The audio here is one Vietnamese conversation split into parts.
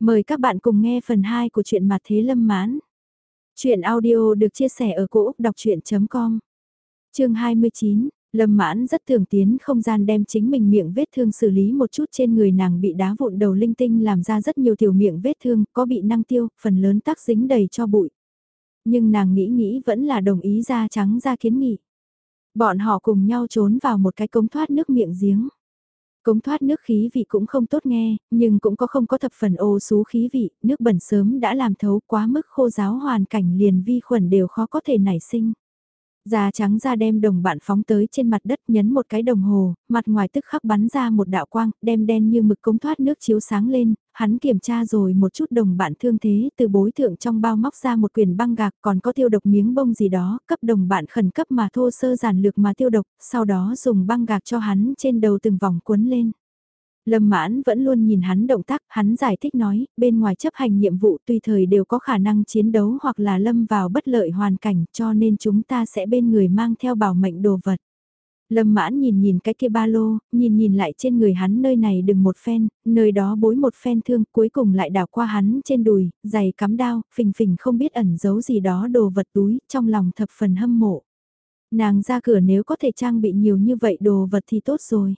Mời các bạn cùng nghe phần 2 của truyện Mạt Thế Lâm Mãn. Chuyện audio được chia sẻ ở cỗ đọc chuyện.com Trường 29, Lâm Mãn rất thường tiến không gian đem chính mình miệng vết thương xử lý một chút trên người nàng bị đá vụn đầu linh tinh làm ra rất nhiều tiểu miệng vết thương, có bị năng tiêu, phần lớn tắc dính đầy cho bụi. Nhưng nàng nghĩ nghĩ vẫn là đồng ý ra trắng ra kiến nghị. Bọn họ cùng nhau trốn vào một cái cống thoát nước miệng giếng. Cống thoát nước khí vị cũng không tốt nghe, nhưng cũng có không có thập phần ô xú khí vị, nước bẩn sớm đã làm thấu quá mức khô giáo hoàn cảnh liền vi khuẩn đều khó có thể nảy sinh. Da trắng da đem đồng bạn phóng tới trên mặt đất nhấn một cái đồng hồ, mặt ngoài tức khắc bắn ra một đạo quang, đem đen như mực cống thoát nước chiếu sáng lên, hắn kiểm tra rồi một chút đồng bạn thương thế từ bối thượng trong bao móc ra một quyển băng gạc còn có tiêu độc miếng bông gì đó, cấp đồng bạn khẩn cấp mà thô sơ giản lược mà tiêu độc, sau đó dùng băng gạc cho hắn trên đầu từng vòng cuốn lên. Lâm mãn vẫn luôn nhìn hắn động tác, hắn giải thích nói, bên ngoài chấp hành nhiệm vụ tùy thời đều có khả năng chiến đấu hoặc là lâm vào bất lợi hoàn cảnh cho nên chúng ta sẽ bên người mang theo bảo mệnh đồ vật. Lâm mãn nhìn nhìn cái kia ba lô, nhìn nhìn lại trên người hắn nơi này đừng một phen, nơi đó bối một phen thương cuối cùng lại đảo qua hắn trên đùi, giày cắm đao, phình phình không biết ẩn giấu gì đó đồ vật túi, trong lòng thập phần hâm mộ. Nàng ra cửa nếu có thể trang bị nhiều như vậy đồ vật thì tốt rồi.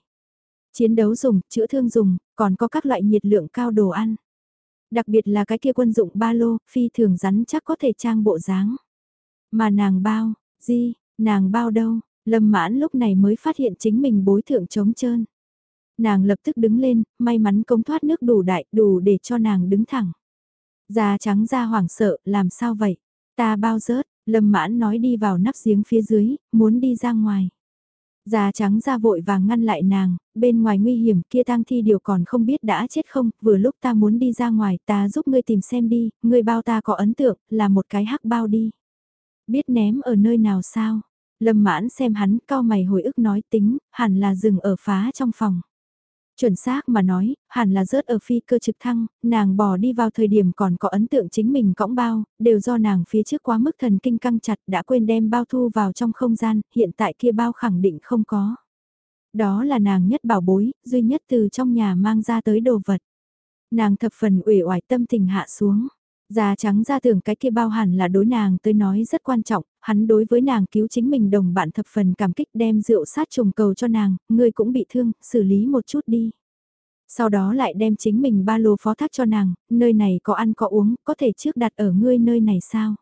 Chiến đấu dùng, chữa thương dùng, còn có các loại nhiệt lượng cao đồ ăn. Đặc biệt là cái kia quân dụng ba lô, phi thường rắn chắc có thể trang bộ dáng. Mà nàng bao, gì, nàng bao đâu, lâm mãn lúc này mới phát hiện chính mình bối thượng trống trơn. Nàng lập tức đứng lên, may mắn cống thoát nước đủ đại, đủ để cho nàng đứng thẳng. Da trắng da hoảng sợ, làm sao vậy? Ta bao rớt, lâm mãn nói đi vào nắp giếng phía dưới, muốn đi ra ngoài. Già trắng ra vội và ngăn lại nàng, bên ngoài nguy hiểm kia tang thi điều còn không biết đã chết không, vừa lúc ta muốn đi ra ngoài ta giúp ngươi tìm xem đi, ngươi bao ta có ấn tượng, là một cái hắc bao đi. Biết ném ở nơi nào sao? Lâm mãn xem hắn cao mày hồi ức nói tính, hẳn là dừng ở phá trong phòng. Chuẩn xác mà nói, hẳn là rớt ở phi cơ trực thăng, nàng bỏ đi vào thời điểm còn có ấn tượng chính mình cõng bao, đều do nàng phía trước quá mức thần kinh căng chặt đã quên đem bao thu vào trong không gian, hiện tại kia bao khẳng định không có. Đó là nàng nhất bảo bối, duy nhất từ trong nhà mang ra tới đồ vật. Nàng thập phần ủy oải tâm tình hạ xuống. Da trắng ra tưởng cái kia bao hẳn là đối nàng tới nói rất quan trọng, hắn đối với nàng cứu chính mình đồng bạn thập phần cảm kích đem rượu sát trùng cầu cho nàng, ngươi cũng bị thương, xử lý một chút đi. Sau đó lại đem chính mình ba lô phó thác cho nàng, nơi này có ăn có uống, có thể trước đặt ở ngươi nơi này sao?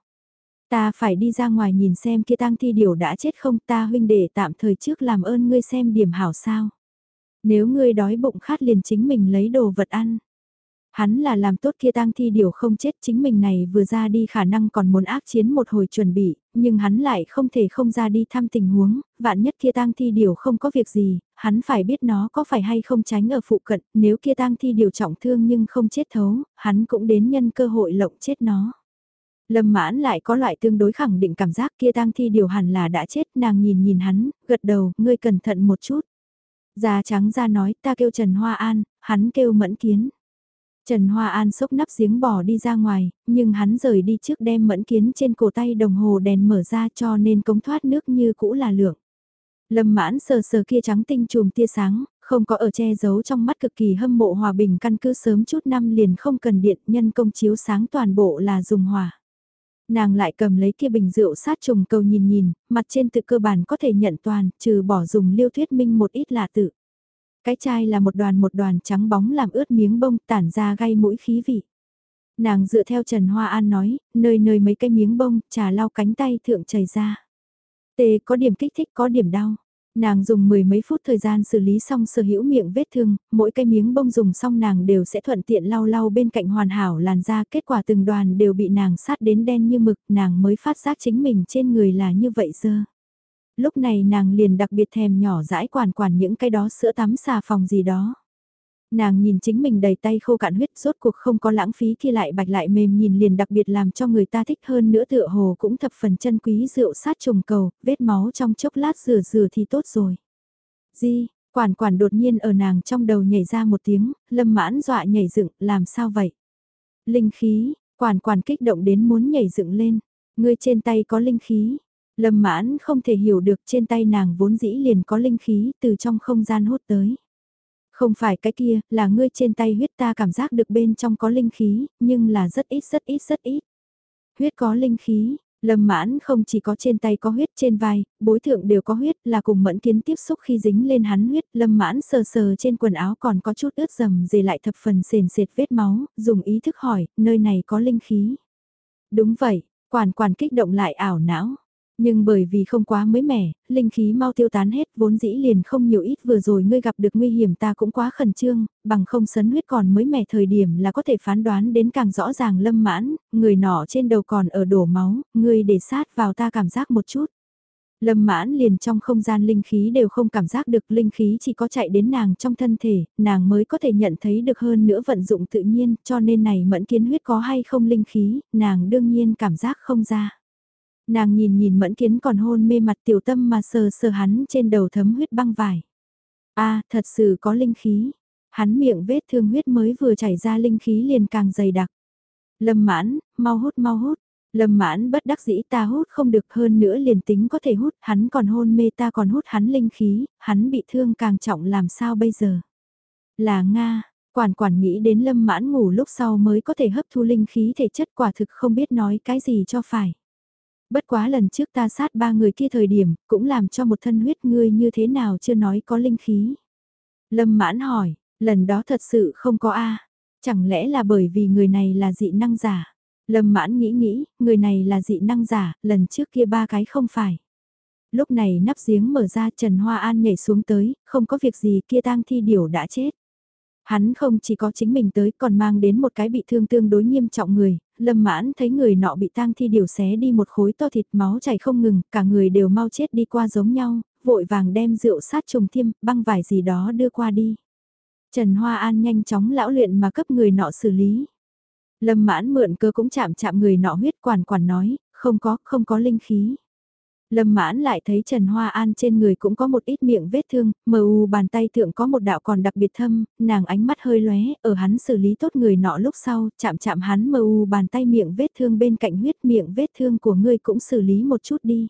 Ta phải đi ra ngoài nhìn xem kia tang thi điều đã chết không ta huynh để tạm thời trước làm ơn ngươi xem điểm hảo sao. Nếu ngươi đói bụng khát liền chính mình lấy đồ vật ăn. Hắn là làm tốt kia tang thi điều không chết chính mình này vừa ra đi khả năng còn muốn ác chiến một hồi chuẩn bị, nhưng hắn lại không thể không ra đi thăm tình huống, vạn nhất kia tang thi điều không có việc gì, hắn phải biết nó có phải hay không tránh ở phụ cận, nếu kia tang thi điều trọng thương nhưng không chết thấu, hắn cũng đến nhân cơ hội lộng chết nó. Lâm mãn lại có loại tương đối khẳng định cảm giác kia tang thi điều hẳn là đã chết, nàng nhìn nhìn hắn, gật đầu, ngươi cẩn thận một chút. Già trắng ra nói ta kêu Trần Hoa An, hắn kêu mẫn kiến. Trần Hoa An xốc nắp giếng bỏ đi ra ngoài, nhưng hắn rời đi trước đem mẫn kiến trên cổ tay đồng hồ đèn mở ra cho nên cống thoát nước như cũ là lượng. Lâm mãn sờ sờ kia trắng tinh chùm tia sáng, không có ở che giấu trong mắt cực kỳ hâm mộ hòa bình căn cứ sớm chút năm liền không cần điện nhân công chiếu sáng toàn bộ là dùng hòa. Nàng lại cầm lấy kia bình rượu sát trùng cầu nhìn nhìn, mặt trên tự cơ bản có thể nhận toàn, trừ bỏ dùng liêu thuyết minh một ít là tự. Cái chai là một đoàn một đoàn trắng bóng làm ướt miếng bông tản ra gây mũi khí vị. Nàng dựa theo Trần Hoa An nói, nơi nơi mấy cái miếng bông, trà lau cánh tay thượng chảy ra. Tê có điểm kích thích có điểm đau. Nàng dùng mười mấy phút thời gian xử lý xong sở hữu miệng vết thương, mỗi cái miếng bông dùng xong nàng đều sẽ thuận tiện lau lau bên cạnh hoàn hảo làn da, kết quả từng đoàn đều bị nàng sát đến đen như mực, nàng mới phát giác chính mình trên người là như vậy dơ lúc này nàng liền đặc biệt thèm nhỏ dãi quản quản những cái đó sữa tắm xà phòng gì đó. Nàng nhìn chính mình đầy tay khô cạn huyết rốt cuộc không có lãng phí khi lại bạch lại mềm nhìn liền đặc biệt làm cho người ta thích hơn nữa tựa hồ cũng thập phần chân quý rượu sát trùng cầu, vết máu trong chốc lát rửa rửa thì tốt rồi. Di, quản quản đột nhiên ở nàng trong đầu nhảy ra một tiếng, lâm mãn dọa nhảy dựng, làm sao vậy? Linh khí, quản quản kích động đến muốn nhảy dựng lên, ngươi trên tay có linh khí, Lâm mãn không thể hiểu được trên tay nàng vốn dĩ liền có linh khí từ trong không gian hút tới. Không phải cái kia, là ngươi trên tay huyết ta cảm giác được bên trong có linh khí, nhưng là rất ít rất ít rất ít. Huyết có linh khí, Lâm mãn không chỉ có trên tay có huyết trên vai, bối thượng đều có huyết là cùng mẫn kiến tiếp xúc khi dính lên hắn huyết, lâm mãn sờ sờ trên quần áo còn có chút ướt dầm dề lại thập phần sền sệt vết máu, dùng ý thức hỏi, nơi này có linh khí. Đúng vậy, quản quản kích động lại ảo não. Nhưng bởi vì không quá mới mẻ, linh khí mau tiêu tán hết vốn dĩ liền không nhiều ít vừa rồi ngươi gặp được nguy hiểm ta cũng quá khẩn trương, bằng không sấn huyết còn mới mẻ thời điểm là có thể phán đoán đến càng rõ ràng lâm mãn, người nọ trên đầu còn ở đổ máu, ngươi để sát vào ta cảm giác một chút. Lâm mãn liền trong không gian linh khí đều không cảm giác được linh khí chỉ có chạy đến nàng trong thân thể, nàng mới có thể nhận thấy được hơn nữa vận dụng tự nhiên, cho nên này mẫn kiến huyết có hay không linh khí, nàng đương nhiên cảm giác không ra. Nàng nhìn nhìn mẫn kiến còn hôn mê mặt tiểu tâm mà sờ sờ hắn trên đầu thấm huyết băng vải. a thật sự có linh khí. Hắn miệng vết thương huyết mới vừa chảy ra linh khí liền càng dày đặc. Lâm mãn, mau hút mau hút. Lâm mãn bất đắc dĩ ta hút không được hơn nữa liền tính có thể hút, hắn còn hôn mê ta còn hút hắn linh khí, hắn bị thương càng trọng làm sao bây giờ. Là Nga, quản quản nghĩ đến lâm mãn ngủ lúc sau mới có thể hấp thu linh khí thể chất quả thực không biết nói cái gì cho phải. Bất quá lần trước ta sát ba người kia thời điểm, cũng làm cho một thân huyết ngươi như thế nào chưa nói có linh khí. Lâm mãn hỏi, lần đó thật sự không có A, chẳng lẽ là bởi vì người này là dị năng giả. Lâm mãn nghĩ nghĩ, người này là dị năng giả, lần trước kia ba cái không phải. Lúc này nắp giếng mở ra Trần Hoa An nhảy xuống tới, không có việc gì kia tang thi điểu đã chết. Hắn không chỉ có chính mình tới còn mang đến một cái bị thương tương đối nghiêm trọng người, lâm mãn thấy người nọ bị tang thi điều xé đi một khối to thịt máu chảy không ngừng, cả người đều mau chết đi qua giống nhau, vội vàng đem rượu sát trùng thiêm, băng vải gì đó đưa qua đi. Trần Hoa An nhanh chóng lão luyện mà cấp người nọ xử lý. Lâm mãn mượn cơ cũng chạm chạm người nọ huyết quản quản nói, không có, không có linh khí. Lâm mãn lại thấy Trần Hoa An trên người cũng có một ít miệng vết thương, mờ u bàn tay thượng có một đạo còn đặc biệt thâm, nàng ánh mắt hơi lóe, ở hắn xử lý tốt người nọ lúc sau, chạm chạm hắn mờ u bàn tay miệng vết thương bên cạnh huyết miệng vết thương của ngươi cũng xử lý một chút đi.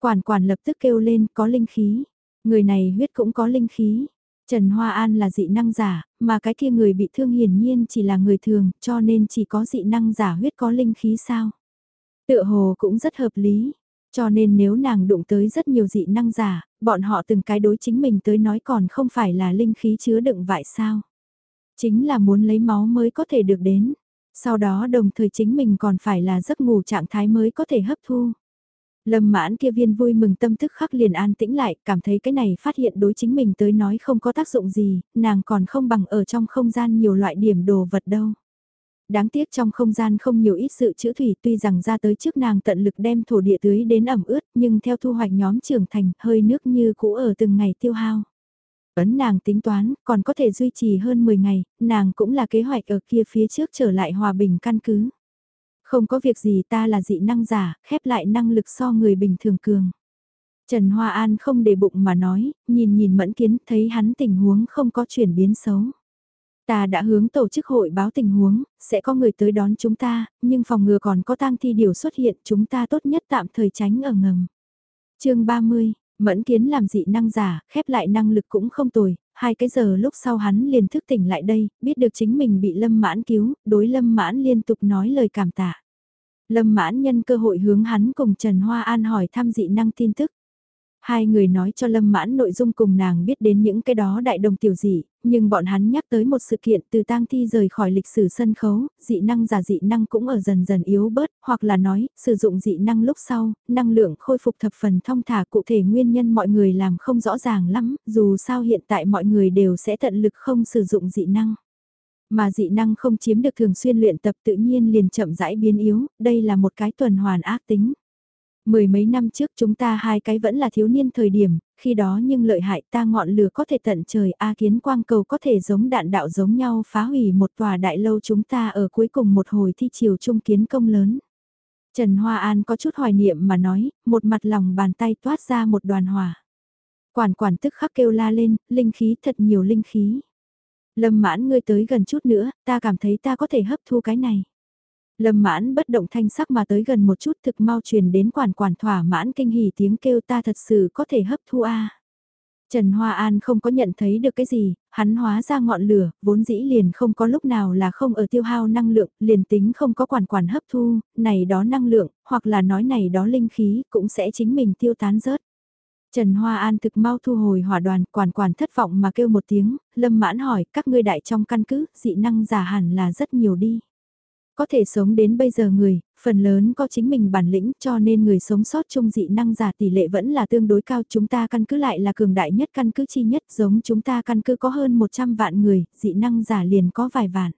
Quản quản lập tức kêu lên có linh khí, người này huyết cũng có linh khí. Trần Hoa An là dị năng giả, mà cái kia người bị thương hiển nhiên chỉ là người thường, cho nên chỉ có dị năng giả huyết có linh khí sao. Tựa hồ cũng rất hợp lý, cho nên nếu nàng đụng tới rất nhiều dị năng giả, bọn họ từng cái đối chính mình tới nói còn không phải là linh khí chứa đựng vại sao. Chính là muốn lấy máu mới có thể được đến. Sau đó đồng thời chính mình còn phải là giấc ngủ trạng thái mới có thể hấp thu. Lâm mãn kia viên vui mừng tâm thức khắc liền an tĩnh lại, cảm thấy cái này phát hiện đối chính mình tới nói không có tác dụng gì, nàng còn không bằng ở trong không gian nhiều loại điểm đồ vật đâu. Đáng tiếc trong không gian không nhiều ít sự chữ thủy tuy rằng ra tới trước nàng tận lực đem thổ địa tưới đến ẩm ướt nhưng theo thu hoạch nhóm trưởng thành hơi nước như cũ ở từng ngày tiêu hao. Ấn nàng tính toán còn có thể duy trì hơn 10 ngày, nàng cũng là kế hoạch ở kia phía trước trở lại hòa bình căn cứ. Không có việc gì ta là dị năng giả, khép lại năng lực so người bình thường cường. Trần Hoa An không để bụng mà nói, nhìn nhìn mẫn kiến thấy hắn tình huống không có chuyển biến xấu. Ta đã hướng tổ chức hội báo tình huống, sẽ có người tới đón chúng ta, nhưng phòng ngừa còn có tang thi điều xuất hiện chúng ta tốt nhất tạm thời tránh ở ngầm. chương 30, Mẫn Kiến làm dị năng giả, khép lại năng lực cũng không tồi, hai cái giờ lúc sau hắn liền thức tỉnh lại đây, biết được chính mình bị Lâm Mãn cứu, đối Lâm Mãn liên tục nói lời cảm tạ. Lâm Mãn nhân cơ hội hướng hắn cùng Trần Hoa An hỏi thăm dị năng tin tức. Hai người nói cho Lâm Mãn nội dung cùng nàng biết đến những cái đó đại đồng tiểu dị, nhưng bọn hắn nhắc tới một sự kiện từ tang thi rời khỏi lịch sử sân khấu, dị năng giả dị năng cũng ở dần dần yếu bớt, hoặc là nói, sử dụng dị năng lúc sau, năng lượng khôi phục thập phần thông thả cụ thể nguyên nhân mọi người làm không rõ ràng lắm, dù sao hiện tại mọi người đều sẽ tận lực không sử dụng dị năng. Mà dị năng không chiếm được thường xuyên luyện tập tự nhiên liền chậm rãi biến yếu, đây là một cái tuần hoàn ác tính. Mười mấy năm trước chúng ta hai cái vẫn là thiếu niên thời điểm, khi đó nhưng lợi hại ta ngọn lửa có thể tận trời A kiến quang cầu có thể giống đạn đạo giống nhau phá hủy một tòa đại lâu chúng ta ở cuối cùng một hồi thi chiều trung kiến công lớn. Trần Hoa An có chút hoài niệm mà nói, một mặt lòng bàn tay toát ra một đoàn hỏa. Quản quản tức khắc kêu la lên, linh khí thật nhiều linh khí. Lâm mãn ngươi tới gần chút nữa, ta cảm thấy ta có thể hấp thu cái này. Lâm mãn bất động thanh sắc mà tới gần một chút thực mau truyền đến quản quản thỏa mãn kinh hỉ tiếng kêu ta thật sự có thể hấp thu a. Trần Hoa An không có nhận thấy được cái gì, Hắn hóa ra ngọn lửa, vốn dĩ liền không có lúc nào là không ở tiêu hao năng lượng, liền tính không có quản quản hấp thu, này đó năng lượng, hoặc là nói này đó linh khí, cũng sẽ chính mình tiêu tán rớt. Trần Hoa An thực mau thu hồi hỏa đoàn, quản quản thất vọng mà kêu một tiếng, lâm mãn hỏi, các ngươi đại trong căn cứ, dị năng giả hẳn là rất nhiều đi. Có thể sống đến bây giờ người, phần lớn có chính mình bản lĩnh cho nên người sống sót chung dị năng giả tỷ lệ vẫn là tương đối cao. Chúng ta căn cứ lại là cường đại nhất căn cứ chi nhất giống chúng ta căn cứ có hơn 100 vạn người, dị năng giả liền có vài vạn.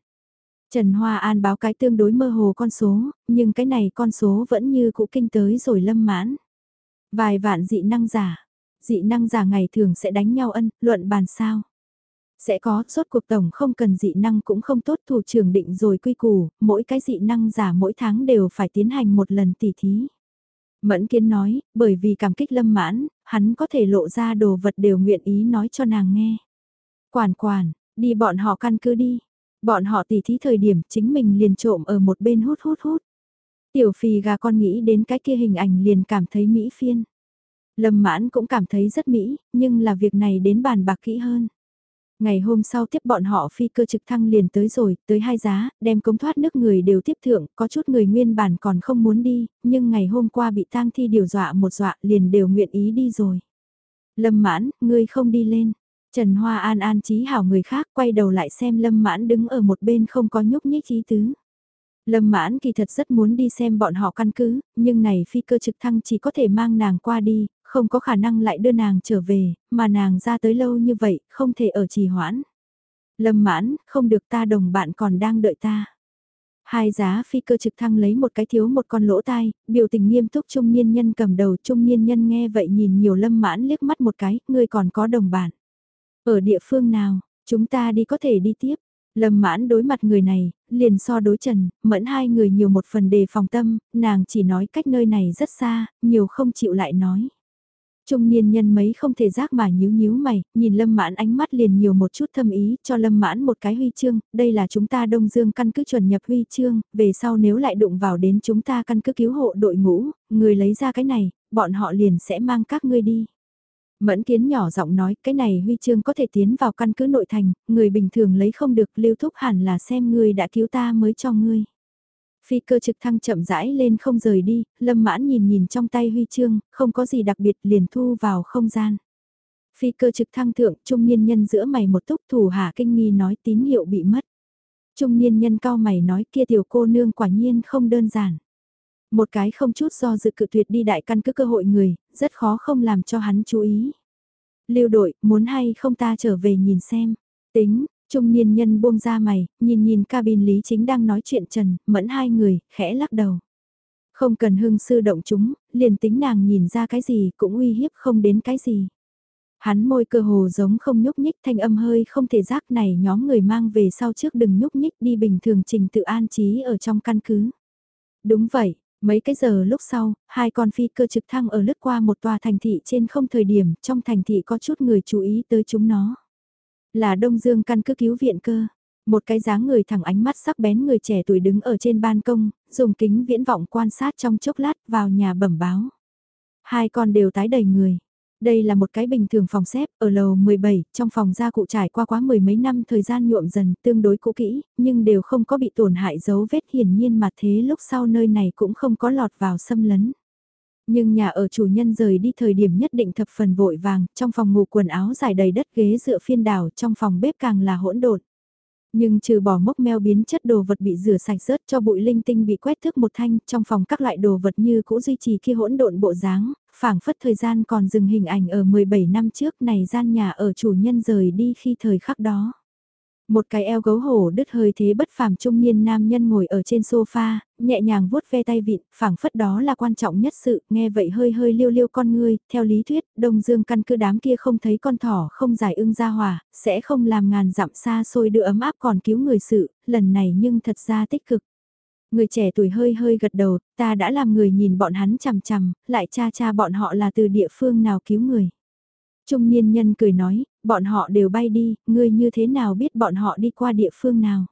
Trần Hoa An báo cái tương đối mơ hồ con số, nhưng cái này con số vẫn như cũ kinh tới rồi lâm mãn. Vài vạn dị năng giả, dị năng giả ngày thường sẽ đánh nhau ân, luận bàn sao. Sẽ có, suốt cuộc tổng không cần dị năng cũng không tốt thủ trưởng định rồi quy củ, mỗi cái dị năng giả mỗi tháng đều phải tiến hành một lần tỉ thí. Mẫn kiến nói, bởi vì cảm kích lâm mãn, hắn có thể lộ ra đồ vật đều nguyện ý nói cho nàng nghe. Quản quản, đi bọn họ căn cứ đi. Bọn họ tỉ thí thời điểm chính mình liền trộm ở một bên hút hút hút. Tiểu phì gà con nghĩ đến cái kia hình ảnh liền cảm thấy mỹ phiên. Lâm mãn cũng cảm thấy rất mỹ, nhưng là việc này đến bàn bạc kỹ hơn. Ngày hôm sau tiếp bọn họ phi cơ trực thăng liền tới rồi, tới hai giá, đem cống thoát nước người đều tiếp thượng, có chút người nguyên bản còn không muốn đi, nhưng ngày hôm qua bị tang thi điều dọa một dọa liền đều nguyện ý đi rồi. Lâm mãn, ngươi không đi lên. Trần Hoa An an trí hảo người khác quay đầu lại xem Lâm mãn đứng ở một bên không có nhúc nhích ý tứ. Lâm mãn kỳ thật rất muốn đi xem bọn họ căn cứ, nhưng này phi cơ trực thăng chỉ có thể mang nàng qua đi, không có khả năng lại đưa nàng trở về, mà nàng ra tới lâu như vậy, không thể ở trì hoãn. Lâm mãn, không được ta đồng bạn còn đang đợi ta. Hai giá phi cơ trực thăng lấy một cái thiếu một con lỗ tai, biểu tình nghiêm túc trung niên nhân cầm đầu trung niên nhân nghe vậy nhìn nhiều lâm mãn liếc mắt một cái, ngươi còn có đồng bạn. Ở địa phương nào, chúng ta đi có thể đi tiếp. Lâm mãn đối mặt người này, liền so đối trần, mẫn hai người nhiều một phần đề phòng tâm, nàng chỉ nói cách nơi này rất xa, nhiều không chịu lại nói. Trung niên nhân mấy không thể giác mà nhíu nhíu mày, nhìn Lâm Mãn ánh mắt liền nhiều một chút thâm ý, cho Lâm Mãn một cái huy chương, đây là chúng ta Đông Dương căn cứ chuẩn nhập huy chương, về sau nếu lại đụng vào đến chúng ta căn cứ cứu hộ đội ngũ, người lấy ra cái này, bọn họ liền sẽ mang các ngươi đi. Mẫn kiến nhỏ giọng nói, cái này huy chương có thể tiến vào căn cứ nội thành, người bình thường lấy không được, lưu thúc hẳn là xem ngươi đã cứu ta mới cho ngươi. Phi cơ trực thăng chậm rãi lên không rời đi, lâm mãn nhìn nhìn trong tay huy chương, không có gì đặc biệt liền thu vào không gian. Phi cơ trực thăng thượng, trung niên nhân giữa mày một túc thủ hạ kinh nghi nói tín hiệu bị mất. Trung niên nhân cao mày nói kia tiểu cô nương quả nhiên không đơn giản. Một cái không chút do dự cự tuyệt đi đại căn cứ cơ hội người, rất khó không làm cho hắn chú ý. Lưu đội, muốn hay không ta trở về nhìn xem. Tính, Trung niên nhân buông ra mày, nhìn nhìn cabin Lý Chính đang nói chuyện Trần, mẫn hai người, khẽ lắc đầu. Không cần hưng sư động chúng, liền tính nàng nhìn ra cái gì cũng uy hiếp không đến cái gì. Hắn môi cơ hồ giống không nhúc nhích thanh âm hơi không thể giác này nhóm người mang về sau trước đừng nhúc nhích đi bình thường trình tự an trí ở trong căn cứ. Đúng vậy, mấy cái giờ lúc sau, hai con phi cơ trực thăng ở lướt qua một tòa thành thị trên không thời điểm, trong thành thị có chút người chú ý tới chúng nó. Là Đông Dương căn cứ cứu viện cơ. Một cái dáng người thẳng ánh mắt sắc bén người trẻ tuổi đứng ở trên ban công, dùng kính viễn vọng quan sát trong chốc lát vào nhà bẩm báo. Hai con đều tái đầy người. Đây là một cái bình thường phòng xếp ở lầu 17, trong phòng gia cụ trải qua quá mười mấy năm thời gian nhuộm dần tương đối cũ kỹ, nhưng đều không có bị tổn hại dấu vết hiển nhiên mà thế lúc sau nơi này cũng không có lọt vào xâm lấn. Nhưng nhà ở chủ nhân rời đi thời điểm nhất định thập phần vội vàng, trong phòng ngủ quần áo dài đầy đất ghế dựa phiên đảo, trong phòng bếp càng là hỗn độn. Nhưng trừ bỏ mốc meo biến chất đồ vật bị rửa sạch rớt cho bụi linh tinh bị quét thước một thanh, trong phòng các loại đồ vật như cũ duy trì khi hỗn độn bộ dáng, phảng phất thời gian còn dừng hình ảnh ở 17 năm trước này gian nhà ở chủ nhân rời đi khi thời khắc đó. Một cái eo gấu hổ đứt hơi thế bất phàm trung niên nam nhân ngồi ở trên sofa, nhẹ nhàng vuốt ve tay vịn, phảng phất đó là quan trọng nhất sự, nghe vậy hơi hơi liêu liêu con ngươi, theo lý thuyết, Đông Dương căn cứ đám kia không thấy con thỏ không giải ưng ra hòa, sẽ không làm ngàn dặm xa xôi đưa ấm áp còn cứu người sự, lần này nhưng thật ra tích cực. Người trẻ tuổi hơi hơi gật đầu, ta đã làm người nhìn bọn hắn chằm chằm, lại cha cha bọn họ là từ địa phương nào cứu người. Trung niên nhân cười nói, bọn họ đều bay đi, ngươi như thế nào biết bọn họ đi qua địa phương nào.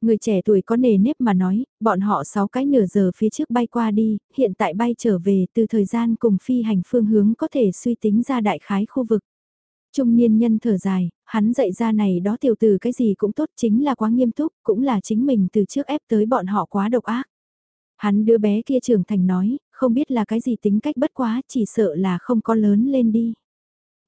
Người trẻ tuổi có nề nếp mà nói, bọn họ 6 cái nửa giờ phía trước bay qua đi, hiện tại bay trở về từ thời gian cùng phi hành phương hướng có thể suy tính ra đại khái khu vực. Trung niên nhân thở dài, hắn dạy ra này đó tiểu từ cái gì cũng tốt chính là quá nghiêm túc, cũng là chính mình từ trước ép tới bọn họ quá độc ác. Hắn đứa bé kia trưởng thành nói, không biết là cái gì tính cách bất quá, chỉ sợ là không có lớn lên đi.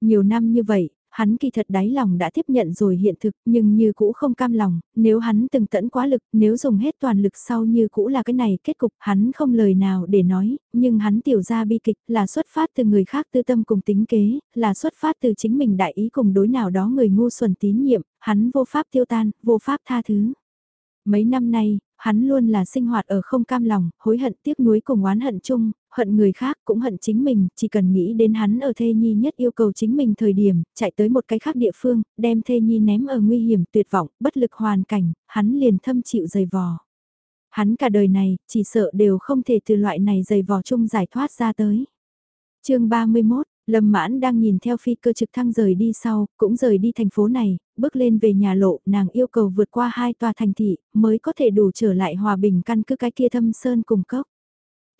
Nhiều năm như vậy, hắn kỳ thật đáy lòng đã tiếp nhận rồi hiện thực nhưng như cũ không cam lòng, nếu hắn từng tẫn quá lực, nếu dùng hết toàn lực sau như cũ là cái này kết cục hắn không lời nào để nói, nhưng hắn tiểu ra bi kịch là xuất phát từ người khác tư tâm cùng tính kế, là xuất phát từ chính mình đại ý cùng đối nào đó người ngu xuẩn tín nhiệm, hắn vô pháp tiêu tan, vô pháp tha thứ. Mấy năm nay, hắn luôn là sinh hoạt ở không cam lòng, hối hận tiếc nuối cùng oán hận chung, hận người khác cũng hận chính mình, chỉ cần nghĩ đến hắn ở thê nhi nhất yêu cầu chính mình thời điểm, chạy tới một cái khác địa phương, đem thê nhi ném ở nguy hiểm tuyệt vọng, bất lực hoàn cảnh, hắn liền thâm chịu dày vò. Hắn cả đời này, chỉ sợ đều không thể từ loại này dày vò chung giải thoát ra tới. chương 31 Lâm mãn đang nhìn theo phi cơ trực thăng rời đi sau, cũng rời đi thành phố này, bước lên về nhà lộ, nàng yêu cầu vượt qua hai tòa thành thị, mới có thể đủ trở lại hòa bình căn cứ cái kia thâm sơn cùng cốc.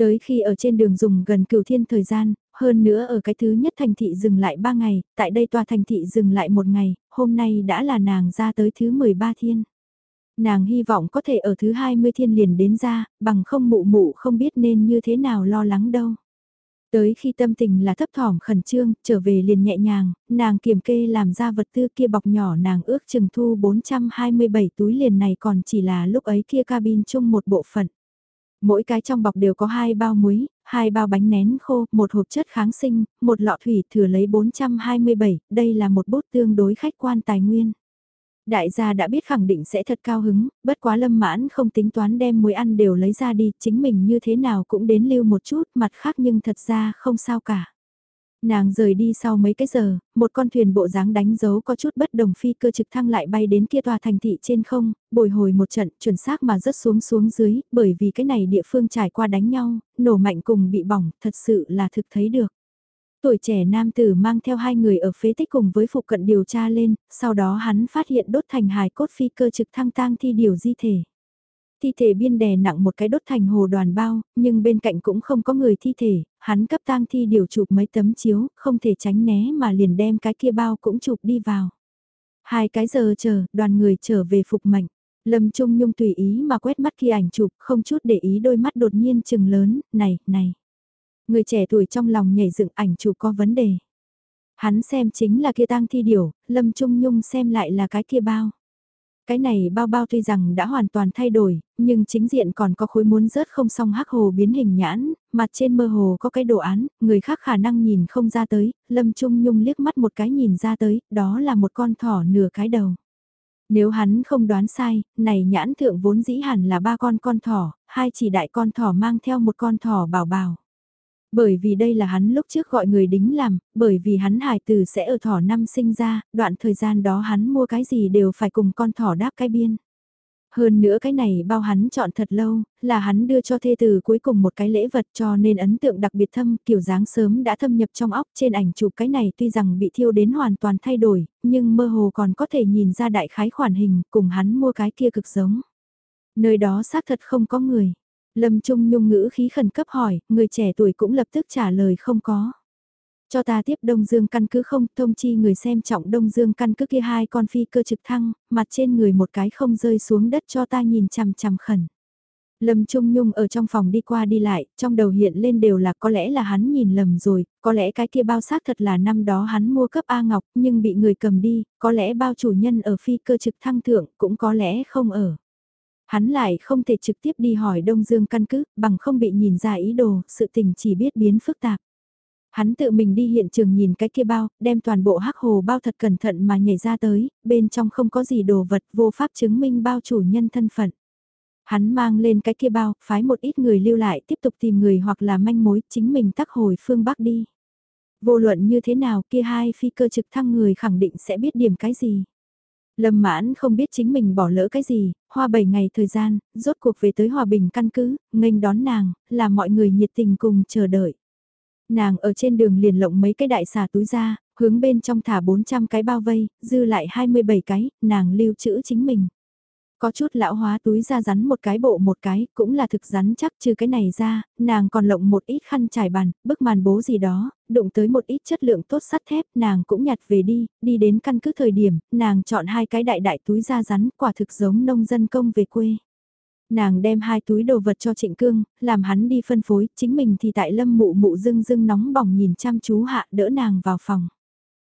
Tới khi ở trên đường dùng gần cửu thiên thời gian, hơn nữa ở cái thứ nhất thành thị dừng lại ba ngày, tại đây tòa thành thị dừng lại một ngày, hôm nay đã là nàng ra tới thứ 13 thiên. Nàng hy vọng có thể ở thứ 20 thiên liền đến ra, bằng không mụ mụ không biết nên như thế nào lo lắng đâu. Tới khi tâm tình là thấp thỏm khẩn trương, trở về liền nhẹ nhàng, nàng kiểm kê làm ra vật tư kia bọc nhỏ nàng ước chừng thu 427 túi liền này còn chỉ là lúc ấy kia cabin chung một bộ phận. Mỗi cái trong bọc đều có hai bao muối, hai bao bánh nén khô, một hộp chất kháng sinh, một lọ thủy thừa lấy 427, đây là một bút tương đối khách quan tài nguyên. Đại gia đã biết khẳng định sẽ thật cao hứng, bất quá lâm mãn không tính toán đem muối ăn đều lấy ra đi, chính mình như thế nào cũng đến lưu một chút, mặt khác nhưng thật ra không sao cả. Nàng rời đi sau mấy cái giờ, một con thuyền bộ dáng đánh dấu có chút bất đồng phi cơ trực thăng lại bay đến kia tòa thành thị trên không, bồi hồi một trận chuẩn xác mà rớt xuống xuống dưới, bởi vì cái này địa phương trải qua đánh nhau, nổ mạnh cùng bị bỏng, thật sự là thực thấy được. Tuổi trẻ nam tử mang theo hai người ở phế tích cùng với phụ cận điều tra lên, sau đó hắn phát hiện đốt thành hài cốt phi cơ trực thăng tang thi điều di thể. Thi thể biên đè nặng một cái đốt thành hồ đoàn bao, nhưng bên cạnh cũng không có người thi thể, hắn cấp tang thi điều chụp mấy tấm chiếu, không thể tránh né mà liền đem cái kia bao cũng chụp đi vào. Hai cái giờ chờ, đoàn người trở về phục mệnh. Lâm Trung Nhung tùy ý mà quét mắt kia ảnh chụp, không chút để ý đôi mắt đột nhiên chừng lớn, này, này. Người trẻ tuổi trong lòng nhảy dựng ảnh chụp có vấn đề. Hắn xem chính là kia tang thi điểu, Lâm Trung Nhung xem lại là cái kia bao. Cái này bao bao tuy rằng đã hoàn toàn thay đổi, nhưng chính diện còn có khối muốn rớt không xong hắc hồ biến hình nhãn, mặt trên mơ hồ có cái đồ án, người khác khả năng nhìn không ra tới, Lâm Trung Nhung liếc mắt một cái nhìn ra tới, đó là một con thỏ nửa cái đầu. Nếu hắn không đoán sai, này nhãn thượng vốn dĩ hẳn là ba con con thỏ, hai chỉ đại con thỏ mang theo một con thỏ bảo bảo. Bởi vì đây là hắn lúc trước gọi người đính làm, bởi vì hắn hài tử sẽ ở thỏ năm sinh ra, đoạn thời gian đó hắn mua cái gì đều phải cùng con thỏ đáp cái biên. Hơn nữa cái này bao hắn chọn thật lâu, là hắn đưa cho thê tử cuối cùng một cái lễ vật cho nên ấn tượng đặc biệt thâm, kiểu dáng sớm đã thâm nhập trong óc trên ảnh chụp cái này tuy rằng bị thiêu đến hoàn toàn thay đổi, nhưng mơ hồ còn có thể nhìn ra đại khái khoản hình cùng hắn mua cái kia cực giống. Nơi đó xác thật không có người. Lâm Trung Nhung ngữ khí khẩn cấp hỏi, người trẻ tuổi cũng lập tức trả lời không có. Cho ta tiếp Đông Dương căn cứ không, thông chi người xem trọng Đông Dương căn cứ kia hai con phi cơ trực thăng, mặt trên người một cái không rơi xuống đất cho ta nhìn chằm chằm khẩn. Lâm Trung Nhung ở trong phòng đi qua đi lại, trong đầu hiện lên đều là có lẽ là hắn nhìn lầm rồi, có lẽ cái kia bao xác thật là năm đó hắn mua cấp A Ngọc nhưng bị người cầm đi, có lẽ bao chủ nhân ở phi cơ trực thăng thượng cũng có lẽ không ở. Hắn lại không thể trực tiếp đi hỏi Đông Dương căn cứ, bằng không bị nhìn ra ý đồ, sự tình chỉ biết biến phức tạp. Hắn tự mình đi hiện trường nhìn cái kia bao, đem toàn bộ hắc hồ bao thật cẩn thận mà nhảy ra tới, bên trong không có gì đồ vật vô pháp chứng minh bao chủ nhân thân phận. Hắn mang lên cái kia bao, phái một ít người lưu lại tiếp tục tìm người hoặc là manh mối chính mình tắc hồi phương Bắc đi. Vô luận như thế nào kia hai phi cơ trực thăng người khẳng định sẽ biết điểm cái gì. Lâm mãn không biết chính mình bỏ lỡ cái gì, hoa 7 ngày thời gian, rốt cuộc về tới hòa bình căn cứ, nghênh đón nàng, là mọi người nhiệt tình cùng chờ đợi. Nàng ở trên đường liền lộng mấy cái đại xà túi ra, hướng bên trong thả 400 cái bao vây, dư lại 27 cái, nàng lưu trữ chính mình. Có chút lão hóa túi ra rắn một cái bộ một cái, cũng là thực rắn chắc trừ cái này ra, nàng còn lộng một ít khăn trải bàn, bức màn bố gì đó, đụng tới một ít chất lượng tốt sắt thép, nàng cũng nhặt về đi, đi đến căn cứ thời điểm, nàng chọn hai cái đại đại túi ra rắn, quả thực giống nông dân công về quê. Nàng đem hai túi đồ vật cho Trịnh Cương, làm hắn đi phân phối, chính mình thì tại lâm mụ mụ dưng dưng nóng bỏng nhìn chăm chú hạ đỡ nàng vào phòng.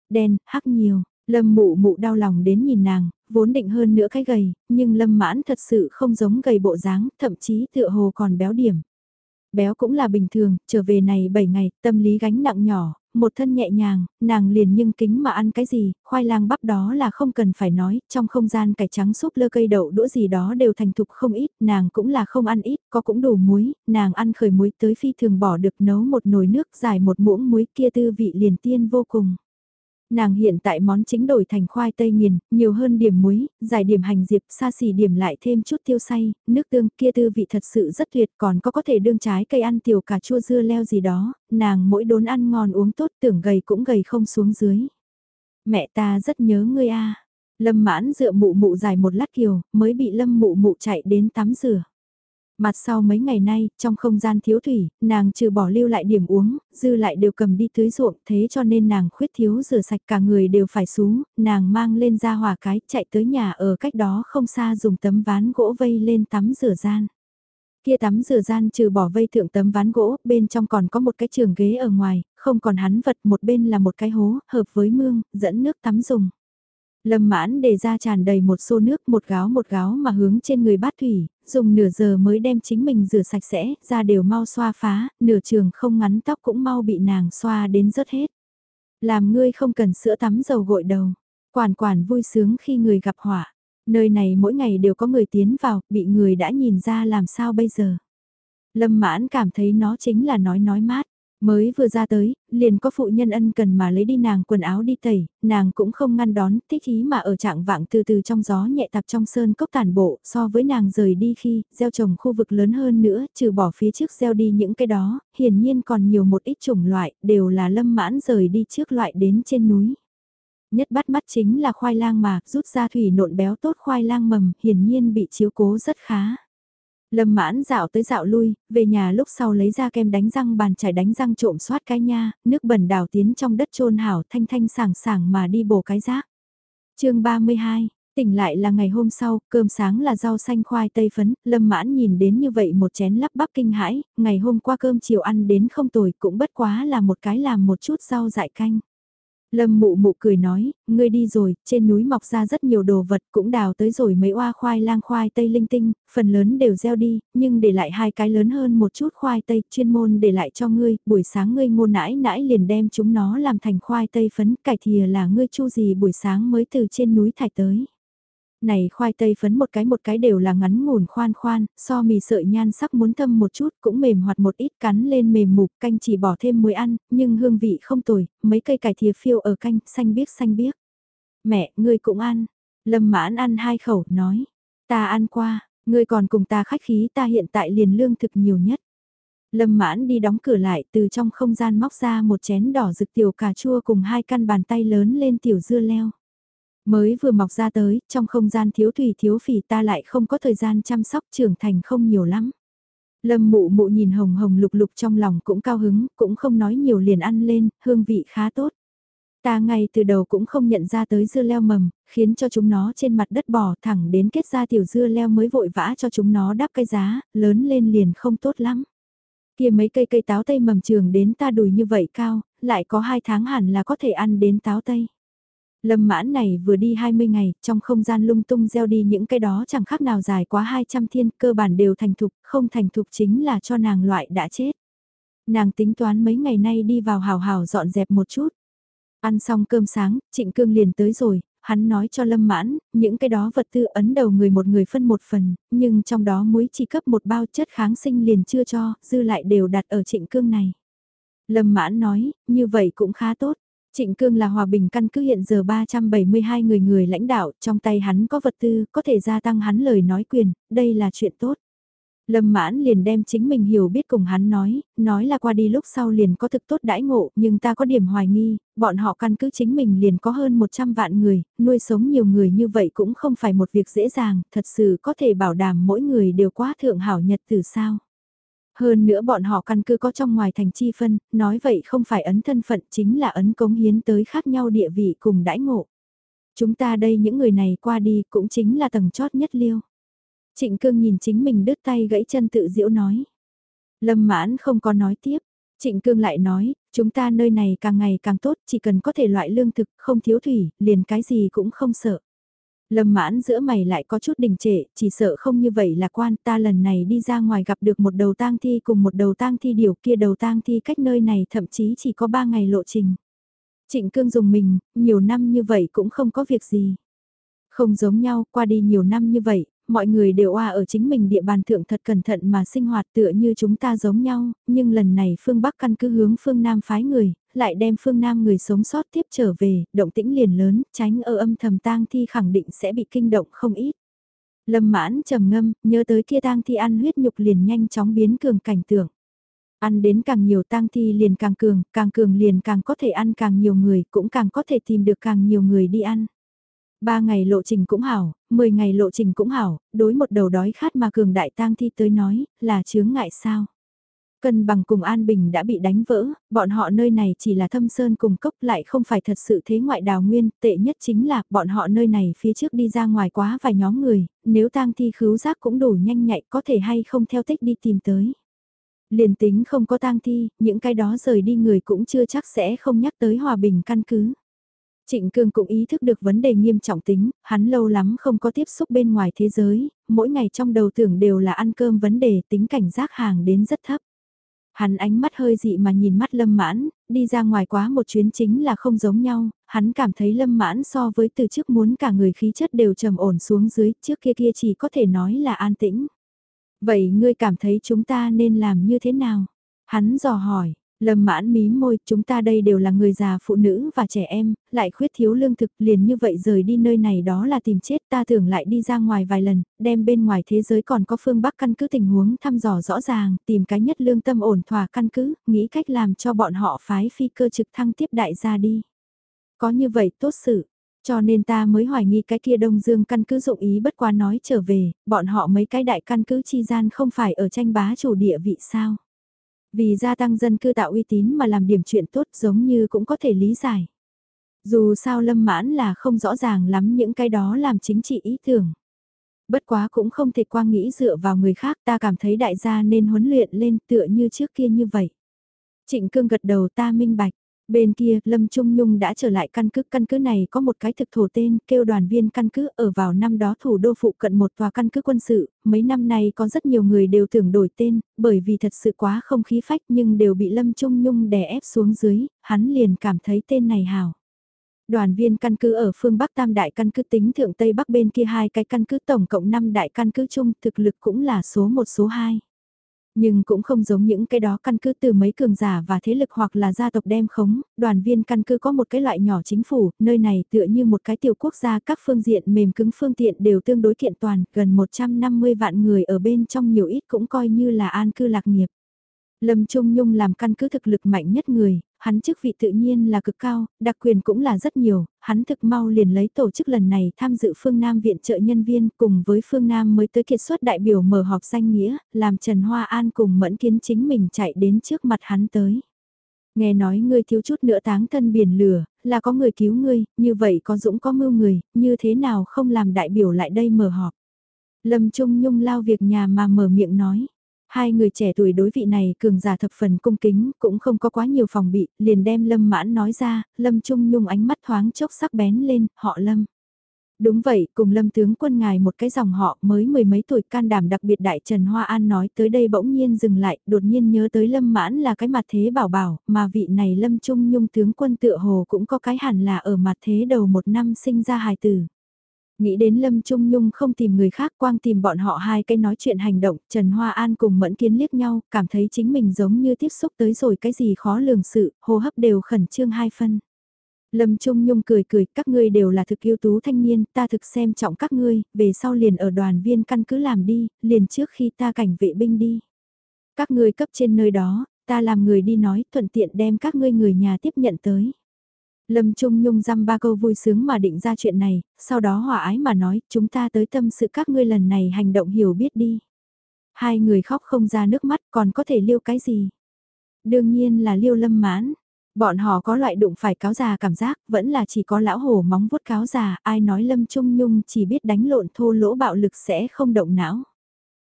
Đen, hắc nhiều, lâm mụ mụ đau lòng đến nhìn nàng, vốn định hơn nữa cái gầy, nhưng lâm mãn thật sự không giống gầy bộ dáng, thậm chí tựa hồ còn béo điểm. Béo cũng là bình thường, trở về này 7 ngày, tâm lý gánh nặng nhỏ, một thân nhẹ nhàng, nàng liền nhưng kính mà ăn cái gì, khoai lang bắp đó là không cần phải nói, trong không gian cải trắng súp lơ cây đậu đũa gì đó đều thành thục không ít, nàng cũng là không ăn ít, có cũng đủ muối, nàng ăn khởi muối tới phi thường bỏ được nấu một nồi nước dài một muỗng muối kia tư vị liền tiên vô cùng. Nàng hiện tại món chính đổi thành khoai tây nghiền, nhiều hơn điểm muối, giải điểm hành diệp, xa xỉ điểm lại thêm chút tiêu say, nước tương kia tư vị thật sự rất tuyệt còn có có thể đương trái cây ăn tiểu cà chua dưa leo gì đó, nàng mỗi đốn ăn ngon uống tốt tưởng gầy cũng gầy không xuống dưới. Mẹ ta rất nhớ ngươi a Lâm mãn dựa mụ mụ dài một lát kiều, mới bị lâm mụ mụ chạy đến tắm rửa. Mặt sau mấy ngày nay, trong không gian thiếu thủy, nàng trừ bỏ lưu lại điểm uống, dư lại đều cầm đi tưới ruộng, thế cho nên nàng khuyết thiếu rửa sạch cả người đều phải xuống, nàng mang lên ra hòa cái, chạy tới nhà ở cách đó không xa dùng tấm ván gỗ vây lên tắm rửa gian. Kia tắm rửa gian trừ bỏ vây thượng tấm ván gỗ, bên trong còn có một cái trường ghế ở ngoài, không còn hắn vật một bên là một cái hố, hợp với mương, dẫn nước tắm dùng. Lâm mãn để ra tràn đầy một xô nước một gáo một gáo mà hướng trên người bát thủy, dùng nửa giờ mới đem chính mình rửa sạch sẽ, ra đều mau xoa phá, nửa trường không ngắn tóc cũng mau bị nàng xoa đến rớt hết. Làm ngươi không cần sữa tắm dầu gội đầu, quản quản vui sướng khi người gặp họa. Nơi này mỗi ngày đều có người tiến vào, bị người đã nhìn ra làm sao bây giờ. Lâm mãn cảm thấy nó chính là nói nói mát. Mới vừa ra tới, liền có phụ nhân ân cần mà lấy đi nàng quần áo đi tẩy, nàng cũng không ngăn đón, thích ý mà ở trạng vạng từ từ trong gió nhẹ tạp trong sơn cốc tàn bộ, so với nàng rời đi khi, gieo trồng khu vực lớn hơn nữa, trừ bỏ phía trước gieo đi những cái đó, hiển nhiên còn nhiều một ít chủng loại, đều là lâm mãn rời đi trước loại đến trên núi. Nhất bắt mắt chính là khoai lang mà, rút ra thủy nộn béo tốt khoai lang mầm, hiển nhiên bị chiếu cố rất khá. Lâm mãn dạo tới dạo lui, về nhà lúc sau lấy ra kem đánh răng bàn chải đánh răng trộm soát cái nha, nước bẩn đào tiến trong đất trôn hảo thanh thanh sảng sảng mà đi bổ cái rác. chương 32, tỉnh lại là ngày hôm sau, cơm sáng là rau xanh khoai tây phấn, lâm mãn nhìn đến như vậy một chén lắp bắp kinh hãi, ngày hôm qua cơm chiều ăn đến không tồi cũng bất quá là một cái làm một chút rau dại canh. Lâm mụ mụ cười nói, ngươi đi rồi, trên núi mọc ra rất nhiều đồ vật cũng đào tới rồi mấy oa khoai lang khoai tây linh tinh, phần lớn đều gieo đi, nhưng để lại hai cái lớn hơn một chút khoai tây chuyên môn để lại cho ngươi, buổi sáng ngươi ngô nãi nãi liền đem chúng nó làm thành khoai tây phấn, cải thìa là ngươi chu gì buổi sáng mới từ trên núi thải tới. Này khoai tây phấn một cái một cái đều là ngắn ngủn khoan khoan, so mì sợi nhan sắc muốn thâm một chút cũng mềm hoạt một ít cắn lên mềm mục canh chỉ bỏ thêm muối ăn, nhưng hương vị không tồi, mấy cây cải thìa phiêu ở canh xanh biếc xanh biếc. Mẹ, ngươi cũng ăn. Lâm mãn ăn hai khẩu, nói. Ta ăn qua, ngươi còn cùng ta khách khí ta hiện tại liền lương thực nhiều nhất. Lâm mãn đi đóng cửa lại từ trong không gian móc ra một chén đỏ rực tiểu cà chua cùng hai căn bàn tay lớn lên tiểu dưa leo. Mới vừa mọc ra tới, trong không gian thiếu thủy thiếu phỉ ta lại không có thời gian chăm sóc trưởng thành không nhiều lắm. Lâm mụ mụ nhìn hồng hồng lục lục trong lòng cũng cao hứng, cũng không nói nhiều liền ăn lên, hương vị khá tốt. Ta ngay từ đầu cũng không nhận ra tới dưa leo mầm, khiến cho chúng nó trên mặt đất bò thẳng đến kết ra tiểu dưa leo mới vội vã cho chúng nó đắp cây giá, lớn lên liền không tốt lắm. Kia mấy cây cây táo tây mầm trường đến ta đùi như vậy cao, lại có hai tháng hẳn là có thể ăn đến táo tây. Lâm mãn này vừa đi 20 ngày, trong không gian lung tung gieo đi những cái đó chẳng khác nào dài quá 200 thiên, cơ bản đều thành thục, không thành thục chính là cho nàng loại đã chết. Nàng tính toán mấy ngày nay đi vào hào hào dọn dẹp một chút. Ăn xong cơm sáng, trịnh cương liền tới rồi, hắn nói cho lâm mãn, những cái đó vật tư ấn đầu người một người phân một phần, nhưng trong đó muối chỉ cấp một bao chất kháng sinh liền chưa cho, dư lại đều đặt ở trịnh cương này. Lâm mãn nói, như vậy cũng khá tốt. Trịnh Cương là hòa bình căn cứ hiện giờ 372 người người lãnh đạo, trong tay hắn có vật tư, có thể gia tăng hắn lời nói quyền, đây là chuyện tốt. Lâm mãn liền đem chính mình hiểu biết cùng hắn nói, nói là qua đi lúc sau liền có thực tốt đãi ngộ, nhưng ta có điểm hoài nghi, bọn họ căn cứ chính mình liền có hơn 100 vạn người, nuôi sống nhiều người như vậy cũng không phải một việc dễ dàng, thật sự có thể bảo đảm mỗi người đều quá thượng hảo nhật từ sao. Hơn nữa bọn họ căn cứ có trong ngoài thành chi phân, nói vậy không phải ấn thân phận chính là ấn cống hiến tới khác nhau địa vị cùng đãi ngộ. Chúng ta đây những người này qua đi cũng chính là tầng chót nhất liêu. Trịnh cương nhìn chính mình đứt tay gãy chân tự diễu nói. Lâm mãn không có nói tiếp. Trịnh cương lại nói, chúng ta nơi này càng ngày càng tốt, chỉ cần có thể loại lương thực, không thiếu thủy, liền cái gì cũng không sợ. Lâm mãn giữa mày lại có chút đình trệ, chỉ sợ không như vậy là quan ta lần này đi ra ngoài gặp được một đầu tang thi cùng một đầu tang thi điều kia đầu tang thi cách nơi này thậm chí chỉ có ba ngày lộ trình. Trịnh cương dùng mình, nhiều năm như vậy cũng không có việc gì. Không giống nhau, qua đi nhiều năm như vậy, mọi người đều oa ở chính mình địa bàn thượng thật cẩn thận mà sinh hoạt tựa như chúng ta giống nhau, nhưng lần này phương Bắc căn cứ hướng phương Nam phái người, lại đem phương Nam người sống sót tiếp trở về, động tĩnh liền lớn, tránh ở âm thầm tang thi khẳng định sẽ bị kinh động không ít. Lâm mãn trầm ngâm, nhớ tới kia tang thi ăn huyết nhục liền nhanh chóng biến cường cảnh tượng. Ăn đến càng nhiều tang thi liền càng cường, càng cường liền càng có thể ăn càng nhiều người, cũng càng có thể tìm được càng nhiều người đi ăn. Ba ngày lộ trình cũng hảo, 10 ngày lộ trình cũng hảo, đối một đầu đói khát mà cường đại tang thi tới nói, là chướng ngại sao. Cân bằng cùng An Bình đã bị đánh vỡ, bọn họ nơi này chỉ là thâm sơn cùng cốc lại không phải thật sự thế ngoại đào nguyên, tệ nhất chính là bọn họ nơi này phía trước đi ra ngoài quá vài nhóm người, nếu tang thi khứu giác cũng đủ nhanh nhạy có thể hay không theo tích đi tìm tới. Liền tính không có tang thi, những cái đó rời đi người cũng chưa chắc sẽ không nhắc tới hòa bình căn cứ. Trịnh Cương cũng ý thức được vấn đề nghiêm trọng tính, hắn lâu lắm không có tiếp xúc bên ngoài thế giới, mỗi ngày trong đầu tưởng đều là ăn cơm vấn đề tính cảnh giác hàng đến rất thấp. Hắn ánh mắt hơi dị mà nhìn mắt lâm mãn, đi ra ngoài quá một chuyến chính là không giống nhau, hắn cảm thấy lâm mãn so với từ trước muốn cả người khí chất đều trầm ổn xuống dưới, trước kia kia chỉ có thể nói là an tĩnh. Vậy ngươi cảm thấy chúng ta nên làm như thế nào? Hắn dò hỏi, Lâm mãn mí môi, chúng ta đây đều là người già phụ nữ và trẻ em, lại khuyết thiếu lương thực liền như vậy rời đi nơi này đó là tìm chết ta tưởng lại đi ra ngoài vài lần, đem bên ngoài thế giới còn có phương Bắc căn cứ tình huống thăm dò rõ ràng, tìm cái nhất lương tâm ổn thỏa căn cứ, nghĩ cách làm cho bọn họ phái phi cơ trực thăng tiếp đại ra đi. Có như vậy tốt sự, cho nên ta mới hoài nghi cái kia Đông Dương căn cứ dụng ý bất quá nói trở về, bọn họ mấy cái đại căn cứ chi gian không phải ở tranh bá chủ địa vị sao. Vì gia tăng dân cư tạo uy tín mà làm điểm chuyện tốt giống như cũng có thể lý giải. Dù sao lâm mãn là không rõ ràng lắm những cái đó làm chính trị ý tưởng. Bất quá cũng không thể quang nghĩ dựa vào người khác, ta cảm thấy đại gia nên huấn luyện lên tựa như trước kia như vậy. Trịnh cương gật đầu, ta minh bạch. Bên kia, Lâm Trung Nhung đã trở lại căn cứ. Căn cứ này có một cái thực thổ tên, kêu đoàn viên căn cứ ở vào năm đó thủ đô phụ cận một tòa căn cứ quân sự. Mấy năm nay có rất nhiều người đều tưởng đổi tên, bởi vì thật sự quá không khí phách nhưng đều bị Lâm Trung Nhung đè ép xuống dưới, hắn liền cảm thấy tên này hào. Đoàn viên căn cứ ở phương Bắc Tam Đại căn cứ tính thượng Tây Bắc bên kia hai cái căn cứ tổng cộng 5 đại căn cứ chung thực lực cũng là số 1 số 2. Nhưng cũng không giống những cái đó căn cứ từ mấy cường giả và thế lực hoặc là gia tộc đem khống, đoàn viên căn cứ có một cái loại nhỏ chính phủ, nơi này tựa như một cái tiểu quốc gia các phương diện mềm cứng phương tiện đều tương đối kiện toàn, gần 150 vạn người ở bên trong nhiều ít cũng coi như là an cư lạc nghiệp. Lâm Trung Nhung làm căn cứ thực lực mạnh nhất người, hắn chức vị tự nhiên là cực cao, đặc quyền cũng là rất nhiều, hắn thực mau liền lấy tổ chức lần này tham dự phương Nam viện trợ nhân viên cùng với phương Nam mới tới kiệt xuất đại biểu mở họp danh nghĩa, làm Trần Hoa An cùng mẫn kiến chính mình chạy đến trước mặt hắn tới. Nghe nói ngươi thiếu chút nữa táng thân biển lửa, là có người cứu ngươi, như vậy có dũng có mưu người, như thế nào không làm đại biểu lại đây mở họp. Lâm Trung Nhung lao việc nhà mà mở miệng nói. Hai người trẻ tuổi đối vị này cường giả thập phần cung kính, cũng không có quá nhiều phòng bị, liền đem Lâm Mãn nói ra, Lâm Trung Nhung ánh mắt thoáng chốc sắc bén lên, họ Lâm. Đúng vậy, cùng Lâm tướng quân ngài một cái dòng họ mới mười mấy tuổi can đảm đặc biệt đại Trần Hoa An nói tới đây bỗng nhiên dừng lại, đột nhiên nhớ tới Lâm Mãn là cái mặt thế bảo bảo, mà vị này Lâm Trung Nhung tướng quân tựa hồ cũng có cái hẳn là ở mặt thế đầu một năm sinh ra hài tử. Nghĩ đến Lâm Trung Nhung không tìm người khác quang tìm bọn họ hai cái nói chuyện hành động, Trần Hoa An cùng Mẫn Kiến liếc nhau, cảm thấy chính mình giống như tiếp xúc tới rồi cái gì khó lường sự, hô hấp đều khẩn trương hai phân. Lâm Trung Nhung cười cười, các ngươi đều là thực ưu tú thanh niên, ta thực xem trọng các ngươi, về sau liền ở đoàn viên căn cứ làm đi, liền trước khi ta cảnh vệ binh đi. Các ngươi cấp trên nơi đó, ta làm người đi nói, thuận tiện đem các ngươi người nhà tiếp nhận tới. Lâm Trung Nhung dăm ba câu vui sướng mà định ra chuyện này, sau đó hòa ái mà nói, chúng ta tới tâm sự các ngươi lần này hành động hiểu biết đi. Hai người khóc không ra nước mắt còn có thể liêu cái gì? Đương nhiên là liêu lâm mãn. Bọn họ có loại đụng phải cáo già cảm giác, vẫn là chỉ có lão hổ móng vuốt cáo già, ai nói Lâm Trung Nhung chỉ biết đánh lộn thô lỗ bạo lực sẽ không động não.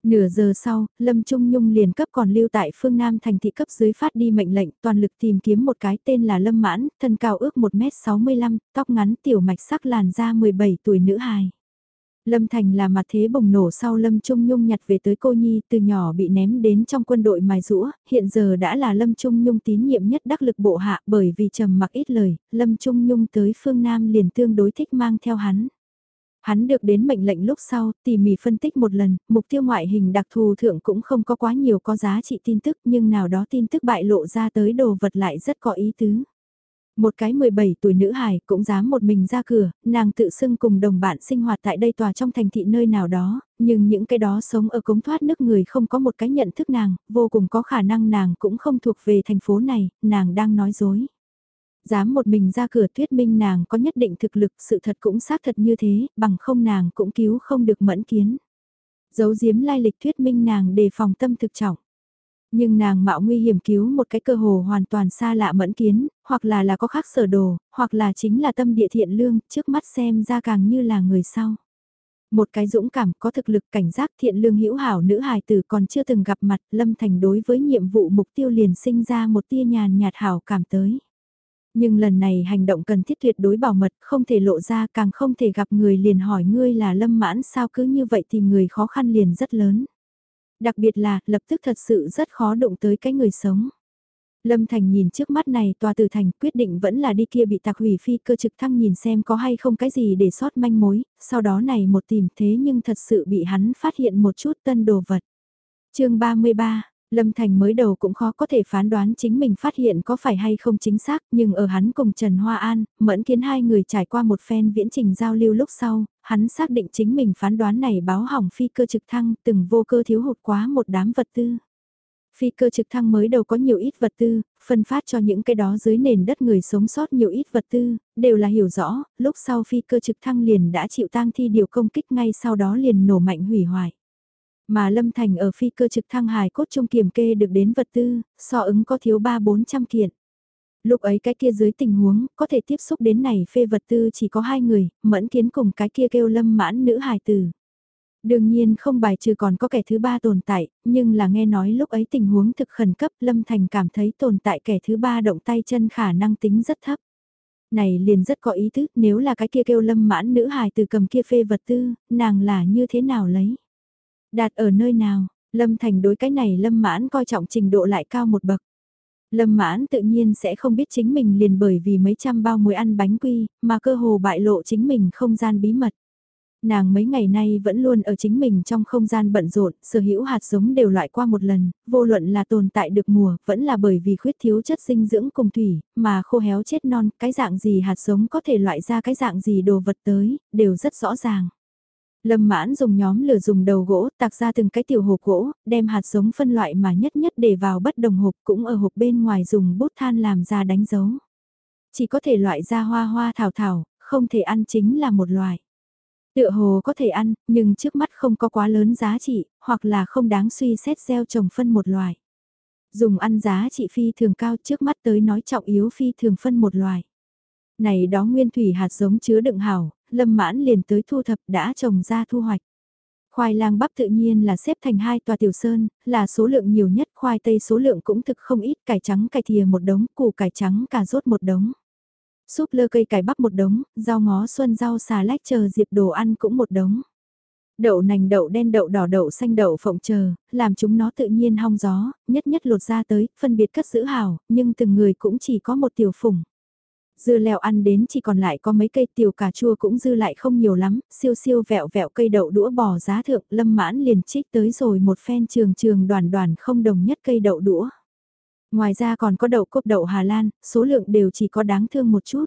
Nửa giờ sau, Lâm Trung Nhung liền cấp còn lưu tại phương Nam thành thị cấp dưới phát đi mệnh lệnh toàn lực tìm kiếm một cái tên là Lâm Mãn, thân cao ước 1m65, tóc ngắn tiểu mạch sắc làn da 17 tuổi nữ hài. Lâm Thành là mặt thế bùng nổ sau Lâm Trung Nhung nhặt về tới cô Nhi từ nhỏ bị ném đến trong quân đội mài rũa, hiện giờ đã là Lâm Trung Nhung tín nhiệm nhất đắc lực bộ hạ bởi vì trầm mặc ít lời, Lâm Trung Nhung tới phương Nam liền tương đối thích mang theo hắn. Hắn được đến mệnh lệnh lúc sau, tỉ mỉ phân tích một lần, mục tiêu ngoại hình đặc thù thượng cũng không có quá nhiều có giá trị tin tức nhưng nào đó tin tức bại lộ ra tới đồ vật lại rất có ý tứ. Một cái 17 tuổi nữ hài cũng dám một mình ra cửa, nàng tự xưng cùng đồng bạn sinh hoạt tại đây tòa trong thành thị nơi nào đó, nhưng những cái đó sống ở cống thoát nước người không có một cái nhận thức nàng, vô cùng có khả năng nàng cũng không thuộc về thành phố này, nàng đang nói dối. Dám một mình ra cửa thuyết minh nàng có nhất định thực lực sự thật cũng xác thật như thế, bằng không nàng cũng cứu không được mẫn kiến. Giấu giếm lai lịch thuyết minh nàng đề phòng tâm thực trọng. Nhưng nàng mạo nguy hiểm cứu một cái cơ hồ hoàn toàn xa lạ mẫn kiến, hoặc là là có khác sở đồ, hoặc là chính là tâm địa thiện lương, trước mắt xem ra càng như là người sau. Một cái dũng cảm có thực lực cảnh giác thiện lương hữu hảo nữ hài tử còn chưa từng gặp mặt Lâm Thành đối với nhiệm vụ mục tiêu liền sinh ra một tia nhàn nhạt hảo cảm tới. Nhưng lần này hành động cần thiết tuyệt đối bảo mật, không thể lộ ra càng không thể gặp người liền hỏi ngươi là lâm mãn sao cứ như vậy tìm người khó khăn liền rất lớn. Đặc biệt là, lập tức thật sự rất khó động tới cái người sống. Lâm Thành nhìn trước mắt này tòa tử thành quyết định vẫn là đi kia bị tạc hủy phi cơ trực thăng nhìn xem có hay không cái gì để sót manh mối, sau đó này một tìm thế nhưng thật sự bị hắn phát hiện một chút tân đồ vật. chương 33 Lâm Thành mới đầu cũng khó có thể phán đoán chính mình phát hiện có phải hay không chính xác, nhưng ở hắn cùng Trần Hoa An, mẫn kiến hai người trải qua một phen viễn trình giao lưu lúc sau, hắn xác định chính mình phán đoán này báo hỏng phi cơ trực thăng từng vô cơ thiếu hụt quá một đám vật tư. Phi cơ trực thăng mới đầu có nhiều ít vật tư, phân phát cho những cái đó dưới nền đất người sống sót nhiều ít vật tư, đều là hiểu rõ, lúc sau phi cơ trực thăng liền đã chịu tang thi điều công kích ngay sau đó liền nổ mạnh hủy hoại. Mà Lâm Thành ở phi cơ trực thăng hài cốt trung kiểm kê được đến vật tư, so ứng có thiếu 3-400 kiện. Lúc ấy cái kia dưới tình huống, có thể tiếp xúc đến này phê vật tư chỉ có hai người, mẫn kiến cùng cái kia kêu lâm mãn nữ hài tử. Đương nhiên không bài trừ còn có kẻ thứ ba tồn tại, nhưng là nghe nói lúc ấy tình huống thực khẩn cấp Lâm Thành cảm thấy tồn tại kẻ thứ ba động tay chân khả năng tính rất thấp. Này liền rất có ý thức nếu là cái kia kêu lâm mãn nữ hài từ cầm kia phê vật tư, nàng là như thế nào lấy. Đạt ở nơi nào, Lâm Thành đối cái này Lâm Mãn coi trọng trình độ lại cao một bậc. Lâm Mãn tự nhiên sẽ không biết chính mình liền bởi vì mấy trăm bao muối ăn bánh quy, mà cơ hồ bại lộ chính mình không gian bí mật. Nàng mấy ngày nay vẫn luôn ở chính mình trong không gian bận rộn, sở hữu hạt giống đều loại qua một lần, vô luận là tồn tại được mùa, vẫn là bởi vì khuyết thiếu chất dinh dưỡng cùng thủy, mà khô héo chết non, cái dạng gì hạt giống có thể loại ra cái dạng gì đồ vật tới, đều rất rõ ràng. Lâm mãn dùng nhóm lửa dùng đầu gỗ tạc ra từng cái tiểu hộp gỗ, đem hạt giống phân loại mà nhất nhất để vào bất đồng hộp cũng ở hộp bên ngoài dùng bút than làm ra đánh dấu. Chỉ có thể loại ra hoa hoa thảo thảo, không thể ăn chính là một loại. Tựa hồ có thể ăn, nhưng trước mắt không có quá lớn giá trị, hoặc là không đáng suy xét gieo trồng phân một loại. Dùng ăn giá trị phi thường cao trước mắt tới nói trọng yếu phi thường phân một loại. Này đó nguyên thủy hạt giống chứa đựng hảo, lâm mãn liền tới thu thập đã trồng ra thu hoạch. Khoai lang bắp tự nhiên là xếp thành hai tòa tiểu sơn, là số lượng nhiều nhất, khoai tây số lượng cũng thực không ít, cải trắng cải thìa một đống, củ cải trắng cà rốt một đống. Súp lơ cây cải bắp một đống, rau ngó xuân rau xà lách chờ dịp đồ ăn cũng một đống. Đậu nành đậu đen đậu đỏ đậu xanh đậu phộng chờ, làm chúng nó tự nhiên hong gió, nhất nhất lột ra tới, phân biệt cất giữ hào, nhưng từng người cũng chỉ có một tiểu phủng dưa leo ăn đến chỉ còn lại có mấy cây tiểu cà chua cũng dư lại không nhiều lắm, siêu siêu vẹo vẹo cây đậu đũa bò giá thượng, lâm mãn liền trích tới rồi một phen trường trường đoàn đoàn không đồng nhất cây đậu đũa. Ngoài ra còn có đậu cốc đậu Hà Lan, số lượng đều chỉ có đáng thương một chút.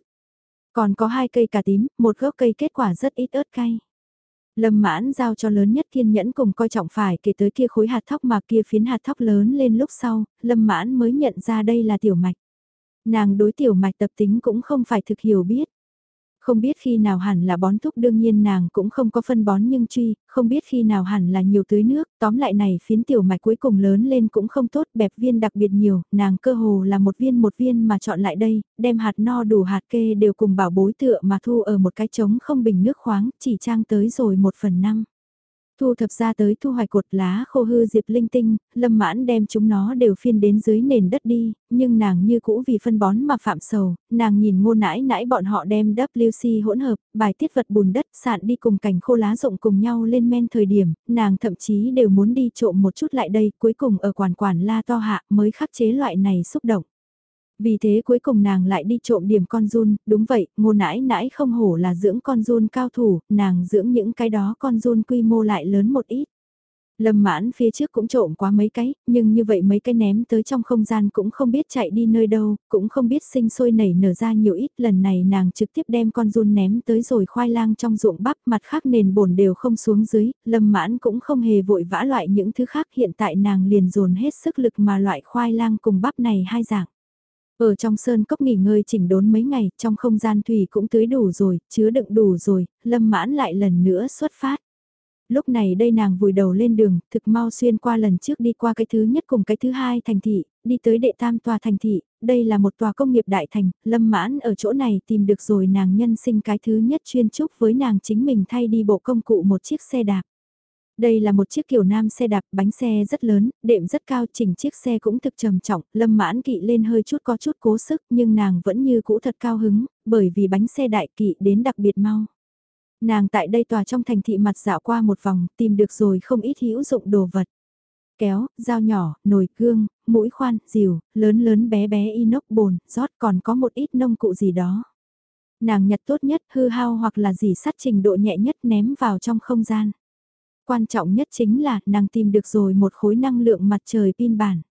Còn có hai cây cà tím, một gốc cây kết quả rất ít ớt cay. Lâm mãn giao cho lớn nhất kiên nhẫn cùng coi trọng phải kể tới kia khối hạt thóc mà kia phiến hạt thóc lớn lên lúc sau, lâm mãn mới nhận ra đây là tiểu mạch. Nàng đối tiểu mạch tập tính cũng không phải thực hiểu biết. Không biết khi nào hẳn là bón thúc đương nhiên nàng cũng không có phân bón nhưng truy, không biết khi nào hẳn là nhiều tưới nước, tóm lại này phiến tiểu mạch cuối cùng lớn lên cũng không tốt, bẹp viên đặc biệt nhiều, nàng cơ hồ là một viên một viên mà chọn lại đây, đem hạt no đủ hạt kê đều cùng bảo bối tựa mà thu ở một cái trống không bình nước khoáng, chỉ trang tới rồi một phần năm. Thu thập ra tới thu hoạch cột lá khô hư diệp linh tinh, lâm mãn đem chúng nó đều phiên đến dưới nền đất đi, nhưng nàng như cũ vì phân bón mà phạm sầu, nàng nhìn ngô nãi nãi bọn họ đem WC hỗn hợp, bài tiết vật bùn đất sạn đi cùng cành khô lá rộng cùng nhau lên men thời điểm, nàng thậm chí đều muốn đi trộm một chút lại đây, cuối cùng ở quản quản la to hạ mới khắc chế loại này xúc động. Vì thế cuối cùng nàng lại đi trộm điểm con run, đúng vậy, ngô nãi nãi không hổ là dưỡng con run cao thủ, nàng dưỡng những cái đó con run quy mô lại lớn một ít. Lâm mãn phía trước cũng trộm quá mấy cái, nhưng như vậy mấy cái ném tới trong không gian cũng không biết chạy đi nơi đâu, cũng không biết sinh sôi nảy nở ra nhiều ít. Lần này nàng trực tiếp đem con run ném tới rồi khoai lang trong ruộng bắp mặt khác nền bồn đều không xuống dưới, lâm mãn cũng không hề vội vã loại những thứ khác hiện tại nàng liền dồn hết sức lực mà loại khoai lang cùng bắp này hai dạng. Ở trong sơn cốc nghỉ ngơi chỉnh đốn mấy ngày, trong không gian thủy cũng tưới đủ rồi, chứa đựng đủ rồi, lâm mãn lại lần nữa xuất phát. Lúc này đây nàng vùi đầu lên đường, thực mau xuyên qua lần trước đi qua cái thứ nhất cùng cái thứ hai thành thị, đi tới đệ tam tòa thành thị, đây là một tòa công nghiệp đại thành, lâm mãn ở chỗ này tìm được rồi nàng nhân sinh cái thứ nhất chuyên trúc với nàng chính mình thay đi bộ công cụ một chiếc xe đạp. Đây là một chiếc kiểu nam xe đạp, bánh xe rất lớn, đệm rất cao, chỉnh chiếc xe cũng thực trầm trọng, lâm mãn kỵ lên hơi chút có chút cố sức nhưng nàng vẫn như cũ thật cao hứng, bởi vì bánh xe đại kỵ đến đặc biệt mau. Nàng tại đây tòa trong thành thị mặt dạo qua một vòng, tìm được rồi không ít hữu dụng đồ vật. Kéo, dao nhỏ, nồi cương mũi khoan, dìu, lớn lớn bé bé inox bồn, rót còn có một ít nông cụ gì đó. Nàng nhặt tốt nhất, hư hao hoặc là gì sắt trình độ nhẹ nhất ném vào trong không gian. Quan trọng nhất chính là nàng tìm được rồi một khối năng lượng mặt trời pin bản.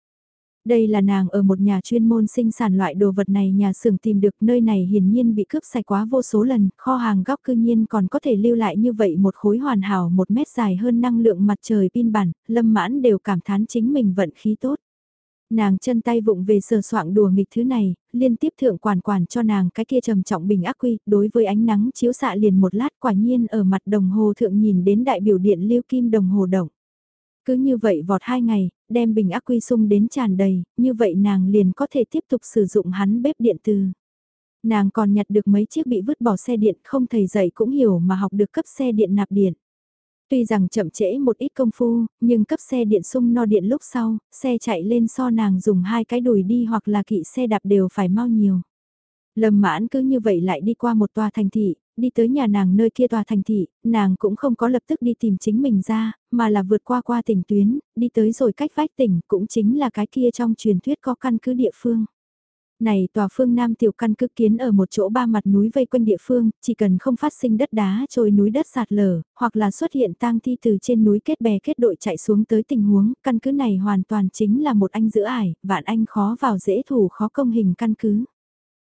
Đây là nàng ở một nhà chuyên môn sinh sản loại đồ vật này nhà xưởng tìm được nơi này hiển nhiên bị cướp sạch quá vô số lần, kho hàng góc cư nhiên còn có thể lưu lại như vậy một khối hoàn hảo một mét dài hơn năng lượng mặt trời pin bản, lâm mãn đều cảm thán chính mình vận khí tốt. Nàng chân tay vụng về sờ soạng đùa nghịch thứ này, liên tiếp thượng quản quản cho nàng cái kia trầm trọng bình ác quy, đối với ánh nắng chiếu xạ liền một lát quả nhiên ở mặt đồng hồ thượng nhìn đến đại biểu điện lưu kim đồng hồ động. Cứ như vậy vọt hai ngày, đem bình ác quy sung đến tràn đầy, như vậy nàng liền có thể tiếp tục sử dụng hắn bếp điện từ. Nàng còn nhặt được mấy chiếc bị vứt bỏ xe điện không thầy dạy cũng hiểu mà học được cấp xe điện nạp điện. Tuy rằng chậm trễ một ít công phu, nhưng cấp xe điện sung no điện lúc sau, xe chạy lên so nàng dùng hai cái đùi đi hoặc là kỵ xe đạp đều phải mau nhiều. Lâm mãn cứ như vậy lại đi qua một tòa thành thị, đi tới nhà nàng nơi kia tòa thành thị, nàng cũng không có lập tức đi tìm chính mình ra, mà là vượt qua qua tỉnh tuyến, đi tới rồi cách vách tỉnh cũng chính là cái kia trong truyền thuyết có căn cứ địa phương. Này tòa phương Nam tiểu căn cứ kiến ở một chỗ ba mặt núi vây quanh địa phương, chỉ cần không phát sinh đất đá trôi núi đất sạt lở, hoặc là xuất hiện tang thi từ trên núi kết bè kết đội chạy xuống tới tình huống, căn cứ này hoàn toàn chính là một anh giữa ải, vạn anh khó vào dễ thủ khó công hình căn cứ.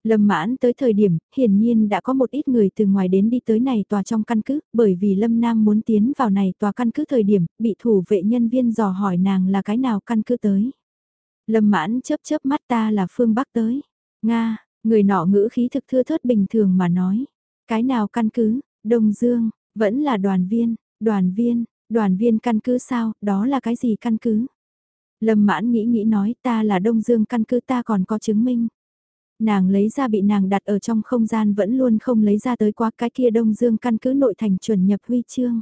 Lâm mãn tới thời điểm, hiển nhiên đã có một ít người từ ngoài đến đi tới này tòa trong căn cứ, bởi vì Lâm Nam muốn tiến vào này tòa căn cứ thời điểm, bị thủ vệ nhân viên dò hỏi nàng là cái nào căn cứ tới. Lâm mãn chớp chớp mắt ta là phương Bắc tới. Nga, người nọ ngữ khí thực thưa thớt bình thường mà nói. Cái nào căn cứ, Đông Dương, vẫn là đoàn viên, đoàn viên, đoàn viên căn cứ sao, đó là cái gì căn cứ? Lâm mãn nghĩ nghĩ nói ta là Đông Dương căn cứ ta còn có chứng minh. Nàng lấy ra bị nàng đặt ở trong không gian vẫn luôn không lấy ra tới qua cái kia Đông Dương căn cứ nội thành chuẩn nhập huy chương.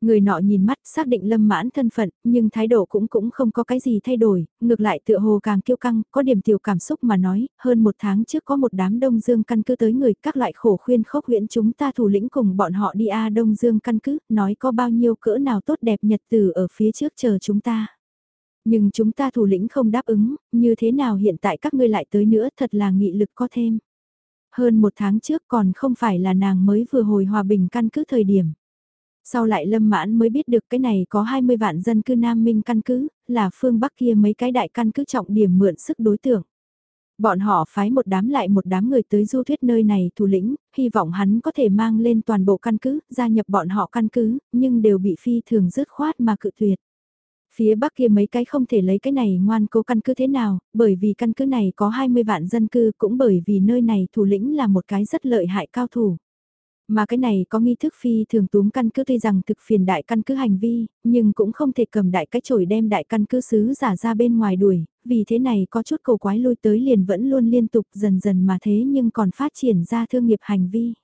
Người nọ nhìn mắt xác định lâm mãn thân phận, nhưng thái độ cũng cũng không có cái gì thay đổi, ngược lại tựa hồ càng kiêu căng, có điểm tiểu cảm xúc mà nói, hơn một tháng trước có một đám Đông Dương căn cứ tới người, các loại khổ khuyên khốc huyện chúng ta thủ lĩnh cùng bọn họ đi A Đông Dương căn cứ, nói có bao nhiêu cỡ nào tốt đẹp nhật từ ở phía trước chờ chúng ta. Nhưng chúng ta thủ lĩnh không đáp ứng, như thế nào hiện tại các ngươi lại tới nữa thật là nghị lực có thêm. Hơn một tháng trước còn không phải là nàng mới vừa hồi hòa bình căn cứ thời điểm. Sau lại lâm mãn mới biết được cái này có 20 vạn dân cư Nam Minh căn cứ, là phương Bắc kia mấy cái đại căn cứ trọng điểm mượn sức đối tượng. Bọn họ phái một đám lại một đám người tới du thuyết nơi này thủ lĩnh, hy vọng hắn có thể mang lên toàn bộ căn cứ, gia nhập bọn họ căn cứ, nhưng đều bị phi thường dứt khoát mà cự tuyệt. Phía bắc kia mấy cái không thể lấy cái này ngoan cố căn cứ thế nào, bởi vì căn cứ này có 20 vạn dân cư cũng bởi vì nơi này thủ lĩnh là một cái rất lợi hại cao thủ. Mà cái này có nghi thức phi thường túm căn cứ tuy rằng thực phiền đại căn cứ hành vi, nhưng cũng không thể cầm đại cái chổi đem đại căn cứ sứ giả ra bên ngoài đuổi, vì thế này có chút cầu quái lui tới liền vẫn luôn liên tục dần dần mà thế nhưng còn phát triển ra thương nghiệp hành vi.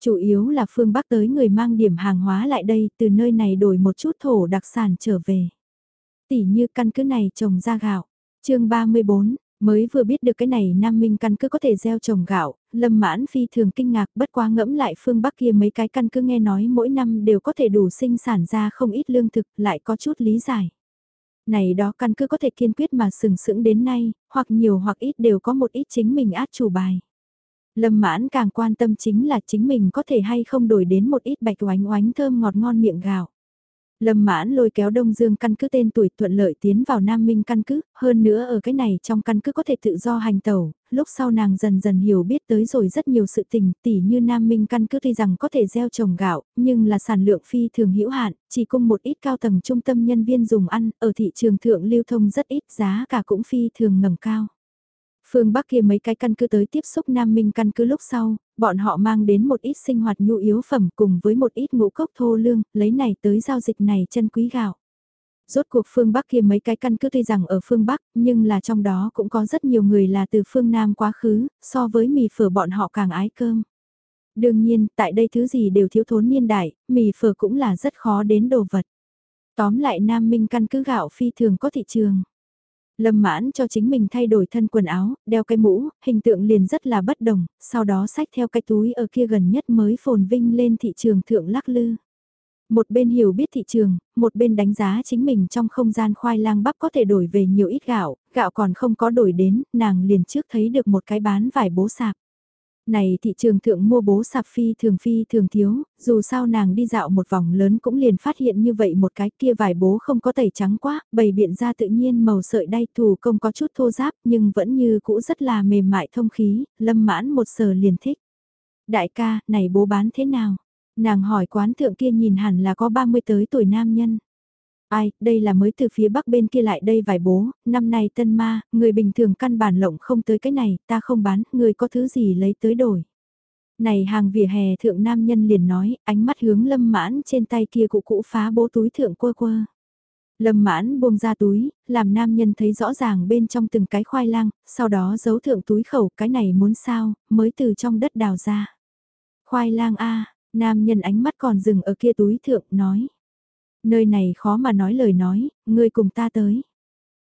Chủ yếu là phương Bắc tới người mang điểm hàng hóa lại đây từ nơi này đổi một chút thổ đặc sản trở về. Tỉ như căn cứ này trồng ra gạo. chương 34, Mới vừa biết được cái này Nam Minh căn cứ có thể gieo trồng gạo, Lâm Mãn Phi thường kinh ngạc bất quá ngẫm lại phương Bắc kia mấy cái căn cứ nghe nói mỗi năm đều có thể đủ sinh sản ra không ít lương thực lại có chút lý giải. Này đó căn cứ có thể kiên quyết mà sừng sững đến nay, hoặc nhiều hoặc ít đều có một ít chính mình át chủ bài. Lâm mãn càng quan tâm chính là chính mình có thể hay không đổi đến một ít bạch oánh oánh thơm ngọt ngon miệng gạo. Lâm mãn lôi kéo Đông Dương căn cứ tên tuổi thuận lợi tiến vào Nam Minh căn cứ, hơn nữa ở cái này trong căn cứ có thể tự do hành tẩu, lúc sau nàng dần dần hiểu biết tới rồi rất nhiều sự tình, tỉ như Nam Minh căn cứ tuy rằng có thể gieo trồng gạo, nhưng là sản lượng phi thường hữu hạn, chỉ cung một ít cao tầng trung tâm nhân viên dùng ăn, ở thị trường thượng lưu thông rất ít, giá cả cũng phi thường ngầm cao. Phương Bắc kia mấy cái căn cứ tới tiếp xúc Nam Minh căn cứ lúc sau, bọn họ mang đến một ít sinh hoạt nhu yếu phẩm cùng với một ít ngũ cốc thô lương, lấy này tới giao dịch này chân quý gạo. Rốt cuộc phương Bắc kia mấy cái căn cứ tuy rằng ở phương Bắc, nhưng là trong đó cũng có rất nhiều người là từ phương Nam quá khứ, so với mì phở bọn họ càng ái cơm. Đương nhiên, tại đây thứ gì đều thiếu thốn niên đại, mì phở cũng là rất khó đến đồ vật. Tóm lại Nam Minh căn cứ gạo phi thường có thị trường. Lâm mãn cho chính mình thay đổi thân quần áo, đeo cái mũ, hình tượng liền rất là bất đồng, sau đó xách theo cái túi ở kia gần nhất mới phồn vinh lên thị trường thượng lắc lư. Một bên hiểu biết thị trường, một bên đánh giá chính mình trong không gian khoai lang bắp có thể đổi về nhiều ít gạo, gạo còn không có đổi đến, nàng liền trước thấy được một cái bán vải bố sạp này thị trường thượng mua bố sạp phi thường phi thường thiếu, dù sao nàng đi dạo một vòng lớn cũng liền phát hiện như vậy một cái kia vải bố không có tẩy trắng quá, bày biện ra tự nhiên màu sợi đay thủ công có chút thô giáp nhưng vẫn như cũ rất là mềm mại thông khí, lâm mãn một sờ liền thích. Đại ca, này bố bán thế nào? Nàng hỏi quán thượng kia nhìn hẳn là có 30 tới tuổi nam nhân. Ai, đây là mới từ phía bắc bên kia lại đây vài bố, năm nay tân ma, người bình thường căn bản lộng không tới cái này, ta không bán, người có thứ gì lấy tới đổi. Này hàng vỉa hè thượng nam nhân liền nói, ánh mắt hướng lâm mãn trên tay kia cụ cũ phá bố túi thượng quơ quơ. Lâm mãn buông ra túi, làm nam nhân thấy rõ ràng bên trong từng cái khoai lang, sau đó giấu thượng túi khẩu cái này muốn sao, mới từ trong đất đào ra. Khoai lang a nam nhân ánh mắt còn dừng ở kia túi thượng nói. Nơi này khó mà nói lời nói, ngươi cùng ta tới.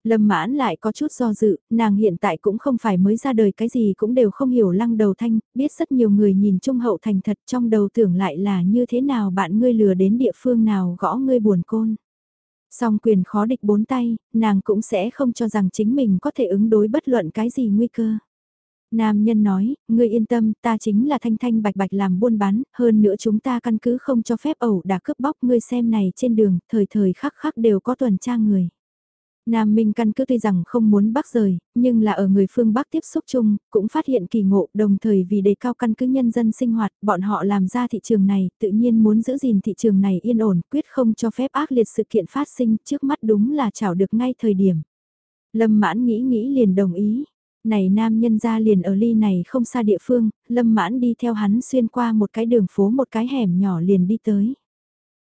Lâm mãn lại có chút do dự, nàng hiện tại cũng không phải mới ra đời cái gì cũng đều không hiểu lăng đầu thanh, biết rất nhiều người nhìn trung hậu thành thật trong đầu tưởng lại là như thế nào bạn ngươi lừa đến địa phương nào gõ ngươi buồn côn. Song quyền khó địch bốn tay, nàng cũng sẽ không cho rằng chính mình có thể ứng đối bất luận cái gì nguy cơ. Nam nhân nói, ngươi yên tâm, ta chính là thanh thanh bạch bạch làm buôn bán, hơn nữa chúng ta căn cứ không cho phép ẩu đả cướp bóc ngươi xem này trên đường, thời thời khắc khắc đều có tuần tra người. Nam Minh căn cứ tuy rằng không muốn bắc rời, nhưng là ở người phương Bắc tiếp xúc chung, cũng phát hiện kỳ ngộ đồng thời vì đề cao căn cứ nhân dân sinh hoạt, bọn họ làm ra thị trường này, tự nhiên muốn giữ gìn thị trường này yên ổn, quyết không cho phép ác liệt sự kiện phát sinh, trước mắt đúng là chảo được ngay thời điểm. Lâm mãn nghĩ nghĩ liền đồng ý, này nam nhân ra liền ở ly này không xa địa phương, lâm mãn đi theo hắn xuyên qua một cái đường phố một cái hẻm nhỏ liền đi tới.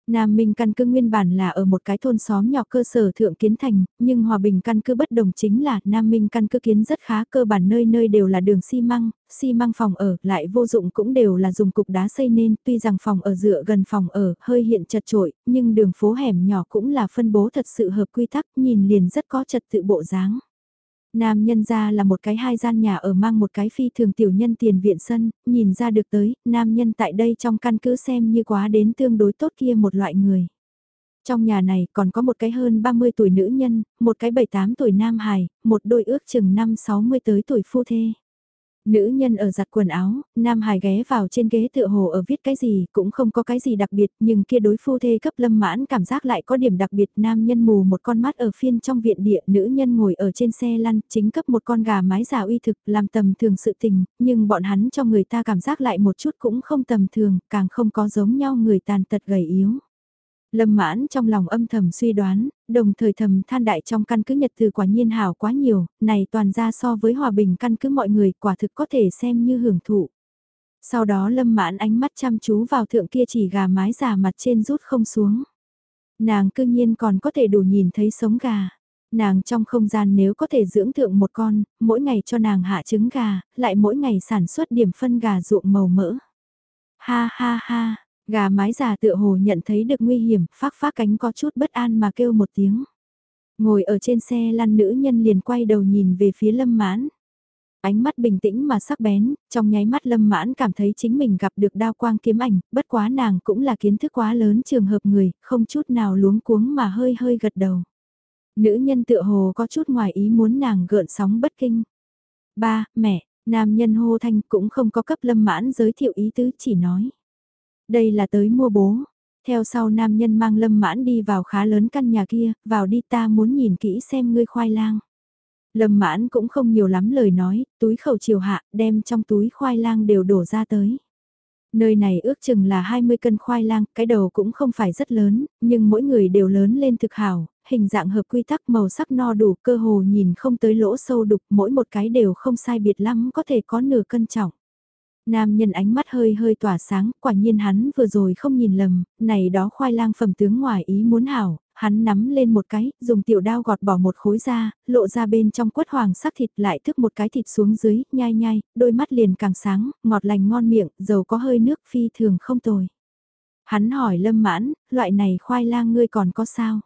Nam Minh căn cứ nguyên bản là ở một cái thôn xóm nhỏ cơ sở thượng kiến thành, nhưng hòa bình căn cứ bất đồng chính là Nam Minh căn cứ kiến rất khá cơ bản nơi nơi đều là đường xi măng, xi măng phòng ở lại vô dụng cũng đều là dùng cục đá xây nên, tuy rằng phòng ở dựa gần phòng ở hơi hiện chật trội, nhưng đường phố hẻm nhỏ cũng là phân bố thật sự hợp quy tắc nhìn liền rất có trật tự bộ dáng. Nam nhân ra là một cái hai gian nhà ở mang một cái phi thường tiểu nhân tiền viện sân, nhìn ra được tới, nam nhân tại đây trong căn cứ xem như quá đến tương đối tốt kia một loại người. Trong nhà này còn có một cái hơn 30 tuổi nữ nhân, một cái 7-8 tuổi nam hài, một đôi ước chừng 5-60 tới tuổi phu thê. Nữ nhân ở giặt quần áo, Nam Hải ghé vào trên ghế tựa hồ ở viết cái gì, cũng không có cái gì đặc biệt, nhưng kia đối phu thê cấp lâm mãn cảm giác lại có điểm đặc biệt. Nam nhân mù một con mắt ở phiên trong viện địa, nữ nhân ngồi ở trên xe lăn, chính cấp một con gà mái giả uy thực, làm tầm thường sự tình, nhưng bọn hắn cho người ta cảm giác lại một chút cũng không tầm thường, càng không có giống nhau người tàn tật gầy yếu. Lâm mãn trong lòng âm thầm suy đoán, đồng thời thầm than đại trong căn cứ nhật từ quả nhiên hảo quá nhiều, này toàn ra so với hòa bình căn cứ mọi người quả thực có thể xem như hưởng thụ. Sau đó lâm mãn ánh mắt chăm chú vào thượng kia chỉ gà mái già mặt trên rút không xuống. Nàng cư nhiên còn có thể đủ nhìn thấy sống gà. Nàng trong không gian nếu có thể dưỡng thượng một con, mỗi ngày cho nàng hạ trứng gà, lại mỗi ngày sản xuất điểm phân gà ruộng màu mỡ. Ha ha ha, Gà mái già tựa hồ nhận thấy được nguy hiểm, phát phát cánh có chút bất an mà kêu một tiếng. Ngồi ở trên xe lăn nữ nhân liền quay đầu nhìn về phía lâm mãn. Ánh mắt bình tĩnh mà sắc bén, trong nháy mắt lâm mãn cảm thấy chính mình gặp được đao quang kiếm ảnh, bất quá nàng cũng là kiến thức quá lớn trường hợp người, không chút nào luống cuống mà hơi hơi gật đầu. Nữ nhân tựa hồ có chút ngoài ý muốn nàng gợn sóng bất kinh. Ba, mẹ, nam nhân hô thanh cũng không có cấp lâm mãn giới thiệu ý tứ chỉ nói. Đây là tới mua bố. Theo sau nam nhân mang lâm mãn đi vào khá lớn căn nhà kia, vào đi ta muốn nhìn kỹ xem ngươi khoai lang. Lâm mãn cũng không nhiều lắm lời nói, túi khẩu chiều hạ, đem trong túi khoai lang đều đổ ra tới. Nơi này ước chừng là 20 cân khoai lang, cái đầu cũng không phải rất lớn, nhưng mỗi người đều lớn lên thực hảo, hình dạng hợp quy tắc màu sắc no đủ cơ hồ nhìn không tới lỗ sâu đục, mỗi một cái đều không sai biệt lắm có thể có nửa cân trọng. Nam nhân ánh mắt hơi hơi tỏa sáng, quả nhiên hắn vừa rồi không nhìn lầm, này đó khoai lang phẩm tướng ngoài ý muốn hảo, hắn nắm lên một cái, dùng tiểu đao gọt bỏ một khối ra, lộ ra bên trong quất hoàng sắc thịt lại thức một cái thịt xuống dưới, nhai nhai, đôi mắt liền càng sáng, ngọt lành ngon miệng, dầu có hơi nước phi thường không tồi. Hắn hỏi lâm mãn, loại này khoai lang ngươi còn có sao?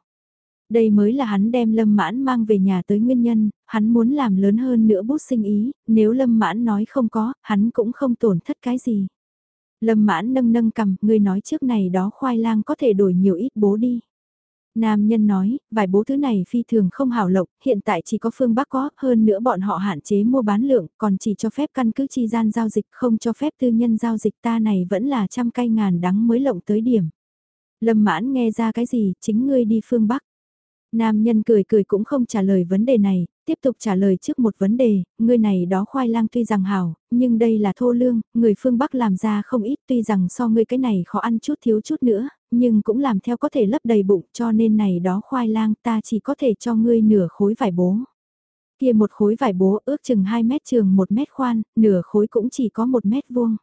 Đây mới là hắn đem Lâm Mãn mang về nhà tới nguyên nhân, hắn muốn làm lớn hơn nữa bút sinh ý, nếu Lâm Mãn nói không có, hắn cũng không tổn thất cái gì. Lâm Mãn nâng nâng cầm, người nói trước này đó khoai lang có thể đổi nhiều ít bố đi. Nam nhân nói, vài bố thứ này phi thường không hảo lộc, hiện tại chỉ có phương Bắc có, hơn nữa bọn họ hạn chế mua bán lượng, còn chỉ cho phép căn cứ chi gian giao dịch không cho phép tư nhân giao dịch ta này vẫn là trăm cây ngàn đắng mới lộng tới điểm. Lâm mãn nghe ra cái gì, chính ngươi đi phương Bắc. Nam nhân cười cười cũng không trả lời vấn đề này, tiếp tục trả lời trước một vấn đề, người này đó khoai lang tuy rằng hảo, nhưng đây là thô lương, người phương Bắc làm ra không ít tuy rằng so ngươi cái này khó ăn chút thiếu chút nữa, nhưng cũng làm theo có thể lấp đầy bụng cho nên này đó khoai lang ta chỉ có thể cho ngươi nửa khối vải bố. Kia một khối vải bố ước chừng 2 mét trường 1 mét khoan, nửa khối cũng chỉ có 1 mét vuông.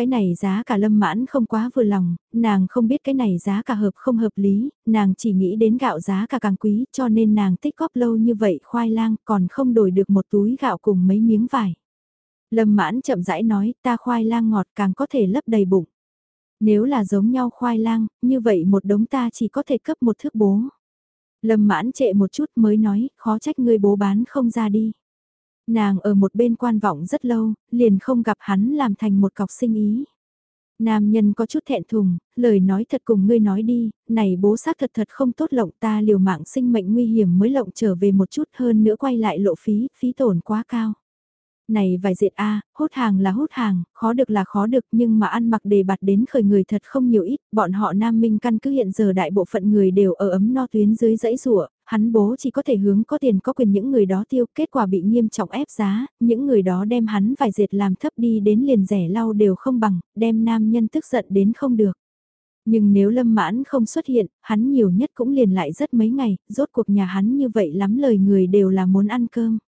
Cái này giá cả lâm mãn không quá vừa lòng, nàng không biết cái này giá cả hợp không hợp lý, nàng chỉ nghĩ đến gạo giá cả càng quý cho nên nàng tích góp lâu như vậy khoai lang còn không đổi được một túi gạo cùng mấy miếng vải. Lâm mãn chậm rãi nói ta khoai lang ngọt càng có thể lấp đầy bụng. Nếu là giống nhau khoai lang, như vậy một đống ta chỉ có thể cấp một thước bố. Lâm mãn trệ một chút mới nói, khó trách ngươi bố bán không ra đi. Nàng ở một bên quan vọng rất lâu, liền không gặp hắn làm thành một cọc sinh ý. Nam nhân có chút thẹn thùng, lời nói thật cùng ngươi nói đi, này bố xác thật thật không tốt lộng ta liều mạng sinh mệnh nguy hiểm mới lộng trở về một chút hơn nữa quay lại lộ phí, phí tổn quá cao này vài diện A, hút hàng là hút hàng, khó được là khó được nhưng mà ăn mặc đề bạt đến khởi người thật không nhiều ít, bọn họ Nam Minh căn cứ hiện giờ đại bộ phận người đều ở ấm no tuyến dưới dãy rủa hắn bố chỉ có thể hướng có tiền có quyền những người đó tiêu, kết quả bị nghiêm trọng ép giá, những người đó đem hắn vài diệt làm thấp đi đến liền rẻ lau đều không bằng, đem nam nhân tức giận đến không được. Nhưng nếu lâm mãn không xuất hiện, hắn nhiều nhất cũng liền lại rất mấy ngày, rốt cuộc nhà hắn như vậy lắm lời người đều là muốn ăn cơm.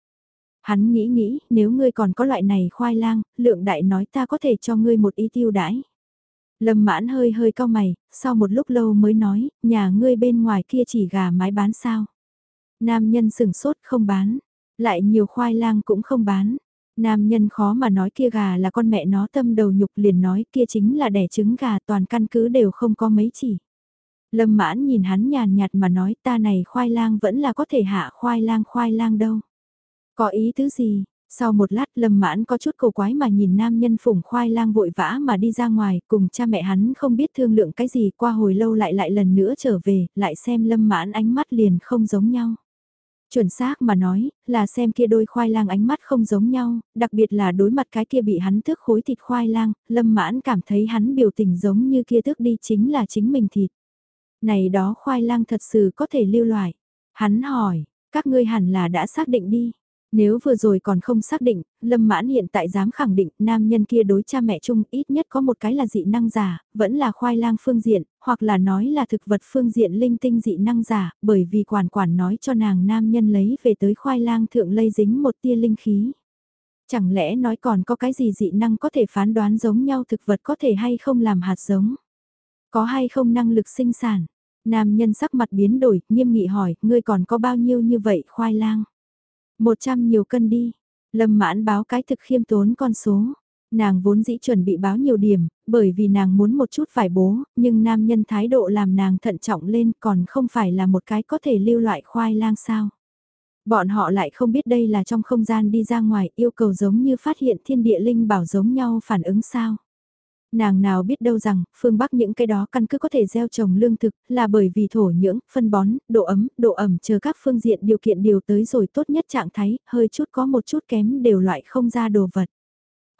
Hắn nghĩ nghĩ, nếu ngươi còn có loại này khoai lang, lượng đại nói ta có thể cho ngươi một ý tiêu đãi. Lâm mãn hơi hơi cao mày, sau một lúc lâu mới nói, nhà ngươi bên ngoài kia chỉ gà mái bán sao. Nam nhân sừng sốt không bán, lại nhiều khoai lang cũng không bán. Nam nhân khó mà nói kia gà là con mẹ nó tâm đầu nhục liền nói kia chính là đẻ trứng gà toàn căn cứ đều không có mấy chỉ. Lâm mãn nhìn hắn nhàn nhạt mà nói ta này khoai lang vẫn là có thể hạ khoai lang khoai lang đâu. Có ý tứ gì? Sau một lát lâm mãn có chút cầu quái mà nhìn nam nhân phủng khoai lang vội vã mà đi ra ngoài cùng cha mẹ hắn không biết thương lượng cái gì qua hồi lâu lại lại lần nữa trở về lại xem lâm mãn ánh mắt liền không giống nhau. Chuẩn xác mà nói, là xem kia đôi khoai lang ánh mắt không giống nhau, đặc biệt là đối mặt cái kia bị hắn tước khối thịt khoai lang, lâm mãn cảm thấy hắn biểu tình giống như kia tước đi chính là chính mình thịt. Này đó khoai lang thật sự có thể lưu loại. Hắn hỏi, các ngươi hẳn là đã xác định đi. Nếu vừa rồi còn không xác định, Lâm Mãn hiện tại dám khẳng định nam nhân kia đối cha mẹ chung ít nhất có một cái là dị năng giả, vẫn là khoai lang phương diện, hoặc là nói là thực vật phương diện linh tinh dị năng giả, bởi vì quản quản nói cho nàng nam nhân lấy về tới khoai lang thượng lây dính một tia linh khí. Chẳng lẽ nói còn có cái gì dị năng có thể phán đoán giống nhau thực vật có thể hay không làm hạt giống? Có hay không năng lực sinh sản? Nam nhân sắc mặt biến đổi, nghiêm nghị hỏi, ngươi còn có bao nhiêu như vậy khoai lang? Một trăm nhiều cân đi. Lâm mãn báo cái thực khiêm tốn con số. Nàng vốn dĩ chuẩn bị báo nhiều điểm, bởi vì nàng muốn một chút phải bố, nhưng nam nhân thái độ làm nàng thận trọng lên còn không phải là một cái có thể lưu loại khoai lang sao. Bọn họ lại không biết đây là trong không gian đi ra ngoài yêu cầu giống như phát hiện thiên địa linh bảo giống nhau phản ứng sao. Nàng nào biết đâu rằng, phương Bắc những cái đó căn cứ có thể gieo trồng lương thực, là bởi vì thổ nhưỡng, phân bón, độ ấm, độ ẩm chờ các phương diện điều kiện điều tới rồi tốt nhất trạng thái, hơi chút có một chút kém đều loại không ra đồ vật.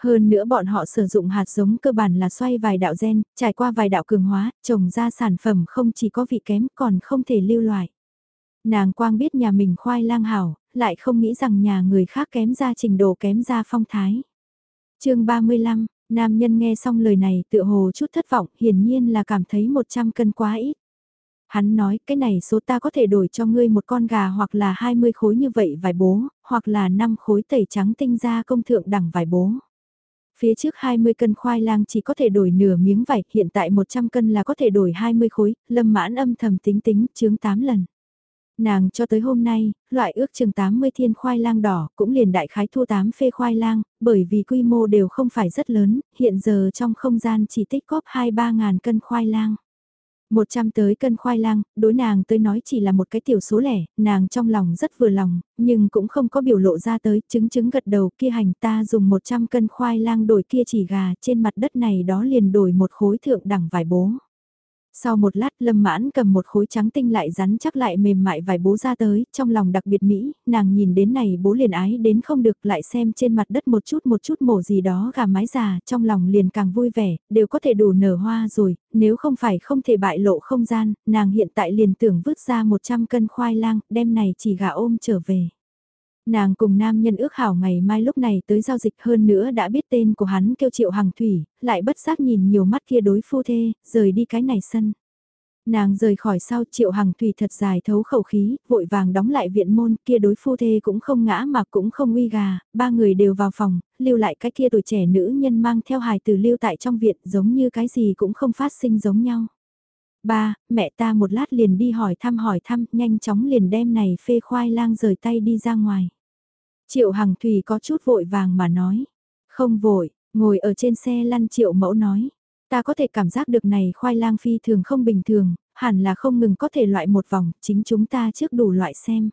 Hơn nữa bọn họ sử dụng hạt giống cơ bản là xoay vài đạo gen, trải qua vài đạo cường hóa, trồng ra sản phẩm không chỉ có vị kém còn không thể lưu loại. Nàng quang biết nhà mình khoai lang hảo, lại không nghĩ rằng nhà người khác kém ra trình độ kém ra phong thái. chương 35, Nam nhân nghe xong lời này tựa hồ chút thất vọng, hiển nhiên là cảm thấy 100 cân quá ít. Hắn nói cái này số ta có thể đổi cho ngươi một con gà hoặc là 20 khối như vậy vài bố, hoặc là 5 khối tẩy trắng tinh ra công thượng đẳng vài bố. Phía trước 20 cân khoai lang chỉ có thể đổi nửa miếng vải, hiện tại 100 cân là có thể đổi 20 khối, lâm mãn âm thầm tính tính, chướng 8 lần. Nàng cho tới hôm nay, loại ước chừng 80 thiên khoai lang đỏ cũng liền đại khái thu 8 phê khoai lang, bởi vì quy mô đều không phải rất lớn, hiện giờ trong không gian chỉ tích góp 2-3 ngàn cân khoai lang. 100 tới cân khoai lang, đối nàng tới nói chỉ là một cái tiểu số lẻ, nàng trong lòng rất vừa lòng, nhưng cũng không có biểu lộ ra tới, chứng chứng gật đầu kia hành ta dùng 100 cân khoai lang đổi kia chỉ gà trên mặt đất này đó liền đổi một khối thượng đẳng vải bố. Sau một lát lâm mãn cầm một khối trắng tinh lại rắn chắc lại mềm mại vài bố ra tới, trong lòng đặc biệt Mỹ, nàng nhìn đến này bố liền ái đến không được lại xem trên mặt đất một chút một chút mổ gì đó gà mái già, trong lòng liền càng vui vẻ, đều có thể đủ nở hoa rồi, nếu không phải không thể bại lộ không gian, nàng hiện tại liền tưởng vứt ra 100 cân khoai lang, đem này chỉ gà ôm trở về. Nàng cùng nam nhân ước hảo ngày mai lúc này tới giao dịch hơn nữa đã biết tên của hắn kêu triệu hàng thủy, lại bất giác nhìn nhiều mắt kia đối phu thê, rời đi cái này sân. Nàng rời khỏi sau triệu hàng thủy thật dài thấu khẩu khí, vội vàng đóng lại viện môn kia đối phu thê cũng không ngã mà cũng không uy gà, ba người đều vào phòng, lưu lại cái kia tuổi trẻ nữ nhân mang theo hài từ lưu tại trong viện giống như cái gì cũng không phát sinh giống nhau. Ba, mẹ ta một lát liền đi hỏi thăm hỏi thăm, nhanh chóng liền đem này phê khoai lang rời tay đi ra ngoài. Triệu Hằng Thùy có chút vội vàng mà nói. Không vội, ngồi ở trên xe lăn Triệu Mẫu nói. Ta có thể cảm giác được này khoai lang phi thường không bình thường, hẳn là không ngừng có thể loại một vòng, chính chúng ta trước đủ loại xem.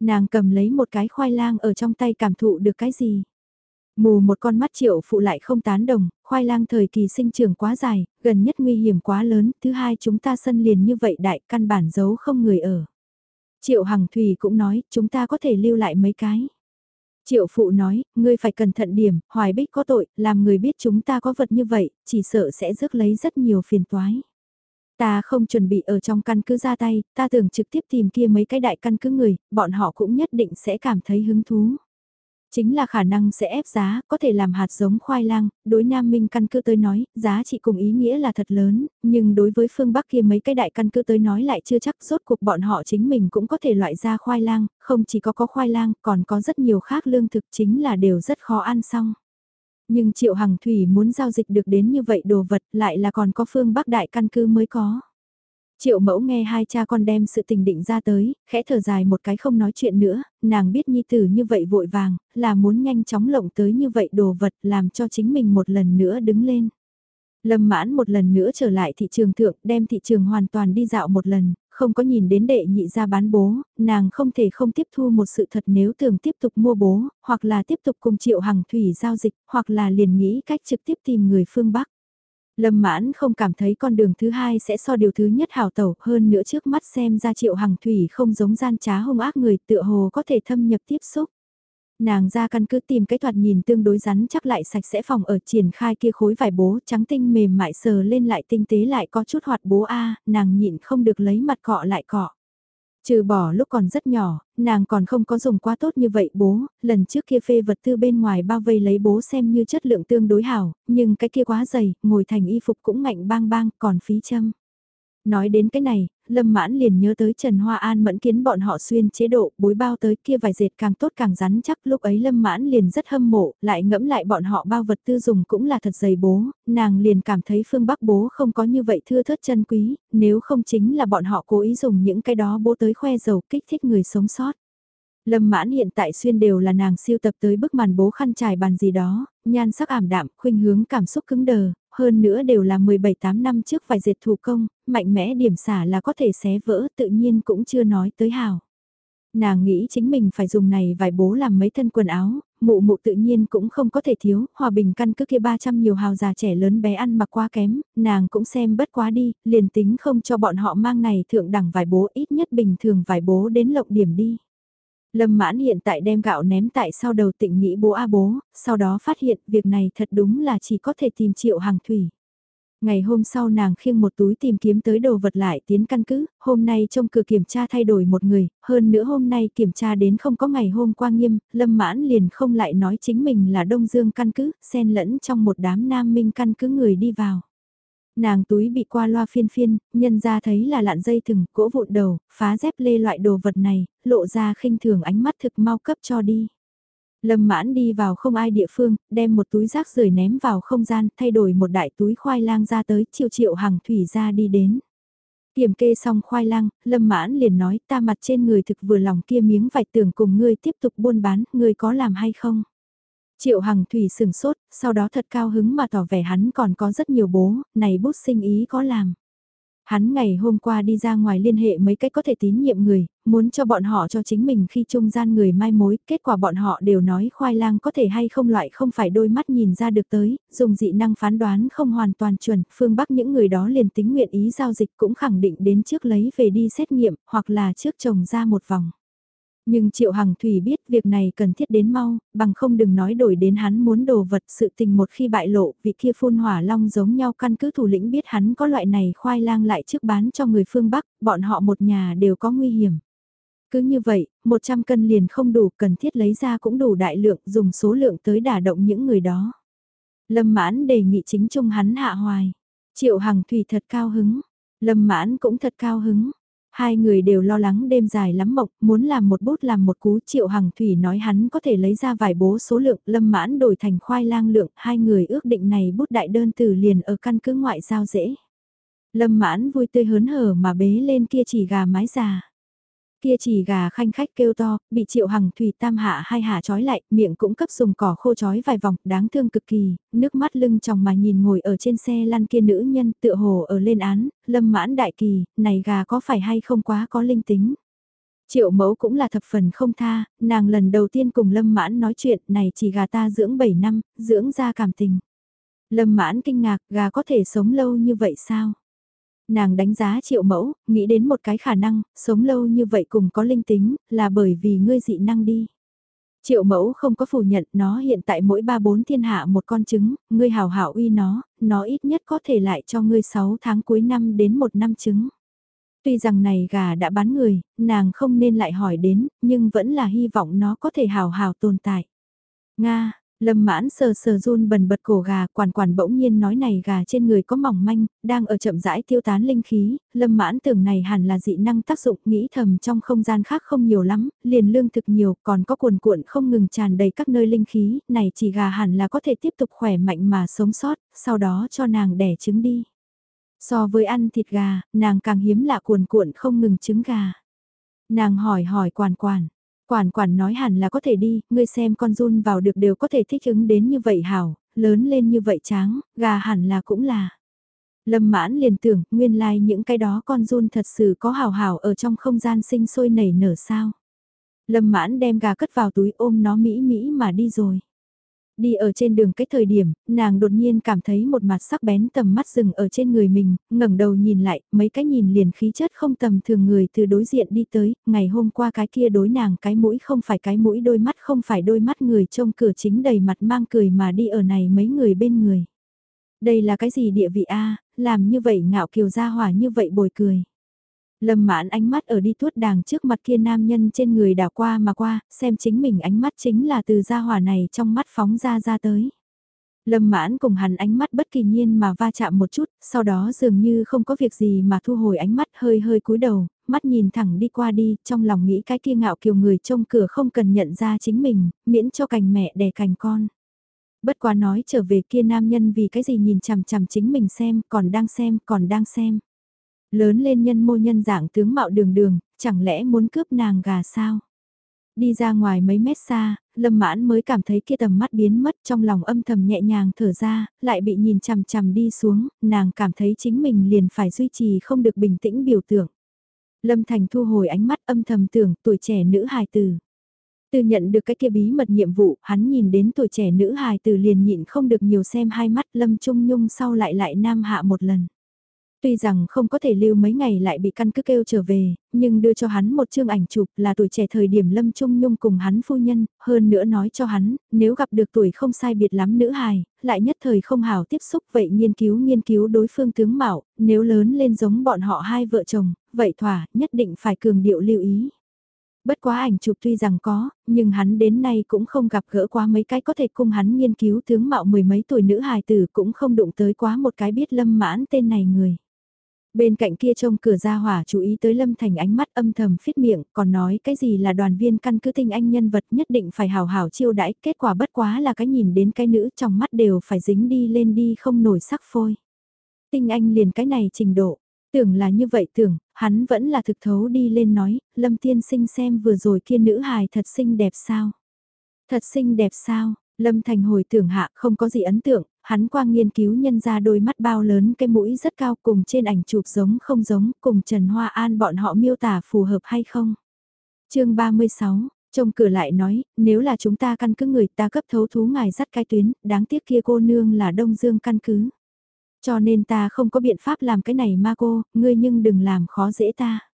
Nàng cầm lấy một cái khoai lang ở trong tay cảm thụ được cái gì. Mù một con mắt triệu phụ lại không tán đồng, khoai lang thời kỳ sinh trưởng quá dài, gần nhất nguy hiểm quá lớn, thứ hai chúng ta sân liền như vậy đại căn bản giấu không người ở. Triệu Hằng Thùy cũng nói, chúng ta có thể lưu lại mấy cái. Triệu phụ nói, ngươi phải cẩn thận điểm, hoài bích có tội, làm người biết chúng ta có vật như vậy, chỉ sợ sẽ rước lấy rất nhiều phiền toái. Ta không chuẩn bị ở trong căn cứ ra tay, ta tưởng trực tiếp tìm kia mấy cái đại căn cứ người, bọn họ cũng nhất định sẽ cảm thấy hứng thú. Chính là khả năng sẽ ép giá, có thể làm hạt giống khoai lang, đối Nam Minh căn cứ tới nói, giá trị cùng ý nghĩa là thật lớn, nhưng đối với phương Bắc kia mấy cái đại căn cứ tới nói lại chưa chắc rốt cuộc bọn họ chính mình cũng có thể loại ra khoai lang, không chỉ có có khoai lang, còn có rất nhiều khác lương thực chính là đều rất khó ăn xong. Nhưng Triệu Hằng Thủy muốn giao dịch được đến như vậy đồ vật lại là còn có phương Bắc đại căn cứ mới có. Triệu mẫu nghe hai cha con đem sự tình định ra tới, khẽ thở dài một cái không nói chuyện nữa, nàng biết nhi tử như vậy vội vàng, là muốn nhanh chóng lộng tới như vậy đồ vật làm cho chính mình một lần nữa đứng lên. Lâm mãn một lần nữa trở lại thị trường thượng, đem thị trường hoàn toàn đi dạo một lần, không có nhìn đến đệ nhị ra bán bố, nàng không thể không tiếp thu một sự thật nếu tưởng tiếp tục mua bố, hoặc là tiếp tục cùng triệu hàng thủy giao dịch, hoặc là liền nghĩ cách trực tiếp tìm người phương Bắc. Lâm mãn không cảm thấy con đường thứ hai sẽ so điều thứ nhất hảo tẩu hơn nữa trước mắt xem ra triệu hằng thủy không giống gian trá hung ác người tựa hồ có thể thâm nhập tiếp xúc. Nàng ra căn cứ tìm cái thoạt nhìn tương đối rắn chắc lại sạch sẽ phòng ở triển khai kia khối vải bố trắng tinh mềm mại sờ lên lại tinh tế lại có chút hoạt bố A, nàng nhịn không được lấy mặt cọ lại cọ. Trừ bỏ lúc còn rất nhỏ, nàng còn không có dùng quá tốt như vậy bố, lần trước kia phê vật tư bên ngoài bao vây lấy bố xem như chất lượng tương đối hảo, nhưng cái kia quá dày, ngồi thành y phục cũng ngạnh bang bang, còn phí châm. Nói đến cái này, Lâm Mãn liền nhớ tới Trần Hoa An mẫn kiến bọn họ xuyên chế độ, bối bao tới kia vài dệt càng tốt càng rắn chắc, lúc ấy Lâm Mãn liền rất hâm mộ, lại ngẫm lại bọn họ bao vật tư dùng cũng là thật dày bố, nàng liền cảm thấy phương Bắc bố không có như vậy thưa thớt chân quý, nếu không chính là bọn họ cố ý dùng những cái đó bố tới khoe dầu kích thích người sống sót. Lâm mãn hiện tại xuyên đều là nàng siêu tập tới bức màn bố khăn trải bàn gì đó, nhan sắc ảm đạm, khuynh hướng cảm xúc cứng đờ, hơn nữa đều là 17-8 năm trước phải dệt thủ công, mạnh mẽ điểm xả là có thể xé vỡ tự nhiên cũng chưa nói tới hào. Nàng nghĩ chính mình phải dùng này vài bố làm mấy thân quần áo, mụ mụ tự nhiên cũng không có thể thiếu, hòa bình căn cứ kia 300 nhiều hào già trẻ lớn bé ăn mặc quá kém, nàng cũng xem bất quá đi, liền tính không cho bọn họ mang này thượng đẳng vài bố ít nhất bình thường vài bố đến lộng điểm đi. Lâm mãn hiện tại đem gạo ném tại sau đầu tịnh nghĩ bố a bố, sau đó phát hiện việc này thật đúng là chỉ có thể tìm triệu hàng thủy. Ngày hôm sau nàng khiêng một túi tìm kiếm tới đồ vật lại tiến căn cứ, hôm nay trong cửa kiểm tra thay đổi một người, hơn nữa hôm nay kiểm tra đến không có ngày hôm qua nghiêm, lâm mãn liền không lại nói chính mình là Đông Dương căn cứ, xen lẫn trong một đám nam minh căn cứ người đi vào. Nàng túi bị qua loa phiên phiên, nhân ra thấy là lạn dây thừng, cỗ vụn đầu, phá dép lê loại đồ vật này, lộ ra khinh thường ánh mắt thực mau cấp cho đi. Lâm mãn đi vào không ai địa phương, đem một túi rác rời ném vào không gian, thay đổi một đại túi khoai lang ra tới, triệu triệu hàng thủy ra đi đến. Kiểm kê xong khoai lang, lâm mãn liền nói ta mặt trên người thực vừa lòng kia miếng vải tưởng cùng ngươi tiếp tục buôn bán, ngươi có làm hay không? Triệu Hằng Thủy sừng sốt, sau đó thật cao hứng mà tỏ vẻ hắn còn có rất nhiều bố, này bút sinh ý có làm. Hắn ngày hôm qua đi ra ngoài liên hệ mấy cách có thể tín nhiệm người, muốn cho bọn họ cho chính mình khi trung gian người mai mối, kết quả bọn họ đều nói khoai lang có thể hay không loại không phải đôi mắt nhìn ra được tới, dùng dị năng phán đoán không hoàn toàn chuẩn, phương Bắc những người đó liền tính nguyện ý giao dịch cũng khẳng định đến trước lấy về đi xét nghiệm, hoặc là trước trồng ra một vòng. Nhưng Triệu Hằng Thủy biết việc này cần thiết đến mau, bằng không đừng nói đổi đến hắn muốn đồ vật sự tình một khi bại lộ, vị kia phun hỏa long giống nhau căn cứ thủ lĩnh biết hắn có loại này khoai lang lại trước bán cho người phương Bắc, bọn họ một nhà đều có nguy hiểm. Cứ như vậy, 100 cân liền không đủ, cần thiết lấy ra cũng đủ đại lượng, dùng số lượng tới đả động những người đó. Lâm mãn đề nghị chính trung hắn hạ hoài. Triệu Hằng Thủy thật cao hứng. Lâm mãn cũng thật cao hứng. Hai người đều lo lắng đêm dài lắm mộc muốn làm một bút làm một cú triệu hằng thủy nói hắn có thể lấy ra vài bố số lượng lâm mãn đổi thành khoai lang lượng, hai người ước định này bút đại đơn từ liền ở căn cứ ngoại giao dễ. Lâm mãn vui tươi hớn hở mà bế lên kia chỉ gà mái già. Kia chỉ gà khanh khách kêu to, bị triệu hằng thủy tam hạ hai hạ trói lại, miệng cũng cấp dùng cỏ khô trói vài vòng, đáng thương cực kỳ, nước mắt lưng tròng mà nhìn ngồi ở trên xe lăn kia nữ nhân tựa hồ ở lên án, lâm mãn đại kỳ, này gà có phải hay không quá có linh tính. Triệu mẫu cũng là thập phần không tha, nàng lần đầu tiên cùng lâm mãn nói chuyện này chỉ gà ta dưỡng 7 năm, dưỡng ra cảm tình. Lâm mãn kinh ngạc gà có thể sống lâu như vậy sao? Nàng đánh giá triệu mẫu, nghĩ đến một cái khả năng, sống lâu như vậy cùng có linh tính, là bởi vì ngươi dị năng đi. Triệu mẫu không có phủ nhận nó hiện tại mỗi ba bốn thiên hạ một con trứng, ngươi hào hảo uy nó, nó ít nhất có thể lại cho ngươi 6 tháng cuối năm đến một năm trứng. Tuy rằng này gà đã bán người, nàng không nên lại hỏi đến, nhưng vẫn là hy vọng nó có thể hào hào tồn tại. Nga, Lâm mãn sờ sờ run bần bật cổ gà, quản quản bỗng nhiên nói này gà trên người có mỏng manh, đang ở chậm rãi tiêu tán linh khí, lâm mãn tưởng này hẳn là dị năng tác dụng, nghĩ thầm trong không gian khác không nhiều lắm, liền lương thực nhiều, còn có cuồn cuộn không ngừng tràn đầy các nơi linh khí, này chỉ gà hẳn là có thể tiếp tục khỏe mạnh mà sống sót, sau đó cho nàng đẻ trứng đi. So với ăn thịt gà, nàng càng hiếm lạ cuồn cuộn không ngừng trứng gà. Nàng hỏi hỏi quản quản, Quản quản nói hẳn là có thể đi, ngươi xem con run vào được đều có thể thích ứng đến như vậy hảo, lớn lên như vậy tráng, gà hẳn là cũng là. Lâm mãn liền tưởng, nguyên lai like những cái đó con run thật sự có hào hào ở trong không gian sinh sôi nảy nở sao. Lâm mãn đem gà cất vào túi ôm nó mỹ mỹ mà đi rồi. Đi ở trên đường cái thời điểm, nàng đột nhiên cảm thấy một mặt sắc bén tầm mắt rừng ở trên người mình, ngẩng đầu nhìn lại, mấy cái nhìn liền khí chất không tầm thường người từ đối diện đi tới, ngày hôm qua cái kia đối nàng cái mũi không phải cái mũi đôi mắt không phải đôi mắt người trông cửa chính đầy mặt mang cười mà đi ở này mấy người bên người. Đây là cái gì địa vị a làm như vậy ngạo kiều gia hỏa như vậy bồi cười. Lâm mãn ánh mắt ở đi tuốt đàng trước mặt kia nam nhân trên người đảo qua mà qua, xem chính mình ánh mắt chính là từ gia hỏa này trong mắt phóng ra ra tới. Lâm mãn cùng hắn ánh mắt bất kỳ nhiên mà va chạm một chút, sau đó dường như không có việc gì mà thu hồi ánh mắt hơi hơi cúi đầu, mắt nhìn thẳng đi qua đi, trong lòng nghĩ cái kia ngạo kiều người trông cửa không cần nhận ra chính mình, miễn cho cành mẹ đẻ cành con. Bất quá nói trở về kia nam nhân vì cái gì nhìn chằm chằm chính mình xem, còn đang xem, còn đang xem. Lớn lên nhân mô nhân dạng tướng mạo đường đường, chẳng lẽ muốn cướp nàng gà sao? Đi ra ngoài mấy mét xa, lâm mãn mới cảm thấy kia tầm mắt biến mất trong lòng âm thầm nhẹ nhàng thở ra, lại bị nhìn chằm chằm đi xuống, nàng cảm thấy chính mình liền phải duy trì không được bình tĩnh biểu tượng. Lâm Thành thu hồi ánh mắt âm thầm tưởng tuổi trẻ nữ hài tử. Từ nhận được cái kia bí mật nhiệm vụ, hắn nhìn đến tuổi trẻ nữ hài tử liền nhịn không được nhiều xem hai mắt Lâm Trung Nhung sau lại lại nam hạ một lần. Tuy rằng không có thể lưu mấy ngày lại bị căn cứ kêu trở về, nhưng đưa cho hắn một chương ảnh chụp là tuổi trẻ thời điểm Lâm Trung Nhung cùng hắn phu nhân, hơn nữa nói cho hắn, nếu gặp được tuổi không sai biệt lắm nữ hài, lại nhất thời không hảo tiếp xúc vậy nghiên cứu nghiên cứu đối phương tướng mạo, nếu lớn lên giống bọn họ hai vợ chồng, vậy thỏa, nhất định phải cường điệu lưu ý. Bất quá ảnh chụp tuy rằng có, nhưng hắn đến nay cũng không gặp gỡ quá mấy cái có thể cùng hắn nghiên cứu tướng mạo mười mấy tuổi nữ hài tử cũng không đụng tới quá một cái biết lâm mãn tên này người. Bên cạnh kia trông cửa ra hỏa chú ý tới Lâm Thành ánh mắt âm thầm phít miệng, còn nói cái gì là đoàn viên căn cứ tinh anh nhân vật nhất định phải hào hảo chiêu đãi, kết quả bất quá là cái nhìn đến cái nữ trong mắt đều phải dính đi lên đi không nổi sắc phôi. Tinh anh liền cái này trình độ, tưởng là như vậy tưởng, hắn vẫn là thực thấu đi lên nói, Lâm Tiên sinh xem vừa rồi kia nữ hài thật xinh đẹp sao? Thật xinh đẹp sao? Lâm Thành hồi tưởng hạ không có gì ấn tượng, hắn qua nghiên cứu nhân ra đôi mắt bao lớn cái mũi rất cao cùng trên ảnh chụp giống không giống cùng Trần Hoa An bọn họ miêu tả phù hợp hay không. chương 36, trông cửa lại nói, nếu là chúng ta căn cứ người ta cấp thấu thú ngài dắt cái tuyến, đáng tiếc kia cô nương là Đông Dương căn cứ. Cho nên ta không có biện pháp làm cái này ma cô, ngươi nhưng đừng làm khó dễ ta.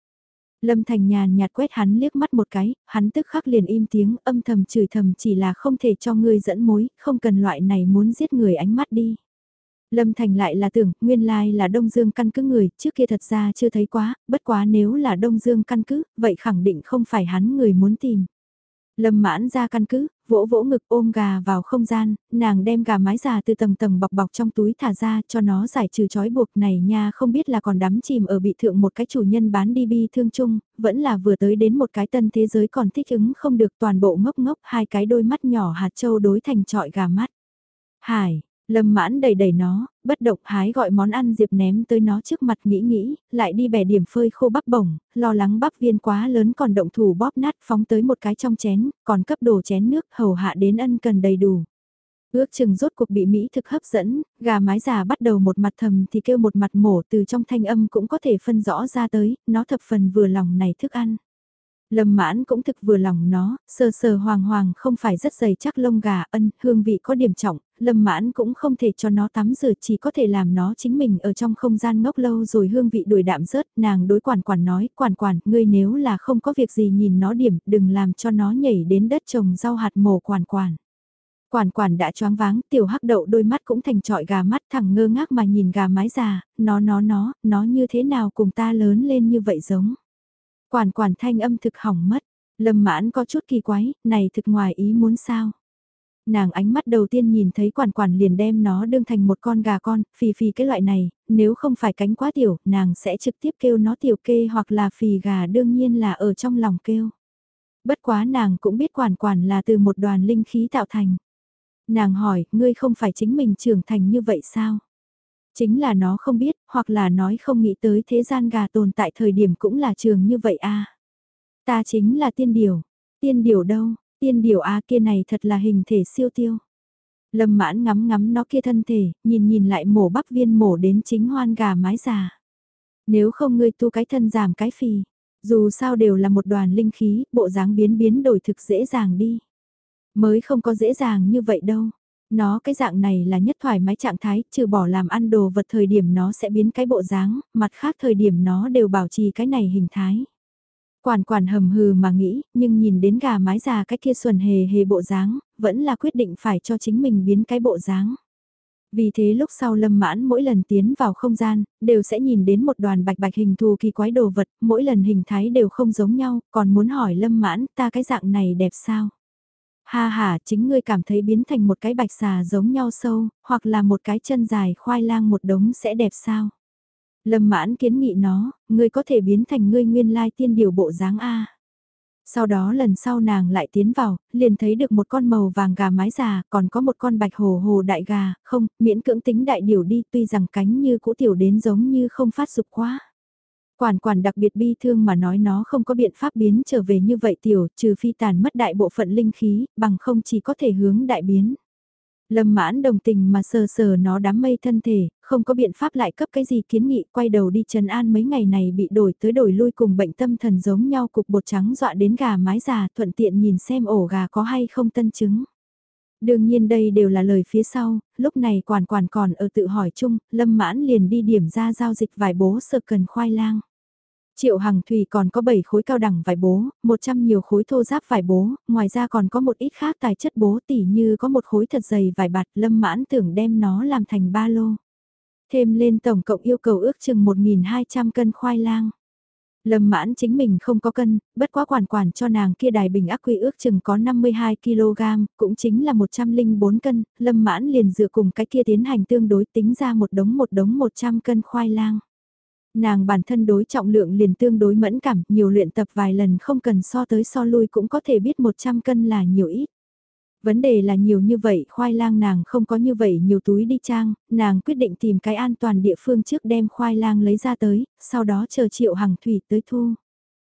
Lâm Thành nhàn nhạt quét hắn liếc mắt một cái, hắn tức khắc liền im tiếng âm thầm chửi thầm chỉ là không thể cho ngươi dẫn mối, không cần loại này muốn giết người ánh mắt đi. Lâm Thành lại là tưởng, nguyên lai là Đông Dương căn cứ người, trước kia thật ra chưa thấy quá, bất quá nếu là Đông Dương căn cứ, vậy khẳng định không phải hắn người muốn tìm. Lâm mãn ra căn cứ, vỗ vỗ ngực ôm gà vào không gian, nàng đem gà mái già từ tầng tầng bọc bọc trong túi thả ra cho nó giải trừ trói buộc này nha không biết là còn đắm chìm ở bị thượng một cái chủ nhân bán đi bi thương chung, vẫn là vừa tới đến một cái tân thế giới còn thích ứng không được toàn bộ ngốc ngốc hai cái đôi mắt nhỏ hạt châu đối thành trọi gà mắt. Hải, Lâm mãn đầy đầy nó, bất động hái gọi món ăn Diệp ném tới nó trước mặt nghĩ nghĩ, lại đi bẻ điểm phơi khô bắp bổng, lo lắng bắp viên quá lớn còn động thủ bóp nát phóng tới một cái trong chén, còn cấp đồ chén nước hầu hạ đến ân cần đầy đủ. Ước chừng rốt cuộc bị Mỹ thực hấp dẫn, gà mái già bắt đầu một mặt thầm thì kêu một mặt mổ từ trong thanh âm cũng có thể phân rõ ra tới, nó thập phần vừa lòng này thức ăn. Lâm mãn cũng thực vừa lòng nó, sờ sờ hoàng hoàng không phải rất dày chắc lông gà ân, hương vị có điểm trọng, lâm mãn cũng không thể cho nó tắm rửa chỉ có thể làm nó chính mình ở trong không gian ngốc lâu rồi hương vị đuổi đạm rớt, nàng đối quản quản nói, quản quản, ngươi nếu là không có việc gì nhìn nó điểm, đừng làm cho nó nhảy đến đất trồng rau hạt mồ quản quản. Quản quản đã choáng váng, tiểu hắc đậu đôi mắt cũng thành trọi gà mắt thẳng ngơ ngác mà nhìn gà mái già, nó nó nó, nó như thế nào cùng ta lớn lên như vậy giống. Quản quản thanh âm thực hỏng mất, lâm mãn có chút kỳ quái, này thực ngoài ý muốn sao. Nàng ánh mắt đầu tiên nhìn thấy quản quản liền đem nó đương thành một con gà con, phì phì cái loại này, nếu không phải cánh quá tiểu, nàng sẽ trực tiếp kêu nó tiểu kê hoặc là phì gà đương nhiên là ở trong lòng kêu. Bất quá nàng cũng biết quản quản là từ một đoàn linh khí tạo thành. Nàng hỏi, ngươi không phải chính mình trưởng thành như vậy sao? Chính là nó không biết, hoặc là nói không nghĩ tới thế gian gà tồn tại thời điểm cũng là trường như vậy a à. Ta chính là tiên điều. Tiên điều đâu, tiên điều a à kia này thật là hình thể siêu tiêu. Lâm mãn ngắm ngắm nó kia thân thể, nhìn nhìn lại mổ bắp viên mổ đến chính hoan gà mái già. Nếu không ngươi tu cái thân giảm cái phì, dù sao đều là một đoàn linh khí, bộ dáng biến biến đổi thực dễ dàng đi. Mới không có dễ dàng như vậy đâu. Nó cái dạng này là nhất thoải mái trạng thái, trừ bỏ làm ăn đồ vật thời điểm nó sẽ biến cái bộ dáng, mặt khác thời điểm nó đều bảo trì cái này hình thái. Quản quản hầm hừ mà nghĩ, nhưng nhìn đến gà mái già cái kia xuẩn hề hề bộ dáng, vẫn là quyết định phải cho chính mình biến cái bộ dáng. Vì thế lúc sau lâm mãn mỗi lần tiến vào không gian, đều sẽ nhìn đến một đoàn bạch bạch hình thù kỳ quái đồ vật, mỗi lần hình thái đều không giống nhau, còn muốn hỏi lâm mãn ta cái dạng này đẹp sao? Ha ha, chính ngươi cảm thấy biến thành một cái bạch xà giống nhau sâu, hoặc là một cái chân dài khoai lang một đống sẽ đẹp sao? Lâm mãn kiến nghị nó, ngươi có thể biến thành ngươi nguyên lai tiên điều bộ dáng A. Sau đó lần sau nàng lại tiến vào, liền thấy được một con màu vàng gà mái già, còn có một con bạch hồ hồ đại gà, không, miễn cưỡng tính đại điều đi tuy rằng cánh như cũ tiểu đến giống như không phát dục quá. Quản quản đặc biệt bi thương mà nói nó không có biện pháp biến trở về như vậy tiểu, trừ phi tàn mất đại bộ phận linh khí, bằng không chỉ có thể hướng đại biến. Lâm mãn đồng tình mà sờ sờ nó đám mây thân thể, không có biện pháp lại cấp cái gì kiến nghị, quay đầu đi trần an mấy ngày này bị đổi tới đổi lui cùng bệnh tâm thần giống nhau cục bột trắng dọa đến gà mái già thuận tiện nhìn xem ổ gà có hay không tân chứng. Đương nhiên đây đều là lời phía sau, lúc này quản quản còn ở tự hỏi chung, lâm mãn liền đi điểm ra giao dịch vài bố sơ cần khoai lang. Triệu Hằng Thùy còn có 7 khối cao đẳng vải bố, 100 nhiều khối thô giáp vải bố, ngoài ra còn có một ít khác tài chất bố tỉ như có một khối thật dày vải bạt lâm mãn tưởng đem nó làm thành ba lô. Thêm lên tổng cộng yêu cầu ước chừng 1.200 cân khoai lang. Lâm mãn chính mình không có cân, bất quá quản quản cho nàng kia đài bình ác quy ước chừng có 52kg, cũng chính là 104 cân, lâm mãn liền dựa cùng cái kia tiến hành tương đối tính ra một đống một đống 100 cân khoai lang. Nàng bản thân đối trọng lượng liền tương đối mẫn cảm, nhiều luyện tập vài lần không cần so tới so lui cũng có thể biết 100 cân là nhiều ít. Vấn đề là nhiều như vậy, khoai lang nàng không có như vậy nhiều túi đi trang, nàng quyết định tìm cái an toàn địa phương trước đem khoai lang lấy ra tới, sau đó chờ triệu hàng thủy tới thu.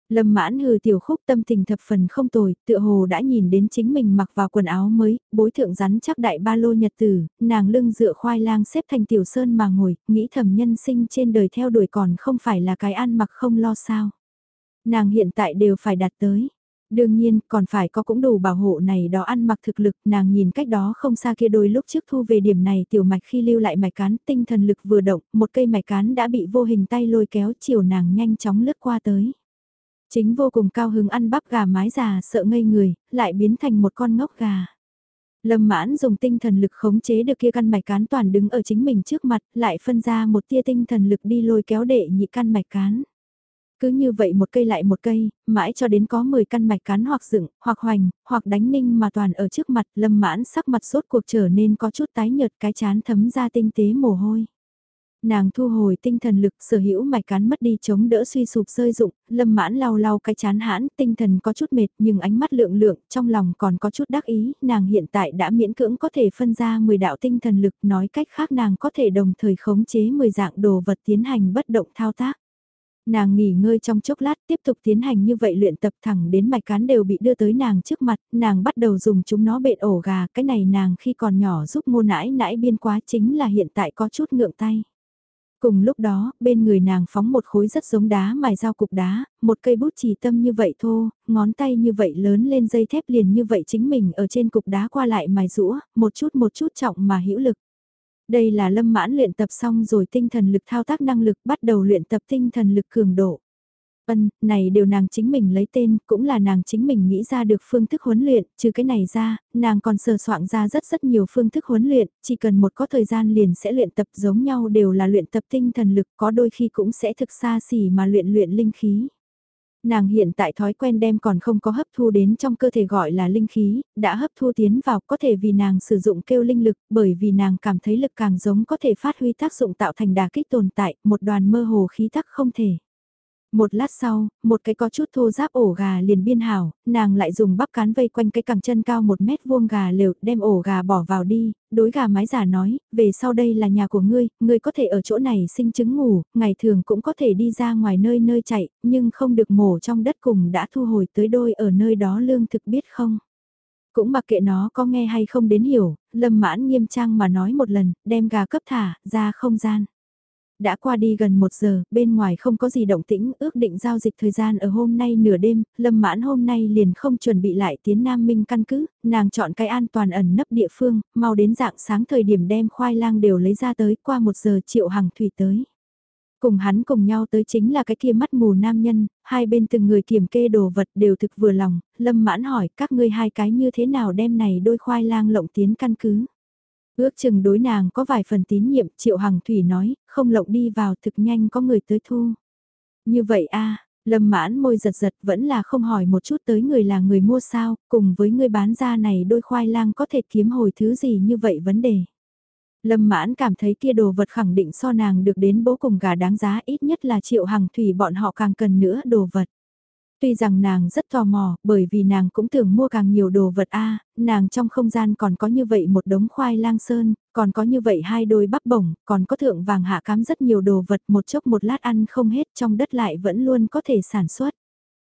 Lâm mãn hừ tiểu khúc tâm tình thập phần không tồi, tựa hồ đã nhìn đến chính mình mặc vào quần áo mới, bối thượng rắn chắc đại ba lô nhật tử, nàng lưng dựa khoai lang xếp thành tiểu sơn mà ngồi, nghĩ thầm nhân sinh trên đời theo đuổi còn không phải là cái ăn mặc không lo sao. Nàng hiện tại đều phải đạt tới. Đương nhiên, còn phải có cũng đủ bảo hộ này đó ăn mặc thực lực, nàng nhìn cách đó không xa kia đôi lúc trước thu về điểm này tiểu mạch khi lưu lại mạch cán, tinh thần lực vừa động, một cây mạch cán đã bị vô hình tay lôi kéo chiều nàng nhanh chóng lướt qua tới. Chính vô cùng cao hứng ăn bắp gà mái già sợ ngây người, lại biến thành một con ngốc gà. Lâm mãn dùng tinh thần lực khống chế được kia căn mạch cán toàn đứng ở chính mình trước mặt, lại phân ra một tia tinh thần lực đi lôi kéo đệ nhị căn mạch cán. Cứ như vậy một cây lại một cây, mãi cho đến có 10 căn mạch cán hoặc dựng, hoặc hoành, hoặc đánh ninh mà toàn ở trước mặt lâm mãn sắc mặt sốt cuộc trở nên có chút tái nhợt cái chán thấm ra tinh tế mồ hôi. Nàng thu hồi tinh thần lực sở hữu mạch cán mất đi chống đỡ suy sụp rơi rụng, lâm mãn lau lau cái chán hãn, tinh thần có chút mệt nhưng ánh mắt lượng lượng, trong lòng còn có chút đắc ý, nàng hiện tại đã miễn cưỡng có thể phân ra 10 đạo tinh thần lực, nói cách khác nàng có thể đồng thời khống chế 10 dạng đồ vật tiến hành bất động thao tác. Nàng nghỉ ngơi trong chốc lát tiếp tục tiến hành như vậy luyện tập thẳng đến mạch cán đều bị đưa tới nàng trước mặt, nàng bắt đầu dùng chúng nó bện ổ gà, cái này nàng khi còn nhỏ giúp mua nãi nãi biên quá chính là hiện tại có chút ngượng tay. Cùng lúc đó, bên người nàng phóng một khối rất giống đá mài dao cục đá, một cây bút chỉ tâm như vậy thô, ngón tay như vậy lớn lên dây thép liền như vậy chính mình ở trên cục đá qua lại mài rũa, một chút một chút trọng mà hữu lực. Đây là lâm mãn luyện tập xong rồi tinh thần lực thao tác năng lực bắt đầu luyện tập tinh thần lực cường độ. Vân, này đều nàng chính mình lấy tên, cũng là nàng chính mình nghĩ ra được phương thức huấn luyện, trừ cái này ra, nàng còn sờ soạn ra rất rất nhiều phương thức huấn luyện, chỉ cần một có thời gian liền sẽ luyện tập giống nhau đều là luyện tập tinh thần lực, có đôi khi cũng sẽ thực xa xỉ mà luyện luyện linh khí. Nàng hiện tại thói quen đem còn không có hấp thu đến trong cơ thể gọi là linh khí, đã hấp thu tiến vào có thể vì nàng sử dụng kêu linh lực bởi vì nàng cảm thấy lực càng giống có thể phát huy tác dụng tạo thành đà kích tồn tại, một đoàn mơ hồ khí tắc không thể. Một lát sau, một cái có chút thô giáp ổ gà liền biên hảo, nàng lại dùng bắp cán vây quanh cái cẳng chân cao một mét vuông gà lều, đem ổ gà bỏ vào đi, đối gà mái giả nói, về sau đây là nhà của ngươi, ngươi có thể ở chỗ này sinh trứng ngủ, ngày thường cũng có thể đi ra ngoài nơi nơi chạy, nhưng không được mổ trong đất cùng đã thu hồi tới đôi ở nơi đó lương thực biết không. Cũng mặc kệ nó có nghe hay không đến hiểu, lâm mãn nghiêm trang mà nói một lần, đem gà cấp thả, ra không gian. Đã qua đi gần một giờ, bên ngoài không có gì động tĩnh, ước định giao dịch thời gian ở hôm nay nửa đêm, Lâm Mãn hôm nay liền không chuẩn bị lại tiến Nam Minh căn cứ, nàng chọn cái an toàn ẩn nấp địa phương, mau đến dạng sáng thời điểm đem khoai lang đều lấy ra tới, qua một giờ triệu hàng thủy tới. Cùng hắn cùng nhau tới chính là cái kia mắt mù nam nhân, hai bên từng người kiểm kê đồ vật đều thực vừa lòng, Lâm Mãn hỏi các ngươi hai cái như thế nào đem này đôi khoai lang lộng tiến căn cứ. Ước chừng đối nàng có vài phần tín nhiệm, Triệu Hằng Thủy nói, không lộng đi vào thực nhanh có người tới thu. Như vậy a Lâm mãn môi giật giật vẫn là không hỏi một chút tới người là người mua sao, cùng với người bán ra này đôi khoai lang có thể kiếm hồi thứ gì như vậy vấn đề. Lâm mãn cảm thấy kia đồ vật khẳng định so nàng được đến bố cùng gà đáng giá ít nhất là triệu hằng thủy bọn họ càng cần nữa đồ vật. Tuy rằng nàng rất tò mò, bởi vì nàng cũng tưởng mua càng nhiều đồ vật a nàng trong không gian còn có như vậy một đống khoai lang sơn, còn có như vậy hai đôi bắp bổng, còn có thượng vàng hạ cám rất nhiều đồ vật một chốc một lát ăn không hết trong đất lại vẫn luôn có thể sản xuất.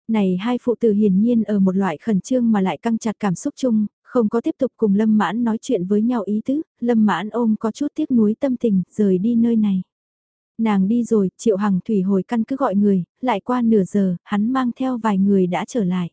Này hai phụ tử hiển nhiên ở một loại khẩn trương mà lại căng chặt cảm xúc chung, không có tiếp tục cùng Lâm Mãn nói chuyện với nhau ý tứ, Lâm Mãn ôm có chút tiếc nuối tâm tình, rời đi nơi này. Nàng đi rồi, Triệu Hằng Thủy hồi căn cứ gọi người, lại qua nửa giờ, hắn mang theo vài người đã trở lại.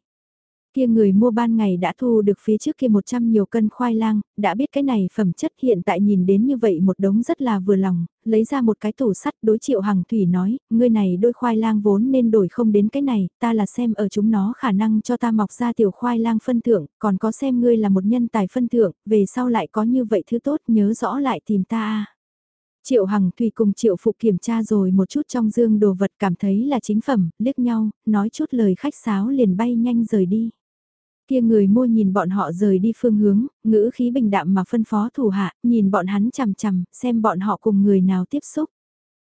Kia người mua ban ngày đã thu được phía trước kia 100 nhiều cân khoai lang, đã biết cái này phẩm chất hiện tại nhìn đến như vậy một đống rất là vừa lòng, lấy ra một cái tủ sắt đối Triệu Hằng Thủy nói, ngươi này đôi khoai lang vốn nên đổi không đến cái này, ta là xem ở chúng nó khả năng cho ta mọc ra tiểu khoai lang phân thượng, còn có xem ngươi là một nhân tài phân thượng, về sau lại có như vậy thứ tốt nhớ rõ lại tìm ta Triệu Hằng Thùy cùng Triệu Phụ kiểm tra rồi một chút trong dương đồ vật cảm thấy là chính phẩm, liếc nhau, nói chút lời khách sáo liền bay nhanh rời đi. Kia người mua nhìn bọn họ rời đi phương hướng, ngữ khí bình đạm mà phân phó thủ hạ, nhìn bọn hắn chằm chằm, xem bọn họ cùng người nào tiếp xúc.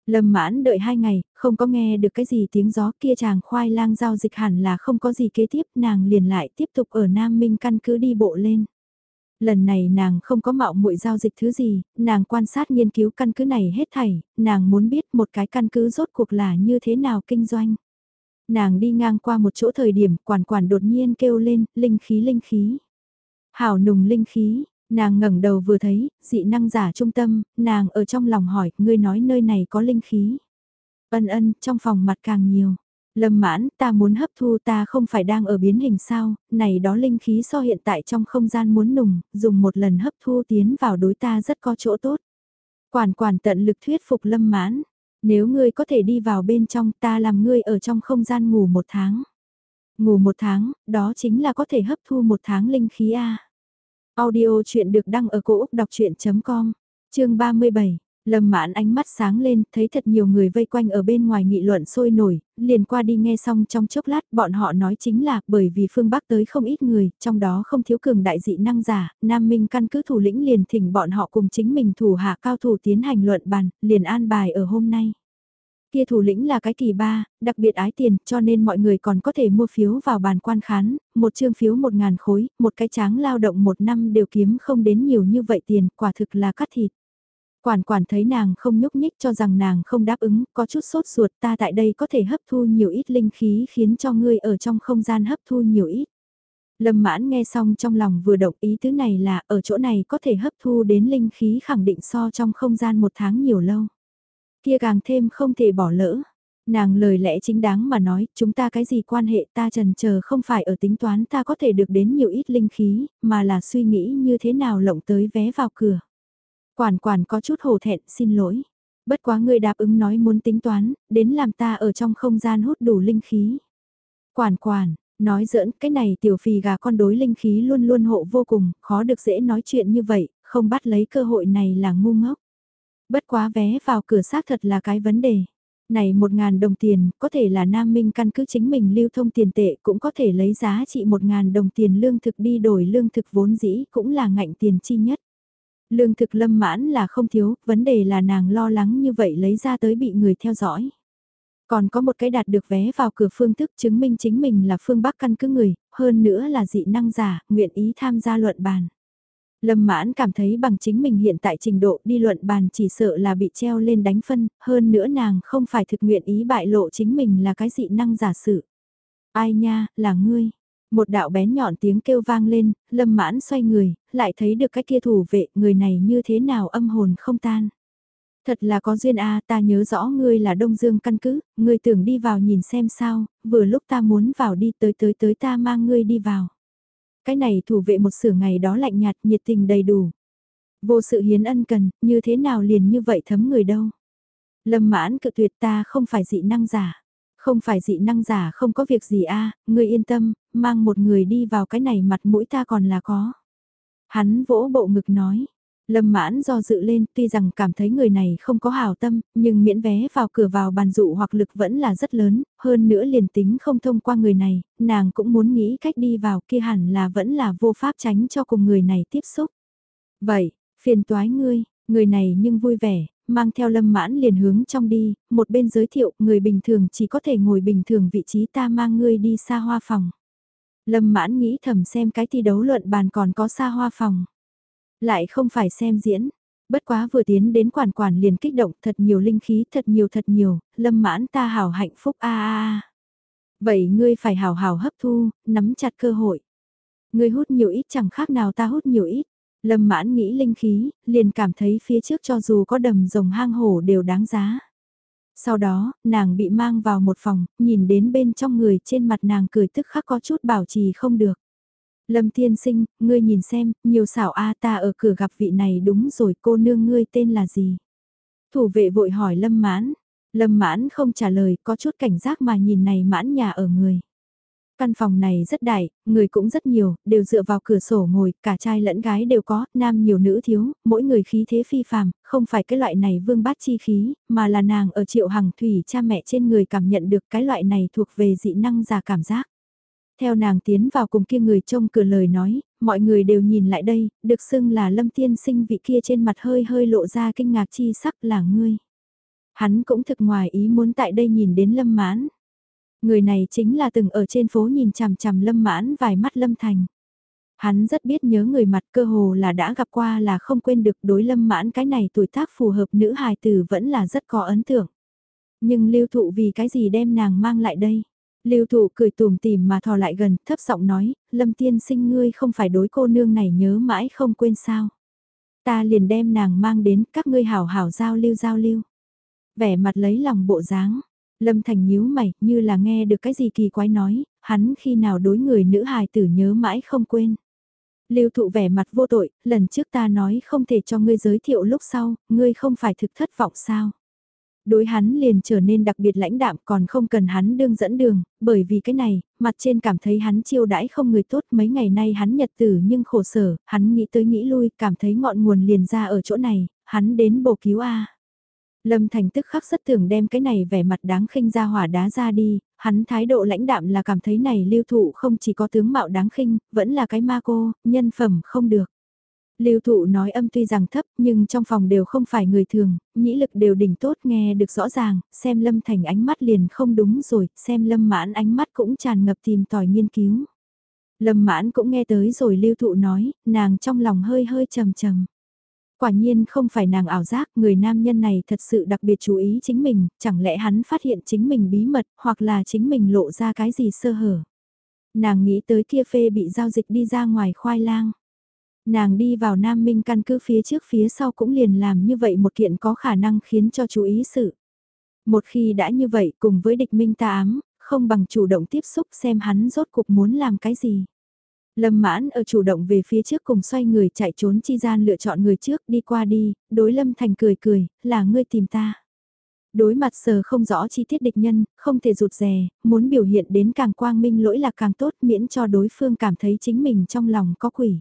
Lâm mãn đợi hai ngày, không có nghe được cái gì tiếng gió kia chàng khoai lang giao dịch hẳn là không có gì kế tiếp, nàng liền lại tiếp tục ở Nam Minh căn cứ đi bộ lên. Lần này nàng không có mạo muội giao dịch thứ gì, nàng quan sát nghiên cứu căn cứ này hết thảy, nàng muốn biết một cái căn cứ rốt cuộc là như thế nào kinh doanh. Nàng đi ngang qua một chỗ thời điểm quản quản đột nhiên kêu lên, linh khí linh khí. Hảo nùng linh khí, nàng ngẩng đầu vừa thấy, dị năng giả trung tâm, nàng ở trong lòng hỏi, ngươi nói nơi này có linh khí. Ân ân, trong phòng mặt càng nhiều. Lâm mãn, ta muốn hấp thu ta không phải đang ở biến hình sao, này đó linh khí so hiện tại trong không gian muốn nùng, dùng một lần hấp thu tiến vào đối ta rất có chỗ tốt. Quản quản tận lực thuyết phục lâm mãn, nếu ngươi có thể đi vào bên trong ta làm ngươi ở trong không gian ngủ một tháng. Ngủ một tháng, đó chính là có thể hấp thu một tháng linh khí A. Audio chuyện được đăng ở cổ Úc đọc chuyện.com, chương 37. Lâm mãn ánh mắt sáng lên, thấy thật nhiều người vây quanh ở bên ngoài nghị luận sôi nổi, liền qua đi nghe xong trong chốc lát, bọn họ nói chính là bởi vì phương Bắc tới không ít người, trong đó không thiếu cường đại dị năng giả, Nam Minh căn cứ thủ lĩnh liền thỉnh bọn họ cùng chính mình thủ hạ cao thủ tiến hành luận bàn, liền an bài ở hôm nay. Kia thủ lĩnh là cái kỳ ba, đặc biệt ái tiền, cho nên mọi người còn có thể mua phiếu vào bàn quan khán, một chương phiếu một ngàn khối, một cái tráng lao động một năm đều kiếm không đến nhiều như vậy tiền, quả thực là cắt thịt. Quản quản thấy nàng không nhúc nhích cho rằng nàng không đáp ứng, có chút sốt ruột ta tại đây có thể hấp thu nhiều ít linh khí khiến cho ngươi ở trong không gian hấp thu nhiều ít. Lâm mãn nghe xong trong lòng vừa động ý thứ này là ở chỗ này có thể hấp thu đến linh khí khẳng định so trong không gian một tháng nhiều lâu. Kia càng thêm không thể bỏ lỡ. Nàng lời lẽ chính đáng mà nói, chúng ta cái gì quan hệ ta trần chờ không phải ở tính toán ta có thể được đến nhiều ít linh khí, mà là suy nghĩ như thế nào lộng tới vé vào cửa. Quản quản có chút hổ thẹn, xin lỗi. Bất quá ngươi đáp ứng nói muốn tính toán, đến làm ta ở trong không gian hút đủ linh khí. Quản quản, nói giỡn, cái này tiểu phì gà con đối linh khí luôn luôn hộ vô cùng, khó được dễ nói chuyện như vậy, không bắt lấy cơ hội này là ngu ngốc. Bất quá vé vào cửa xác thật là cái vấn đề. Này một ngàn đồng tiền, có thể là Nam Minh căn cứ chính mình lưu thông tiền tệ cũng có thể lấy giá trị một ngàn đồng tiền lương thực đi đổi lương thực vốn dĩ cũng là ngạnh tiền chi nhất. Lương thực lâm mãn là không thiếu, vấn đề là nàng lo lắng như vậy lấy ra tới bị người theo dõi. Còn có một cái đạt được vé vào cửa phương thức chứng minh chính mình là phương Bắc căn cứ người, hơn nữa là dị năng giả, nguyện ý tham gia luận bàn. Lâm mãn cảm thấy bằng chính mình hiện tại trình độ đi luận bàn chỉ sợ là bị treo lên đánh phân, hơn nữa nàng không phải thực nguyện ý bại lộ chính mình là cái dị năng giả sự. Ai nha, là ngươi. Một đạo bén nhọn tiếng kêu vang lên, lâm mãn xoay người, lại thấy được cái kia thủ vệ, người này như thế nào âm hồn không tan. Thật là có duyên a ta nhớ rõ ngươi là Đông Dương căn cứ, ngươi tưởng đi vào nhìn xem sao, vừa lúc ta muốn vào đi tới tới tới ta mang ngươi đi vào. Cái này thủ vệ một sửa ngày đó lạnh nhạt nhiệt tình đầy đủ. Vô sự hiến ân cần, như thế nào liền như vậy thấm người đâu. Lâm mãn cự tuyệt ta không phải dị năng giả. Không phải dị năng giả không có việc gì a ngươi yên tâm, mang một người đi vào cái này mặt mũi ta còn là có. Hắn vỗ bộ ngực nói, Lâm mãn do dự lên tuy rằng cảm thấy người này không có hào tâm, nhưng miễn vé vào cửa vào bàn dụ hoặc lực vẫn là rất lớn, hơn nữa liền tính không thông qua người này, nàng cũng muốn nghĩ cách đi vào kia hẳn là vẫn là vô pháp tránh cho cùng người này tiếp xúc. Vậy, phiền toái ngươi, người này nhưng vui vẻ, mang theo lâm mãn liền hướng trong đi, một bên giới thiệu người bình thường chỉ có thể ngồi bình thường vị trí ta mang ngươi đi xa hoa phòng. Lâm mãn nghĩ thầm xem cái thi đấu luận bàn còn có xa hoa phòng. Lại không phải xem diễn. Bất quá vừa tiến đến quản quản liền kích động thật nhiều linh khí thật nhiều thật nhiều, lâm mãn ta hào hạnh phúc a a a. Vậy ngươi phải hào hào hấp thu, nắm chặt cơ hội. Ngươi hút nhiều ít chẳng khác nào ta hút nhiều ít. Lâm mãn nghĩ linh khí, liền cảm thấy phía trước cho dù có đầm rồng hang hổ đều đáng giá. Sau đó, nàng bị mang vào một phòng, nhìn đến bên trong người trên mặt nàng cười tức khắc có chút bảo trì không được. Lâm tiên sinh, ngươi nhìn xem, nhiều xảo a ta ở cửa gặp vị này đúng rồi cô nương ngươi tên là gì? Thủ vệ vội hỏi Lâm mãn. Lâm mãn không trả lời, có chút cảnh giác mà nhìn này mãn nhà ở người. Căn phòng này rất đại, người cũng rất nhiều, đều dựa vào cửa sổ ngồi, cả trai lẫn gái đều có, nam nhiều nữ thiếu, mỗi người khí thế phi phàm, không phải cái loại này vương bát chi khí, mà là nàng ở triệu hằng thủy cha mẹ trên người cảm nhận được cái loại này thuộc về dị năng giả cảm giác. Theo nàng tiến vào cùng kia người trông cửa lời nói, mọi người đều nhìn lại đây, được xưng là lâm tiên sinh vị kia trên mặt hơi hơi lộ ra kinh ngạc chi sắc là ngươi. Hắn cũng thực ngoài ý muốn tại đây nhìn đến lâm mãn. Người này chính là từng ở trên phố nhìn chằm chằm lâm mãn vài mắt lâm thành. Hắn rất biết nhớ người mặt cơ hồ là đã gặp qua là không quên được đối lâm mãn cái này tuổi tác phù hợp nữ hài tử vẫn là rất có ấn tượng. Nhưng lưu thụ vì cái gì đem nàng mang lại đây? Lưu thụ cười tùm tìm mà thò lại gần, thấp giọng nói, lâm tiên sinh ngươi không phải đối cô nương này nhớ mãi không quên sao. Ta liền đem nàng mang đến các ngươi hảo hảo giao lưu giao lưu. Vẻ mặt lấy lòng bộ dáng, lâm thành nhíu mày như là nghe được cái gì kỳ quái nói, hắn khi nào đối người nữ hài tử nhớ mãi không quên. Lưu thụ vẻ mặt vô tội, lần trước ta nói không thể cho ngươi giới thiệu lúc sau, ngươi không phải thực thất vọng sao đối hắn liền trở nên đặc biệt lãnh đạm còn không cần hắn đương dẫn đường, bởi vì cái này, mặt trên cảm thấy hắn chiêu đãi không người tốt mấy ngày nay hắn nhật tử nhưng khổ sở, hắn nghĩ tới nghĩ lui, cảm thấy ngọn nguồn liền ra ở chỗ này, hắn đến bổ cứu A. Lâm Thành tức khắc rất tưởng đem cái này vẻ mặt đáng khinh ra hỏa đá ra đi, hắn thái độ lãnh đạm là cảm thấy này lưu thụ không chỉ có tướng mạo đáng khinh, vẫn là cái ma cô, nhân phẩm không được. Lưu thụ nói âm tuy rằng thấp nhưng trong phòng đều không phải người thường, nhĩ lực đều đỉnh tốt nghe được rõ ràng, xem lâm thành ánh mắt liền không đúng rồi, xem lâm mãn ánh mắt cũng tràn ngập tìm tòi nghiên cứu. Lâm mãn cũng nghe tới rồi lưu thụ nói, nàng trong lòng hơi hơi trầm trầm. Quả nhiên không phải nàng ảo giác, người nam nhân này thật sự đặc biệt chú ý chính mình, chẳng lẽ hắn phát hiện chính mình bí mật, hoặc là chính mình lộ ra cái gì sơ hở. Nàng nghĩ tới kia phê bị giao dịch đi ra ngoài khoai lang. Nàng đi vào Nam Minh căn cứ phía trước phía sau cũng liền làm như vậy một kiện có khả năng khiến cho chú ý sự. Một khi đã như vậy cùng với địch minh ta ám, không bằng chủ động tiếp xúc xem hắn rốt cục muốn làm cái gì. Lâm mãn ở chủ động về phía trước cùng xoay người chạy trốn chi gian lựa chọn người trước đi qua đi, đối lâm thành cười cười, là ngươi tìm ta. Đối mặt sờ không rõ chi tiết địch nhân, không thể rụt rè, muốn biểu hiện đến càng quang minh lỗi là càng tốt miễn cho đối phương cảm thấy chính mình trong lòng có quỷ.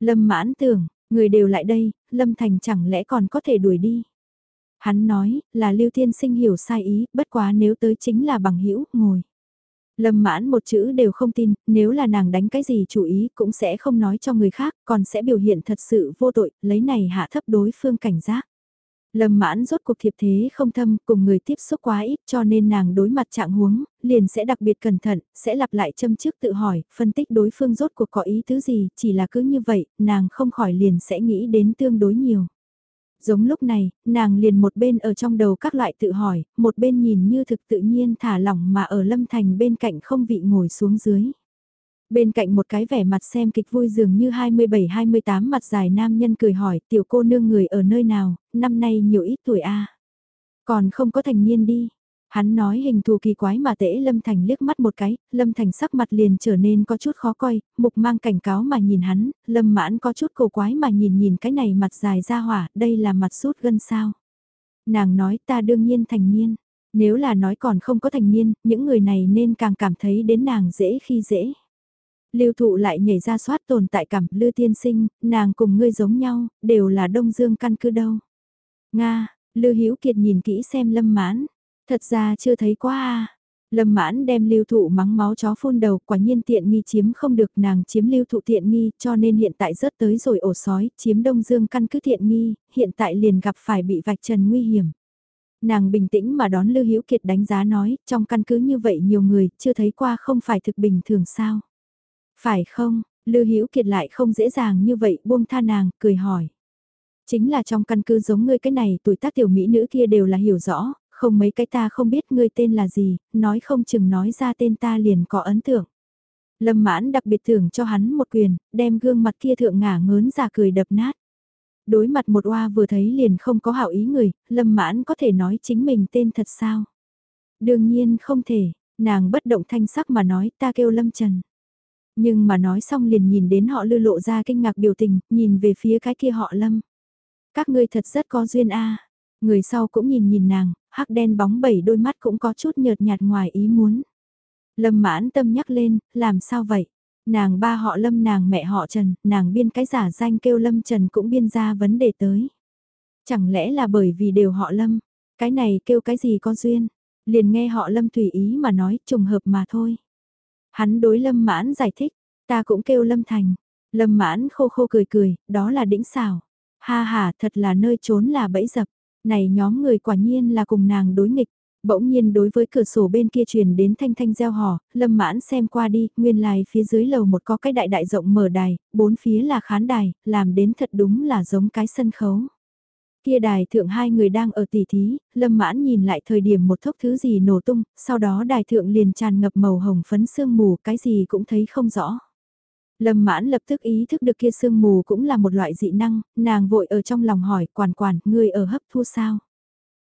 Lâm mãn tưởng, người đều lại đây, Lâm Thành chẳng lẽ còn có thể đuổi đi. Hắn nói, là Lưu Thiên Sinh hiểu sai ý, bất quá nếu tới chính là bằng hữu ngồi. Lâm mãn một chữ đều không tin, nếu là nàng đánh cái gì chủ ý cũng sẽ không nói cho người khác, còn sẽ biểu hiện thật sự vô tội, lấy này hạ thấp đối phương cảnh giác. Lâm mãn rốt cuộc thiệp thế không thâm cùng người tiếp xúc quá ít cho nên nàng đối mặt trạng huống, liền sẽ đặc biệt cẩn thận, sẽ lặp lại châm trước tự hỏi, phân tích đối phương rốt cuộc có ý thứ gì, chỉ là cứ như vậy, nàng không khỏi liền sẽ nghĩ đến tương đối nhiều. Giống lúc này, nàng liền một bên ở trong đầu các loại tự hỏi, một bên nhìn như thực tự nhiên thả lỏng mà ở lâm thành bên cạnh không vị ngồi xuống dưới. Bên cạnh một cái vẻ mặt xem kịch vui dường như 27-28 mặt dài nam nhân cười hỏi tiểu cô nương người ở nơi nào, năm nay nhiều ít tuổi a Còn không có thành niên đi. Hắn nói hình thù kỳ quái mà tễ Lâm Thành liếc mắt một cái, Lâm Thành sắc mặt liền trở nên có chút khó coi, mục mang cảnh cáo mà nhìn hắn, Lâm mãn có chút cầu quái mà nhìn nhìn cái này mặt dài ra hỏa, đây là mặt sút gân sao. Nàng nói ta đương nhiên thành niên, nếu là nói còn không có thành niên, những người này nên càng cảm thấy đến nàng dễ khi dễ. Lưu thụ lại nhảy ra soát tồn tại cảm lư tiên sinh, nàng cùng ngươi giống nhau, đều là đông dương căn cứ đâu. Nga, lư hữu kiệt nhìn kỹ xem lâm mãn, thật ra chưa thấy quá à. Lâm mãn đem lưu thụ mắng máu chó phun đầu, quả nhiên tiện nghi chiếm không được nàng chiếm lưu thụ tiện nghi, cho nên hiện tại rớt tới rồi ổ sói, chiếm đông dương căn cứ tiện nghi, hiện tại liền gặp phải bị vạch trần nguy hiểm. Nàng bình tĩnh mà đón Lưu Hữu Kiệt đánh giá nói, trong căn cứ như vậy nhiều người, chưa thấy qua không phải thực bình thường sao. Phải không, Lưu Hữu Kiệt lại không dễ dàng như vậy buông tha nàng, cười hỏi. Chính là trong căn cứ giống ngươi cái này tuổi tác tiểu mỹ nữ kia đều là hiểu rõ, không mấy cái ta không biết ngươi tên là gì, nói không chừng nói ra tên ta liền có ấn tượng. Lâm mãn đặc biệt thưởng cho hắn một quyền, đem gương mặt kia thượng ngả ngớn ra cười đập nát. Đối mặt một oa vừa thấy liền không có hảo ý người, lâm mãn có thể nói chính mình tên thật sao? Đương nhiên không thể, nàng bất động thanh sắc mà nói ta kêu lâm trần. Nhưng mà nói xong liền nhìn đến họ lư lộ ra kinh ngạc biểu tình, nhìn về phía cái kia họ lâm. Các ngươi thật rất có duyên a Người sau cũng nhìn nhìn nàng, hắc đen bóng bẩy đôi mắt cũng có chút nhợt nhạt ngoài ý muốn. Lâm mãn tâm nhắc lên, làm sao vậy? Nàng ba họ Lâm nàng mẹ họ Trần, nàng biên cái giả danh kêu Lâm Trần cũng biên ra vấn đề tới. Chẳng lẽ là bởi vì đều họ Lâm, cái này kêu cái gì có duyên, liền nghe họ Lâm tùy ý mà nói trùng hợp mà thôi. Hắn đối Lâm Mãn giải thích, ta cũng kêu Lâm Thành. Lâm Mãn khô khô cười cười, đó là đĩnh xào Ha ha, thật là nơi trốn là bẫy dập. Này nhóm người quả nhiên là cùng nàng đối nghịch. Bỗng nhiên đối với cửa sổ bên kia truyền đến thanh thanh gieo hò, lâm mãn xem qua đi, nguyên lai phía dưới lầu một có cái đại đại rộng mở đài, bốn phía là khán đài, làm đến thật đúng là giống cái sân khấu. Kia đài thượng hai người đang ở tỉ thí, lâm mãn nhìn lại thời điểm một thốc thứ gì nổ tung, sau đó đài thượng liền tràn ngập màu hồng phấn sương mù, cái gì cũng thấy không rõ. Lâm mãn lập tức ý thức được kia sương mù cũng là một loại dị năng, nàng vội ở trong lòng hỏi quản quản, người ở hấp thu sao?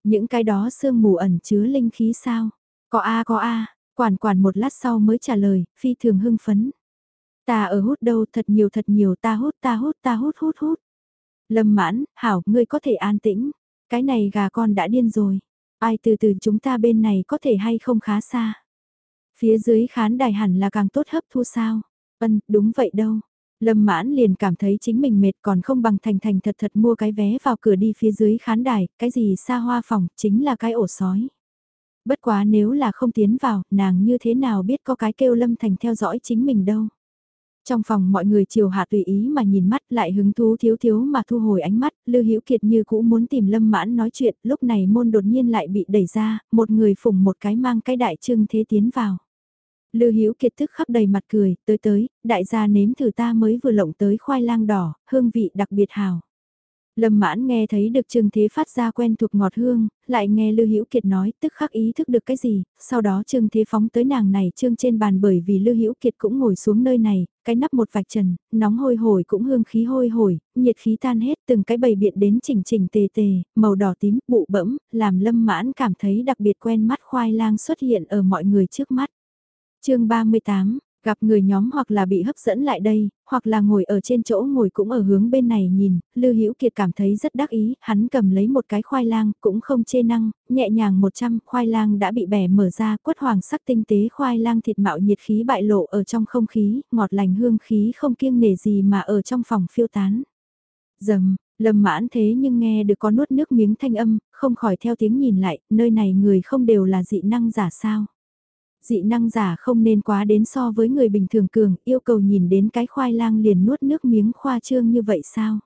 Những cái đó sương mù ẩn chứa linh khí sao? Có a có a, quản quản một lát sau mới trả lời, phi thường hưng phấn. Ta ở hút đâu thật nhiều thật nhiều ta hút ta hút ta hút hút hút. Lâm mãn, hảo, ngươi có thể an tĩnh. Cái này gà con đã điên rồi. Ai từ từ chúng ta bên này có thể hay không khá xa. Phía dưới khán đài hẳn là càng tốt hấp thu sao ân đúng vậy đâu. Lâm mãn liền cảm thấy chính mình mệt còn không bằng thành thành thật thật mua cái vé vào cửa đi phía dưới khán đài, cái gì xa hoa phòng, chính là cái ổ sói. Bất quá nếu là không tiến vào, nàng như thế nào biết có cái kêu Lâm Thành theo dõi chính mình đâu. Trong phòng mọi người chiều hạ tùy ý mà nhìn mắt lại hứng thú thiếu thiếu mà thu hồi ánh mắt, Lưu Hữu Kiệt như cũ muốn tìm Lâm Mãn nói chuyện, lúc này môn đột nhiên lại bị đẩy ra, một người phùng một cái mang cái đại trưng thế tiến vào. Lư Hữu Kiệt tức khắp đầy mặt cười, tới tới, đại gia nếm thử ta mới vừa lộng tới khoai lang đỏ, hương vị đặc biệt hào. Lâm mãn nghe thấy được Trương Thế phát ra quen thuộc ngọt hương, lại nghe lưu Hữu Kiệt nói, tức khắc ý thức được cái gì, sau đó Trương Thế phóng tới nàng này trương trên bàn bởi vì lưu Hữu Kiệt cũng ngồi xuống nơi này, cái nắp một vạch trần, nóng hôi hổi cũng hương khí hôi hổi, nhiệt khí tan hết từng cái bầy biện đến chỉnh chỉnh tề tề, màu đỏ tím, bụ bẫm, làm Lâm mãn cảm thấy đặc biệt quen mắt khoai lang xuất hiện ở mọi người trước mắt chương 38, gặp người nhóm hoặc là bị hấp dẫn lại đây, hoặc là ngồi ở trên chỗ ngồi cũng ở hướng bên này nhìn, Lưu Hữu Kiệt cảm thấy rất đắc ý, hắn cầm lấy một cái khoai lang, cũng không chê năng, nhẹ nhàng 100, khoai lang đã bị bẻ mở ra, quất hoàng sắc tinh tế khoai lang thịt mạo nhiệt khí bại lộ ở trong không khí, ngọt lành hương khí không kiêng nể gì mà ở trong phòng phiêu tán. Dầm, Lâm mãn thế nhưng nghe được có nuốt nước miếng thanh âm, không khỏi theo tiếng nhìn lại, nơi này người không đều là dị năng giả sao dị năng giả không nên quá đến so với người bình thường cường, yêu cầu nhìn đến cái khoai lang liền nuốt nước miếng khoa trương như vậy sao?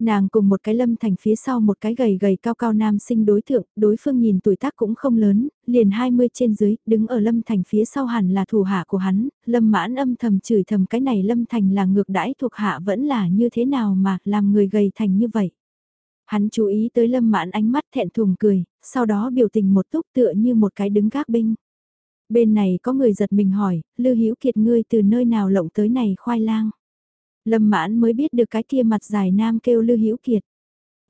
Nàng cùng một cái lâm thành phía sau một cái gầy gầy cao cao nam sinh đối thượng, đối phương nhìn tuổi tác cũng không lớn, liền 20 trên dưới, đứng ở lâm thành phía sau hẳn là thủ hạ của hắn, lâm mãn âm thầm chửi thầm cái này lâm thành là ngược đãi thuộc hạ vẫn là như thế nào mà làm người gầy thành như vậy. Hắn chú ý tới lâm mãn ánh mắt thẹn thùng cười, sau đó biểu tình một túc tựa như một cái đứng gác binh. Bên này có người giật mình hỏi, Lư Hữu Kiệt ngươi từ nơi nào lộng tới này khoai lang. Lâm mãn mới biết được cái kia mặt dài nam kêu Lư Hữu Kiệt.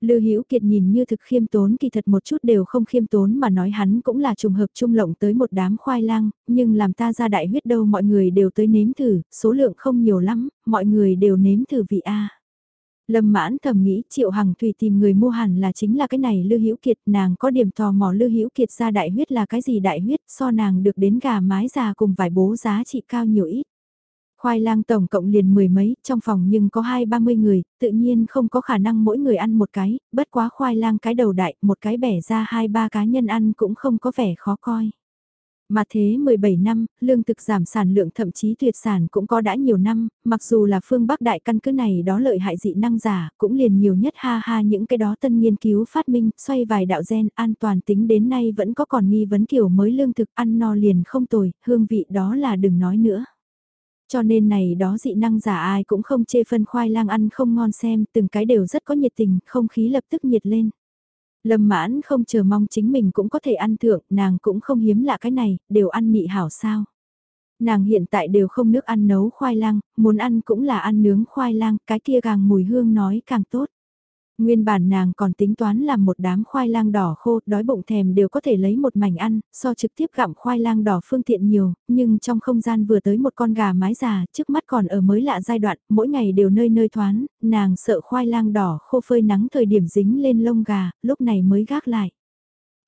Lư Hữu Kiệt nhìn như thực khiêm tốn kỳ thật một chút đều không khiêm tốn mà nói hắn cũng là trùng hợp trung lộng tới một đám khoai lang, nhưng làm ta ra đại huyết đâu mọi người đều tới nếm thử, số lượng không nhiều lắm, mọi người đều nếm thử vị A. Lâm mãn thầm nghĩ Triệu Hằng Thùy tìm người mua hẳn là chính là cái này lưu Hữu Kiệt, nàng có điểm tò mò lưu Hữu Kiệt ra đại huyết là cái gì đại huyết, so nàng được đến gà mái già cùng vài bố giá trị cao nhiều ít. Khoai lang tổng cộng liền mười mấy, trong phòng nhưng có hai ba mươi người, tự nhiên không có khả năng mỗi người ăn một cái, bất quá khoai lang cái đầu đại, một cái bẻ ra hai ba cá nhân ăn cũng không có vẻ khó coi. Mà thế 17 năm, lương thực giảm sản lượng thậm chí tuyệt sản cũng có đã nhiều năm, mặc dù là phương Bắc đại căn cứ này đó lợi hại dị năng giả, cũng liền nhiều nhất ha ha những cái đó tân nghiên cứu phát minh, xoay vài đạo gen an toàn tính đến nay vẫn có còn nghi vấn kiểu mới lương thực ăn no liền không tồi, hương vị đó là đừng nói nữa. Cho nên này đó dị năng giả ai cũng không chê phân khoai lang ăn không ngon xem, từng cái đều rất có nhiệt tình, không khí lập tức nhiệt lên. Lâm mãn không chờ mong chính mình cũng có thể ăn thượng, nàng cũng không hiếm lạ cái này, đều ăn nị hảo sao. Nàng hiện tại đều không nước ăn nấu khoai lang, muốn ăn cũng là ăn nướng khoai lang, cái kia càng mùi hương nói càng tốt. Nguyên bản nàng còn tính toán làm một đám khoai lang đỏ khô, đói bụng thèm đều có thể lấy một mảnh ăn, so trực tiếp gặm khoai lang đỏ phương tiện nhiều, nhưng trong không gian vừa tới một con gà mái già, trước mắt còn ở mới lạ giai đoạn, mỗi ngày đều nơi nơi thoán, nàng sợ khoai lang đỏ khô phơi nắng thời điểm dính lên lông gà, lúc này mới gác lại.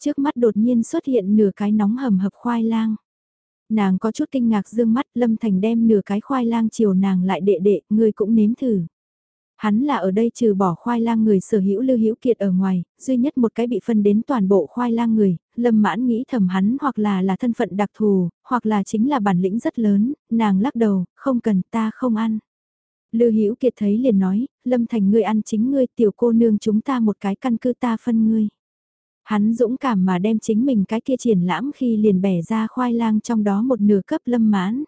Trước mắt đột nhiên xuất hiện nửa cái nóng hầm hập khoai lang. Nàng có chút kinh ngạc dương mắt, Lâm Thành đem nửa cái khoai lang chiều nàng lại đệ đệ, người cũng nếm thử. Hắn là ở đây trừ bỏ khoai lang người sở hữu lưu hữu kiệt ở ngoài, duy nhất một cái bị phân đến toàn bộ khoai lang người, lâm mãn nghĩ thầm hắn hoặc là là thân phận đặc thù, hoặc là chính là bản lĩnh rất lớn, nàng lắc đầu, không cần ta không ăn. Lưu Hữu Kiệt thấy liền nói, Lâm Thành ngươi ăn chính ngươi, tiểu cô nương chúng ta một cái căn cứ ta phân ngươi. Hắn dũng cảm mà đem chính mình cái kia triển lãm khi liền bẻ ra khoai lang trong đó một nửa cấp Lâm Mãn.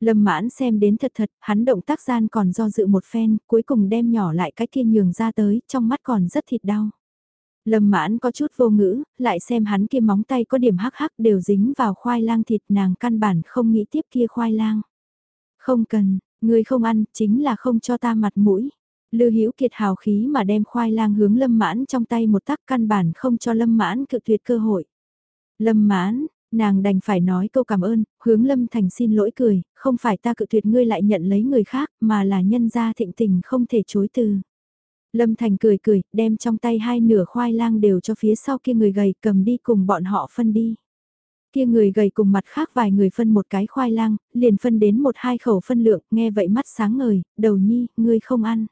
Lâm mãn xem đến thật thật, hắn động tác gian còn do dự một phen, cuối cùng đem nhỏ lại cái kia nhường ra tới, trong mắt còn rất thịt đau. Lâm mãn có chút vô ngữ, lại xem hắn kia móng tay có điểm hắc hắc đều dính vào khoai lang thịt nàng căn bản không nghĩ tiếp kia khoai lang. Không cần, người không ăn, chính là không cho ta mặt mũi. Lư Hữu Kiệt hào khí mà đem khoai lang hướng Lâm Mãn trong tay một tắc căn bản không cho Lâm Mãn cự tuyệt cơ hội. Lâm Mãn, Nàng đành phải nói câu cảm ơn, hướng Lâm Thành xin lỗi cười, không phải ta cự tuyệt ngươi lại nhận lấy người khác, mà là nhân gia thịnh tình không thể chối từ. Lâm Thành cười cười, đem trong tay hai nửa khoai lang đều cho phía sau kia người gầy cầm đi cùng bọn họ phân đi. Kia người gầy cùng mặt khác vài người phân một cái khoai lang, liền phân đến một hai khẩu phân lượng, nghe vậy mắt sáng ngời, đầu nhi, ngươi không ăn.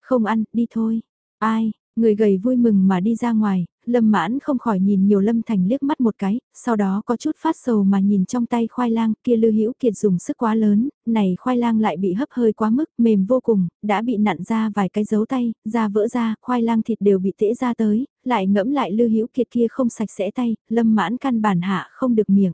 Không ăn, đi thôi. Ai, người gầy vui mừng mà đi ra ngoài, Lâm mãn không khỏi nhìn nhiều Lâm Thành liếc mắt một cái, sau đó có chút phát sầu mà nhìn trong tay khoai lang kia Lưu Hữu Kiệt dùng sức quá lớn, này khoai lang lại bị hấp hơi quá mức, mềm vô cùng, đã bị nặn ra vài cái dấu tay, da vỡ ra, khoai lang thịt đều bị tễ ra tới, lại ngẫm lại Lưu Hữu Kiệt kia không sạch sẽ tay, Lâm mãn căn bản hạ không được miệng.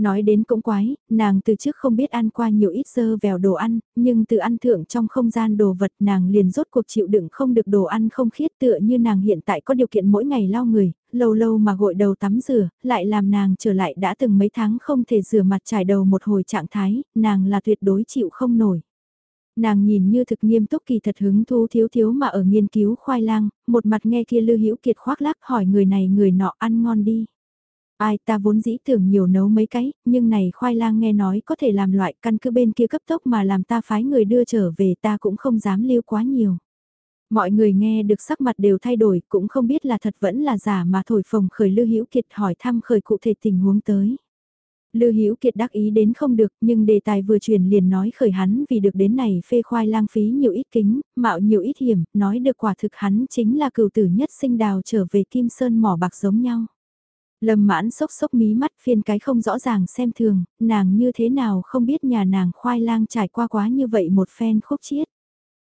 Nói đến cũng quái, nàng từ trước không biết ăn qua nhiều ít dơ vèo đồ ăn, nhưng từ ăn thượng trong không gian đồ vật nàng liền rốt cuộc chịu đựng không được đồ ăn không khiết tựa như nàng hiện tại có điều kiện mỗi ngày lau người, lâu lâu mà gội đầu tắm rửa, lại làm nàng trở lại đã từng mấy tháng không thể rửa mặt trải đầu một hồi trạng thái, nàng là tuyệt đối chịu không nổi. Nàng nhìn như thực nghiêm túc kỳ thật hứng thú thiếu thiếu mà ở nghiên cứu khoai lang, một mặt nghe kia Lư Hữu Kiệt khoác lác hỏi người này người nọ ăn ngon đi. Ai ta vốn dĩ tưởng nhiều nấu mấy cái, nhưng này khoai lang nghe nói có thể làm loại căn cứ bên kia cấp tốc mà làm ta phái người đưa trở về ta cũng không dám lưu quá nhiều. Mọi người nghe được sắc mặt đều thay đổi, cũng không biết là thật vẫn là giả mà thổi phồng khởi Lưu Hữu Kiệt hỏi thăm khởi cụ thể tình huống tới. Lưu Hữu Kiệt đắc ý đến không được, nhưng đề tài vừa truyền liền nói khởi hắn vì được đến này phê khoai lang phí nhiều ít kính, mạo nhiều ít hiểm, nói được quả thực hắn chính là cừu tử nhất sinh đào trở về Kim Sơn mỏ bạc giống nhau. Lâm mãn sốc sốc mí mắt phiên cái không rõ ràng xem thường, nàng như thế nào không biết nhà nàng khoai lang trải qua quá như vậy một phen khúc chiết.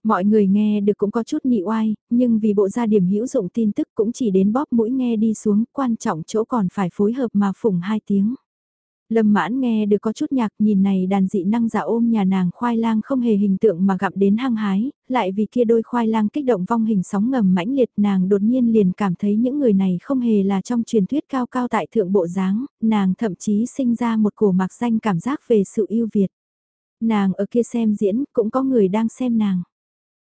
Mọi người nghe được cũng có chút nị oai, nhưng vì bộ gia điểm hữu dụng tin tức cũng chỉ đến bóp mũi nghe đi xuống, quan trọng chỗ còn phải phối hợp mà phủng hai tiếng. Lâm mãn nghe được có chút nhạc nhìn này đàn dị năng giả ôm nhà nàng khoai lang không hề hình tượng mà gặm đến hăng hái, lại vì kia đôi khoai lang kích động vong hình sóng ngầm mãnh liệt nàng đột nhiên liền cảm thấy những người này không hề là trong truyền thuyết cao cao tại thượng bộ dáng, nàng thậm chí sinh ra một cổ mạc danh cảm giác về sự yêu Việt. Nàng ở kia xem diễn cũng có người đang xem nàng.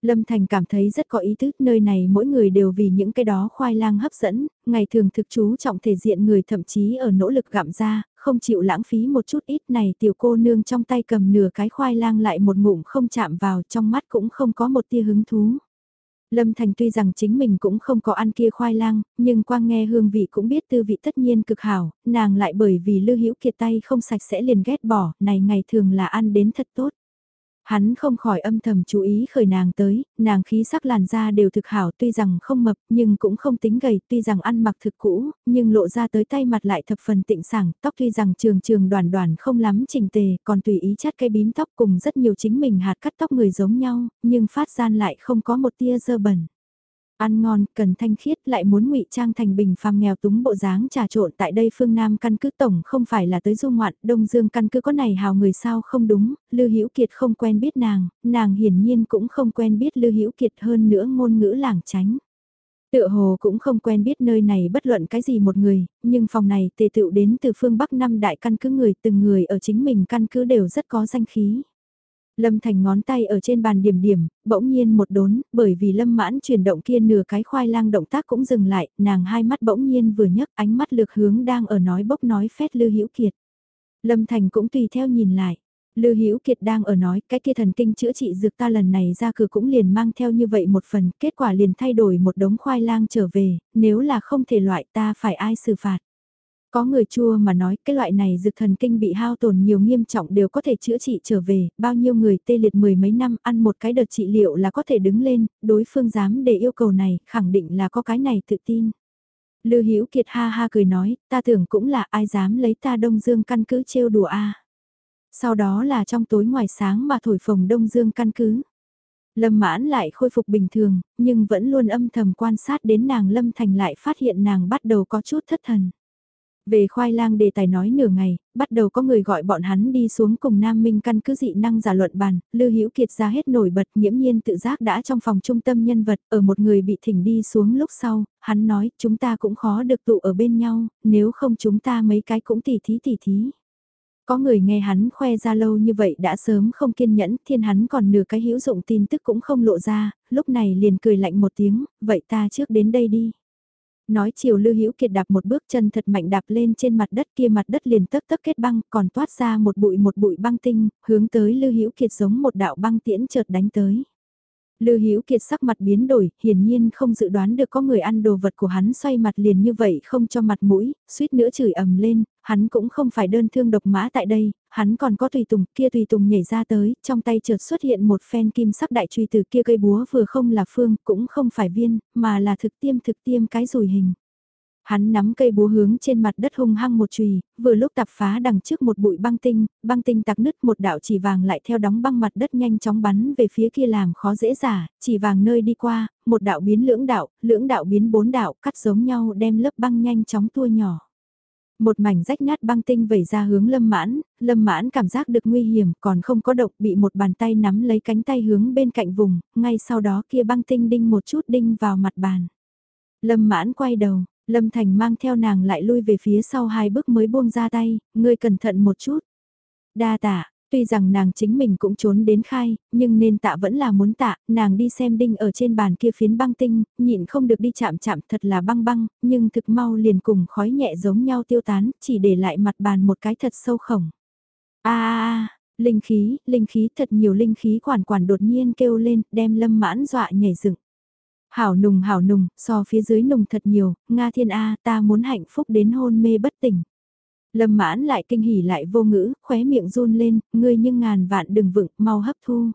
Lâm Thành cảm thấy rất có ý thức nơi này mỗi người đều vì những cái đó khoai lang hấp dẫn, ngày thường thực chú trọng thể diện người thậm chí ở nỗ lực gặm ra, không chịu lãng phí một chút ít này tiểu cô nương trong tay cầm nửa cái khoai lang lại một ngụm không chạm vào trong mắt cũng không có một tia hứng thú. Lâm Thành tuy rằng chính mình cũng không có ăn kia khoai lang, nhưng quang nghe hương vị cũng biết tư vị tất nhiên cực hảo, nàng lại bởi vì lưu hữu kiệt tay không sạch sẽ liền ghét bỏ, này ngày thường là ăn đến thật tốt. Hắn không khỏi âm thầm chú ý khởi nàng tới, nàng khí sắc làn da đều thực hảo tuy rằng không mập nhưng cũng không tính gầy tuy rằng ăn mặc thực cũ, nhưng lộ ra tới tay mặt lại thập phần tịnh sảng, tóc tuy rằng trường trường đoàn đoàn không lắm chỉnh tề, còn tùy ý chát cây bím tóc cùng rất nhiều chính mình hạt cắt tóc người giống nhau, nhưng phát gian lại không có một tia dơ bẩn. Ăn ngon, cần thanh khiết lại muốn ngụy trang thành bình phàm nghèo túng bộ dáng trà trộn tại đây phương Nam căn cứ tổng không phải là tới du ngoạn, Đông Dương căn cứ có này hào người sao không đúng, Lưu Hữu Kiệt không quen biết nàng, nàng hiển nhiên cũng không quen biết Lưu Hữu Kiệt hơn nữa ngôn ngữ làng tránh. Tựa hồ cũng không quen biết nơi này bất luận cái gì một người, nhưng phòng này tề tựu đến từ phương Bắc năm đại căn cứ người từng người ở chính mình căn cứ đều rất có danh khí. Lâm Thành ngón tay ở trên bàn điểm điểm, bỗng nhiên một đốn, bởi vì Lâm mãn chuyển động kia nửa cái khoai lang động tác cũng dừng lại, nàng hai mắt bỗng nhiên vừa nhấc ánh mắt lược hướng đang ở nói bốc nói phét Lư Hữu Kiệt. Lâm Thành cũng tùy theo nhìn lại. Lư Hữu Kiệt đang ở nói, cái kia thần kinh chữa trị dược ta lần này ra cửa cũng liền mang theo như vậy một phần, kết quả liền thay đổi một đống khoai lang trở về, nếu là không thể loại ta phải ai xử phạt. Có người chua mà nói cái loại này dược thần kinh bị hao tổn nhiều nghiêm trọng đều có thể chữa trị trở về, bao nhiêu người tê liệt mười mấy năm ăn một cái đợt trị liệu là có thể đứng lên, đối phương dám để yêu cầu này, khẳng định là có cái này tự tin. Lư Hữu Kiệt ha ha cười nói, ta tưởng cũng là ai dám lấy ta Đông Dương căn cứ trêu đùa a. Sau đó là trong tối ngoài sáng mà thổi phồng Đông Dương căn cứ. Lâm mãn lại khôi phục bình thường, nhưng vẫn luôn âm thầm quan sát đến nàng Lâm Thành lại phát hiện nàng bắt đầu có chút thất thần. Về khoai lang đề tài nói nửa ngày, bắt đầu có người gọi bọn hắn đi xuống cùng Nam Minh căn cứ dị năng giả luận bàn, Lưu Hữu Kiệt ra hết nổi bật, nghiễm nhiên tự giác đã trong phòng trung tâm nhân vật, ở một người bị thỉnh đi xuống lúc sau, hắn nói, chúng ta cũng khó được tụ ở bên nhau, nếu không chúng ta mấy cái cũng tỉ thí tỉ thí. Có người nghe hắn khoe ra lâu như vậy đã sớm không kiên nhẫn, thiên hắn còn nửa cái hữu dụng tin tức cũng không lộ ra, lúc này liền cười lạnh một tiếng, vậy ta trước đến đây đi. Nói chiều Lưu Hữu Kiệt đạp một bước chân thật mạnh đạp lên trên mặt đất kia mặt đất liền tấp tấp kết băng, còn toát ra một bụi một bụi băng tinh, hướng tới Lưu Hữu Kiệt giống một đạo băng tiễn chợt đánh tới. Lưu Hữu Kiệt sắc mặt biến đổi, hiển nhiên không dự đoán được có người ăn đồ vật của hắn xoay mặt liền như vậy không cho mặt mũi, suýt nữa chửi ầm lên, hắn cũng không phải đơn thương độc mã tại đây, hắn còn có tùy tùng, kia tùy tùng nhảy ra tới, trong tay chợt xuất hiện một phen kim sắc đại truy từ kia cây búa vừa không là phương, cũng không phải viên, mà là thực tiêm thực tiêm cái rùi hình. Hắn nắm cây búa hướng trên mặt đất hung hăng một chùy, vừa lúc tạp phá đằng trước một bụi băng tinh, băng tinh tạc nứt một đạo chỉ vàng lại theo đóng băng mặt đất nhanh chóng bắn về phía kia làm khó dễ giả, chỉ vàng nơi đi qua, một đạo biến lưỡng đạo, lưỡng đạo biến bốn đạo, cắt giống nhau đem lớp băng nhanh chóng tua nhỏ. Một mảnh rách nát băng tinh vẩy ra hướng lâm mãn, lâm mãn cảm giác được nguy hiểm còn không có độc bị một bàn tay nắm lấy cánh tay hướng bên cạnh vùng, ngay sau đó kia băng tinh đinh một chút đinh vào mặt bàn. Lâm mãn quay đầu, Lâm Thành mang theo nàng lại lui về phía sau hai bước mới buông ra tay, ngươi cẩn thận một chút. Đa tạ, tuy rằng nàng chính mình cũng trốn đến khai, nhưng nên tạ vẫn là muốn tạ, nàng đi xem đinh ở trên bàn kia phiến băng tinh, nhịn không được đi chạm chạm thật là băng băng, nhưng thực mau liền cùng khói nhẹ giống nhau tiêu tán, chỉ để lại mặt bàn một cái thật sâu khổng. a a linh khí, linh khí thật nhiều linh khí quản quản đột nhiên kêu lên, đem lâm mãn dọa nhảy dựng. Hảo nùng hảo nùng, so phía dưới nùng thật nhiều, Nga thiên A ta muốn hạnh phúc đến hôn mê bất tỉnh. Lâm mãn lại kinh hỉ lại vô ngữ, khóe miệng run lên, ngươi nhưng ngàn vạn đừng vựng, mau hấp thu.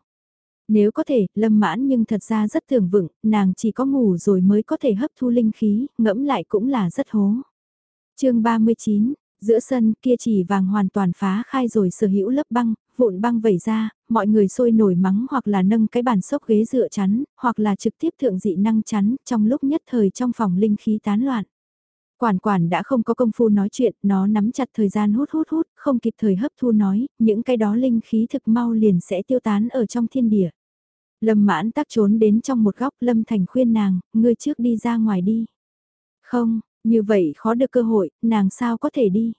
Nếu có thể, lâm mãn nhưng thật ra rất thường vựng, nàng chỉ có ngủ rồi mới có thể hấp thu linh khí, ngẫm lại cũng là rất hố. chương 39, Giữa sân kia chỉ vàng hoàn toàn phá khai rồi sở hữu lớp băng, vụn băng vẩy ra, mọi người sôi nổi mắng hoặc là nâng cái bàn sốc ghế dựa chắn, hoặc là trực tiếp thượng dị năng chắn, trong lúc nhất thời trong phòng linh khí tán loạn. Quản quản đã không có công phu nói chuyện, nó nắm chặt thời gian hút hút hút, không kịp thời hấp thu nói, những cái đó linh khí thực mau liền sẽ tiêu tán ở trong thiên địa. Lâm mãn tắc trốn đến trong một góc Lâm Thành khuyên nàng, ngươi trước đi ra ngoài đi. Không, như vậy khó được cơ hội, nàng sao có thể đi.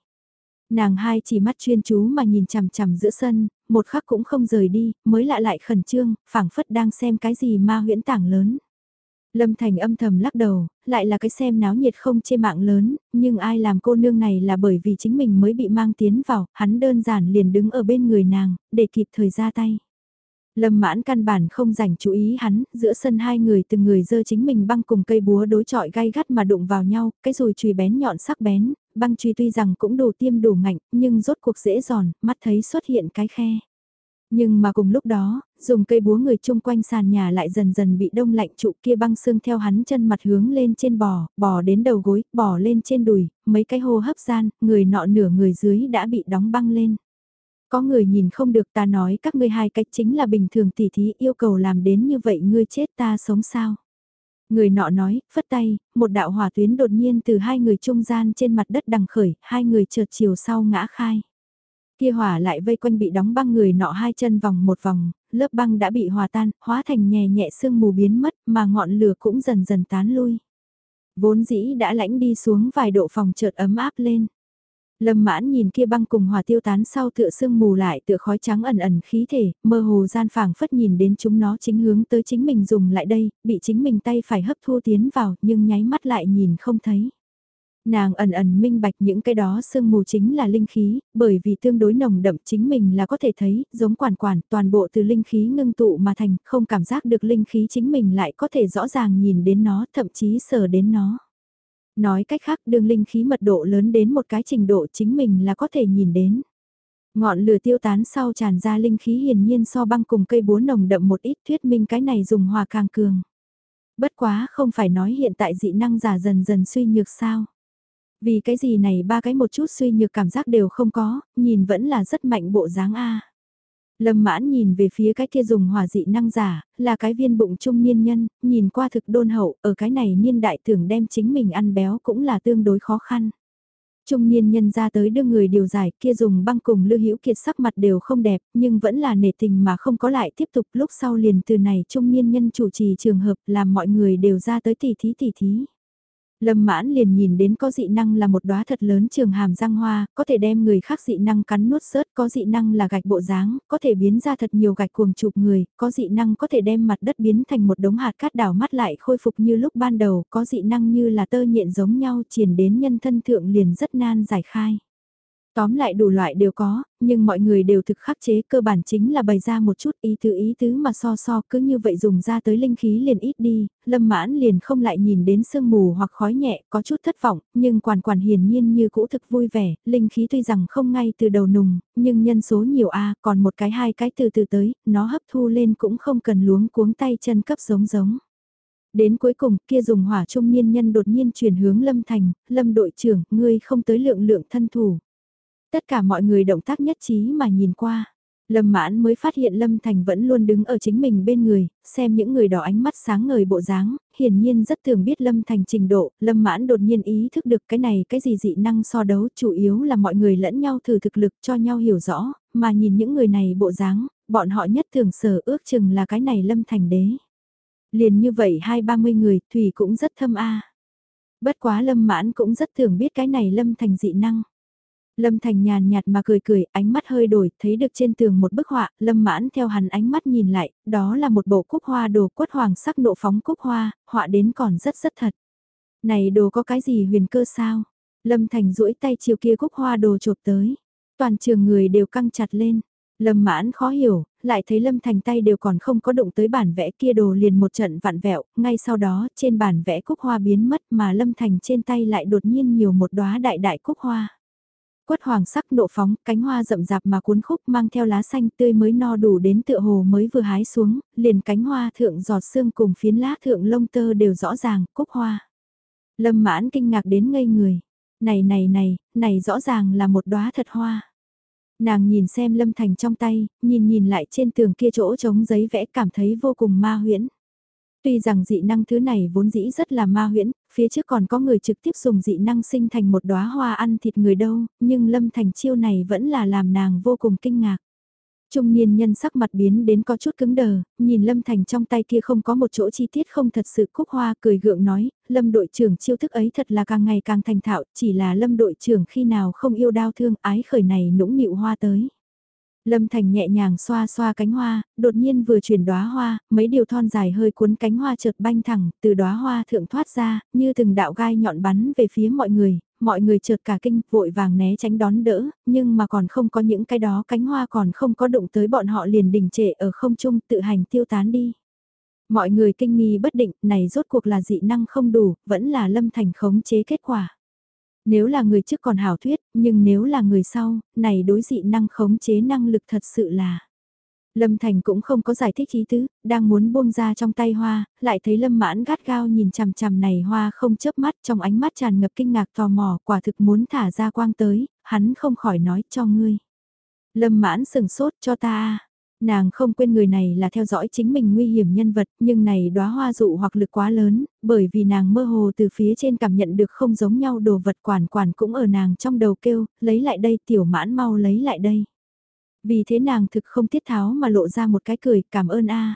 Nàng hai chỉ mắt chuyên chú mà nhìn chằm chằm giữa sân, một khắc cũng không rời đi, mới lạ lại khẩn trương, phảng phất đang xem cái gì ma huyễn tảng lớn. Lâm Thành âm thầm lắc đầu, lại là cái xem náo nhiệt không chê mạng lớn, nhưng ai làm cô nương này là bởi vì chính mình mới bị mang tiến vào, hắn đơn giản liền đứng ở bên người nàng, để kịp thời ra tay. Lâm mãn căn bản không dành chú ý hắn, giữa sân hai người từng người dơ chính mình băng cùng cây búa đối trọi gai gắt mà đụng vào nhau, cái rùi chùy bén nhọn sắc bén, băng chùy tuy rằng cũng đủ tiêm đủ ngạnh, nhưng rốt cuộc dễ giòn, mắt thấy xuất hiện cái khe. Nhưng mà cùng lúc đó, dùng cây búa người chung quanh sàn nhà lại dần dần bị đông lạnh trụ kia băng xương theo hắn chân mặt hướng lên trên bò, bò đến đầu gối, bò lên trên đùi, mấy cái hô hấp gian, người nọ nửa người dưới đã bị đóng băng lên. Có người nhìn không được ta nói các ngươi hai cách chính là bình thường tỉ thí yêu cầu làm đến như vậy ngươi chết ta sống sao. Người nọ nói, phất tay, một đạo hỏa tuyến đột nhiên từ hai người trung gian trên mặt đất đằng khởi, hai người chợt chiều sau ngã khai. Kia hỏa lại vây quanh bị đóng băng người nọ hai chân vòng một vòng, lớp băng đã bị hòa tan, hóa thành nhẹ nhẹ sương mù biến mất mà ngọn lửa cũng dần dần tán lui. Vốn dĩ đã lãnh đi xuống vài độ phòng chợt ấm áp lên. Lâm mãn nhìn kia băng cùng hòa tiêu tán sau tựa sương mù lại tựa khói trắng ẩn ẩn khí thể, mơ hồ gian phảng phất nhìn đến chúng nó chính hướng tới chính mình dùng lại đây, bị chính mình tay phải hấp thu tiến vào nhưng nháy mắt lại nhìn không thấy. Nàng ẩn ẩn minh bạch những cái đó sương mù chính là linh khí, bởi vì tương đối nồng đậm chính mình là có thể thấy, giống quản quản, toàn bộ từ linh khí ngưng tụ mà thành, không cảm giác được linh khí chính mình lại có thể rõ ràng nhìn đến nó, thậm chí sờ đến nó. Nói cách khác đường linh khí mật độ lớn đến một cái trình độ chính mình là có thể nhìn đến. Ngọn lửa tiêu tán sau tràn ra linh khí hiển nhiên so băng cùng cây búa nồng đậm một ít thuyết minh cái này dùng hòa càng cường. Bất quá không phải nói hiện tại dị năng giả dần dần suy nhược sao. Vì cái gì này ba cái một chút suy nhược cảm giác đều không có, nhìn vẫn là rất mạnh bộ dáng A. Lâm mãn nhìn về phía cái kia dùng hỏa dị năng giả, là cái viên bụng trung niên nhân, nhìn qua thực đôn hậu, ở cái này niên đại tưởng đem chính mình ăn béo cũng là tương đối khó khăn. Trung niên nhân ra tới đưa người điều giải kia dùng băng cùng lưu hữu kiệt sắc mặt đều không đẹp, nhưng vẫn là nể tình mà không có lại tiếp tục lúc sau liền từ này trung niên nhân chủ trì trường hợp làm mọi người đều ra tới tỉ thí tỉ thí. Lâm mãn liền nhìn đến có dị năng là một đóa thật lớn trường hàm răng hoa, có thể đem người khác dị năng cắn nuốt sớt, có dị năng là gạch bộ dáng, có thể biến ra thật nhiều gạch cuồng chụp người, có dị năng có thể đem mặt đất biến thành một đống hạt cát đảo mắt lại khôi phục như lúc ban đầu, có dị năng như là tơ nhện giống nhau triển đến nhân thân thượng liền rất nan giải khai. Tóm lại đủ loại đều có, nhưng mọi người đều thực khắc chế cơ bản chính là bày ra một chút ý tứ ý tứ mà so so cứ như vậy dùng ra tới linh khí liền ít đi, lâm mãn liền không lại nhìn đến sương mù hoặc khói nhẹ có chút thất vọng, nhưng quản quản hiển nhiên như cũ thực vui vẻ, linh khí tuy rằng không ngay từ đầu nùng, nhưng nhân số nhiều a còn một cái hai cái từ từ tới, nó hấp thu lên cũng không cần luống cuống tay chân cấp giống giống. Đến cuối cùng kia dùng hỏa trung niên nhân đột nhiên chuyển hướng lâm thành, lâm đội trưởng, ngươi không tới lượng lượng thân thủ. Tất cả mọi người động tác nhất trí mà nhìn qua. Lâm mãn mới phát hiện Lâm Thành vẫn luôn đứng ở chính mình bên người, xem những người đỏ ánh mắt sáng ngời bộ dáng, hiển nhiên rất thường biết Lâm Thành trình độ, Lâm mãn đột nhiên ý thức được cái này cái gì dị năng so đấu, chủ yếu là mọi người lẫn nhau thử thực lực cho nhau hiểu rõ, mà nhìn những người này bộ dáng, bọn họ nhất thường sở ước chừng là cái này Lâm Thành đế. Liền như vậy hai ba mươi người, Thủy cũng rất thâm a Bất quá Lâm mãn cũng rất thường biết cái này Lâm Thành dị năng. Lâm Thành nhàn nhạt mà cười cười, ánh mắt hơi đổi, thấy được trên tường một bức họa, Lâm mãn theo hắn ánh mắt nhìn lại, đó là một bộ cúc hoa đồ quất hoàng sắc nộ phóng cúc hoa, họa đến còn rất rất thật. Này đồ có cái gì huyền cơ sao? Lâm Thành duỗi tay chiều kia cúc hoa đồ chộp tới. Toàn trường người đều căng chặt lên. Lâm mãn khó hiểu, lại thấy Lâm Thành tay đều còn không có động tới bản vẽ kia đồ liền một trận vặn vẹo, ngay sau đó trên bản vẽ cúc hoa biến mất mà Lâm Thành trên tay lại đột nhiên nhiều một đóa đại đại cúc hoa. Quất hoàng sắc nộ phóng, cánh hoa rậm rạp mà cuốn khúc mang theo lá xanh tươi mới no đủ đến tựa hồ mới vừa hái xuống, liền cánh hoa thượng giọt xương cùng phiến lá thượng lông tơ đều rõ ràng, cúc hoa. Lâm mãn kinh ngạc đến ngây người. Này này này, này rõ ràng là một đóa thật hoa. Nàng nhìn xem Lâm Thành trong tay, nhìn nhìn lại trên tường kia chỗ trống giấy vẽ cảm thấy vô cùng ma huyễn. Tuy rằng dị năng thứ này vốn dĩ rất là ma huyễn, phía trước còn có người trực tiếp dùng dị năng sinh thành một đóa hoa ăn thịt người đâu, nhưng Lâm Thành chiêu này vẫn là làm nàng vô cùng kinh ngạc. Trung niên nhân sắc mặt biến đến có chút cứng đờ, nhìn Lâm Thành trong tay kia không có một chỗ chi tiết không thật sự cúc hoa cười gượng nói, Lâm đội trưởng chiêu thức ấy thật là càng ngày càng thành thạo, chỉ là Lâm đội trưởng khi nào không yêu đau thương ái khởi này nũng nịu hoa tới. Lâm Thành nhẹ nhàng xoa xoa cánh hoa, đột nhiên vừa chuyển đóa hoa, mấy điều thon dài hơi cuốn cánh hoa chợt banh thẳng, từ đóa hoa thượng thoát ra, như từng đạo gai nhọn bắn về phía mọi người, mọi người chợt cả kinh, vội vàng né tránh đón đỡ, nhưng mà còn không có những cái đó cánh hoa còn không có đụng tới bọn họ liền đình trệ ở không trung tự hành tiêu tán đi. Mọi người kinh nghi bất định, này rốt cuộc là dị năng không đủ, vẫn là Lâm Thành khống chế kết quả. Nếu là người trước còn hảo thuyết, nhưng nếu là người sau, này đối dị năng khống chế năng lực thật sự là... Lâm Thành cũng không có giải thích ý tứ, đang muốn buông ra trong tay hoa, lại thấy Lâm Mãn gắt gao nhìn chằm chằm này hoa không chớp mắt trong ánh mắt tràn ngập kinh ngạc tò mò quả thực muốn thả ra quang tới, hắn không khỏi nói cho ngươi. Lâm Mãn sừng sốt cho ta Nàng không quên người này là theo dõi chính mình nguy hiểm nhân vật, nhưng này đóa hoa dụ hoặc lực quá lớn, bởi vì nàng mơ hồ từ phía trên cảm nhận được không giống nhau đồ vật quản quản cũng ở nàng trong đầu kêu, lấy lại đây tiểu mãn mau lấy lại đây. Vì thế nàng thực không tiết tháo mà lộ ra một cái cười cảm ơn a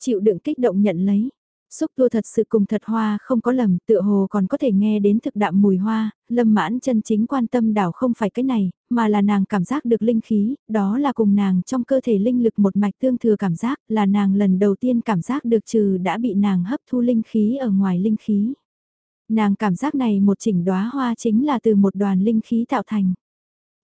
Chịu đựng kích động nhận lấy. Xúc tua thật sự cùng thật hoa không có lầm, tựa hồ còn có thể nghe đến thực đạm mùi hoa, lâm mãn chân chính quan tâm đảo không phải cái này, mà là nàng cảm giác được linh khí, đó là cùng nàng trong cơ thể linh lực một mạch tương thừa cảm giác, là nàng lần đầu tiên cảm giác được trừ đã bị nàng hấp thu linh khí ở ngoài linh khí. Nàng cảm giác này một chỉnh đóa hoa chính là từ một đoàn linh khí tạo thành.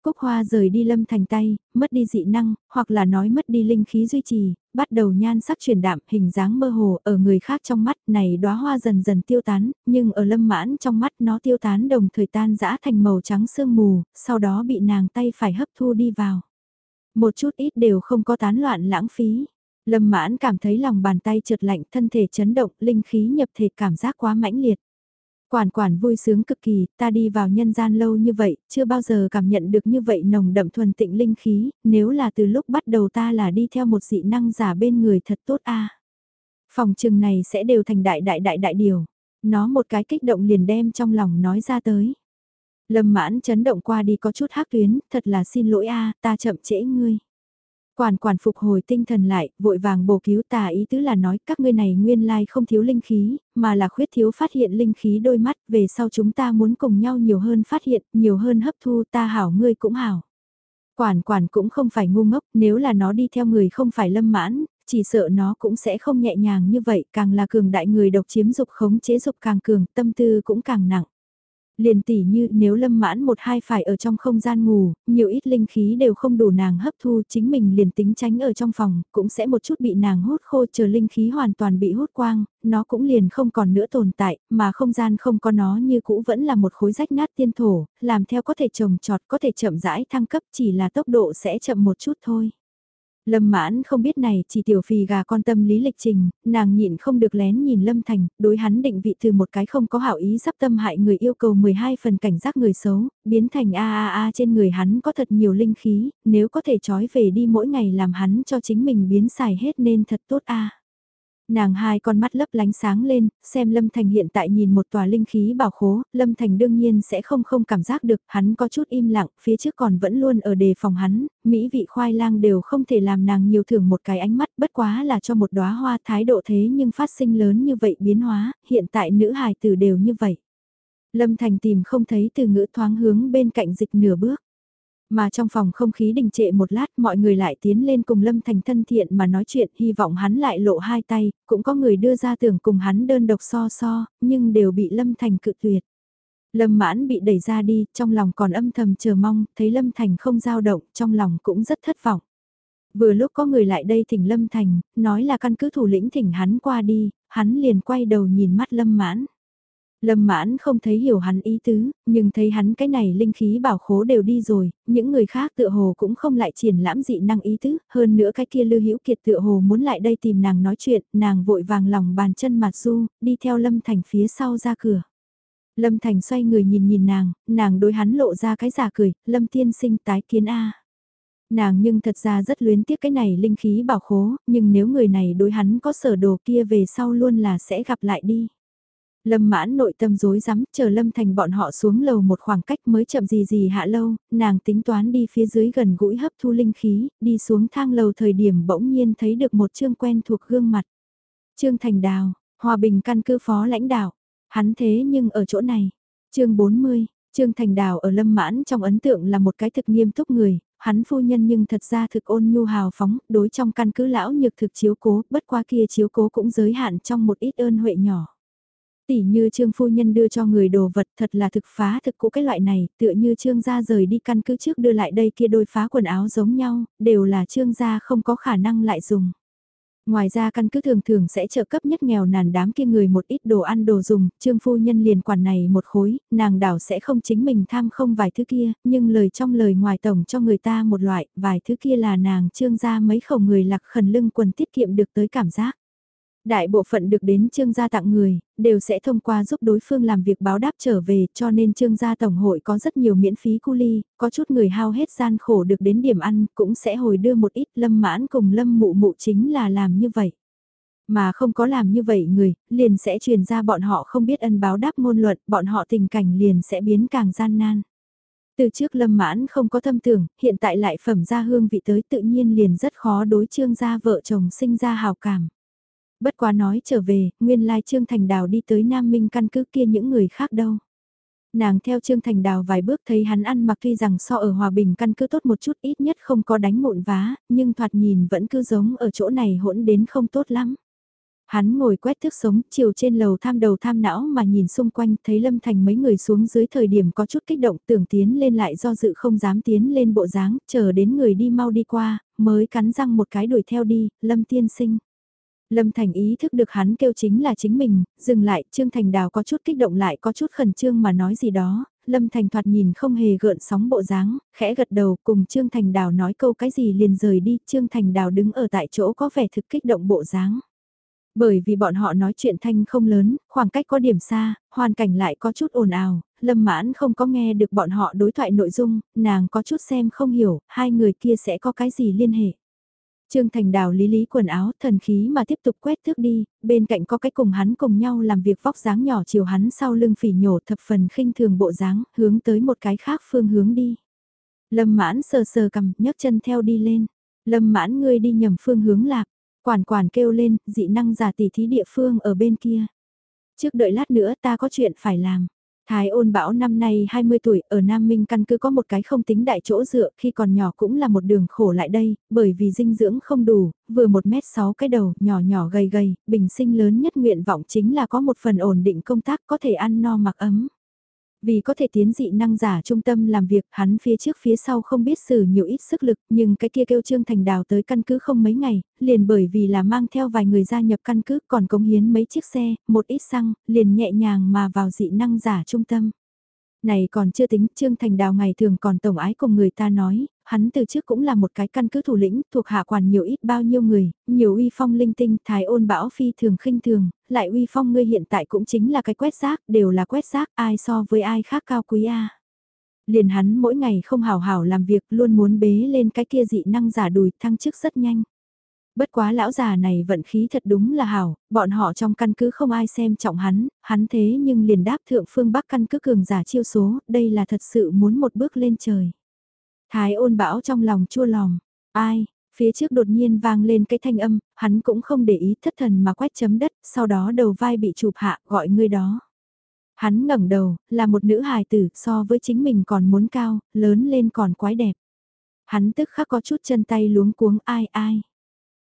Cúc hoa rời đi lâm thành tay, mất đi dị năng, hoặc là nói mất đi linh khí duy trì, bắt đầu nhan sắc chuyển đạm, hình dáng mơ hồ ở người khác trong mắt này đóa hoa dần dần tiêu tán, nhưng ở lâm mãn trong mắt nó tiêu tán đồng thời tan dã thành màu trắng sương mù, sau đó bị nàng tay phải hấp thu đi vào. Một chút ít đều không có tán loạn lãng phí. Lâm mãn cảm thấy lòng bàn tay trượt lạnh thân thể chấn động, linh khí nhập thể cảm giác quá mãnh liệt. Quản quản vui sướng cực kỳ, ta đi vào nhân gian lâu như vậy, chưa bao giờ cảm nhận được như vậy nồng đậm thuần tịnh linh khí, nếu là từ lúc bắt đầu ta là đi theo một dị năng giả bên người thật tốt a. Phòng trừng này sẽ đều thành đại đại đại đại điều. Nó một cái kích động liền đem trong lòng nói ra tới. Lâm mãn chấn động qua đi có chút hắc tuyến, thật là xin lỗi a, ta chậm trễ ngươi. Quản quản phục hồi tinh thần lại, vội vàng bổ cứu tà ý tứ là nói các ngươi này nguyên lai không thiếu linh khí, mà là khuyết thiếu phát hiện linh khí đôi mắt, về sau chúng ta muốn cùng nhau nhiều hơn phát hiện, nhiều hơn hấp thu ta hảo ngươi cũng hảo. Quản quản cũng không phải ngu ngốc, nếu là nó đi theo người không phải lâm mãn, chỉ sợ nó cũng sẽ không nhẹ nhàng như vậy, càng là cường đại người độc chiếm dục khống chế dục càng cường, tâm tư cũng càng nặng. Liền tỉ như nếu lâm mãn một hai phải ở trong không gian ngủ, nhiều ít linh khí đều không đủ nàng hấp thu chính mình liền tính tránh ở trong phòng, cũng sẽ một chút bị nàng hút khô chờ linh khí hoàn toàn bị hút quang, nó cũng liền không còn nữa tồn tại, mà không gian không có nó như cũ vẫn là một khối rách nát tiên thổ, làm theo có thể trồng trọt có thể chậm rãi thăng cấp chỉ là tốc độ sẽ chậm một chút thôi. Lâm mãn không biết này chỉ tiểu phì gà con tâm lý lịch trình, nàng nhịn không được lén nhìn Lâm Thành, đối hắn định vị từ một cái không có hảo ý sắp tâm hại người yêu cầu 12 phần cảnh giác người xấu, biến thành a a a trên người hắn có thật nhiều linh khí, nếu có thể trói về đi mỗi ngày làm hắn cho chính mình biến xài hết nên thật tốt a. Nàng hai con mắt lấp lánh sáng lên, xem Lâm Thành hiện tại nhìn một tòa linh khí bảo khố, Lâm Thành đương nhiên sẽ không không cảm giác được, hắn có chút im lặng, phía trước còn vẫn luôn ở đề phòng hắn, mỹ vị khoai lang đều không thể làm nàng nhiều thưởng một cái ánh mắt, bất quá là cho một đóa hoa thái độ thế nhưng phát sinh lớn như vậy biến hóa, hiện tại nữ hài tử đều như vậy. Lâm Thành tìm không thấy từ ngữ thoáng hướng bên cạnh dịch nửa bước. Mà trong phòng không khí đình trệ một lát mọi người lại tiến lên cùng Lâm Thành thân thiện mà nói chuyện hy vọng hắn lại lộ hai tay, cũng có người đưa ra tưởng cùng hắn đơn độc so so, nhưng đều bị Lâm Thành cự tuyệt. Lâm mãn bị đẩy ra đi, trong lòng còn âm thầm chờ mong, thấy Lâm Thành không dao động, trong lòng cũng rất thất vọng. Vừa lúc có người lại đây thỉnh Lâm Thành, nói là căn cứ thủ lĩnh thỉnh hắn qua đi, hắn liền quay đầu nhìn mắt Lâm mãn. Lâm mãn không thấy hiểu hắn ý tứ, nhưng thấy hắn cái này linh khí bảo khố đều đi rồi, những người khác tựa hồ cũng không lại triển lãm dị năng ý tứ, hơn nữa cái kia lưu hữu kiệt tựa hồ muốn lại đây tìm nàng nói chuyện, nàng vội vàng lòng bàn chân mặt du, đi theo Lâm Thành phía sau ra cửa. Lâm Thành xoay người nhìn nhìn nàng, nàng đối hắn lộ ra cái giả cười, Lâm tiên sinh tái kiến A. Nàng nhưng thật ra rất luyến tiếc cái này linh khí bảo khố, nhưng nếu người này đối hắn có sở đồ kia về sau luôn là sẽ gặp lại đi. Lâm mãn nội tâm rối rắm, chờ Lâm Thành bọn họ xuống lầu một khoảng cách mới chậm gì gì hạ lâu, nàng tính toán đi phía dưới gần gũi hấp thu linh khí, đi xuống thang lầu thời điểm bỗng nhiên thấy được một chương quen thuộc gương mặt. Trương Thành Đào, Hòa Bình căn cứ phó lãnh đạo, hắn thế nhưng ở chỗ này. chương 40, Trương Thành Đào ở Lâm Mãn trong ấn tượng là một cái thực nghiêm túc người, hắn phu nhân nhưng thật ra thực ôn nhu hào phóng, đối trong căn cứ lão nhược thực chiếu cố, bất qua kia chiếu cố cũng giới hạn trong một ít ơn huệ nhỏ. Tỷ như trương phu nhân đưa cho người đồ vật thật là thực phá thực cũ cái loại này, tựa như trương gia rời đi căn cứ trước đưa lại đây kia đôi phá quần áo giống nhau, đều là trương gia không có khả năng lại dùng. Ngoài ra căn cứ thường thường sẽ trợ cấp nhất nghèo nàn đám kia người một ít đồ ăn đồ dùng, trương phu nhân liền quản này một khối, nàng đảo sẽ không chính mình tham không vài thứ kia, nhưng lời trong lời ngoài tổng cho người ta một loại, vài thứ kia là nàng trương gia mấy khẩu người lạc khẩn lưng quần tiết kiệm được tới cảm giác. Đại bộ phận được đến trương gia tặng người, đều sẽ thông qua giúp đối phương làm việc báo đáp trở về cho nên trương gia tổng hội có rất nhiều miễn phí cu ly, có chút người hao hết gian khổ được đến điểm ăn cũng sẽ hồi đưa một ít lâm mãn cùng lâm mụ mụ chính là làm như vậy. Mà không có làm như vậy người, liền sẽ truyền ra bọn họ không biết ân báo đáp ngôn luận, bọn họ tình cảnh liền sẽ biến càng gian nan. Từ trước lâm mãn không có thâm tưởng, hiện tại lại phẩm ra hương vị tới tự nhiên liền rất khó đối trương gia vợ chồng sinh ra hào cảm. Bất quá nói trở về, nguyên lai Trương Thành Đào đi tới Nam Minh căn cứ kia những người khác đâu. Nàng theo Trương Thành Đào vài bước thấy hắn ăn mặc tuy rằng so ở Hòa Bình căn cứ tốt một chút ít nhất không có đánh mụn vá, nhưng thoạt nhìn vẫn cứ giống ở chỗ này hỗn đến không tốt lắm. Hắn ngồi quét thước sống, chiều trên lầu tham đầu tham não mà nhìn xung quanh, thấy Lâm Thành mấy người xuống dưới thời điểm có chút kích động, tưởng tiến lên lại do dự không dám tiến lên bộ dáng, chờ đến người đi mau đi qua, mới cắn răng một cái đuổi theo đi, Lâm tiên sinh. Lâm Thành ý thức được hắn kêu chính là chính mình, dừng lại, Trương Thành Đào có chút kích động lại có chút khẩn trương mà nói gì đó, Lâm Thành thoạt nhìn không hề gợn sóng bộ dáng, khẽ gật đầu cùng Trương Thành Đào nói câu cái gì liền rời đi, Trương Thành Đào đứng ở tại chỗ có vẻ thực kích động bộ dáng. Bởi vì bọn họ nói chuyện thanh không lớn, khoảng cách có điểm xa, hoàn cảnh lại có chút ồn ào, Lâm Mãn không có nghe được bọn họ đối thoại nội dung, nàng có chút xem không hiểu, hai người kia sẽ có cái gì liên hệ. Trương Thành Đào lý lý quần áo thần khí mà tiếp tục quét thước đi, bên cạnh có cái cùng hắn cùng nhau làm việc vóc dáng nhỏ chiều hắn sau lưng phỉ nhổ thập phần khinh thường bộ dáng, hướng tới một cái khác phương hướng đi. Lâm mãn sờ sờ cầm, nhấc chân theo đi lên. Lâm mãn ngươi đi nhầm phương hướng lạc, quản quản kêu lên, dị năng giả tỷ thí địa phương ở bên kia. Trước đợi lát nữa ta có chuyện phải làm. Thái ôn bão năm nay 20 tuổi, ở Nam Minh căn cứ có một cái không tính đại chỗ dựa, khi còn nhỏ cũng là một đường khổ lại đây, bởi vì dinh dưỡng không đủ, vừa 1m6 cái đầu, nhỏ nhỏ gầy gầy, bình sinh lớn nhất nguyện vọng chính là có một phần ổn định công tác có thể ăn no mặc ấm. Vì có thể tiến dị năng giả trung tâm làm việc, hắn phía trước phía sau không biết xử nhiều ít sức lực, nhưng cái kia kêu Trương Thành Đào tới căn cứ không mấy ngày, liền bởi vì là mang theo vài người gia nhập căn cứ còn cống hiến mấy chiếc xe, một ít xăng, liền nhẹ nhàng mà vào dị năng giả trung tâm. Này còn chưa tính, Trương Thành Đào ngày thường còn tổng ái cùng người ta nói, hắn từ trước cũng là một cái căn cứ thủ lĩnh, thuộc hạ quản nhiều ít bao nhiêu người, nhiều uy phong linh tinh, thái ôn bão phi thường khinh thường, lại uy phong ngươi hiện tại cũng chính là cái quét rác, đều là quét rác, ai so với ai khác cao quý a. Liền hắn mỗi ngày không hào hào làm việc, luôn muốn bế lên cái kia dị năng giả đùi, thăng chức rất nhanh. Bất quá lão già này vận khí thật đúng là hảo, bọn họ trong căn cứ không ai xem trọng hắn, hắn thế nhưng liền đáp thượng phương Bắc căn cứ cường giả chiêu số, đây là thật sự muốn một bước lên trời. Thái ôn bão trong lòng chua lòng, ai, phía trước đột nhiên vang lên cái thanh âm, hắn cũng không để ý thất thần mà quét chấm đất, sau đó đầu vai bị chụp hạ gọi người đó. Hắn ngẩng đầu, là một nữ hài tử so với chính mình còn muốn cao, lớn lên còn quái đẹp. Hắn tức khắc có chút chân tay luống cuống ai ai.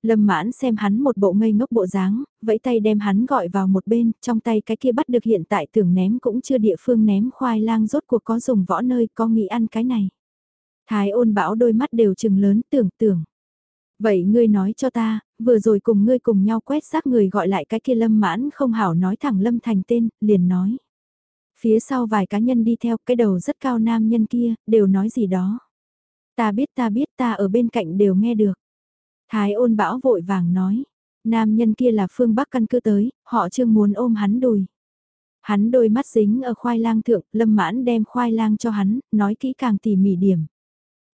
Lâm mãn xem hắn một bộ ngây ngốc bộ dáng, vẫy tay đem hắn gọi vào một bên, trong tay cái kia bắt được hiện tại tưởng ném cũng chưa địa phương ném khoai lang rốt cuộc có dùng võ nơi có nghĩ ăn cái này. Thái ôn bão đôi mắt đều trừng lớn tưởng tưởng. Vậy ngươi nói cho ta, vừa rồi cùng ngươi cùng nhau quét xác người gọi lại cái kia lâm mãn không hảo nói thẳng lâm thành tên, liền nói. Phía sau vài cá nhân đi theo cái đầu rất cao nam nhân kia, đều nói gì đó. Ta biết ta biết ta ở bên cạnh đều nghe được. Thái ôn bão vội vàng nói, nam nhân kia là phương Bắc căn cứ tới, họ trương muốn ôm hắn đùi. Hắn đôi mắt dính ở khoai lang thượng, lâm mãn đem khoai lang cho hắn, nói kỹ càng tỉ mỉ điểm.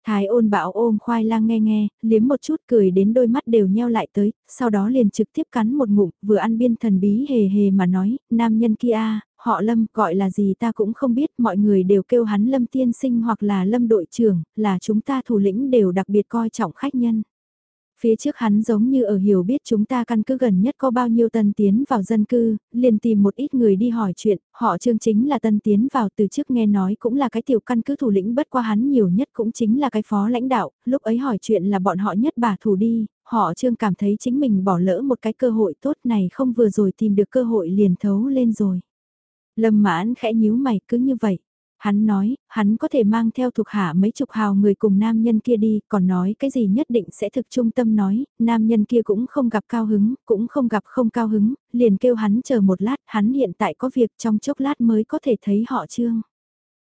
Thái ôn bão ôm khoai lang nghe nghe, liếm một chút cười đến đôi mắt đều nheo lại tới, sau đó liền trực tiếp cắn một ngụm, vừa ăn biên thần bí hề hề mà nói, nam nhân kia, họ lâm gọi là gì ta cũng không biết, mọi người đều kêu hắn lâm tiên sinh hoặc là lâm đội trưởng, là chúng ta thủ lĩnh đều đặc biệt coi trọng khách nhân. Phía trước hắn giống như ở hiểu biết chúng ta căn cứ gần nhất có bao nhiêu tân tiến vào dân cư, liền tìm một ít người đi hỏi chuyện, họ trương chính là tân tiến vào từ trước nghe nói cũng là cái tiểu căn cứ thủ lĩnh bất qua hắn nhiều nhất cũng chính là cái phó lãnh đạo, lúc ấy hỏi chuyện là bọn họ nhất bà thủ đi, họ trương cảm thấy chính mình bỏ lỡ một cái cơ hội tốt này không vừa rồi tìm được cơ hội liền thấu lên rồi. Lâm mãn khẽ nhíu mày cứ như vậy. Hắn nói, hắn có thể mang theo thuộc hạ mấy chục hào người cùng nam nhân kia đi, còn nói cái gì nhất định sẽ thực trung tâm nói, nam nhân kia cũng không gặp cao hứng, cũng không gặp không cao hứng, liền kêu hắn chờ một lát, hắn hiện tại có việc trong chốc lát mới có thể thấy họ trương.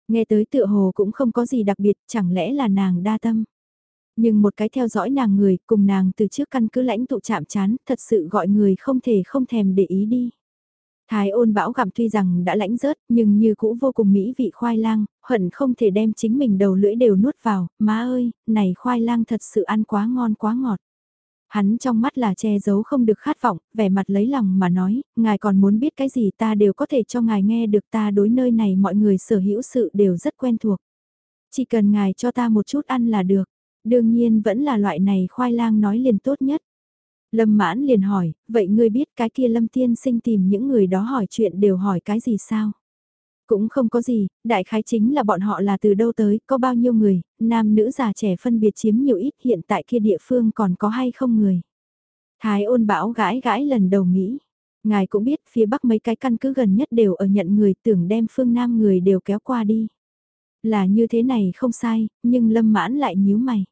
Nghe tới tựa hồ cũng không có gì đặc biệt, chẳng lẽ là nàng đa tâm. Nhưng một cái theo dõi nàng người, cùng nàng từ trước căn cứ lãnh tụ chạm chán, thật sự gọi người không thể không thèm để ý đi. Thái ôn bão gặm tuy rằng đã lãnh rớt nhưng như cũ vô cùng mỹ vị khoai lang, hận không thể đem chính mình đầu lưỡi đều nuốt vào, má ơi, này khoai lang thật sự ăn quá ngon quá ngọt. Hắn trong mắt là che giấu không được khát vọng, vẻ mặt lấy lòng mà nói, ngài còn muốn biết cái gì ta đều có thể cho ngài nghe được ta đối nơi này mọi người sở hữu sự đều rất quen thuộc. Chỉ cần ngài cho ta một chút ăn là được, đương nhiên vẫn là loại này khoai lang nói liền tốt nhất. Lâm mãn liền hỏi, vậy ngươi biết cái kia Lâm tiên sinh tìm những người đó hỏi chuyện đều hỏi cái gì sao? Cũng không có gì, đại khái chính là bọn họ là từ đâu tới, có bao nhiêu người, nam nữ già trẻ phân biệt chiếm nhiều ít hiện tại kia địa phương còn có hay không người. Thái ôn bão gãi gãi lần đầu nghĩ. Ngài cũng biết phía bắc mấy cái căn cứ gần nhất đều ở nhận người tưởng đem phương nam người đều kéo qua đi. Là như thế này không sai, nhưng lâm mãn lại nhíu mày.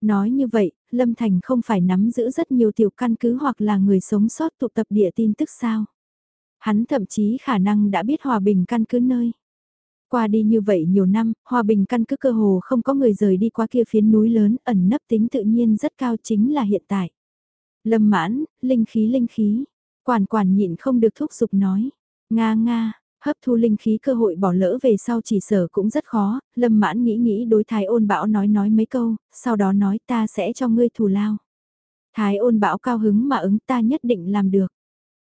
Nói như vậy, Lâm Thành không phải nắm giữ rất nhiều tiểu căn cứ hoặc là người sống sót tụ tập địa tin tức sao. Hắn thậm chí khả năng đã biết hòa bình căn cứ nơi. Qua đi như vậy nhiều năm, hòa bình căn cứ cơ hồ không có người rời đi qua kia phiến núi lớn ẩn nấp tính tự nhiên rất cao chính là hiện tại. Lâm mãn, linh khí linh khí, quản quản nhịn không được thúc giục nói. Nga nga, Hấp thu linh khí cơ hội bỏ lỡ về sau chỉ sở cũng rất khó, lâm mãn nghĩ nghĩ đối thái ôn bão nói nói mấy câu, sau đó nói ta sẽ cho ngươi thù lao. Thái ôn bão cao hứng mà ứng ta nhất định làm được.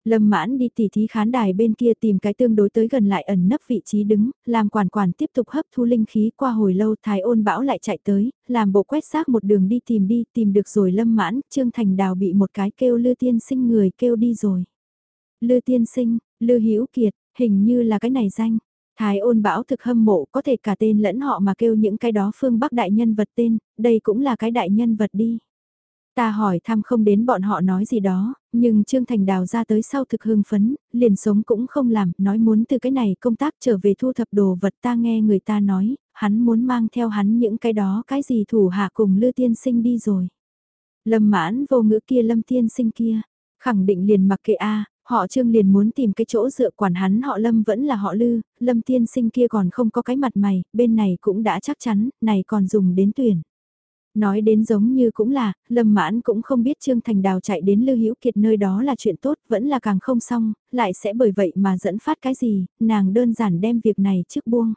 Lâm mãn đi tỉ thí khán đài bên kia tìm cái tương đối tới gần lại ẩn nấp vị trí đứng, làm quản quản tiếp tục hấp thu linh khí qua hồi lâu thái ôn bão lại chạy tới, làm bộ quét xác một đường đi tìm đi, tìm được rồi lâm mãn, Trương Thành Đào bị một cái kêu lư tiên sinh người kêu đi rồi. Lư tiên sinh, lư hữu kiệt, Hình như là cái này danh. Thái ôn bão thực hâm mộ có thể cả tên lẫn họ mà kêu những cái đó phương Bắc đại nhân vật tên, đây cũng là cái đại nhân vật đi. Ta hỏi thăm không đến bọn họ nói gì đó, nhưng Trương Thành Đào ra tới sau thực hưng phấn, liền sống cũng không làm, nói muốn từ cái này công tác trở về thu thập đồ vật ta nghe người ta nói, hắn muốn mang theo hắn những cái đó cái gì thủ hạ cùng Lư Tiên Sinh đi rồi. Lâm mãn vô ngữ kia Lâm Tiên Sinh kia, khẳng định liền mặc kệ A, Họ Trương liền muốn tìm cái chỗ dựa quản hắn họ Lâm vẫn là họ Lư, Lâm tiên sinh kia còn không có cái mặt mày, bên này cũng đã chắc chắn, này còn dùng đến tuyển. Nói đến giống như cũng là, Lâm Mãn cũng không biết Trương Thành Đào chạy đến lưu Hữu Kiệt nơi đó là chuyện tốt, vẫn là càng không xong, lại sẽ bởi vậy mà dẫn phát cái gì, nàng đơn giản đem việc này trước buông.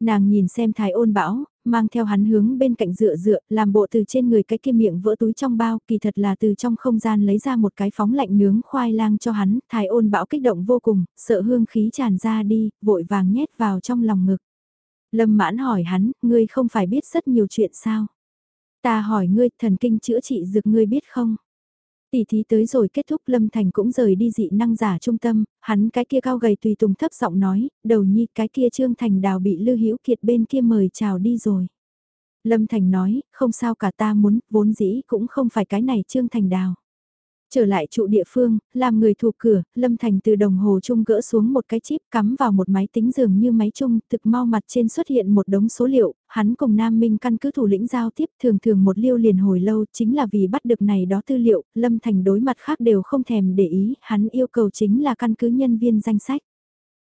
Nàng nhìn xem thái ôn bão, mang theo hắn hướng bên cạnh dựa dựa, làm bộ từ trên người cái kia miệng vỡ túi trong bao, kỳ thật là từ trong không gian lấy ra một cái phóng lạnh nướng khoai lang cho hắn, thái ôn bão kích động vô cùng, sợ hương khí tràn ra đi, vội vàng nhét vào trong lòng ngực. Lâm mãn hỏi hắn, ngươi không phải biết rất nhiều chuyện sao? Ta hỏi ngươi, thần kinh chữa trị dược ngươi biết không? Tỷ thí tới rồi kết thúc Lâm Thành cũng rời đi dị năng giả trung tâm, hắn cái kia cao gầy tùy tùng thấp giọng nói, đầu nhi cái kia Trương Thành đào bị Lưu Hữu Kiệt bên kia mời chào đi rồi. Lâm Thành nói, không sao cả ta muốn, vốn dĩ cũng không phải cái này Trương Thành đào. Trở lại trụ địa phương, làm người thủ cửa, Lâm Thành từ đồng hồ chung gỡ xuống một cái chip cắm vào một máy tính dường như máy chung, thực mau mặt trên xuất hiện một đống số liệu, hắn cùng Nam Minh căn cứ thủ lĩnh giao tiếp thường thường một liêu liền hồi lâu chính là vì bắt được này đó tư liệu, Lâm Thành đối mặt khác đều không thèm để ý, hắn yêu cầu chính là căn cứ nhân viên danh sách.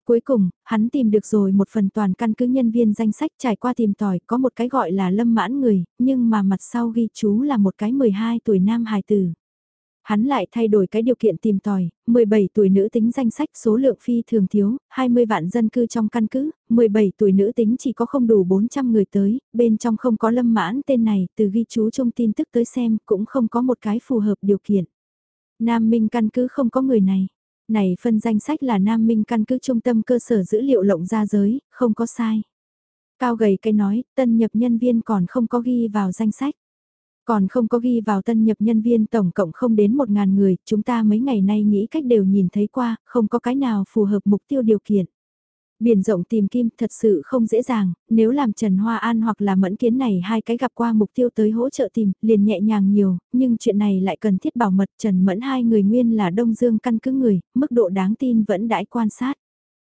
Cuối cùng, hắn tìm được rồi một phần toàn căn cứ nhân viên danh sách trải qua tìm tòi có một cái gọi là lâm mãn người, nhưng mà mặt sau ghi chú là một cái 12 tuổi nam hài tử. Hắn lại thay đổi cái điều kiện tìm tòi, 17 tuổi nữ tính danh sách số lượng phi thường thiếu, 20 vạn dân cư trong căn cứ, 17 tuổi nữ tính chỉ có không đủ 400 người tới, bên trong không có lâm mãn tên này, từ ghi chú trong tin tức tới xem cũng không có một cái phù hợp điều kiện. Nam Minh căn cứ không có người này. Này phân danh sách là Nam Minh căn cứ trung tâm cơ sở dữ liệu lộng ra giới, không có sai. Cao gầy cái nói, tân nhập nhân viên còn không có ghi vào danh sách. Còn không có ghi vào tân nhập nhân viên tổng cộng không đến 1.000 người, chúng ta mấy ngày nay nghĩ cách đều nhìn thấy qua, không có cái nào phù hợp mục tiêu điều kiện. Biển rộng tìm kim thật sự không dễ dàng, nếu làm Trần Hoa An hoặc là mẫn kiến này hai cái gặp qua mục tiêu tới hỗ trợ tìm, liền nhẹ nhàng nhiều, nhưng chuyện này lại cần thiết bảo mật Trần Mẫn hai người nguyên là Đông Dương căn cứ người, mức độ đáng tin vẫn đãi quan sát.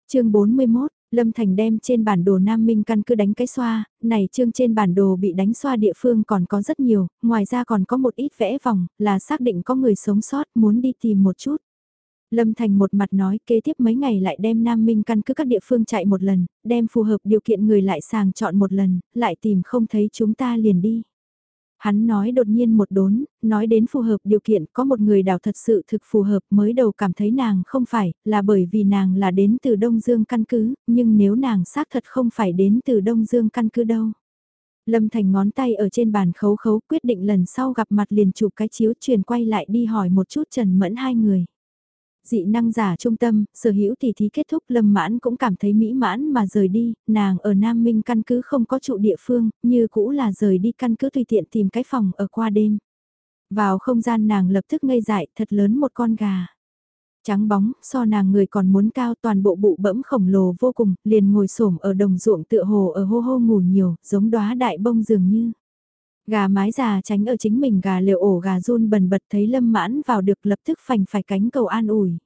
chương 41 Lâm Thành đem trên bản đồ Nam Minh căn cứ đánh cái xoa, này chương trên bản đồ bị đánh xoa địa phương còn có rất nhiều, ngoài ra còn có một ít vẽ vòng, là xác định có người sống sót muốn đi tìm một chút. Lâm Thành một mặt nói kế tiếp mấy ngày lại đem Nam Minh căn cứ các địa phương chạy một lần, đem phù hợp điều kiện người lại sàng chọn một lần, lại tìm không thấy chúng ta liền đi. Hắn nói đột nhiên một đốn, nói đến phù hợp điều kiện có một người đào thật sự thực phù hợp mới đầu cảm thấy nàng không phải, là bởi vì nàng là đến từ Đông Dương căn cứ, nhưng nếu nàng xác thật không phải đến từ Đông Dương căn cứ đâu. Lâm Thành ngón tay ở trên bàn khấu khấu quyết định lần sau gặp mặt liền chụp cái chiếu truyền quay lại đi hỏi một chút Trần Mẫn hai người. Dị năng giả trung tâm, sở hữu tỷ thí kết thúc lâm mãn cũng cảm thấy mỹ mãn mà rời đi, nàng ở Nam Minh căn cứ không có trụ địa phương, như cũ là rời đi căn cứ tùy tiện tìm cái phòng ở qua đêm. Vào không gian nàng lập tức ngây dại thật lớn một con gà. Trắng bóng, so nàng người còn muốn cao toàn bộ bụ bẫm khổng lồ vô cùng, liền ngồi xổm ở đồng ruộng tựa hồ ở hô hô ngủ nhiều, giống đóa đại bông dường như. Gà mái già tránh ở chính mình gà liệu ổ gà run bần bật thấy lâm mãn vào được lập tức phành phải cánh cầu an ủi.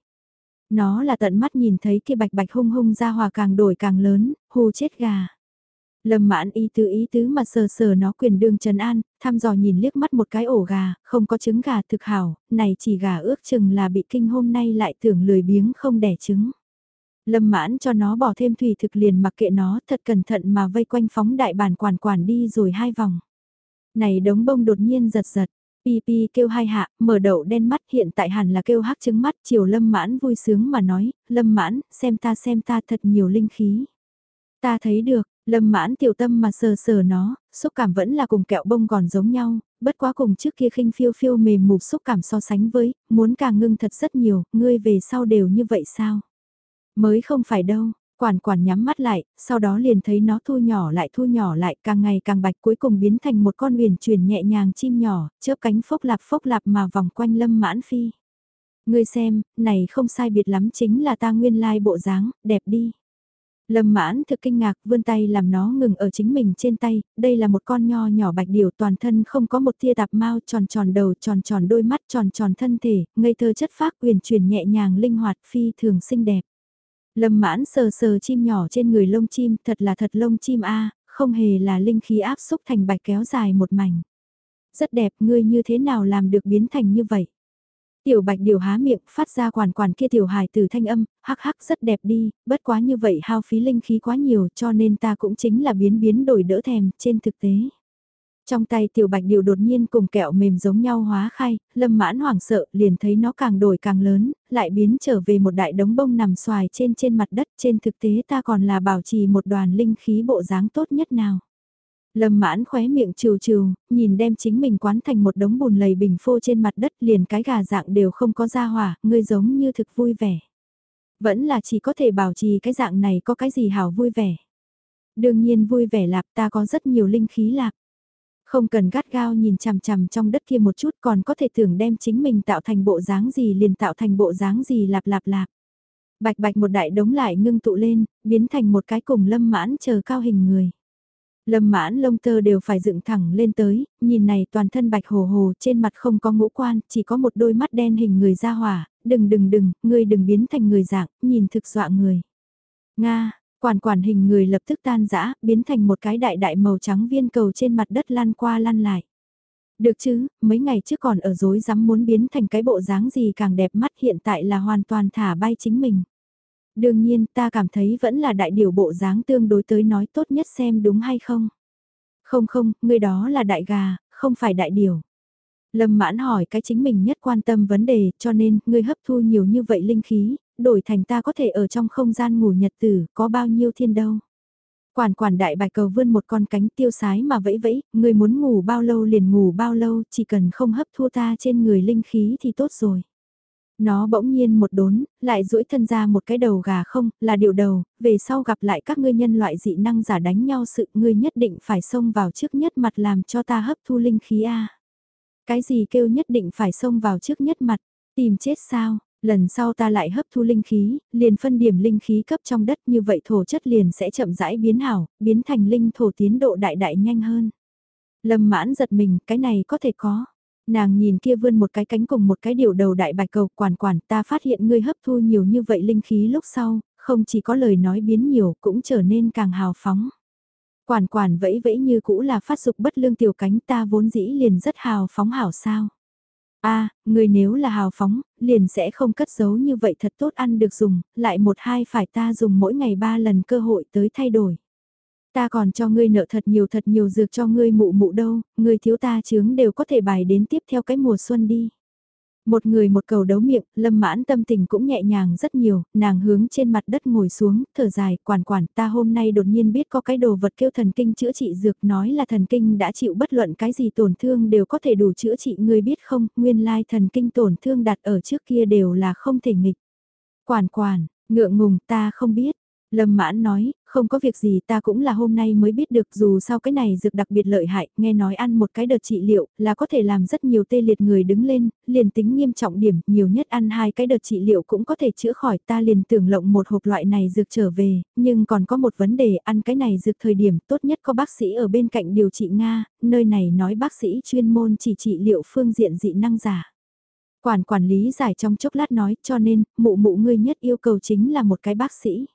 Nó là tận mắt nhìn thấy kia bạch bạch hung hung ra hòa càng đổi càng lớn, hù chết gà. Lâm mãn ý tứ ý tứ mà sờ sờ nó quyền đương trần an, thăm dò nhìn liếc mắt một cái ổ gà, không có trứng gà thực hảo, này chỉ gà ước chừng là bị kinh hôm nay lại tưởng lười biếng không đẻ trứng. Lâm mãn cho nó bỏ thêm thủy thực liền mặc kệ nó thật cẩn thận mà vây quanh phóng đại bản quản quản đi rồi hai vòng. Này đống bông đột nhiên giật giật, Pi Pi kêu hai hạ, mở đậu đen mắt hiện tại hẳn là kêu hắc trứng mắt chiều lâm mãn vui sướng mà nói, lâm mãn, xem ta xem ta thật nhiều linh khí. Ta thấy được, lâm mãn tiểu tâm mà sờ sờ nó, xúc cảm vẫn là cùng kẹo bông còn giống nhau, bất quá cùng trước kia khinh phiêu phiêu mềm mục xúc cảm so sánh với, muốn càng ngưng thật rất nhiều, ngươi về sau đều như vậy sao? Mới không phải đâu, Quản quản nhắm mắt lại, sau đó liền thấy nó thu nhỏ lại thu nhỏ lại càng ngày càng bạch cuối cùng biến thành một con huyền chuyển nhẹ nhàng chim nhỏ, chớp cánh phốc lạp phốc lạp mà vòng quanh lâm mãn phi. Ngươi xem, này không sai biệt lắm chính là ta nguyên lai bộ dáng, đẹp đi. Lâm mãn thực kinh ngạc vươn tay làm nó ngừng ở chính mình trên tay, đây là một con nho nhỏ bạch điều toàn thân không có một tia tạp mau tròn tròn đầu tròn tròn đôi mắt tròn tròn thân thể, ngây thơ chất phác quyền truyền nhẹ nhàng linh hoạt phi thường xinh đẹp. Lâm mãn sờ sờ chim nhỏ trên người lông chim, thật là thật lông chim a không hề là linh khí áp xúc thành bạch kéo dài một mảnh. Rất đẹp, ngươi như thế nào làm được biến thành như vậy? Tiểu bạch điều há miệng, phát ra quản quản kia tiểu hài từ thanh âm, hắc hắc rất đẹp đi, bất quá như vậy hao phí linh khí quá nhiều cho nên ta cũng chính là biến biến đổi đỡ thèm trên thực tế. Trong tay tiểu bạch điều đột nhiên cùng kẹo mềm giống nhau hóa khai, lâm mãn hoảng sợ liền thấy nó càng đổi càng lớn, lại biến trở về một đại đống bông nằm xoài trên trên mặt đất trên thực tế ta còn là bảo trì một đoàn linh khí bộ dáng tốt nhất nào. Lâm mãn khóe miệng trừ trừ, nhìn đem chính mình quán thành một đống bùn lầy bình phô trên mặt đất liền cái gà dạng đều không có ra hỏa, ngươi giống như thực vui vẻ. Vẫn là chỉ có thể bảo trì cái dạng này có cái gì hảo vui vẻ. Đương nhiên vui vẻ lạp ta có rất nhiều linh khí lạp. Không cần gắt gao nhìn chằm chằm trong đất kia một chút còn có thể tưởng đem chính mình tạo thành bộ dáng gì liền tạo thành bộ dáng gì lạp lạp lạp. Bạch bạch một đại đống lại ngưng tụ lên, biến thành một cái cùng lâm mãn chờ cao hình người. Lâm mãn lông tơ đều phải dựng thẳng lên tới, nhìn này toàn thân bạch hồ hồ trên mặt không có ngũ quan, chỉ có một đôi mắt đen hình người ra hỏa, đừng đừng đừng, ngươi đừng biến thành người dạng, nhìn thực dọa người. Nga, Quản quản hình người lập tức tan rã, biến thành một cái đại đại màu trắng viên cầu trên mặt đất lăn qua lăn lại. Được chứ, mấy ngày trước còn ở dối dám muốn biến thành cái bộ dáng gì càng đẹp mắt hiện tại là hoàn toàn thả bay chính mình. Đương nhiên ta cảm thấy vẫn là đại điều bộ dáng tương đối tới nói tốt nhất xem đúng hay không. Không không, người đó là đại gà, không phải đại điều. Lâm mãn hỏi cái chính mình nhất quan tâm vấn đề cho nên ngươi hấp thu nhiều như vậy linh khí, đổi thành ta có thể ở trong không gian ngủ nhật tử, có bao nhiêu thiên đâu. Quản quản đại bạch cầu vươn một con cánh tiêu sái mà vẫy vẫy, người muốn ngủ bao lâu liền ngủ bao lâu, chỉ cần không hấp thu ta trên người linh khí thì tốt rồi. Nó bỗng nhiên một đốn, lại duỗi thân ra một cái đầu gà không, là điều đầu, về sau gặp lại các ngươi nhân loại dị năng giả đánh nhau sự ngươi nhất định phải xông vào trước nhất mặt làm cho ta hấp thu linh khí A. Cái gì kêu nhất định phải xông vào trước nhất mặt, tìm chết sao, lần sau ta lại hấp thu linh khí, liền phân điểm linh khí cấp trong đất như vậy thổ chất liền sẽ chậm rãi biến hảo, biến thành linh thổ tiến độ đại đại nhanh hơn. Lâm mãn giật mình, cái này có thể có. Nàng nhìn kia vươn một cái cánh cùng một cái điều đầu đại bạch cầu quản quản ta phát hiện ngươi hấp thu nhiều như vậy linh khí lúc sau, không chỉ có lời nói biến nhiều cũng trở nên càng hào phóng. Quản quản vẫy vẫy như cũ là phát dục bất lương tiểu cánh ta vốn dĩ liền rất hào phóng hảo sao a à, người nếu là hào phóng, liền sẽ không cất giấu như vậy thật tốt ăn được dùng, lại một hai phải ta dùng mỗi ngày ba lần cơ hội tới thay đổi. Ta còn cho ngươi nợ thật nhiều thật nhiều dược cho ngươi mụ mụ đâu, ngươi thiếu ta chướng đều có thể bài đến tiếp theo cái mùa xuân đi. Một người một cầu đấu miệng, lâm mãn tâm tình cũng nhẹ nhàng rất nhiều, nàng hướng trên mặt đất ngồi xuống, thở dài, quản quản, ta hôm nay đột nhiên biết có cái đồ vật kêu thần kinh chữa trị dược nói là thần kinh đã chịu bất luận cái gì tổn thương đều có thể đủ chữa trị, ngươi biết không, nguyên lai thần kinh tổn thương đặt ở trước kia đều là không thể nghịch. Quản quản, ngượng ngùng ta không biết, Lâm mãn nói, không có việc gì ta cũng là hôm nay mới biết được dù sao cái này dược đặc biệt lợi hại, nghe nói ăn một cái đợt trị liệu là có thể làm rất nhiều tê liệt người đứng lên, liền tính nghiêm trọng điểm, nhiều nhất ăn hai cái đợt trị liệu cũng có thể chữa khỏi ta liền tưởng lộng một hộp loại này dược trở về, nhưng còn có một vấn đề ăn cái này dược thời điểm tốt nhất có bác sĩ ở bên cạnh điều trị Nga, nơi này nói bác sĩ chuyên môn chỉ trị liệu phương diện dị năng giả. Quản quản lý giải trong chốc lát nói cho nên, mụ mụ ngươi nhất yêu cầu chính là một cái bác sĩ.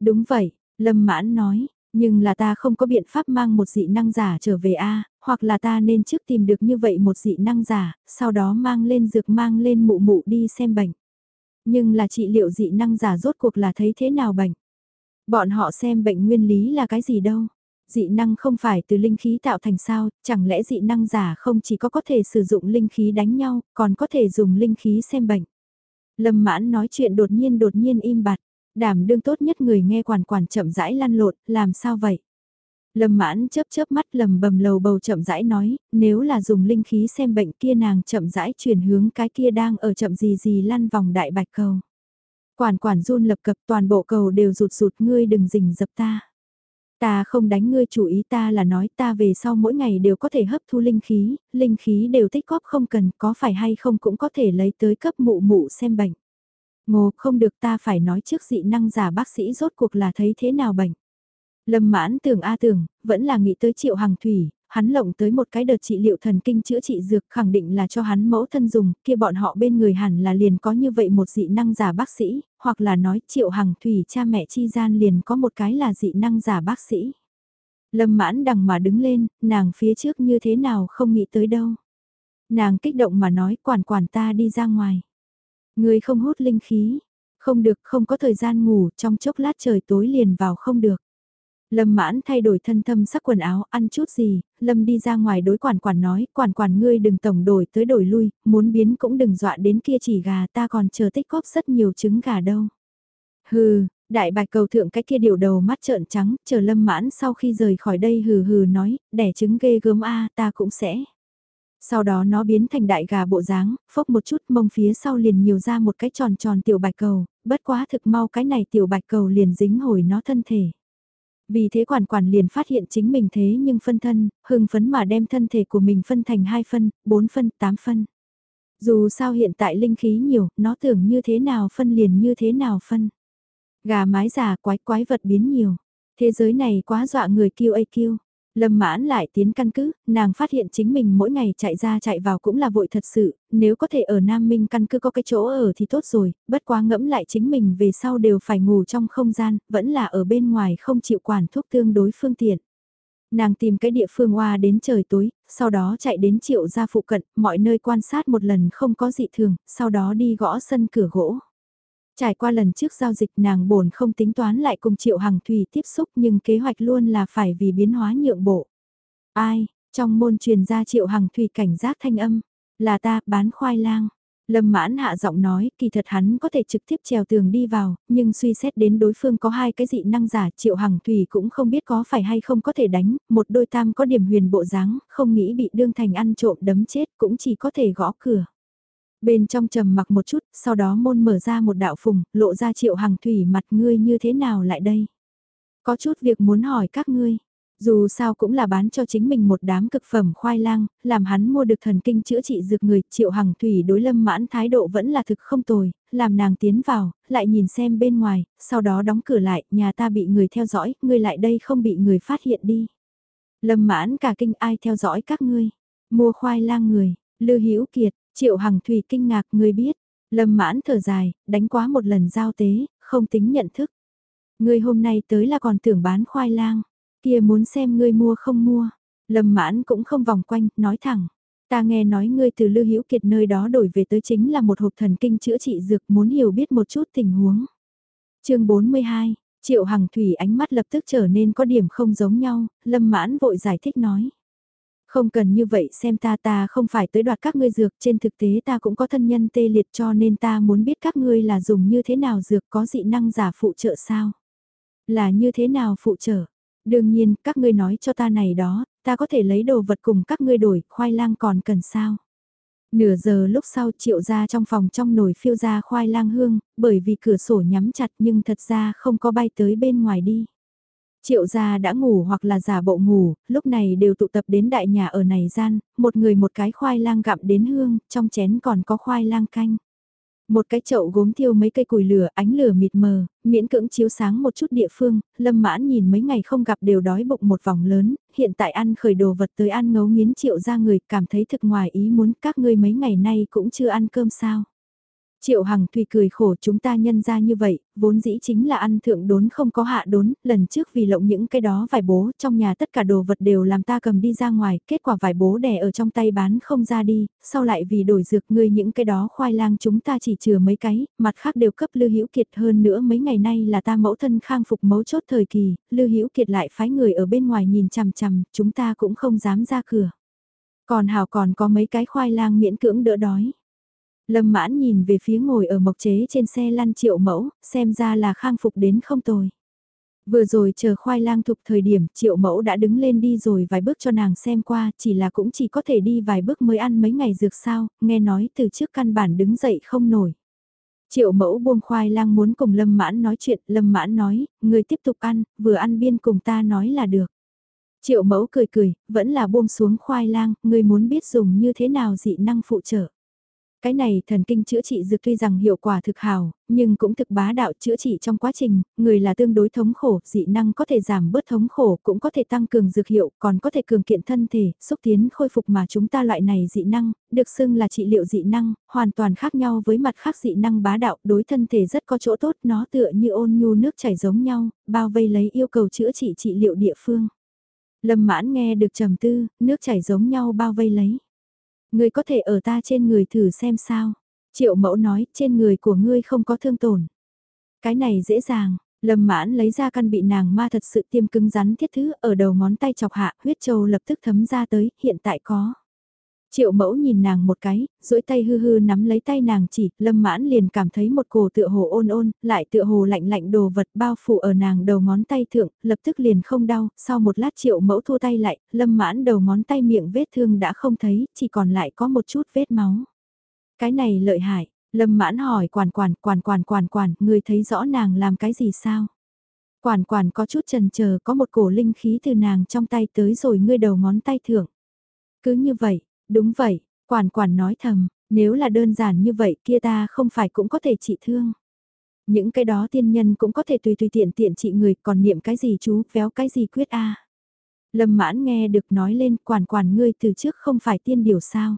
Đúng vậy, Lâm Mãn nói, nhưng là ta không có biện pháp mang một dị năng giả trở về A, hoặc là ta nên trước tìm được như vậy một dị năng giả, sau đó mang lên dược mang lên mụ mụ đi xem bệnh. Nhưng là trị liệu dị năng giả rốt cuộc là thấy thế nào bệnh? Bọn họ xem bệnh nguyên lý là cái gì đâu? Dị năng không phải từ linh khí tạo thành sao, chẳng lẽ dị năng giả không chỉ có có thể sử dụng linh khí đánh nhau, còn có thể dùng linh khí xem bệnh. Lâm mãn nói chuyện đột nhiên đột nhiên im bặt đảm đương tốt nhất người nghe quản quản chậm rãi lăn lộn, làm sao vậy? Lâm mãn chớp chớp mắt lầm bầm lầu bầu chậm rãi nói, nếu là dùng linh khí xem bệnh kia nàng chậm rãi chuyển hướng cái kia đang ở chậm gì gì lăn vòng đại bạch cầu. Quản quản run lập cập toàn bộ cầu đều rụt rụt ngươi đừng rình dập ta. Ta không đánh ngươi chủ ý ta là nói ta về sau mỗi ngày đều có thể hấp thu linh khí, linh khí đều tích góp không cần có phải hay không cũng có thể lấy tới cấp mụ mụ xem bệnh. Ngô không được ta phải nói trước dị năng giả bác sĩ rốt cuộc là thấy thế nào bệnh. Lâm mãn tưởng A tưởng, vẫn là nghĩ tới triệu hàng thủy, hắn lộng tới một cái đợt trị liệu thần kinh chữa trị dược khẳng định là cho hắn mẫu thân dùng, kia bọn họ bên người hẳn là liền có như vậy một dị năng giả bác sĩ, hoặc là nói triệu hàng thủy cha mẹ chi gian liền có một cái là dị năng giả bác sĩ. Lâm mãn đằng mà đứng lên, nàng phía trước như thế nào không nghĩ tới đâu. Nàng kích động mà nói quản quản ta đi ra ngoài. Người không hút linh khí, không được không có thời gian ngủ trong chốc lát trời tối liền vào không được. Lâm mãn thay đổi thân thâm sắc quần áo, ăn chút gì, Lâm đi ra ngoài đối quản quản nói, quản quản ngươi đừng tổng đổi tới đổi lui, muốn biến cũng đừng dọa đến kia chỉ gà ta còn chờ tích góp rất nhiều trứng gà đâu. Hừ, đại bạch cầu thượng cái kia điều đầu mắt trợn trắng, chờ lâm mãn sau khi rời khỏi đây hừ hừ nói, đẻ trứng ghê gớm a ta cũng sẽ. Sau đó nó biến thành đại gà bộ dáng, phốc một chút mông phía sau liền nhiều ra một cái tròn tròn tiểu bạch cầu, bất quá thực mau cái này tiểu bạch cầu liền dính hồi nó thân thể. Vì thế quản quản liền phát hiện chính mình thế nhưng phân thân, hưng phấn mà đem thân thể của mình phân thành 2 phân, 4 phân, 8 phân. Dù sao hiện tại linh khí nhiều, nó tưởng như thế nào phân liền như thế nào phân. Gà mái già quái quái vật biến nhiều. Thế giới này quá dọa người kêu ai kêu. Lâm mãn lại tiến căn cứ, nàng phát hiện chính mình mỗi ngày chạy ra chạy vào cũng là vội thật sự, nếu có thể ở Nam Minh căn cứ có cái chỗ ở thì tốt rồi, bất quá ngẫm lại chính mình về sau đều phải ngủ trong không gian, vẫn là ở bên ngoài không chịu quản thuốc tương đối phương tiện. Nàng tìm cái địa phương hoa đến trời tối, sau đó chạy đến triệu ra phụ cận, mọi nơi quan sát một lần không có dị thường, sau đó đi gõ sân cửa gỗ. Trải qua lần trước giao dịch nàng bổn không tính toán lại cùng Triệu Hằng Thủy tiếp xúc nhưng kế hoạch luôn là phải vì biến hóa nhượng bộ. Ai, trong môn truyền ra Triệu Hằng Thủy cảnh giác thanh âm, Là ta, bán khoai lang. Lâm mãn hạ giọng nói, kỳ thật hắn có thể trực tiếp trèo tường đi vào, nhưng suy xét đến đối phương có hai cái dị năng giả, triệu hằng thủy cũng không biết có phải hay không có thể đánh, một đôi tam có điểm huyền bộ dáng, không nghĩ bị đương thành ăn trộm đấm chết, cũng chỉ có thể gõ cửa. Bên trong trầm mặc một chút, sau đó môn mở ra một đạo phùng, lộ ra triệu hằng thủy mặt ngươi như thế nào lại đây? Có chút việc muốn hỏi các ngươi. Dù sao cũng là bán cho chính mình một đám cực phẩm khoai lang, làm hắn mua được thần kinh chữa trị dược người, triệu hằng thủy đối lâm mãn thái độ vẫn là thực không tồi, làm nàng tiến vào, lại nhìn xem bên ngoài, sau đó đóng cửa lại, nhà ta bị người theo dõi, ngươi lại đây không bị người phát hiện đi. Lâm mãn cả kinh ai theo dõi các ngươi, mua khoai lang người, lư hữu kiệt, triệu hằng thủy kinh ngạc ngươi biết, lâm mãn thở dài, đánh quá một lần giao tế, không tính nhận thức. Ngươi hôm nay tới là còn tưởng bán khoai lang kia muốn xem ngươi mua không mua. Lâm mãn cũng không vòng quanh, nói thẳng. Ta nghe nói ngươi từ Lưu Hữu Kiệt nơi đó đổi về tới chính là một hộp thần kinh chữa trị dược muốn hiểu biết một chút tình huống. chương 42, Triệu Hằng Thủy ánh mắt lập tức trở nên có điểm không giống nhau, Lâm mãn vội giải thích nói. Không cần như vậy xem ta ta không phải tới đoạt các ngươi dược, trên thực tế ta cũng có thân nhân tê liệt cho nên ta muốn biết các ngươi là dùng như thế nào dược có dị năng giả phụ trợ sao. Là như thế nào phụ trợ, Đương nhiên, các ngươi nói cho ta này đó, ta có thể lấy đồ vật cùng các ngươi đổi, khoai lang còn cần sao? Nửa giờ lúc sau triệu ra trong phòng trong nồi phiêu ra khoai lang hương, bởi vì cửa sổ nhắm chặt nhưng thật ra không có bay tới bên ngoài đi. Triệu gia đã ngủ hoặc là giả bộ ngủ, lúc này đều tụ tập đến đại nhà ở này gian, một người một cái khoai lang gặm đến hương, trong chén còn có khoai lang canh. Một cái chậu gốm thiêu mấy cây củi lửa, ánh lửa mịt mờ, miễn cưỡng chiếu sáng một chút địa phương, lâm mãn nhìn mấy ngày không gặp đều đói bụng một vòng lớn, hiện tại ăn khởi đồ vật tới ăn ngấu nghiến triệu ra người, cảm thấy thực ngoài ý muốn các ngươi mấy ngày nay cũng chưa ăn cơm sao. Triệu Hằng Thùy cười khổ chúng ta nhân ra như vậy, vốn dĩ chính là ăn thượng đốn không có hạ đốn, lần trước vì lộng những cái đó vải bố, trong nhà tất cả đồ vật đều làm ta cầm đi ra ngoài, kết quả vải bố đè ở trong tay bán không ra đi, sau lại vì đổi dược ngươi những cái đó khoai lang chúng ta chỉ chừa mấy cái, mặt khác đều cấp Lưu Hữu Kiệt hơn nữa mấy ngày nay là ta mẫu thân khang phục mấu chốt thời kỳ, Lưu Hữu Kiệt lại phái người ở bên ngoài nhìn chằm chằm, chúng ta cũng không dám ra cửa. Còn Hào còn có mấy cái khoai lang miễn cưỡng đỡ đói. Lâm mãn nhìn về phía ngồi ở mộc chế trên xe lăn triệu mẫu, xem ra là khang phục đến không tồi. Vừa rồi chờ khoai lang thục thời điểm triệu mẫu đã đứng lên đi rồi vài bước cho nàng xem qua, chỉ là cũng chỉ có thể đi vài bước mới ăn mấy ngày dược sao, nghe nói từ trước căn bản đứng dậy không nổi. Triệu mẫu buông khoai lang muốn cùng Lâm Mãn nói chuyện, Lâm Mãn nói, người tiếp tục ăn, vừa ăn biên cùng ta nói là được. Triệu mẫu cười cười, vẫn là buông xuống khoai lang, người muốn biết dùng như thế nào dị năng phụ trợ. Cái này thần kinh chữa trị dược tuy rằng hiệu quả thực hào, nhưng cũng thực bá đạo chữa trị trong quá trình, người là tương đối thống khổ, dị năng có thể giảm bớt thống khổ, cũng có thể tăng cường dược hiệu, còn có thể cường kiện thân thể, xúc tiến khôi phục mà chúng ta loại này dị năng, được xưng là trị liệu dị năng, hoàn toàn khác nhau với mặt khác dị năng bá đạo, đối thân thể rất có chỗ tốt, nó tựa như ôn nhu nước chảy giống nhau, bao vây lấy yêu cầu chữa trị trị liệu địa phương. Lâm mãn nghe được trầm tư, nước chảy giống nhau bao vây lấy. Ngươi có thể ở ta trên người thử xem sao. Triệu mẫu nói, trên người của ngươi không có thương tổn. Cái này dễ dàng, Lâm mãn lấy ra căn bị nàng ma thật sự tiêm cứng rắn thiết thứ ở đầu ngón tay chọc hạ, huyết châu lập tức thấm ra tới, hiện tại có. Triệu mẫu nhìn nàng một cái, duỗi tay hư hư nắm lấy tay nàng chỉ, lâm mãn liền cảm thấy một cổ tựa hồ ôn ôn, lại tựa hồ lạnh lạnh đồ vật bao phủ ở nàng đầu ngón tay thượng, lập tức liền không đau, sau một lát triệu mẫu thua tay lại, lâm mãn đầu ngón tay miệng vết thương đã không thấy, chỉ còn lại có một chút vết máu. Cái này lợi hại, lâm mãn hỏi quản quản, quản quản quản quản, người thấy rõ nàng làm cái gì sao? Quản quản có chút trần chờ có một cổ linh khí từ nàng trong tay tới rồi ngươi đầu ngón tay thượng. Cứ như vậy, Đúng vậy, quản quản nói thầm, nếu là đơn giản như vậy kia ta không phải cũng có thể trị thương. Những cái đó tiên nhân cũng có thể tùy tùy tiện tiện trị người còn niệm cái gì chú, véo cái gì quyết a Lâm mãn nghe được nói lên quản quản ngươi từ trước không phải tiên điều sao.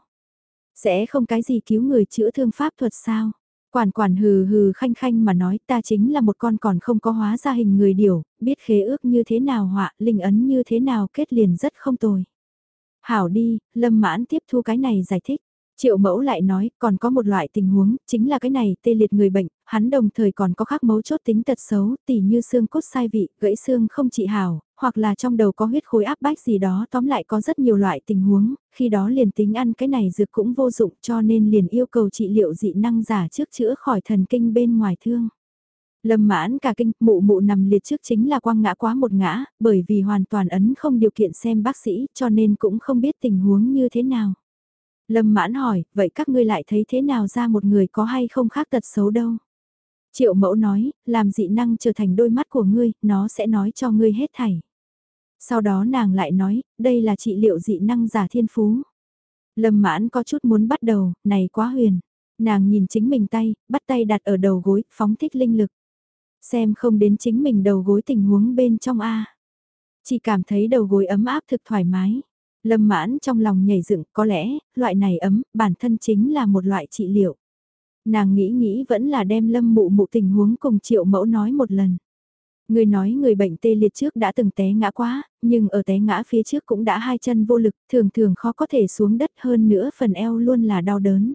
Sẽ không cái gì cứu người chữa thương pháp thuật sao. Quản quản hừ hừ khanh khanh mà nói ta chính là một con còn không có hóa ra hình người điều, biết khế ước như thế nào họa, linh ấn như thế nào kết liền rất không tồi. Hảo đi, lâm mãn tiếp thu cái này giải thích. Triệu mẫu lại nói, còn có một loại tình huống, chính là cái này tê liệt người bệnh, hắn đồng thời còn có khác mấu chốt tính tật xấu, tỉ như xương cốt sai vị, gãy xương không trị hảo, hoặc là trong đầu có huyết khối áp bách gì đó tóm lại có rất nhiều loại tình huống, khi đó liền tính ăn cái này dược cũng vô dụng cho nên liền yêu cầu trị liệu dị năng giả trước chữa khỏi thần kinh bên ngoài thương. Lâm mãn cả kinh, mụ mụ nằm liệt trước chính là quăng ngã quá một ngã, bởi vì hoàn toàn ấn không điều kiện xem bác sĩ cho nên cũng không biết tình huống như thế nào. Lâm mãn hỏi, vậy các ngươi lại thấy thế nào ra một người có hay không khác tật xấu đâu? Triệu mẫu nói, làm dị năng trở thành đôi mắt của ngươi, nó sẽ nói cho ngươi hết thảy. Sau đó nàng lại nói, đây là trị liệu dị năng giả thiên phú. Lâm mãn có chút muốn bắt đầu, này quá huyền. Nàng nhìn chính mình tay, bắt tay đặt ở đầu gối, phóng thích linh lực. Xem không đến chính mình đầu gối tình huống bên trong A. Chỉ cảm thấy đầu gối ấm áp thực thoải mái. Lâm mãn trong lòng nhảy dựng có lẽ, loại này ấm, bản thân chính là một loại trị liệu. Nàng nghĩ nghĩ vẫn là đem lâm mụ mụ tình huống cùng triệu mẫu nói một lần. Người nói người bệnh tê liệt trước đã từng té ngã quá, nhưng ở té ngã phía trước cũng đã hai chân vô lực, thường thường khó có thể xuống đất hơn nữa phần eo luôn là đau đớn.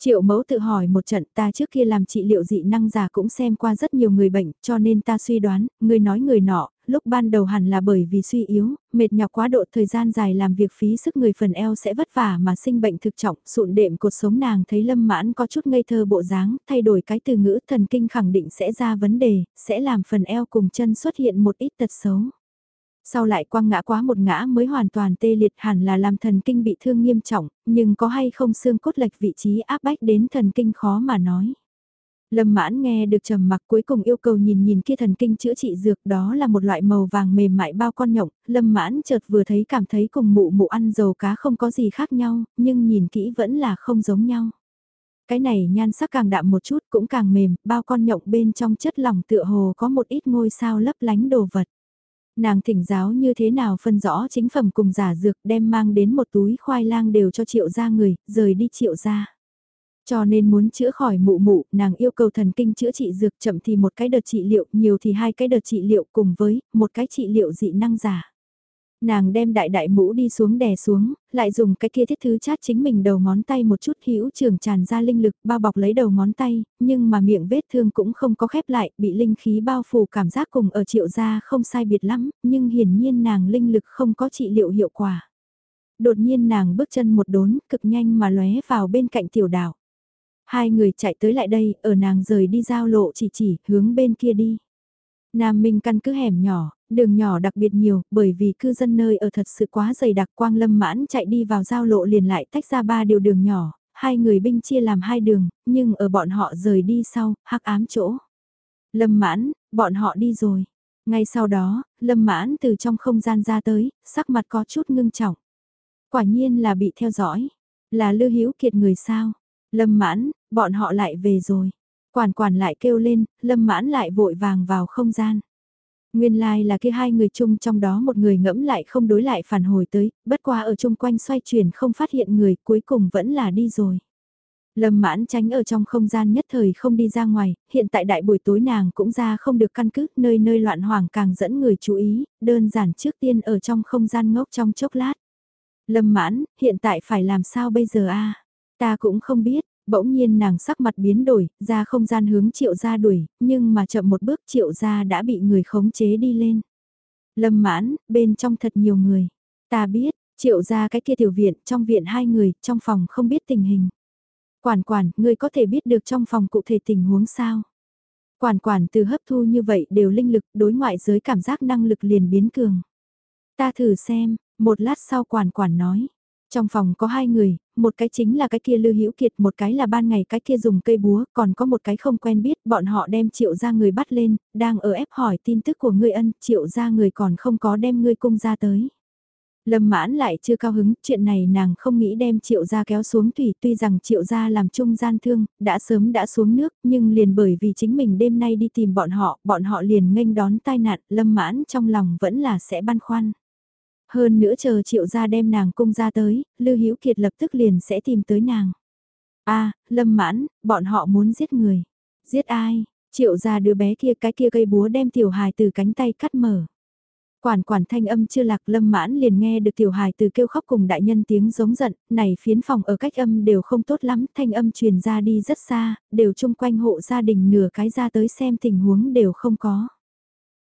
Triệu mẫu tự hỏi một trận ta trước kia làm trị liệu dị năng giả cũng xem qua rất nhiều người bệnh, cho nên ta suy đoán, người nói người nọ, lúc ban đầu hẳn là bởi vì suy yếu, mệt nhọc quá độ thời gian dài làm việc phí sức người phần eo sẽ vất vả mà sinh bệnh thực trọng, sụn đệm cột sống nàng thấy lâm mãn có chút ngây thơ bộ dáng, thay đổi cái từ ngữ thần kinh khẳng định sẽ ra vấn đề, sẽ làm phần eo cùng chân xuất hiện một ít tật xấu sau lại quăng ngã quá một ngã mới hoàn toàn tê liệt hẳn là làm thần kinh bị thương nghiêm trọng, nhưng có hay không xương cốt lệch vị trí áp bách đến thần kinh khó mà nói. Lâm mãn nghe được trầm mặc cuối cùng yêu cầu nhìn nhìn kia thần kinh chữa trị dược đó là một loại màu vàng mềm mại bao con nhộng, lâm mãn chợt vừa thấy cảm thấy cùng mụ mụ ăn dầu cá không có gì khác nhau, nhưng nhìn kỹ vẫn là không giống nhau. Cái này nhan sắc càng đạm một chút cũng càng mềm, bao con nhộng bên trong chất lỏng tựa hồ có một ít ngôi sao lấp lánh đồ vật nàng thỉnh giáo như thế nào phân rõ chính phẩm cùng giả dược đem mang đến một túi khoai lang đều cho triệu gia người, rời đi triệu gia. Cho nên muốn chữa khỏi mụ mụ, nàng yêu cầu thần kinh chữa trị dược chậm thì một cái đợt trị liệu, nhiều thì hai cái đợt trị liệu cùng với một cái trị liệu dị năng giả. Nàng đem đại đại mũ đi xuống đè xuống, lại dùng cái kia thiết thứ chát chính mình đầu ngón tay một chút hữu trường tràn ra linh lực bao bọc lấy đầu ngón tay, nhưng mà miệng vết thương cũng không có khép lại, bị linh khí bao phủ cảm giác cùng ở triệu gia không sai biệt lắm, nhưng hiển nhiên nàng linh lực không có trị liệu hiệu quả. Đột nhiên nàng bước chân một đốn, cực nhanh mà lóe vào bên cạnh tiểu đảo. Hai người chạy tới lại đây, ở nàng rời đi giao lộ chỉ chỉ, hướng bên kia đi. Nam Minh căn cứ hẻm nhỏ, đường nhỏ đặc biệt nhiều, bởi vì cư dân nơi ở thật sự quá dày đặc quang lâm mãn chạy đi vào giao lộ liền lại tách ra ba điều đường nhỏ, hai người binh chia làm hai đường, nhưng ở bọn họ rời đi sau, hắc ám chỗ. Lâm mãn, bọn họ đi rồi. Ngay sau đó, lâm mãn từ trong không gian ra tới, sắc mặt có chút ngưng trọng. Quả nhiên là bị theo dõi. Là lưu hữu kiệt người sao. Lâm mãn, bọn họ lại về rồi. Quản quản lại kêu lên, lâm mãn lại vội vàng vào không gian. Nguyên lai like là kia hai người chung trong đó một người ngẫm lại không đối lại phản hồi tới, bất qua ở chung quanh xoay chuyển không phát hiện người cuối cùng vẫn là đi rồi. Lâm mãn tránh ở trong không gian nhất thời không đi ra ngoài, hiện tại đại buổi tối nàng cũng ra không được căn cứ, nơi nơi loạn hoàng càng dẫn người chú ý, đơn giản trước tiên ở trong không gian ngốc trong chốc lát. Lâm mãn, hiện tại phải làm sao bây giờ a Ta cũng không biết, Bỗng nhiên nàng sắc mặt biến đổi, ra không gian hướng triệu gia đuổi, nhưng mà chậm một bước triệu gia đã bị người khống chế đi lên. Lâm mãn, bên trong thật nhiều người. Ta biết, triệu gia cái kia tiểu viện, trong viện hai người, trong phòng không biết tình hình. Quản quản, ngươi có thể biết được trong phòng cụ thể tình huống sao? Quản quản từ hấp thu như vậy đều linh lực đối ngoại giới cảm giác năng lực liền biến cường. Ta thử xem, một lát sau quản quản nói. Trong phòng có hai người, một cái chính là cái kia Lưu Hữu Kiệt, một cái là ban ngày cái kia dùng cây búa, còn có một cái không quen biết, bọn họ đem triệu ra người bắt lên, đang ở ép hỏi tin tức của ngươi ân, triệu ra người còn không có đem ngươi cung ra tới. Lâm mãn lại chưa cao hứng, chuyện này nàng không nghĩ đem triệu gia kéo xuống thủy tuy rằng triệu gia làm trung gian thương, đã sớm đã xuống nước, nhưng liền bởi vì chính mình đêm nay đi tìm bọn họ, bọn họ liền nghênh đón tai nạn, lâm mãn trong lòng vẫn là sẽ băn khoăn. Hơn nữa chờ triệu gia đem nàng cung ra tới, Lưu Hữu Kiệt lập tức liền sẽ tìm tới nàng. a lâm mãn, bọn họ muốn giết người. Giết ai? Triệu gia đứa bé kia cái kia cây búa đem tiểu hài từ cánh tay cắt mở. Quản quản thanh âm chưa lạc lâm mãn liền nghe được tiểu hài từ kêu khóc cùng đại nhân tiếng giống giận, này phiến phòng ở cách âm đều không tốt lắm, thanh âm truyền ra đi rất xa, đều chung quanh hộ gia đình nửa cái ra tới xem tình huống đều không có.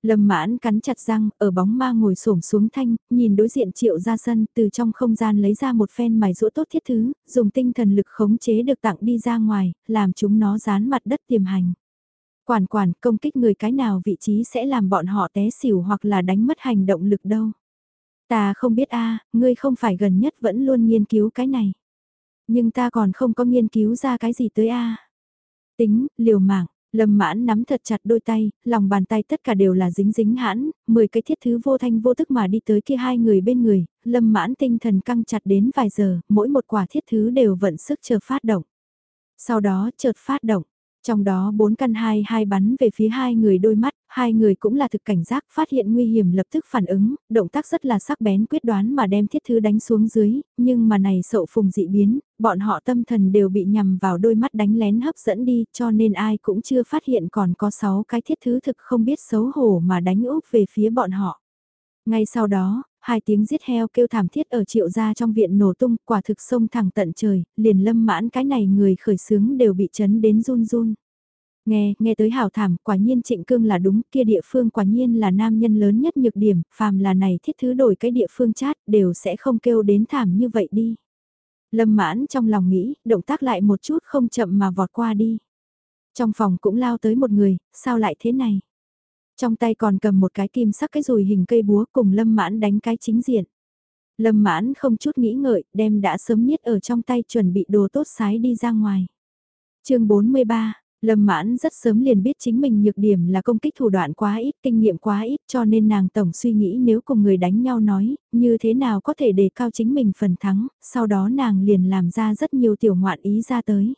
Lâm mãn cắn chặt răng, ở bóng ma ngồi xổm xuống thanh, nhìn đối diện triệu ra sân, từ trong không gian lấy ra một phen mài rũa tốt thiết thứ, dùng tinh thần lực khống chế được tặng đi ra ngoài, làm chúng nó dán mặt đất tiềm hành. Quản quản công kích người cái nào vị trí sẽ làm bọn họ té xỉu hoặc là đánh mất hành động lực đâu. Ta không biết a ngươi không phải gần nhất vẫn luôn nghiên cứu cái này. Nhưng ta còn không có nghiên cứu ra cái gì tới a Tính, liều mạng, Lâm mãn nắm thật chặt đôi tay, lòng bàn tay tất cả đều là dính dính hãn, 10 cái thiết thứ vô thanh vô tức mà đi tới kia hai người bên người, lâm mãn tinh thần căng chặt đến vài giờ, mỗi một quả thiết thứ đều vận sức chờ phát động. Sau đó chợt phát động, trong đó bốn căn hai hai bắn về phía hai người đôi mắt, hai người cũng là thực cảnh giác phát hiện nguy hiểm lập tức phản ứng, động tác rất là sắc bén quyết đoán mà đem thiết thứ đánh xuống dưới, nhưng mà này sậu phùng dị biến, bọn họ tâm thần đều bị nhằm vào đôi mắt đánh lén hấp dẫn đi cho nên ai cũng chưa phát hiện còn có sáu cái thiết thứ thực không biết xấu hổ mà đánh úp về phía bọn họ. Ngay sau đó, hai tiếng giết heo kêu thảm thiết ở triệu gia trong viện nổ tung, quả thực sông thẳng tận trời, liền lâm mãn cái này người khởi sướng đều bị chấn đến run run. Nghe, nghe tới hào thảm, quả nhiên trịnh cương là đúng, kia địa phương quả nhiên là nam nhân lớn nhất nhược điểm, phàm là này thiết thứ đổi cái địa phương chát, đều sẽ không kêu đến thảm như vậy đi. Lâm mãn trong lòng nghĩ, động tác lại một chút không chậm mà vọt qua đi. Trong phòng cũng lao tới một người, sao lại thế này? Trong tay còn cầm một cái kim sắc cái rùi hình cây búa cùng lâm mãn đánh cái chính diện. Lâm mãn không chút nghĩ ngợi, đem đã sớm niết ở trong tay chuẩn bị đồ tốt sái đi ra ngoài. chương 43, Lâm mãn rất sớm liền biết chính mình nhược điểm là công kích thủ đoạn quá ít, kinh nghiệm quá ít cho nên nàng tổng suy nghĩ nếu cùng người đánh nhau nói, như thế nào có thể đề cao chính mình phần thắng, sau đó nàng liền làm ra rất nhiều tiểu ngoạn ý ra tới.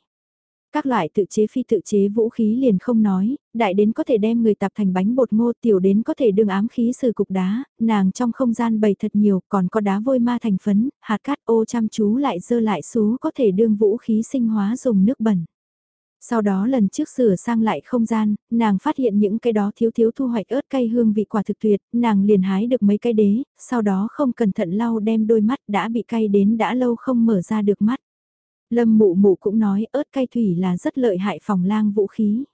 Các loại tự chế phi tự chế vũ khí liền không nói, đại đến có thể đem người tập thành bánh bột ngô tiểu đến có thể đương ám khí sử cục đá, nàng trong không gian bày thật nhiều, còn có đá vôi ma thành phấn, hạt cát ô chăm chú lại dơ lại xú có thể đương vũ khí sinh hóa dùng nước bẩn. Sau đó lần trước sửa sang lại không gian, nàng phát hiện những cái đó thiếu thiếu thu hoạch ớt cay hương vị quả thực tuyệt, nàng liền hái được mấy cái đế, sau đó không cẩn thận lau đem đôi mắt đã bị cay đến đã lâu không mở ra được mắt. Lâm mụ mụ cũng nói ớt cay thủy là rất lợi hại phòng lang vũ khí.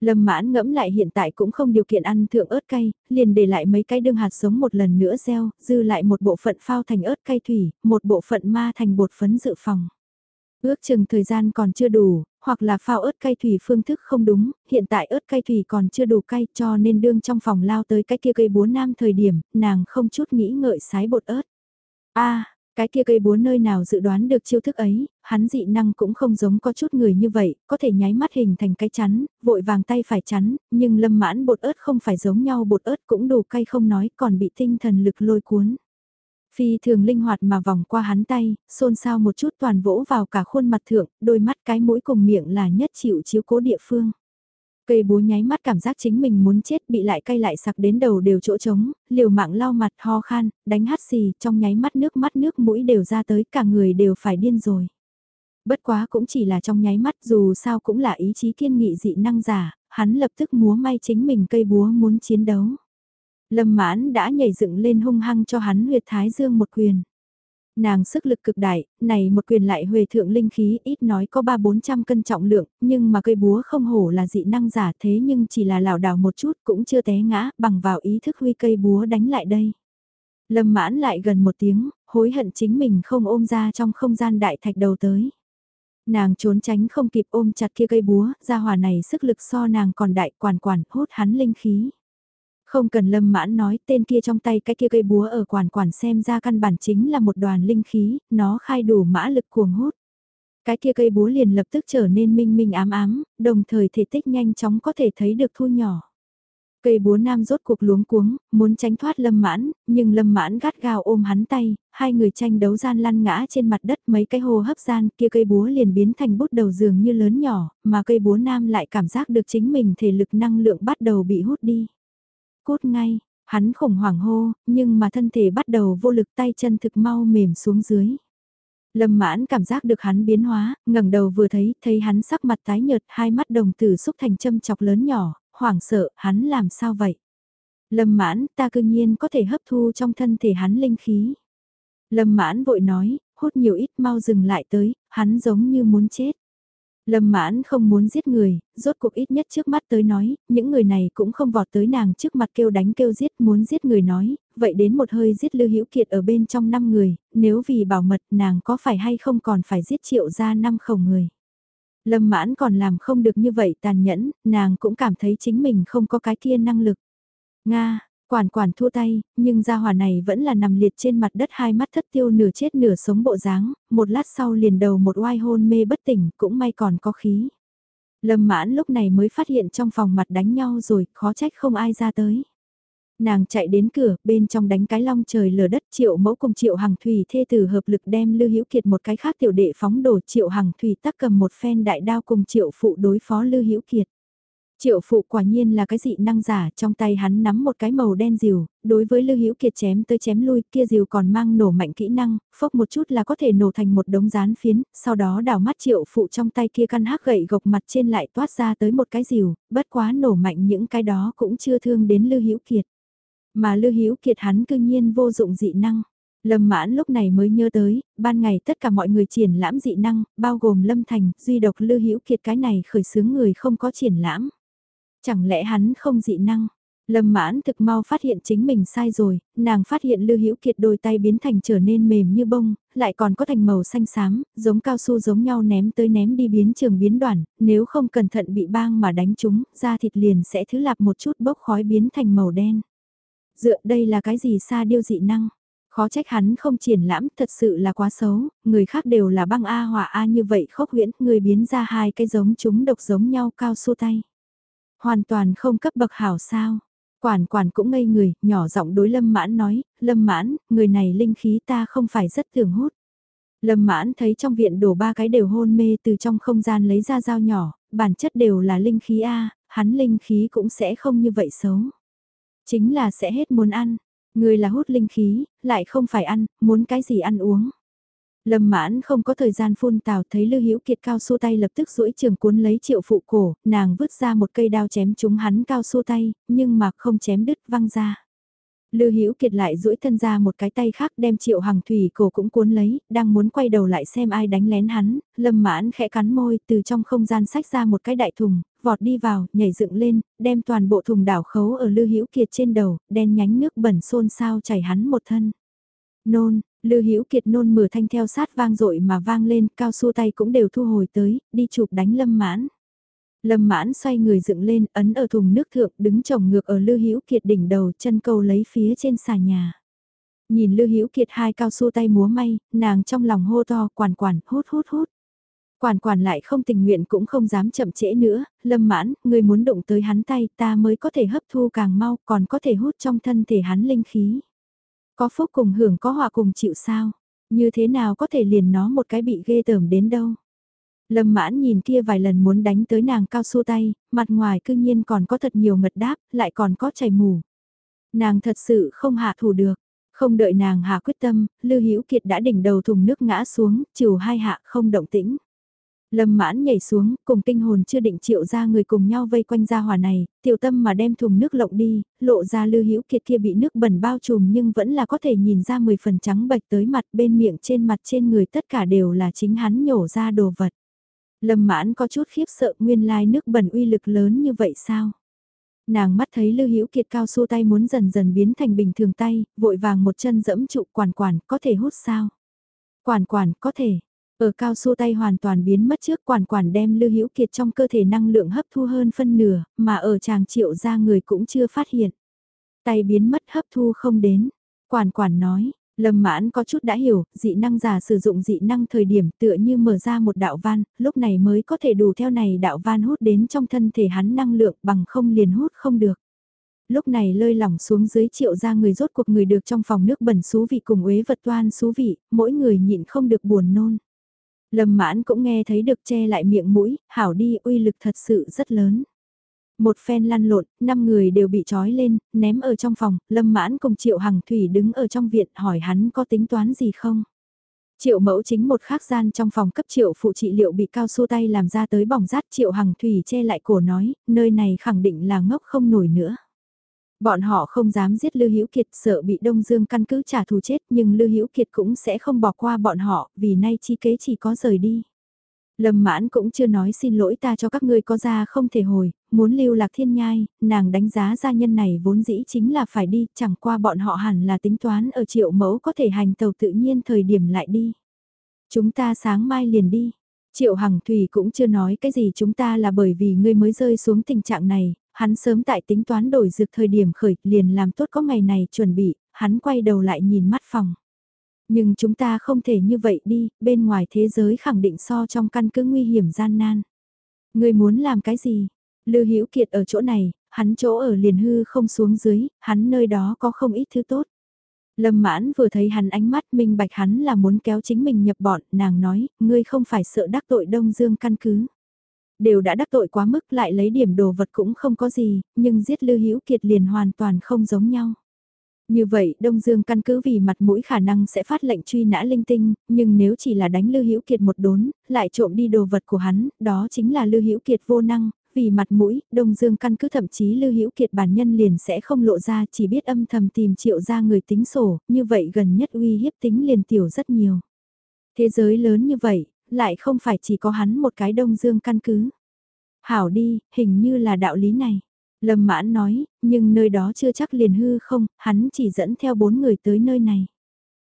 Lâm mãn ngẫm lại hiện tại cũng không điều kiện ăn thượng ớt cay, liền để lại mấy cái đương hạt giống một lần nữa gieo, dư lại một bộ phận phao thành ớt cay thủy, một bộ phận ma thành bột phấn dự phòng. Ước chừng thời gian còn chưa đủ, hoặc là phao ớt cay thủy phương thức không đúng, hiện tại ớt cay thủy còn chưa đủ cay cho nên đương trong phòng lao tới cái kia cây búa nam thời điểm, nàng không chút nghĩ ngợi sái bột ớt. a cái kia cây búa nơi nào dự đoán được chiêu thức ấy, hắn dị năng cũng không giống có chút người như vậy, có thể nháy mắt hình thành cái chắn, vội vàng tay phải chắn, nhưng lâm mãn bột ớt không phải giống nhau bột ớt cũng đủ cay không nói còn bị tinh thần lực lôi cuốn. Phi thường linh hoạt mà vòng qua hắn tay, xôn xao một chút toàn vỗ vào cả khuôn mặt thượng, đôi mắt cái mũi cùng miệng là nhất chịu chiếu cố địa phương. Cây búa nháy mắt cảm giác chính mình muốn chết bị lại cay lại sặc đến đầu đều chỗ trống, liều mạng lau mặt ho khan, đánh hát xì, trong nháy mắt nước mắt nước mũi đều ra tới cả người đều phải điên rồi. Bất quá cũng chỉ là trong nháy mắt dù sao cũng là ý chí kiên nghị dị năng giả, hắn lập tức múa may chính mình cây búa muốn chiến đấu. Lâm mãn đã nhảy dựng lên hung hăng cho hắn huyệt thái dương một quyền. Nàng sức lực cực đại, này một quyền lại huề thượng linh khí ít nói có ba bốn trăm cân trọng lượng, nhưng mà cây búa không hổ là dị năng giả thế nhưng chỉ là lảo đảo một chút cũng chưa té ngã bằng vào ý thức huy cây búa đánh lại đây. Lâm mãn lại gần một tiếng, hối hận chính mình không ôm ra trong không gian đại thạch đầu tới. Nàng trốn tránh không kịp ôm chặt kia cây búa, ra hòa này sức lực so nàng còn đại quản quản hút hắn linh khí. Không cần lâm mãn nói tên kia trong tay cái kia cây búa ở quản quản xem ra căn bản chính là một đoàn linh khí, nó khai đủ mã lực cuồng hút. Cái kia cây búa liền lập tức trở nên minh minh ám ám, đồng thời thể tích nhanh chóng có thể thấy được thu nhỏ. Cây búa nam rốt cuộc luống cuống, muốn tránh thoát lâm mãn, nhưng lâm mãn gắt gao ôm hắn tay, hai người tranh đấu gian lăn ngã trên mặt đất mấy cái hồ hấp gian kia cây búa liền biến thành bút đầu giường như lớn nhỏ, mà cây búa nam lại cảm giác được chính mình thể lực năng lượng bắt đầu bị hút đi. Cút ngay, hắn khủng hoảng hô, nhưng mà thân thể bắt đầu vô lực tay chân thực mau mềm xuống dưới. Lâm mãn cảm giác được hắn biến hóa, ngẩng đầu vừa thấy, thấy hắn sắc mặt tái nhợt, hai mắt đồng tử xúc thành châm chọc lớn nhỏ, hoảng sợ, hắn làm sao vậy? Lâm mãn, ta cư nhiên có thể hấp thu trong thân thể hắn linh khí. Lâm mãn vội nói, hút nhiều ít mau dừng lại tới, hắn giống như muốn chết. Lâm mãn không muốn giết người, rốt cuộc ít nhất trước mắt tới nói, những người này cũng không vọt tới nàng trước mặt kêu đánh kêu giết muốn giết người nói, vậy đến một hơi giết Lưu Hữu Kiệt ở bên trong 5 người, nếu vì bảo mật nàng có phải hay không còn phải giết triệu ra 5 khẩu người. Lâm mãn còn làm không được như vậy tàn nhẫn, nàng cũng cảm thấy chính mình không có cái kia năng lực. Nga, quản quản thua tay, nhưng gia hỏa này vẫn là nằm liệt trên mặt đất hai mắt thất tiêu nửa chết nửa sống bộ dáng, một lát sau liền đầu một oai hôn mê bất tỉnh, cũng may còn có khí. Lâm mãn lúc này mới phát hiện trong phòng mặt đánh nhau rồi, khó trách không ai ra tới. Nàng chạy đến cửa, bên trong đánh cái long trời lở đất triệu mẫu cùng triệu hàng thủy thê tử hợp lực đem Lưu Hữu Kiệt một cái khác tiểu đệ phóng đổ triệu hàng thủy tắc cầm một phen đại đao cùng triệu phụ đối phó Lưu Hữu Kiệt. Triệu phụ quả nhiên là cái dị năng giả, trong tay hắn nắm một cái màu đen rìu, đối với Lưu Hữu Kiệt chém tới chém lui, kia rìu còn mang nổ mạnh kỹ năng, phốc một chút là có thể nổ thành một đống rán phiến, sau đó đảo mắt Triệu phụ trong tay kia căn hắc gậy gộc mặt trên lại toát ra tới một cái rìu, bất quá nổ mạnh những cái đó cũng chưa thương đến Lưu Hữu Kiệt. Mà Lưu Hữu Kiệt hắn cư nhiên vô dụng dị năng. Lâm mãn lúc này mới nhớ tới, ban ngày tất cả mọi người triển lãm dị năng, bao gồm Lâm Thành, duy độc Lưu Hữu Kiệt cái này khởi xướng người không có triển lãm. Chẳng lẽ hắn không dị năng? Lâm mãn thực mau phát hiện chính mình sai rồi, nàng phát hiện Lưu Hữu Kiệt đôi tay biến thành trở nên mềm như bông, lại còn có thành màu xanh xám, giống cao su giống nhau ném tới ném đi biến trường biến đoạn, nếu không cẩn thận bị bang mà đánh chúng, da thịt liền sẽ thứ lạp một chút bốc khói biến thành màu đen. Dựa đây là cái gì xa điêu dị năng? Khó trách hắn không triển lãm, thật sự là quá xấu, người khác đều là băng A hỏa A như vậy khốc huyễn, người biến ra hai cái giống chúng độc giống nhau cao su tay. Hoàn toàn không cấp bậc hảo sao. Quản quản cũng ngây người, nhỏ giọng đối lâm mãn nói, lâm mãn, người này linh khí ta không phải rất thường hút. Lâm mãn thấy trong viện đổ ba cái đều hôn mê từ trong không gian lấy ra dao nhỏ, bản chất đều là linh khí A, hắn linh khí cũng sẽ không như vậy xấu. Chính là sẽ hết muốn ăn, người là hút linh khí, lại không phải ăn, muốn cái gì ăn uống. Lâm mãn không có thời gian phun tào thấy Lưu Hữu Kiệt cao su tay lập tức duỗi trường cuốn lấy triệu phụ cổ, nàng vứt ra một cây đao chém trúng hắn cao su tay, nhưng mà không chém đứt văng ra. Lưu Hữu Kiệt lại duỗi thân ra một cái tay khác đem Triệu Hằng Thủy cổ cũng cuốn lấy, đang muốn quay đầu lại xem ai đánh lén hắn, Lâm Mãn khẽ cắn môi, từ trong không gian sách ra một cái đại thùng, vọt đi vào, nhảy dựng lên, đem toàn bộ thùng đảo khấu ở Lưu Hữu Kiệt trên đầu, đen nhánh nước bẩn xôn xao chảy hắn một thân. Nôn, Lưu Hữu Kiệt nôn mửa thanh theo sát vang dội mà vang lên, cao su tay cũng đều thu hồi tới, đi chụp đánh Lâm Mãn. Lâm Mãn xoay người dựng lên, ấn ở thùng nước thượng, đứng chồng ngược ở Lưu Hữu Kiệt đỉnh đầu, chân câu lấy phía trên xà nhà. Nhìn Lưu Hữu Kiệt hai cao su tay múa may, nàng trong lòng hô to, quản quản, hút hút hút. Quản quản lại không tình nguyện cũng không dám chậm trễ nữa, lâm mãn, người muốn đụng tới hắn tay ta mới có thể hấp thu càng mau, còn có thể hút trong thân thể hắn linh khí. Có phúc cùng hưởng có họa cùng chịu sao? Như thế nào có thể liền nó một cái bị ghê tởm đến đâu? Lâm mãn nhìn kia vài lần muốn đánh tới nàng cao su tay, mặt ngoài cư nhiên còn có thật nhiều ngật đáp, lại còn có chảy mù. Nàng thật sự không hạ thủ được. Không đợi nàng hạ quyết tâm, Lưu Hữu Kiệt đã đỉnh đầu thùng nước ngã xuống, chiều hai hạ không động tĩnh. Lâm mãn nhảy xuống, cùng kinh hồn chưa định triệu ra người cùng nhau vây quanh ra hòa này, tiểu tâm mà đem thùng nước lộng đi, lộ ra lưu hữu kiệt kia bị nước bẩn bao trùm nhưng vẫn là có thể nhìn ra 10 phần trắng bạch tới mặt bên miệng trên mặt trên người tất cả đều là chính hắn nhổ ra đồ vật. Lâm mãn có chút khiếp sợ nguyên lai nước bẩn uy lực lớn như vậy sao? Nàng mắt thấy Lưu Hữu Kiệt cao su tay muốn dần dần biến thành bình thường tay, vội vàng một chân dẫm trụ quản quản, có thể hút sao? Quản quản, có thể, ở cao su tay hoàn toàn biến mất trước quản quản đem Lưu Hữu Kiệt trong cơ thể năng lượng hấp thu hơn phân nửa, mà ở chàng triệu ra người cũng chưa phát hiện. Tay biến mất hấp thu không đến. Quản quản nói, Lâm mãn có chút đã hiểu, dị năng giả sử dụng dị năng thời điểm tựa như mở ra một đạo van, lúc này mới có thể đủ theo này đạo van hút đến trong thân thể hắn năng lượng bằng không liền hút không được. Lúc này lơi lỏng xuống dưới triệu ra người rốt cuộc người được trong phòng nước bẩn xú vị cùng uế vật toan xú vị, mỗi người nhịn không được buồn nôn. Lâm mãn cũng nghe thấy được che lại miệng mũi, hảo đi uy lực thật sự rất lớn. Một phen lăn lộn, năm người đều bị trói lên, ném ở trong phòng, Lâm mãn cùng Triệu Hằng Thủy đứng ở trong viện hỏi hắn có tính toán gì không. Triệu mẫu chính một khắc gian trong phòng cấp triệu phụ trị liệu bị cao su tay làm ra tới bỏng rát triệu hằng thủy che lại cổ nói, nơi này khẳng định là ngốc không nổi nữa. Bọn họ không dám giết Lưu Hữu Kiệt sợ bị Đông Dương căn cứ trả thù chết nhưng Lưu Hữu Kiệt cũng sẽ không bỏ qua bọn họ vì nay chi kế chỉ có rời đi. Lâm mãn cũng chưa nói xin lỗi ta cho các ngươi có ra không thể hồi, muốn lưu lạc thiên nhai, nàng đánh giá gia nhân này vốn dĩ chính là phải đi, chẳng qua bọn họ hẳn là tính toán ở triệu mẫu có thể hành tàu tự nhiên thời điểm lại đi. Chúng ta sáng mai liền đi. Triệu Hằng Thủy cũng chưa nói cái gì chúng ta là bởi vì ngươi mới rơi xuống tình trạng này, hắn sớm tại tính toán đổi dược thời điểm khởi liền làm tốt có ngày này chuẩn bị, hắn quay đầu lại nhìn mắt phòng. Nhưng chúng ta không thể như vậy đi, bên ngoài thế giới khẳng định so trong căn cứ nguy hiểm gian nan. Ngươi muốn làm cái gì? Lưu Hữu Kiệt ở chỗ này, hắn chỗ ở liền hư không xuống dưới, hắn nơi đó có không ít thứ tốt. Lâm mãn vừa thấy hắn ánh mắt minh bạch hắn là muốn kéo chính mình nhập bọn, nàng nói, ngươi không phải sợ đắc tội Đông Dương căn cứ. Đều đã đắc tội quá mức lại lấy điểm đồ vật cũng không có gì, nhưng giết Lưu Hữu Kiệt liền hoàn toàn không giống nhau. Như vậy, Đông Dương căn cứ vì mặt mũi khả năng sẽ phát lệnh truy nã linh tinh, nhưng nếu chỉ là đánh Lưu Hữu Kiệt một đốn, lại trộm đi đồ vật của hắn, đó chính là Lưu Hữu Kiệt vô năng, vì mặt mũi, Đông Dương căn cứ thậm chí Lưu Hữu Kiệt bản nhân liền sẽ không lộ ra, chỉ biết âm thầm tìm triệu ra người tính sổ, như vậy gần nhất uy hiếp tính liền tiểu rất nhiều. Thế giới lớn như vậy, lại không phải chỉ có hắn một cái Đông Dương căn cứ. Hảo đi, hình như là đạo lý này. Lâm mãn nói, nhưng nơi đó chưa chắc liền hư không, hắn chỉ dẫn theo bốn người tới nơi này.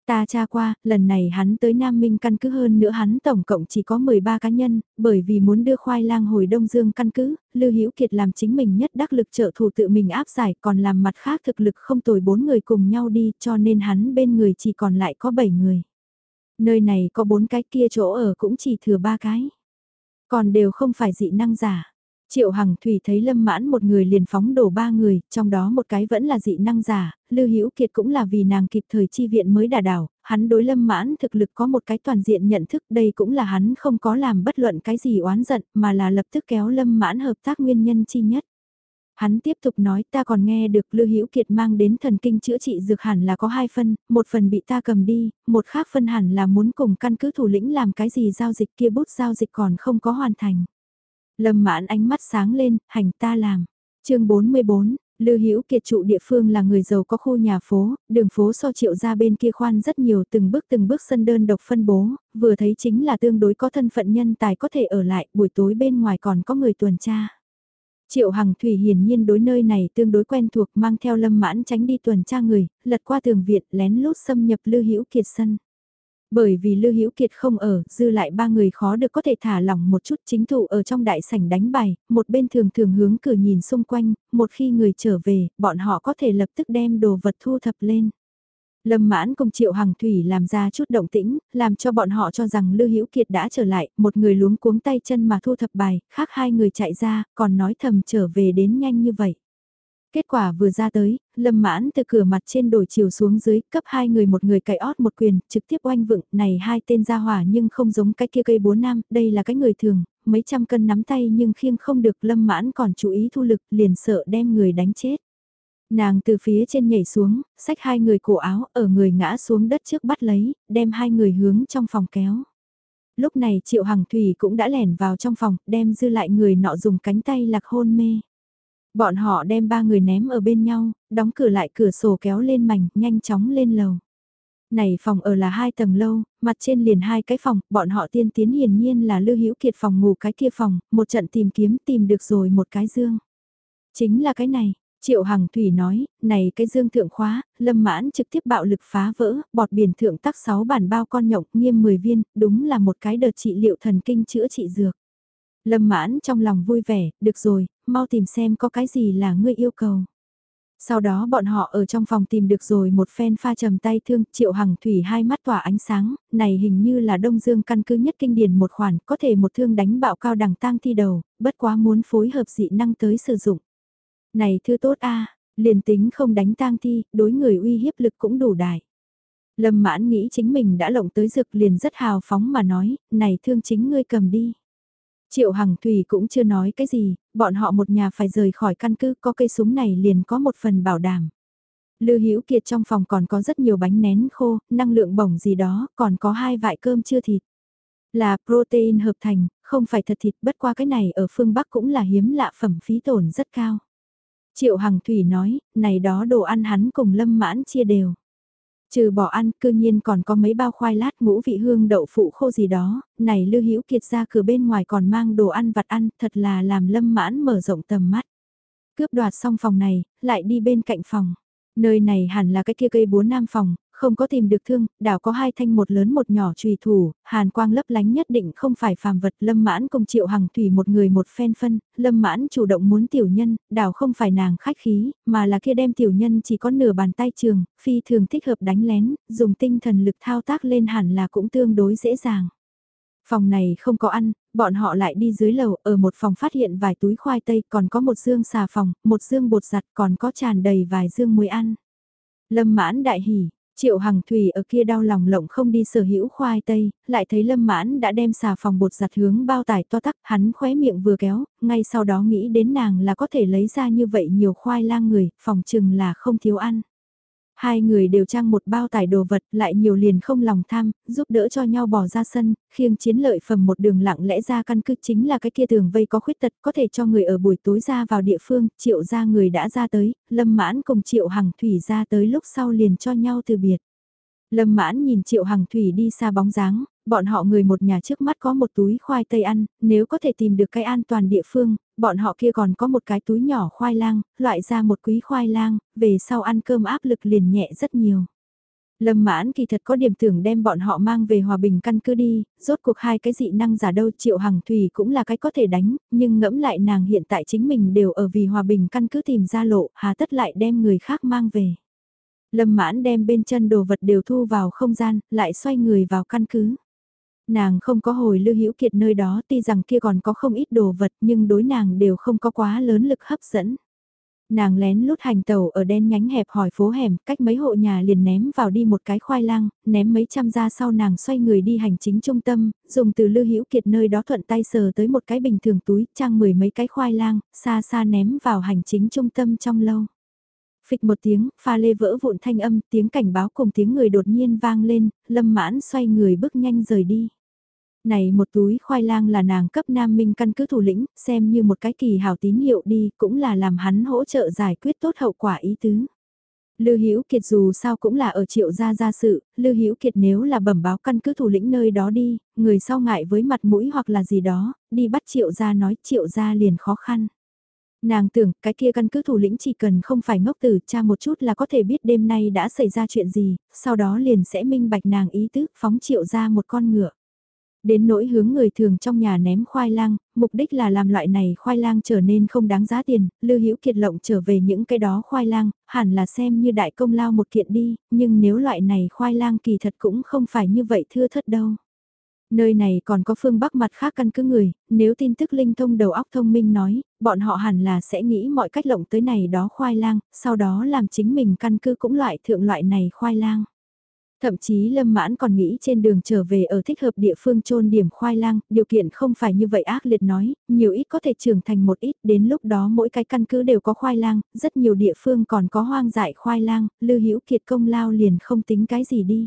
Ta tra qua, lần này hắn tới Nam Minh căn cứ hơn nữa hắn tổng cộng chỉ có 13 cá nhân, bởi vì muốn đưa khoai lang hồi Đông Dương căn cứ, Lưu Hữu Kiệt làm chính mình nhất đắc lực trợ thủ tự mình áp giải, còn làm mặt khác thực lực không tồi bốn người cùng nhau đi, cho nên hắn bên người chỉ còn lại có 7 người. Nơi này có bốn cái kia chỗ ở cũng chỉ thừa ba cái. Còn đều không phải dị năng giả. Triệu Hằng Thủy thấy Lâm Mãn một người liền phóng đổ ba người, trong đó một cái vẫn là dị năng giả, Lưu Hữu Kiệt cũng là vì nàng kịp thời chi viện mới đả đảo, hắn đối Lâm Mãn thực lực có một cái toàn diện nhận thức, đây cũng là hắn không có làm bất luận cái gì oán giận, mà là lập tức kéo Lâm Mãn hợp tác nguyên nhân chi nhất. Hắn tiếp tục nói ta còn nghe được Lưu Hữu Kiệt mang đến thần kinh chữa trị dược hẳn là có hai phân, một phần bị ta cầm đi, một khác phân hẳn là muốn cùng căn cứ thủ lĩnh làm cái gì giao dịch kia bút giao dịch còn không có hoàn thành. Lâm mãn ánh mắt sáng lên, hành ta làm. chương 44, Lưu Hữu Kiệt trụ địa phương là người giàu có khu nhà phố, đường phố so triệu ra bên kia khoan rất nhiều từng bước từng bước sân đơn độc phân bố, vừa thấy chính là tương đối có thân phận nhân tài có thể ở lại, buổi tối bên ngoài còn có người tuần tra. Triệu Hằng Thủy hiển nhiên đối nơi này tương đối quen thuộc mang theo lâm mãn tránh đi tuần tra người, lật qua tường viện lén lút xâm nhập Lưu Hữu Kiệt sân. Bởi vì Lưu Hữu Kiệt không ở, dư lại ba người khó được có thể thả lỏng một chút chính thụ ở trong đại sảnh đánh bài, một bên thường thường hướng cửa nhìn xung quanh, một khi người trở về, bọn họ có thể lập tức đem đồ vật thu thập lên. Lâm mãn cùng triệu hằng thủy làm ra chút động tĩnh, làm cho bọn họ cho rằng Lưu Hữu Kiệt đã trở lại, một người luống cuống tay chân mà thu thập bài, khác hai người chạy ra, còn nói thầm trở về đến nhanh như vậy. Kết quả vừa ra tới, lâm mãn từ cửa mặt trên đổi chiều xuống dưới, cấp hai người một người cày ót một quyền, trực tiếp oanh vựng, này hai tên ra hỏa nhưng không giống cái kia cây búa nam, đây là cái người thường, mấy trăm cân nắm tay nhưng khiêng không được lâm mãn còn chú ý thu lực, liền sợ đem người đánh chết. Nàng từ phía trên nhảy xuống, xách hai người cổ áo, ở người ngã xuống đất trước bắt lấy, đem hai người hướng trong phòng kéo. Lúc này Triệu Hằng Thủy cũng đã lẻn vào trong phòng, đem dư lại người nọ dùng cánh tay lạc hôn mê. Bọn họ đem ba người ném ở bên nhau, đóng cửa lại cửa sổ kéo lên mảnh, nhanh chóng lên lầu. Này phòng ở là hai tầng lâu, mặt trên liền hai cái phòng, bọn họ tiên tiến hiển nhiên là lưu hữu kiệt phòng ngủ cái kia phòng, một trận tìm kiếm tìm được rồi một cái dương. Chính là cái này, Triệu Hằng Thủy nói, này cái dương thượng khóa, lâm mãn trực tiếp bạo lực phá vỡ, bọt biển thượng tắc 6 bản bao con nhộng nghiêm 10 viên, đúng là một cái đợt trị liệu thần kinh chữa trị dược. Lâm mãn trong lòng vui vẻ, được rồi, mau tìm xem có cái gì là ngươi yêu cầu. Sau đó bọn họ ở trong phòng tìm được rồi một phen pha trầm tay thương, triệu hằng thủy hai mắt tỏa ánh sáng, này hình như là đông dương căn cứ nhất kinh điển một khoản, có thể một thương đánh bạo cao đẳng tang thi đầu, bất quá muốn phối hợp dị năng tới sử dụng. Này thư tốt a liền tính không đánh tang thi, đối người uy hiếp lực cũng đủ đại. Lâm mãn nghĩ chính mình đã lộng tới dực liền rất hào phóng mà nói, này thương chính ngươi cầm đi. Triệu Hằng Thủy cũng chưa nói cái gì, bọn họ một nhà phải rời khỏi căn cứ có cây súng này liền có một phần bảo đảm. Lưu Hữu Kiệt trong phòng còn có rất nhiều bánh nén khô, năng lượng bổng gì đó, còn có hai vại cơm chưa thịt. Là protein hợp thành, không phải thật thịt bất qua cái này ở phương Bắc cũng là hiếm lạ phẩm phí tổn rất cao. Triệu Hằng Thủy nói, này đó đồ ăn hắn cùng lâm mãn chia đều. Trừ bỏ ăn, cư nhiên còn có mấy bao khoai lát ngũ vị hương đậu phụ khô gì đó, này Lưu Hữu Kiệt ra cửa bên ngoài còn mang đồ ăn vặt ăn, thật là làm lâm mãn mở rộng tầm mắt. Cướp đoạt xong phòng này, lại đi bên cạnh phòng. Nơi này hẳn là cái kia cây búa nam phòng, không có tìm được thương, đảo có hai thanh một lớn một nhỏ trùy thủ, hàn quang lấp lánh nhất định không phải phàm vật, lâm mãn cùng triệu hằng thủy một người một phen phân, lâm mãn chủ động muốn tiểu nhân, đảo không phải nàng khách khí, mà là kia đem tiểu nhân chỉ có nửa bàn tay trường, phi thường thích hợp đánh lén, dùng tinh thần lực thao tác lên hẳn là cũng tương đối dễ dàng. Phòng này không có ăn, bọn họ lại đi dưới lầu, ở một phòng phát hiện vài túi khoai tây, còn có một dương xà phòng, một dương bột giặt, còn có tràn đầy vài dương muối ăn. Lâm mãn đại hỉ, Triệu Hằng Thủy ở kia đau lòng lộng không đi sở hữu khoai tây, lại thấy Lâm Mãn đã đem xà phòng bột giặt hướng bao tải to tắc, hắn khóe miệng vừa kéo, ngay sau đó nghĩ đến nàng là có thể lấy ra như vậy nhiều khoai lang người, phòng chừng là không thiếu ăn. Hai người đều trang một bao tải đồ vật lại nhiều liền không lòng tham, giúp đỡ cho nhau bỏ ra sân, khiêng chiến lợi phẩm một đường lặng lẽ ra căn cứ chính là cái kia tường vây có khuyết tật có thể cho người ở buổi tối ra vào địa phương, triệu ra người đã ra tới, lâm mãn cùng triệu hằng thủy ra tới lúc sau liền cho nhau từ biệt. Lâm mãn nhìn triệu hằng thủy đi xa bóng dáng, bọn họ người một nhà trước mắt có một túi khoai tây ăn, nếu có thể tìm được cái an toàn địa phương, bọn họ kia còn có một cái túi nhỏ khoai lang, loại ra một quý khoai lang, về sau ăn cơm áp lực liền nhẹ rất nhiều. Lâm mãn kỳ thật có điểm tưởng đem bọn họ mang về hòa bình căn cứ đi, rốt cuộc hai cái dị năng giả đâu triệu hằng thủy cũng là cái có thể đánh, nhưng ngẫm lại nàng hiện tại chính mình đều ở vì hòa bình căn cứ tìm ra lộ, hà tất lại đem người khác mang về. Lâm mãn đem bên chân đồ vật đều thu vào không gian, lại xoay người vào căn cứ. Nàng không có hồi lưu hữu kiệt nơi đó tuy rằng kia còn có không ít đồ vật nhưng đối nàng đều không có quá lớn lực hấp dẫn. Nàng lén lút hành tàu ở đen nhánh hẹp hỏi phố hẻm, cách mấy hộ nhà liền ném vào đi một cái khoai lang, ném mấy trăm ra sau nàng xoay người đi hành chính trung tâm, dùng từ lưu hữu kiệt nơi đó thuận tay sờ tới một cái bình thường túi, trang mười mấy cái khoai lang, xa xa ném vào hành chính trung tâm trong lâu. Phịch một tiếng, pha lê vỡ vụn thanh âm, tiếng cảnh báo cùng tiếng người đột nhiên vang lên, lâm mãn xoay người bước nhanh rời đi. Này một túi khoai lang là nàng cấp Nam Minh căn cứ thủ lĩnh, xem như một cái kỳ hảo tín hiệu đi, cũng là làm hắn hỗ trợ giải quyết tốt hậu quả ý tứ. Lưu Hữu Kiệt dù sao cũng là ở triệu gia gia sự, Lưu Hữu Kiệt nếu là bẩm báo căn cứ thủ lĩnh nơi đó đi, người sau ngại với mặt mũi hoặc là gì đó, đi bắt triệu gia nói triệu gia liền khó khăn. Nàng tưởng cái kia căn cứ thủ lĩnh chỉ cần không phải ngốc tử cha một chút là có thể biết đêm nay đã xảy ra chuyện gì, sau đó liền sẽ minh bạch nàng ý tứ phóng triệu ra một con ngựa. Đến nỗi hướng người thường trong nhà ném khoai lang, mục đích là làm loại này khoai lang trở nên không đáng giá tiền, Lưu Hữu Kiệt lộng trở về những cái đó khoai lang, hẳn là xem như đại công lao một kiện đi, nhưng nếu loại này khoai lang kỳ thật cũng không phải như vậy thưa thất đâu. Nơi này còn có phương Bắc mặt khác căn cứ người, nếu tin tức linh thông đầu óc thông minh nói, bọn họ hẳn là sẽ nghĩ mọi cách lộng tới này đó khoai lang, sau đó làm chính mình căn cứ cũng loại thượng loại này khoai lang. Thậm chí Lâm Mãn còn nghĩ trên đường trở về ở thích hợp địa phương trôn điểm khoai lang, điều kiện không phải như vậy ác liệt nói, nhiều ít có thể trưởng thành một ít, đến lúc đó mỗi cái căn cứ đều có khoai lang, rất nhiều địa phương còn có hoang dại khoai lang, lưu hữu kiệt công lao liền không tính cái gì đi.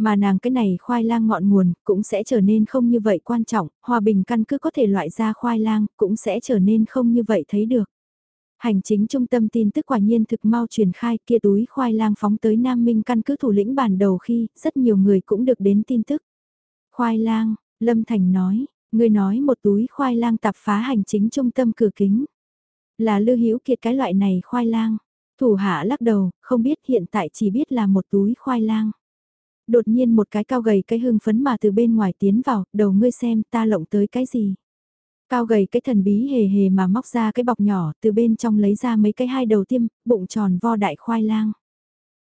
Mà nàng cái này khoai lang ngọn nguồn cũng sẽ trở nên không như vậy quan trọng, hòa bình căn cứ có thể loại ra khoai lang cũng sẽ trở nên không như vậy thấy được. Hành chính trung tâm tin tức quả nhiên thực mau truyền khai kia túi khoai lang phóng tới Nam Minh căn cứ thủ lĩnh bản đầu khi rất nhiều người cũng được đến tin tức. Khoai lang, Lâm Thành nói, người nói một túi khoai lang tạp phá hành chính trung tâm cửa kính. Là lưu hữu kiệt cái loại này khoai lang. Thủ hạ lắc đầu, không biết hiện tại chỉ biết là một túi khoai lang đột nhiên một cái cao gầy cái hưng phấn mà từ bên ngoài tiến vào, đầu ngươi xem ta lộng tới cái gì. Cao gầy cái thần bí hề hề mà móc ra cái bọc nhỏ, từ bên trong lấy ra mấy cái hai đầu tiêm, bụng tròn vo đại khoai lang.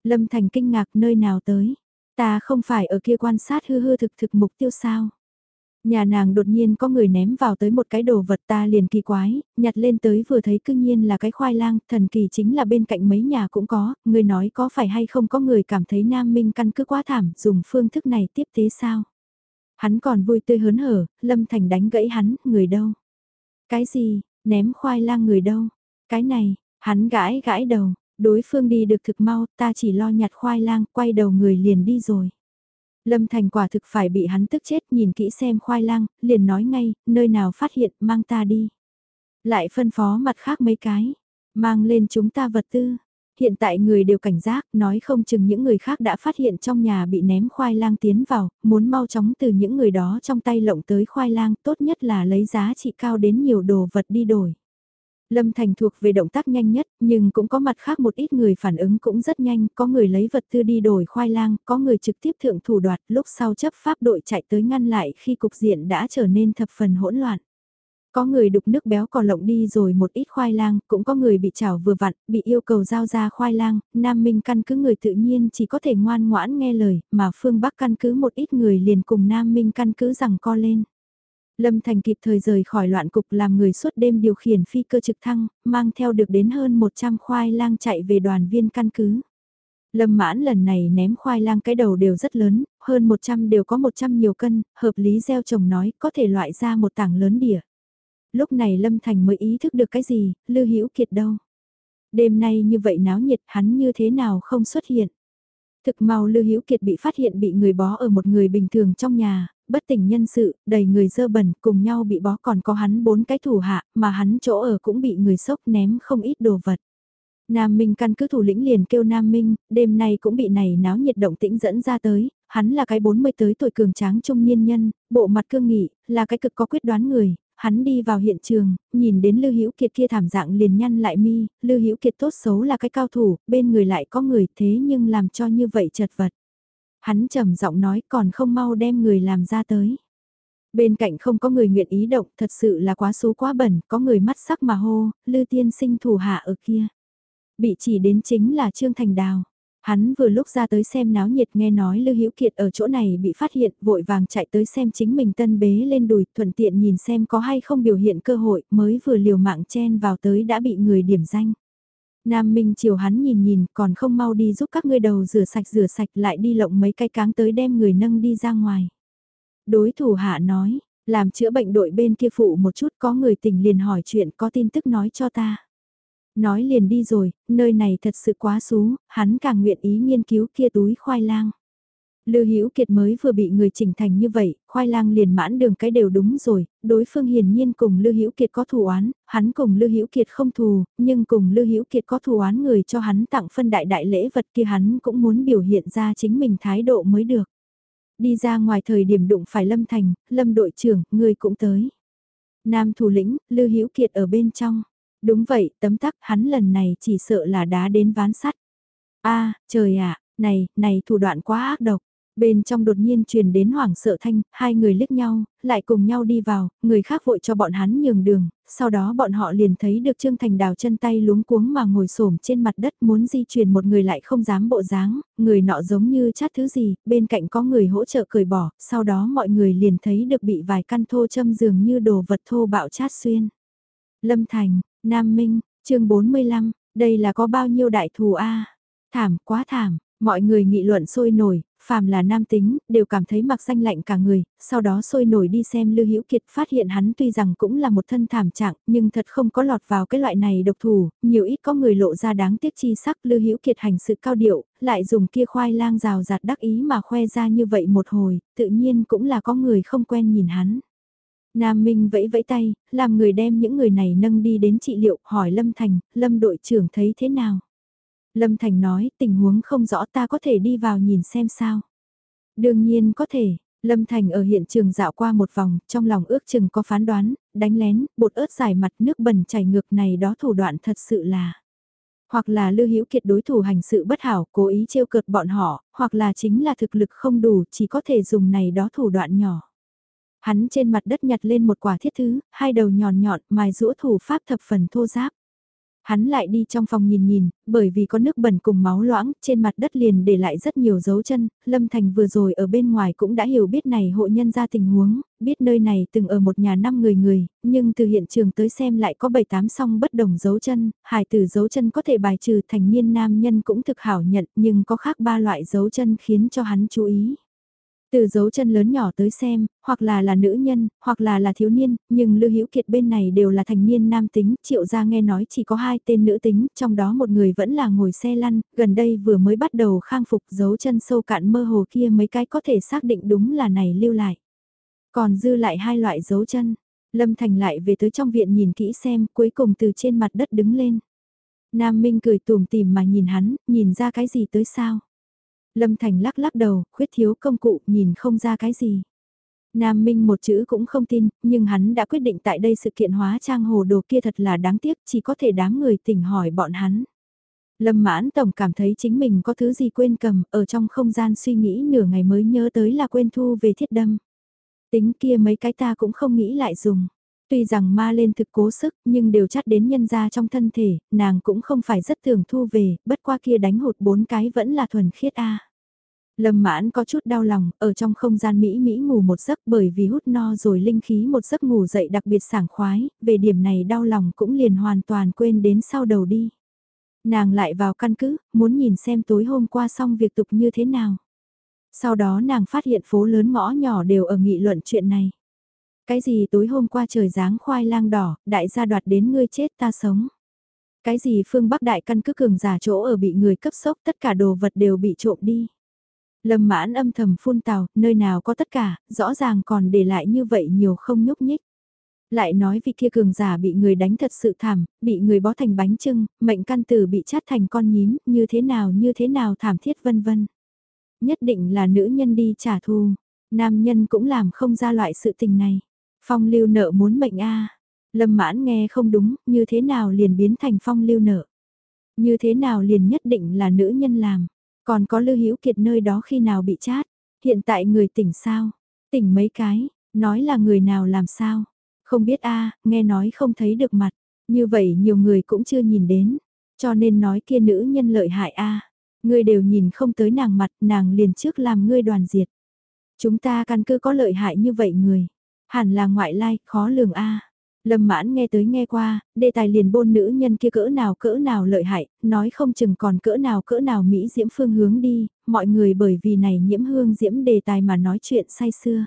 Lâm Thành kinh ngạc nơi nào tới, ta không phải ở kia quan sát hư hư thực thực mục tiêu sao. Nhà nàng đột nhiên có người ném vào tới một cái đồ vật ta liền kỳ quái, nhặt lên tới vừa thấy cương nhiên là cái khoai lang, thần kỳ chính là bên cạnh mấy nhà cũng có, người nói có phải hay không có người cảm thấy Nam Minh căn cứ quá thảm, dùng phương thức này tiếp tế sao? Hắn còn vui tươi hớn hở, Lâm Thành đánh gãy hắn, người đâu? Cái gì, ném khoai lang người đâu? Cái này, hắn gãi gãi đầu, đối phương đi được thực mau, ta chỉ lo nhặt khoai lang, quay đầu người liền đi rồi. Lâm Thành quả thực phải bị hắn tức chết nhìn kỹ xem khoai lang, liền nói ngay, nơi nào phát hiện, mang ta đi. Lại phân phó mặt khác mấy cái. Mang lên chúng ta vật tư. Hiện tại người đều cảnh giác, nói không chừng những người khác đã phát hiện trong nhà bị ném khoai lang tiến vào, muốn mau chóng từ những người đó trong tay lộng tới khoai lang, tốt nhất là lấy giá trị cao đến nhiều đồ vật đi đổi. Lâm Thành thuộc về động tác nhanh nhất, nhưng cũng có mặt khác một ít người phản ứng cũng rất nhanh, có người lấy vật tư đi đổi khoai lang, có người trực tiếp thượng thủ đoạt, lúc sau chấp pháp đội chạy tới ngăn lại khi cục diện đã trở nên thập phần hỗn loạn. Có người đục nước béo cò lộng đi rồi một ít khoai lang, cũng có người bị chảo vừa vặn, bị yêu cầu giao ra khoai lang, Nam Minh căn cứ người tự nhiên chỉ có thể ngoan ngoãn nghe lời, mà phương Bắc căn cứ một ít người liền cùng Nam Minh căn cứ rằng co lên. Lâm Thành kịp thời rời khỏi loạn cục làm người suốt đêm điều khiển phi cơ trực thăng, mang theo được đến hơn 100 khoai lang chạy về đoàn viên căn cứ. Lâm mãn lần này ném khoai lang cái đầu đều rất lớn, hơn 100 đều có 100 nhiều cân, hợp lý gieo trồng nói có thể loại ra một tảng lớn đỉa. Lúc này Lâm Thành mới ý thức được cái gì, Lư Hữu Kiệt đâu. Đêm nay như vậy náo nhiệt hắn như thế nào không xuất hiện. Thực mau Lư Hữu Kiệt bị phát hiện bị người bó ở một người bình thường trong nhà, bất tỉnh nhân sự, đầy người dơ bẩn, cùng nhau bị bó còn có hắn bốn cái thủ hạ, mà hắn chỗ ở cũng bị người sốc ném không ít đồ vật. Nam Minh căn cứ thủ lĩnh liền kêu Nam Minh, đêm nay cũng bị này náo nhiệt động tĩnh dẫn ra tới, hắn là cái 40 tới tuổi cường tráng trung niên nhân, bộ mặt cương nghị, là cái cực có quyết đoán người, hắn đi vào hiện trường, nhìn đến Lưu Hữu Kiệt kia thảm dạng liền nhăn lại mi, Lưu Hữu Kiệt tốt xấu là cái cao thủ, bên người lại có người thế nhưng làm cho như vậy chật vật. Hắn trầm giọng nói còn không mau đem người làm ra tới. Bên cạnh không có người nguyện ý động, thật sự là quá xú quá bẩn, có người mắt sắc mà hô, Lư Tiên sinh thủ hạ ở kia. Bị chỉ đến chính là Trương Thành Đào. Hắn vừa lúc ra tới xem náo nhiệt nghe nói lư Hữu Kiệt ở chỗ này bị phát hiện, vội vàng chạy tới xem chính mình tân bế lên đùi, thuận tiện nhìn xem có hay không biểu hiện cơ hội, mới vừa liều mạng chen vào tới đã bị người điểm danh. Nam Minh chiều hắn nhìn nhìn, còn không mau đi giúp các ngươi đầu rửa sạch rửa sạch lại đi lộng mấy cái cáng tới đem người nâng đi ra ngoài. Đối thủ hạ nói, làm chữa bệnh đội bên kia phụ một chút có người tỉnh liền hỏi chuyện có tin tức nói cho ta. Nói liền đi rồi, nơi này thật sự quá xú, hắn càng nguyện ý nghiên cứu kia túi khoai lang. Lư Hữu Kiệt mới vừa bị người chỉnh thành như vậy, khoai lang liền mãn đường cái đều đúng rồi, đối phương hiển nhiên cùng Lư Hữu Kiệt có thù oán, hắn cùng Lư Hữu Kiệt không thù, nhưng cùng Lư Hữu Kiệt có thù oán người cho hắn tặng phân đại đại lễ vật kia hắn cũng muốn biểu hiện ra chính mình thái độ mới được. Đi ra ngoài thời điểm đụng phải Lâm Thành, Lâm đội trưởng, người cũng tới. Nam thủ lĩnh, Lư Hữu Kiệt ở bên trong. Đúng vậy, tấm tắc hắn lần này chỉ sợ là đá đến ván sắt. a trời ạ, này, này thủ đoạn quá ác độc. Bên trong đột nhiên truyền đến hoảng sợ thanh, hai người liếc nhau, lại cùng nhau đi vào, người khác vội cho bọn hắn nhường đường, sau đó bọn họ liền thấy được Trương Thành đào chân tay luống cuống mà ngồi xổm trên mặt đất muốn di chuyển một người lại không dám bộ dáng, người nọ giống như chát thứ gì, bên cạnh có người hỗ trợ cởi bỏ, sau đó mọi người liền thấy được bị vài căn thô châm dường như đồ vật thô bạo chát xuyên. Lâm Thành, Nam Minh, chương 45, đây là có bao nhiêu đại thù a Thảm, quá thảm, mọi người nghị luận sôi nổi, phàm là nam tính, đều cảm thấy mặc danh lạnh cả người, sau đó sôi nổi đi xem Lưu Hữu Kiệt phát hiện hắn tuy rằng cũng là một thân thảm trạng, nhưng thật không có lọt vào cái loại này độc thủ, nhiều ít có người lộ ra đáng tiếc chi sắc Lưu Hữu Kiệt hành sự cao điệu, lại dùng kia khoai lang rào rạt đắc ý mà khoe ra như vậy một hồi, tự nhiên cũng là có người không quen nhìn hắn. Nam Minh vẫy vẫy tay, làm người đem những người này nâng đi đến trị liệu, hỏi Lâm Thành, Lâm đội trưởng thấy thế nào? Lâm Thành nói, tình huống không rõ ta có thể đi vào nhìn xem sao. Đương nhiên có thể, Lâm Thành ở hiện trường dạo qua một vòng, trong lòng ước chừng có phán đoán, đánh lén, bột ớt giải mặt nước bẩn chảy ngược này đó thủ đoạn thật sự là. Hoặc là Lưu Hữu Kiệt đối thủ hành sự bất hảo, cố ý trêu cợt bọn họ, hoặc là chính là thực lực không đủ, chỉ có thể dùng này đó thủ đoạn nhỏ. Hắn trên mặt đất nhặt lên một quả thiết thứ, hai đầu nhọn nhọn, mài rũa thủ pháp thập phần thô giáp. Hắn lại đi trong phòng nhìn nhìn, bởi vì có nước bẩn cùng máu loãng, trên mặt đất liền để lại rất nhiều dấu chân, Lâm Thành vừa rồi ở bên ngoài cũng đã hiểu biết này hộ nhân ra tình huống, biết nơi này từng ở một nhà năm người người, nhưng từ hiện trường tới xem lại có 7-8 song bất đồng dấu chân, hài tử dấu chân có thể bài trừ thành niên nam nhân cũng thực hảo nhận nhưng có khác ba loại dấu chân khiến cho hắn chú ý. Từ dấu chân lớn nhỏ tới xem, hoặc là là nữ nhân, hoặc là là thiếu niên, nhưng Lưu Hữu Kiệt bên này đều là thành niên nam tính, triệu gia nghe nói chỉ có hai tên nữ tính, trong đó một người vẫn là ngồi xe lăn, gần đây vừa mới bắt đầu khang phục dấu chân sâu cạn mơ hồ kia mấy cái có thể xác định đúng là này lưu lại. Còn dư lại hai loại dấu chân, Lâm Thành lại về tới trong viện nhìn kỹ xem, cuối cùng từ trên mặt đất đứng lên. Nam Minh cười tùm tìm mà nhìn hắn, nhìn ra cái gì tới sao? Lâm Thành lắc lắc đầu, khuyết thiếu công cụ, nhìn không ra cái gì. Nam Minh một chữ cũng không tin, nhưng hắn đã quyết định tại đây sự kiện hóa trang hồ đồ kia thật là đáng tiếc, chỉ có thể đám người tỉnh hỏi bọn hắn. Lâm mãn tổng cảm thấy chính mình có thứ gì quên cầm, ở trong không gian suy nghĩ nửa ngày mới nhớ tới là quên thu về thiết đâm. Tính kia mấy cái ta cũng không nghĩ lại dùng. Tuy rằng ma lên thực cố sức nhưng đều chắt đến nhân ra trong thân thể, nàng cũng không phải rất thường thu về, bất qua kia đánh hụt bốn cái vẫn là thuần khiết a. Lâm mãn có chút đau lòng, ở trong không gian Mỹ Mỹ ngủ một giấc bởi vì hút no rồi linh khí một giấc ngủ dậy đặc biệt sảng khoái, về điểm này đau lòng cũng liền hoàn toàn quên đến sau đầu đi. Nàng lại vào căn cứ, muốn nhìn xem tối hôm qua xong việc tục như thế nào. Sau đó nàng phát hiện phố lớn ngõ nhỏ đều ở nghị luận chuyện này. Cái gì tối hôm qua trời dáng khoai lang đỏ, đại gia đoạt đến ngươi chết ta sống. Cái gì phương Bắc đại căn cứ cường giả chỗ ở bị người cấp sốc tất cả đồ vật đều bị trộm đi. Lâm mãn âm thầm phun tào, nơi nào có tất cả, rõ ràng còn để lại như vậy nhiều không nhúc nhích. Lại nói vì kia cường giả bị người đánh thật sự thảm, bị người bó thành bánh trưng, mệnh căn tử bị chát thành con nhím, như thế nào như thế nào thảm thiết vân vân. Nhất định là nữ nhân đi trả thù, nam nhân cũng làm không ra loại sự tình này. Phong lưu nợ muốn mệnh a Lâm mãn nghe không đúng, như thế nào liền biến thành phong lưu nợ. Như thế nào liền nhất định là nữ nhân làm. Còn có Lưu Hữu Kiệt nơi đó khi nào bị chát, hiện tại người tỉnh sao? Tỉnh mấy cái, nói là người nào làm sao? Không biết a, nghe nói không thấy được mặt, như vậy nhiều người cũng chưa nhìn đến, cho nên nói kia nữ nhân lợi hại a. Ngươi đều nhìn không tới nàng mặt, nàng liền trước làm ngươi đoàn diệt. Chúng ta căn cứ có lợi hại như vậy người, hẳn là ngoại lai, khó lường a. Lâm mãn nghe tới nghe qua, đề tài liền bôn nữ nhân kia cỡ nào cỡ nào lợi hại, nói không chừng còn cỡ nào cỡ nào Mỹ diễm phương hướng đi, mọi người bởi vì này nhiễm hương diễm đề tài mà nói chuyện say xưa.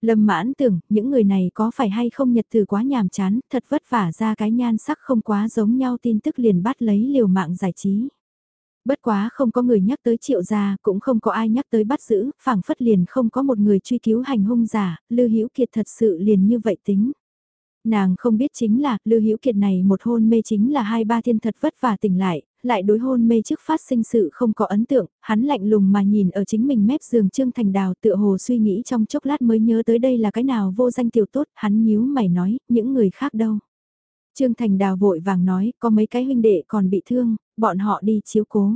Lâm mãn tưởng, những người này có phải hay không nhật từ quá nhàm chán, thật vất vả ra cái nhan sắc không quá giống nhau tin tức liền bắt lấy liều mạng giải trí. Bất quá không có người nhắc tới triệu gia, cũng không có ai nhắc tới bắt giữ, phảng phất liền không có một người truy cứu hành hung giả, Lưu Hữu Kiệt thật sự liền như vậy tính. Nàng không biết chính là, Lưu Hữu Kiệt này một hôn mê chính là hai ba thiên thật vất vả tỉnh lại, lại đối hôn mê trước phát sinh sự không có ấn tượng, hắn lạnh lùng mà nhìn ở chính mình mép giường Trương Thành Đào tựa hồ suy nghĩ trong chốc lát mới nhớ tới đây là cái nào vô danh tiểu tốt, hắn nhíu mày nói, những người khác đâu. Trương Thành Đào vội vàng nói, có mấy cái huynh đệ còn bị thương, bọn họ đi chiếu cố.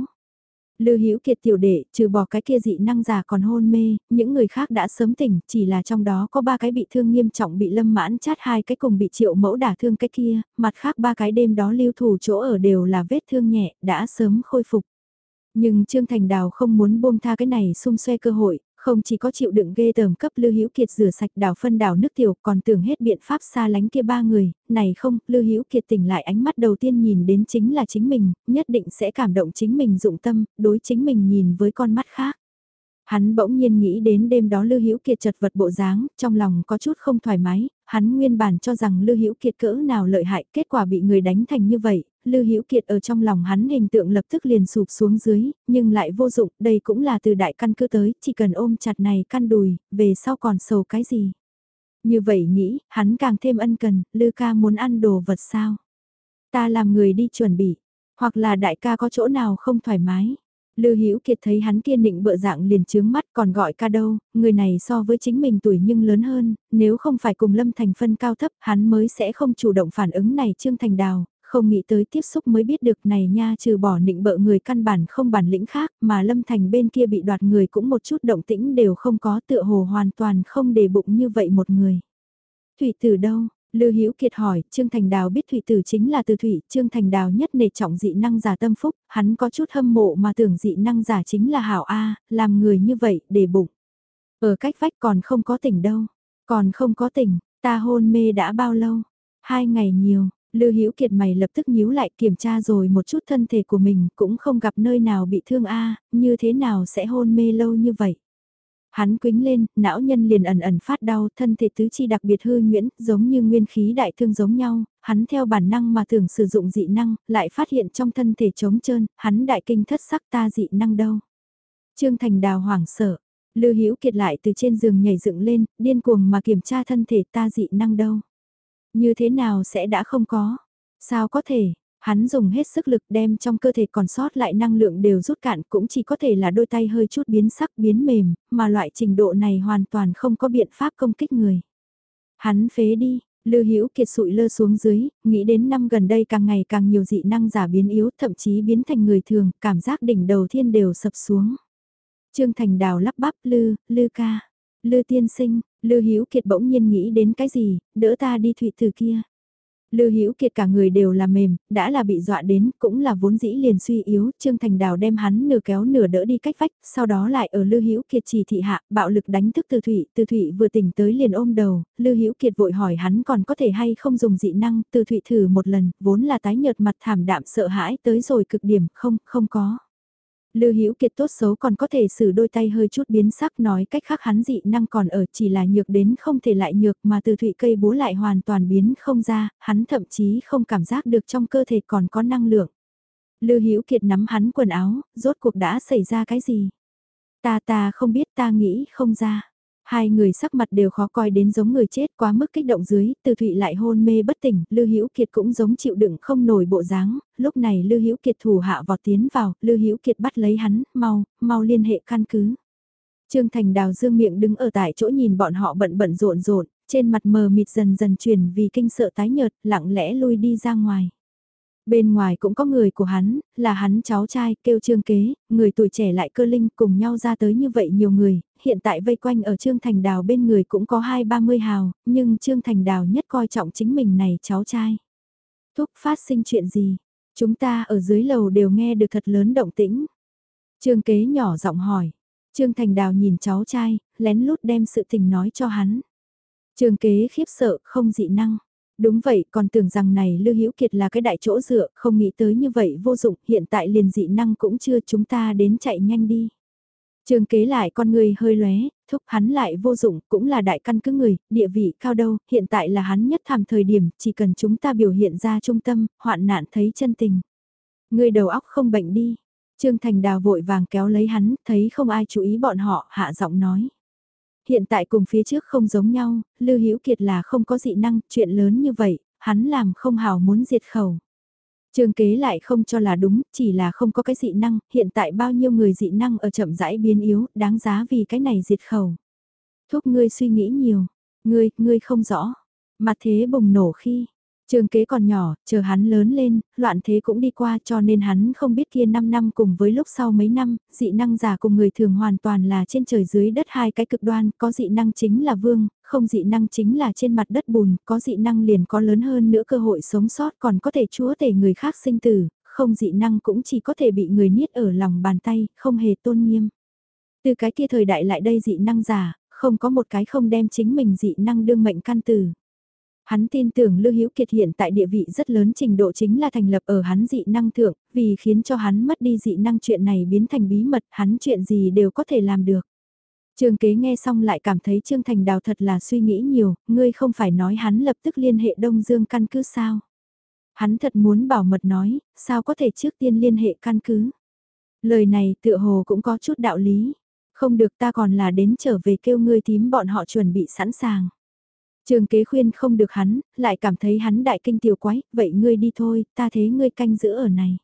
Lư Hữu Kiệt tiểu đệ, trừ bỏ cái kia dị năng giả còn hôn mê, những người khác đã sớm tỉnh, chỉ là trong đó có ba cái bị thương nghiêm trọng bị lâm mãn chát hai cái cùng bị triệu mẫu đả thương cái kia, mặt khác ba cái đêm đó lưu thủ chỗ ở đều là vết thương nhẹ, đã sớm khôi phục. Nhưng Trương Thành Đào không muốn buông tha cái này xung xoe cơ hội, không chỉ có chịu đựng ghê tởm cấp Lưu Hữu Kiệt rửa sạch đảo phân đảo nước tiểu, còn tưởng hết biện pháp xa lánh kia ba người, này không, Lưu Hữu Kiệt tỉnh lại ánh mắt đầu tiên nhìn đến chính là chính mình, nhất định sẽ cảm động chính mình dụng tâm, đối chính mình nhìn với con mắt khác. Hắn bỗng nhiên nghĩ đến đêm đó Lưu Hữu Kiệt chật vật bộ dáng, trong lòng có chút không thoải mái, hắn nguyên bản cho rằng Lưu Hữu Kiệt cỡ nào lợi hại, kết quả bị người đánh thành như vậy, Lưu Hữu Kiệt ở trong lòng hắn hình tượng lập tức liền sụp xuống dưới, nhưng lại vô dụng, đây cũng là từ đại căn cứ tới, chỉ cần ôm chặt này căn đùi, về sau còn sầu cái gì. Như vậy nghĩ, hắn càng thêm ân cần, Lưu ca muốn ăn đồ vật sao? Ta làm người đi chuẩn bị, hoặc là đại ca có chỗ nào không thoải mái. Lư Hữu Kiệt thấy hắn kiên định bợ dạng liền trướng mắt còn gọi ca đâu, người này so với chính mình tuổi nhưng lớn hơn, nếu không phải cùng Lâm Thành phân cao thấp hắn mới sẽ không chủ động phản ứng này Trương Thành Đào, không nghĩ tới tiếp xúc mới biết được này nha trừ bỏ nịnh bợ người căn bản không bản lĩnh khác mà Lâm Thành bên kia bị đoạt người cũng một chút động tĩnh đều không có tựa hồ hoàn toàn không để bụng như vậy một người. Thủy tử đâu? Lưu Hữu Kiệt hỏi, Trương Thành Đào biết thủy tử chính là từ thủy, Trương Thành Đào nhất nề trọng dị năng giả tâm phúc, hắn có chút hâm mộ mà tưởng dị năng giả chính là hảo A, làm người như vậy, để bụng. Ở cách vách còn không có tỉnh đâu, còn không có tỉnh, ta hôn mê đã bao lâu? Hai ngày nhiều, Lưu Hữu Kiệt mày lập tức nhíu lại kiểm tra rồi một chút thân thể của mình, cũng không gặp nơi nào bị thương a, như thế nào sẽ hôn mê lâu như vậy. Hắn quính lên, não nhân liền ẩn ẩn phát đau, thân thể tứ chi đặc biệt hư nhuyễn, giống như nguyên khí đại thương giống nhau, hắn theo bản năng mà thường sử dụng dị năng, lại phát hiện trong thân thể trống trơn, hắn đại kinh thất sắc ta dị năng đâu. Trương Thành Đào hoảng sợ, Lư Hữu Kiệt lại từ trên giường nhảy dựng lên, điên cuồng mà kiểm tra thân thể ta dị năng đâu. Như thế nào sẽ đã không có? Sao có thể? Hắn dùng hết sức lực đem trong cơ thể còn sót lại năng lượng đều rút cạn cũng chỉ có thể là đôi tay hơi chút biến sắc biến mềm, mà loại trình độ này hoàn toàn không có biện pháp công kích người. Hắn phế đi, Lư Hữu Kiệt sụi lơ xuống dưới, nghĩ đến năm gần đây càng ngày càng nhiều dị năng giả biến yếu, thậm chí biến thành người thường, cảm giác đỉnh đầu thiên đều sập xuống. Trương Thành Đào lắp bắp Lư, Lư ca, Lư tiên sinh, Lư Hữu Kiệt bỗng nhiên nghĩ đến cái gì, đỡ ta đi thụy từ kia. Lư Hữu Kiệt cả người đều là mềm, đã là bị dọa đến, cũng là vốn dĩ liền suy yếu, Trương Thành Đào đem hắn nửa kéo nửa đỡ đi cách vách, sau đó lại ở Lư Hữu Kiệt chỉ thị hạ, bạo lực đánh thức Từ Thụy, Từ Thụy vừa tỉnh tới liền ôm đầu, Lư Hữu Kiệt vội hỏi hắn còn có thể hay không dùng dị năng, Từ Thụy thử một lần, vốn là tái nhợt mặt thảm đạm sợ hãi tới rồi cực điểm, không, không có. Lư Hữu Kiệt tốt xấu còn có thể xử đôi tay hơi chút biến sắc nói cách khác hắn dị năng còn ở chỉ là nhược đến không thể lại nhược mà từ thụy cây búa lại hoàn toàn biến không ra, hắn thậm chí không cảm giác được trong cơ thể còn có năng lượng. Lư Hữu Kiệt nắm hắn quần áo, rốt cuộc đã xảy ra cái gì? Ta ta không biết ta nghĩ không ra. Hai người sắc mặt đều khó coi đến giống người chết quá mức kích động dưới, từ thụy lại hôn mê bất tỉnh, Lư Hữu Kiệt cũng giống chịu đựng không nổi bộ dáng, lúc này Lư Hữu Kiệt thủ hạ vọt tiến vào, Lư Hữu Kiệt bắt lấy hắn, mau, mau liên hệ căn cứ. Trương Thành Đào dương miệng đứng ở tại chỗ nhìn bọn họ bận bận rộn rộn, trên mặt mờ mịt dần dần chuyển vì kinh sợ tái nhợt, lặng lẽ lui đi ra ngoài. Bên ngoài cũng có người của hắn, là hắn cháu trai, kêu trương kế, người tuổi trẻ lại cơ linh cùng nhau ra tới như vậy nhiều người, hiện tại vây quanh ở Trương Thành Đào bên người cũng có hai ba mươi hào, nhưng Trương Thành Đào nhất coi trọng chính mình này cháu trai. Thúc phát sinh chuyện gì? Chúng ta ở dưới lầu đều nghe được thật lớn động tĩnh. Trương kế nhỏ giọng hỏi. Trương Thành Đào nhìn cháu trai, lén lút đem sự tình nói cho hắn. Trương kế khiếp sợ, không dị năng. Đúng vậy, còn tưởng rằng này Lưu Hữu Kiệt là cái đại chỗ dựa, không nghĩ tới như vậy vô dụng, hiện tại liền dị năng cũng chưa chúng ta đến chạy nhanh đi. Trường kế lại con người hơi lóe, thúc hắn lại vô dụng, cũng là đại căn cứ người, địa vị cao đâu, hiện tại là hắn nhất thảm thời điểm, chỉ cần chúng ta biểu hiện ra trung tâm, hoạn nạn thấy chân tình. Người đầu óc không bệnh đi. Trương Thành Đào vội vàng kéo lấy hắn, thấy không ai chú ý bọn họ, hạ giọng nói. Hiện tại cùng phía trước không giống nhau, Lưu Hữu Kiệt là không có dị năng, chuyện lớn như vậy, hắn làm không hào muốn diệt khẩu. Trường kế lại không cho là đúng, chỉ là không có cái dị năng, hiện tại bao nhiêu người dị năng ở chậm rãi biến yếu, đáng giá vì cái này diệt khẩu. Thúc ngươi suy nghĩ nhiều, ngươi, ngươi không rõ, mà thế bùng nổ khi, Trường kế còn nhỏ, chờ hắn lớn lên, loạn thế cũng đi qua cho nên hắn không biết kia 5 năm cùng với lúc sau mấy năm, dị năng giả cùng người thường hoàn toàn là trên trời dưới đất hai cái cực đoan, có dị năng chính là vương, không dị năng chính là trên mặt đất bùn, có dị năng liền có lớn hơn nữa cơ hội sống sót còn có thể chúa tể người khác sinh tử, không dị năng cũng chỉ có thể bị người niết ở lòng bàn tay, không hề tôn nghiêm. Từ cái kia thời đại lại đây dị năng giả, không có một cái không đem chính mình dị năng đương mệnh căn tử. Hắn tin tưởng Lưu Hữu Kiệt hiện tại địa vị rất lớn trình độ chính là thành lập ở hắn dị năng thượng, vì khiến cho hắn mất đi dị năng chuyện này biến thành bí mật, hắn chuyện gì đều có thể làm được. Trương kế nghe xong lại cảm thấy Trương Thành Đào thật là suy nghĩ nhiều, ngươi không phải nói hắn lập tức liên hệ Đông Dương căn cứ sao. Hắn thật muốn bảo mật nói, sao có thể trước tiên liên hệ căn cứ. Lời này tựa hồ cũng có chút đạo lý. Không được ta còn là đến trở về kêu ngươi tím bọn họ chuẩn bị sẵn sàng. Trường kế khuyên không được hắn, lại cảm thấy hắn đại kinh tiểu quái, vậy ngươi đi thôi, ta thế ngươi canh giữ ở này.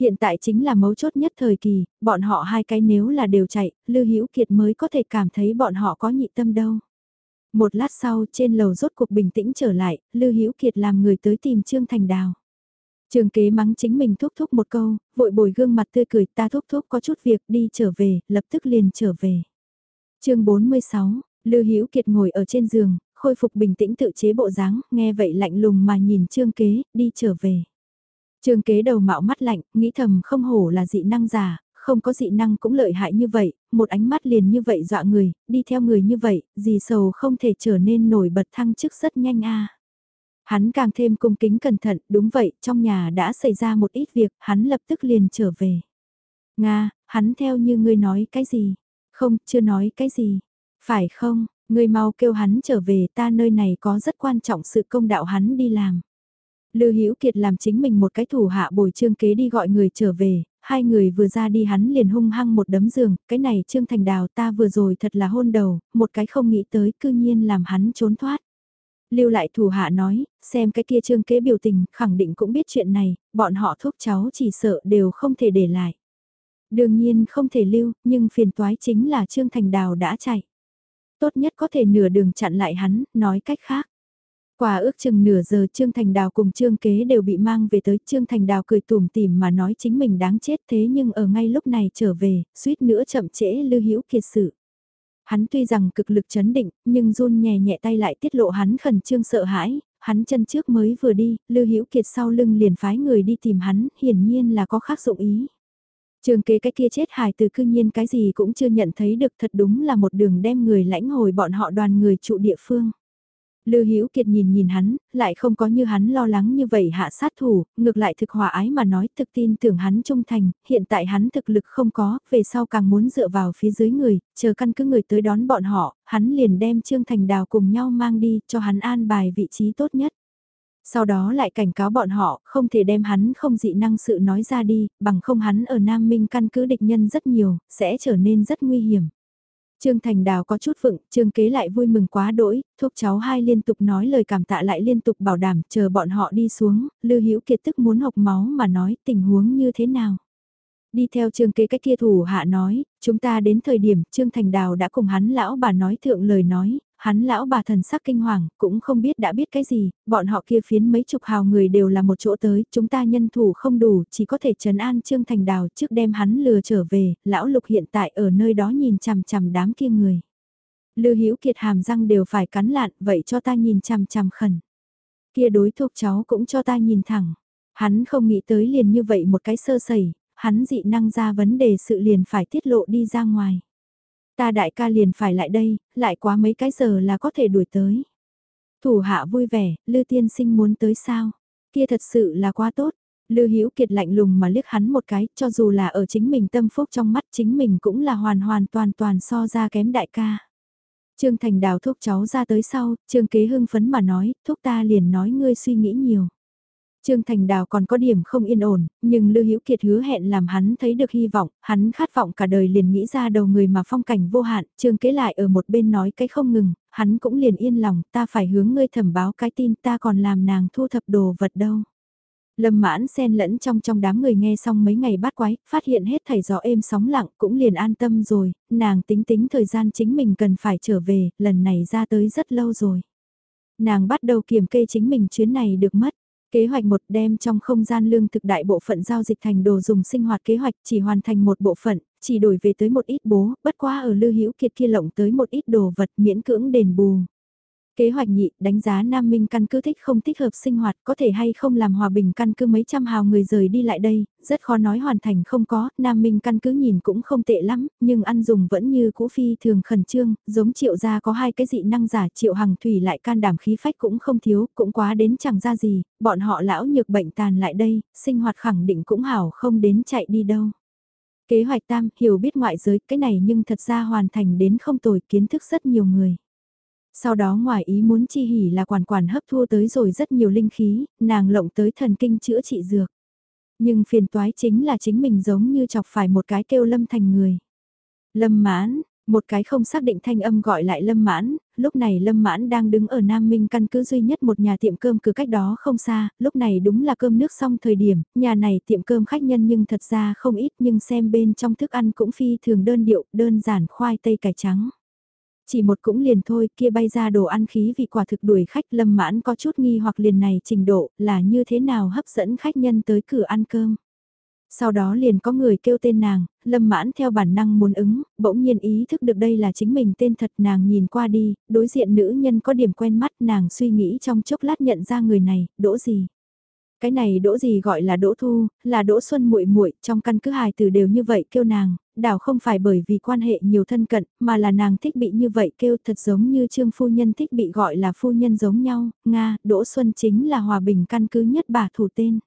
Hiện tại chính là mấu chốt nhất thời kỳ, bọn họ hai cái nếu là đều chạy, Lưu Hữu Kiệt mới có thể cảm thấy bọn họ có nhị tâm đâu. Một lát sau trên lầu rốt cuộc bình tĩnh trở lại, Lưu Hữu Kiệt làm người tới tìm Trương Thành Đào. Trường kế mắng chính mình thúc thúc một câu, vội bồi gương mặt tươi cười ta thúc thúc có chút việc đi trở về, lập tức liền trở về. chương 46, Lưu Hữu Kiệt ngồi ở trên giường, khôi phục bình tĩnh tự chế bộ dáng, nghe vậy lạnh lùng mà nhìn Trương Kế, đi trở về. Trương Kế đầu mạo mắt lạnh, nghĩ thầm không hổ là dị năng giả, không có dị năng cũng lợi hại như vậy, một ánh mắt liền như vậy dọa người, đi theo người như vậy, gì sầu không thể trở nên nổi bật thăng chức rất nhanh a. Hắn càng thêm cung kính cẩn thận, đúng vậy, trong nhà đã xảy ra một ít việc, hắn lập tức liền trở về. Nga, hắn theo như ngươi nói cái gì? Không, chưa nói cái gì. Phải không, Người mau kêu hắn trở về ta nơi này có rất quan trọng sự công đạo hắn đi làm. Lưu Hữu Kiệt làm chính mình một cái thủ hạ bồi trương kế đi gọi người trở về, hai người vừa ra đi hắn liền hung hăng một đấm giường, cái này trương thành đào ta vừa rồi thật là hôn đầu, một cái không nghĩ tới cư nhiên làm hắn trốn thoát. Lưu lại thủ hạ nói, xem cái kia trương kế biểu tình, khẳng định cũng biết chuyện này, bọn họ thuốc cháu chỉ sợ đều không thể để lại. Đương nhiên không thể lưu, nhưng phiền toái chính là Trương Thành Đào đã chạy. Tốt nhất có thể nửa đường chặn lại hắn, nói cách khác. Qua ước chừng nửa giờ Trương Thành Đào cùng Trương Kế đều bị mang về tới Trương Thành Đào cười tủm tỉm mà nói chính mình đáng chết thế nhưng ở ngay lúc này trở về, suýt nữa chậm trễ Lưu Hữu Kiệt sự. Hắn tuy rằng cực lực chấn định, nhưng run nhẹ nhẹ tay lại tiết lộ hắn khẩn trương sợ hãi, hắn chân trước mới vừa đi, Lưu Hữu Kiệt sau lưng liền phái người đi tìm hắn, hiển nhiên là có khác dụng ý. Trường kế cái kia chết hài từ cư nhiên cái gì cũng chưa nhận thấy được thật đúng là một đường đem người lãnh hồi bọn họ đoàn người trụ địa phương. Lư Hữu Kiệt nhìn nhìn hắn, lại không có như hắn lo lắng như vậy hạ sát thủ, ngược lại thực hòa ái mà nói thực tin tưởng hắn trung thành, hiện tại hắn thực lực không có, về sau càng muốn dựa vào phía dưới người, chờ căn cứ người tới đón bọn họ, hắn liền đem Trương Thành Đào cùng nhau mang đi, cho hắn an bài vị trí tốt nhất. Sau đó lại cảnh cáo bọn họ không thể đem hắn không dị năng sự nói ra đi, bằng không hắn ở Nam Minh căn cứ địch nhân rất nhiều, sẽ trở nên rất nguy hiểm. Trương Thành Đào có chút vựng, Trương Kế lại vui mừng quá đỗi, thuốc cháu hai liên tục nói lời cảm tạ lại liên tục bảo đảm chờ bọn họ đi xuống, Lưu Hữu Kiệt tức muốn học máu mà nói tình huống như thế nào. Đi theo Trương Kế cách kia thủ hạ nói, chúng ta đến thời điểm Trương Thành Đào đã cùng hắn lão bà nói thượng lời nói, hắn lão bà thần sắc kinh hoàng, cũng không biết đã biết cái gì, bọn họ kia phiến mấy chục hào người đều là một chỗ tới, chúng ta nhân thủ không đủ, chỉ có thể trấn an Trương Thành Đào trước đem hắn lừa trở về, lão lục hiện tại ở nơi đó nhìn chằm chằm đám kia người. Lư Hữu Kiệt hàm răng đều phải cắn lạn, vậy cho ta nhìn chằm chằm khẩn. Kia đối thuộc cháu cũng cho ta nhìn thẳng. Hắn không nghĩ tới liền như vậy một cái sơ sẩy, hắn dị năng ra vấn đề sự liền phải tiết lộ đi ra ngoài. Ta đại ca liền phải lại đây, lại quá mấy cái giờ là có thể đuổi tới. Thủ hạ vui vẻ, Lư tiên sinh muốn tới sao? Kia thật sự là quá tốt. Lư Hữu Kiệt lạnh lùng mà liếc hắn một cái, cho dù là ở chính mình tâm phúc trong mắt chính mình cũng là hoàn hoàn toàn toàn so ra kém đại ca. Trương Thành đào thúc cháu ra tới sau, Trương Kế hưng phấn mà nói, thúc ta liền nói ngươi suy nghĩ nhiều. Trương Thành Đào còn có điểm không yên ổn, nhưng Lưu Hữu Kiệt hứa hẹn làm hắn thấy được hy vọng, hắn khát vọng cả đời liền nghĩ ra đầu người mà phong cảnh vô hạn, Trương Kế lại ở một bên nói cái không ngừng, hắn cũng liền yên lòng, ta phải hướng ngươi thẩm báo cái tin ta còn làm nàng thu thập đồ vật đâu. Lâm mãn xen lẫn trong trong đám người nghe xong mấy ngày bắt quái, phát hiện hết thảy gió êm sóng lặng cũng liền an tâm rồi, nàng tính tính thời gian chính mình cần phải trở về, lần này ra tới rất lâu rồi. Nàng bắt đầu kiểm kê chính mình chuyến này được mất. Kế hoạch một đem trong không gian lương thực đại bộ phận giao dịch thành đồ dùng sinh hoạt kế hoạch chỉ hoàn thành một bộ phận, chỉ đổi về tới một ít bố, bất quá ở lưu hữu kiệt kia lộng tới một ít đồ vật miễn cưỡng đền bù. Kế hoạch nhị, đánh giá Nam Minh căn cứ thích không thích hợp sinh hoạt, có thể hay không làm hòa bình căn cứ mấy trăm hào người rời đi lại đây, rất khó nói hoàn thành không có, Nam Minh căn cứ nhìn cũng không tệ lắm, nhưng ăn dùng vẫn như cũ phi thường khẩn trương, giống triệu gia có hai cái dị năng giả triệu hằng thủy lại can đảm khí phách cũng không thiếu, cũng quá đến chẳng ra gì, bọn họ lão nhược bệnh tàn lại đây, sinh hoạt khẳng định cũng hảo không đến chạy đi đâu. Kế hoạch tam, hiểu biết ngoại giới, cái này nhưng thật ra hoàn thành đến không tồi kiến thức rất nhiều người. Sau đó ngoài ý muốn chi hỉ là quản quản hấp thu tới rồi rất nhiều linh khí, nàng lộng tới thần kinh chữa trị dược. Nhưng phiền toái chính là chính mình giống như chọc phải một cái kêu lâm thành người. Lâm mãn, một cái không xác định thanh âm gọi lại Lâm Mãn, lúc này Lâm Mãn đang đứng ở Nam Minh căn cứ duy nhất một nhà tiệm cơm cứ cách đó không xa, lúc này đúng là cơm nước xong thời điểm, nhà này tiệm cơm khách nhân nhưng thật ra không ít nhưng xem bên trong thức ăn cũng phi thường đơn điệu, đơn giản khoai tây cải trắng. Chỉ một cũng liền thôi, kia bay ra đồ ăn khí vì quả thực đuổi khách lâm mãn có chút nghi hoặc liền này trình độ là như thế nào hấp dẫn khách nhân tới cửa ăn cơm. Sau đó liền có người kêu tên nàng, lâm mãn theo bản năng muốn ứng, bỗng nhiên ý thức được đây là chính mình tên thật nàng nhìn qua đi, đối diện nữ nhân có điểm quen mắt nàng suy nghĩ trong chốc lát nhận ra người này, đỗ gì. Cái này đỗ gì gọi là đỗ thu, là đỗ xuân muội muội trong căn cứ hài từ đều như vậy kêu nàng, đảo không phải bởi vì quan hệ nhiều thân cận, mà là nàng thích bị như vậy kêu thật giống như trương phu nhân thích bị gọi là phu nhân giống nhau, Nga, đỗ xuân chính là hòa bình căn cứ nhất bà thủ tên.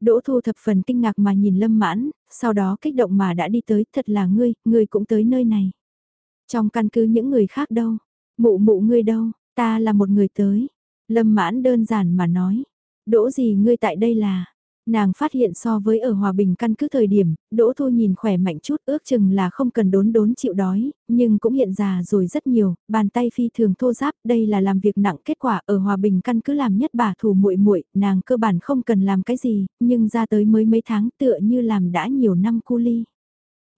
Đỗ thu thập phần kinh ngạc mà nhìn lâm mãn, sau đó kích động mà đã đi tới, thật là ngươi, ngươi cũng tới nơi này. Trong căn cứ những người khác đâu, mụ mụ ngươi đâu, ta là một người tới. Lâm mãn đơn giản mà nói, Đỗ gì ngươi tại đây là, Nàng phát hiện so với ở Hòa Bình căn cứ thời điểm, Đỗ Thu nhìn khỏe mạnh chút ước chừng là không cần đốn đốn chịu đói, nhưng cũng hiện già rồi rất nhiều, bàn tay phi thường thô giáp, đây là làm việc nặng kết quả ở Hòa Bình căn cứ làm nhất bà thủ muội muội nàng cơ bản không cần làm cái gì, nhưng ra tới mới mấy tháng tựa như làm đã nhiều năm cu ly.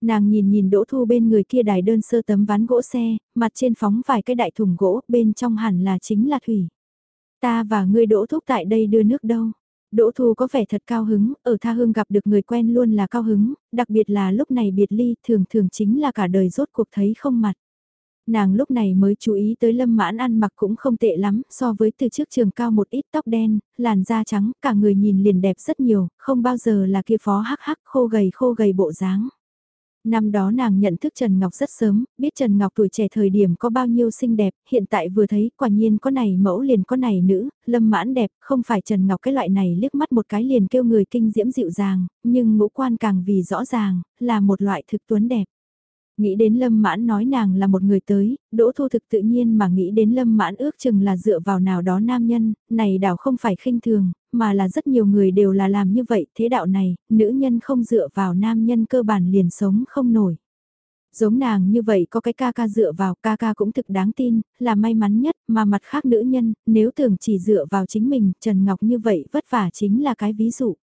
Nàng nhìn nhìn Đỗ Thu bên người kia đài đơn sơ tấm ván gỗ xe, mặt trên phóng vài cái đại thùng gỗ, bên trong hẳn là chính là thủy. Ta và ngươi Đỗ Thúc tại đây đưa nước đâu. Đỗ Thu có vẻ thật cao hứng, ở Tha Hương gặp được người quen luôn là cao hứng, đặc biệt là lúc này biệt ly thường thường chính là cả đời rốt cuộc thấy không mặt. Nàng lúc này mới chú ý tới lâm mãn ăn mặc cũng không tệ lắm, so với từ trước trường cao một ít tóc đen, làn da trắng, cả người nhìn liền đẹp rất nhiều, không bao giờ là kia phó hắc hắc khô gầy khô gầy bộ dáng. Năm đó nàng nhận thức Trần Ngọc rất sớm, biết Trần Ngọc tuổi trẻ thời điểm có bao nhiêu xinh đẹp, hiện tại vừa thấy quả nhiên có này mẫu liền có này nữ, lâm mãn đẹp, không phải Trần Ngọc cái loại này liếc mắt một cái liền kêu người kinh diễm dịu dàng, nhưng ngũ quan càng vì rõ ràng, là một loại thực tuấn đẹp. Nghĩ đến Lâm Mãn nói nàng là một người tới, Đỗ Thu thực tự nhiên mà nghĩ đến Lâm Mãn ước chừng là dựa vào nào đó nam nhân, này đảo không phải khinh thường, mà là rất nhiều người đều là làm như vậy, thế đạo này, nữ nhân không dựa vào nam nhân cơ bản liền sống không nổi. Giống nàng như vậy có cái ca ca dựa vào ca ca cũng thực đáng tin, là may mắn nhất, mà mặt khác nữ nhân, nếu tưởng chỉ dựa vào chính mình, Trần Ngọc như vậy vất vả chính là cái ví dụ.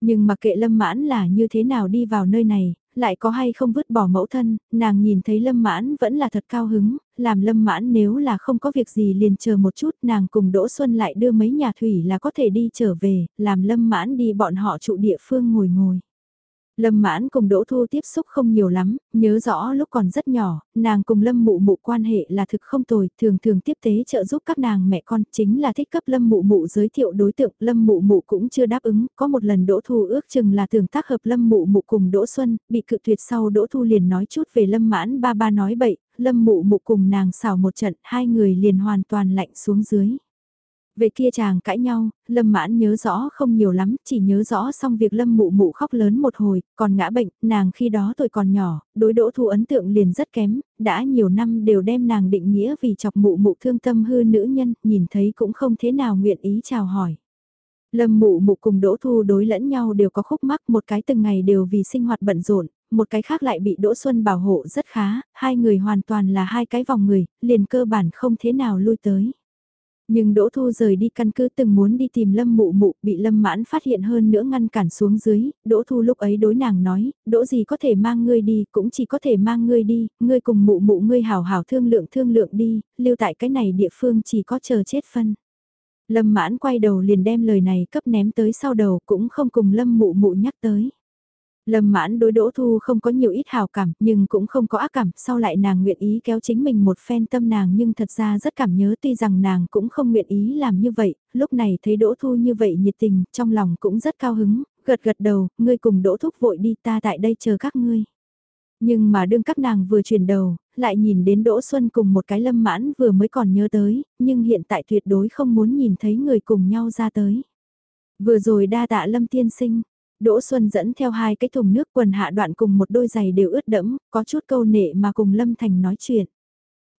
Nhưng mà kệ lâm mãn là như thế nào đi vào nơi này, lại có hay không vứt bỏ mẫu thân, nàng nhìn thấy lâm mãn vẫn là thật cao hứng, làm lâm mãn nếu là không có việc gì liền chờ một chút nàng cùng Đỗ Xuân lại đưa mấy nhà thủy là có thể đi trở về, làm lâm mãn đi bọn họ trụ địa phương ngồi ngồi. Lâm mãn cùng Đỗ Thu tiếp xúc không nhiều lắm, nhớ rõ lúc còn rất nhỏ, nàng cùng Lâm mụ mụ quan hệ là thực không tồi, thường thường tiếp tế trợ giúp các nàng mẹ con, chính là thích cấp Lâm mụ mụ giới thiệu đối tượng, Lâm mụ mụ cũng chưa đáp ứng, có một lần Đỗ Thu ước chừng là tưởng tác hợp Lâm mụ mụ cùng Đỗ Xuân, bị cự tuyệt sau Đỗ Thu liền nói chút về Lâm mãn ba ba nói bậy, Lâm mụ mụ cùng nàng xảo một trận, hai người liền hoàn toàn lạnh xuống dưới. Về kia chàng cãi nhau, Lâm Mãn nhớ rõ không nhiều lắm, chỉ nhớ rõ xong việc Lâm mụ mụ khóc lớn một hồi, còn ngã bệnh, nàng khi đó tuổi còn nhỏ, đối đỗ thu ấn tượng liền rất kém, đã nhiều năm đều đem nàng định nghĩa vì chọc mụ mụ thương tâm hư nữ nhân, nhìn thấy cũng không thế nào nguyện ý chào hỏi. Lâm mụ mụ cùng Đỗ Thu đối lẫn nhau đều có khúc mắc một cái từng ngày đều vì sinh hoạt bận rộn, một cái khác lại bị Đỗ Xuân bảo hộ rất khá, hai người hoàn toàn là hai cái vòng người, liền cơ bản không thế nào lui tới. Nhưng Đỗ Thu rời đi căn cứ từng muốn đi tìm Lâm Mụ Mụ, bị Lâm Mãn phát hiện hơn nữa ngăn cản xuống dưới, Đỗ Thu lúc ấy đối nàng nói, Đỗ gì có thể mang ngươi đi, cũng chỉ có thể mang ngươi đi, ngươi cùng Mụ Mụ ngươi hào hào thương lượng thương lượng đi, lưu tại cái này địa phương chỉ có chờ chết phân. Lâm Mãn quay đầu liền đem lời này cấp ném tới sau đầu cũng không cùng Lâm Mụ Mụ nhắc tới. Lâm mãn đối đỗ thu không có nhiều ít hào cảm nhưng cũng không có ác cảm, sau lại nàng nguyện ý kéo chính mình một phen tâm nàng nhưng thật ra rất cảm nhớ tuy rằng nàng cũng không nguyện ý làm như vậy, lúc này thấy đỗ thu như vậy nhiệt tình, trong lòng cũng rất cao hứng, gật gật đầu, ngươi cùng đỗ thúc vội đi ta tại đây chờ các ngươi. Nhưng mà đương các nàng vừa chuyển đầu, lại nhìn đến Đỗ Xuân cùng một cái lâm mãn vừa mới còn nhớ tới, nhưng hiện tại tuyệt đối không muốn nhìn thấy người cùng nhau ra tới. Vừa rồi đa tạ lâm tiên sinh, Đỗ Xuân dẫn theo hai cái thùng nước quần hạ đoạn cùng một đôi giày đều ướt đẫm, có chút câu nệ mà cùng Lâm Thành nói chuyện.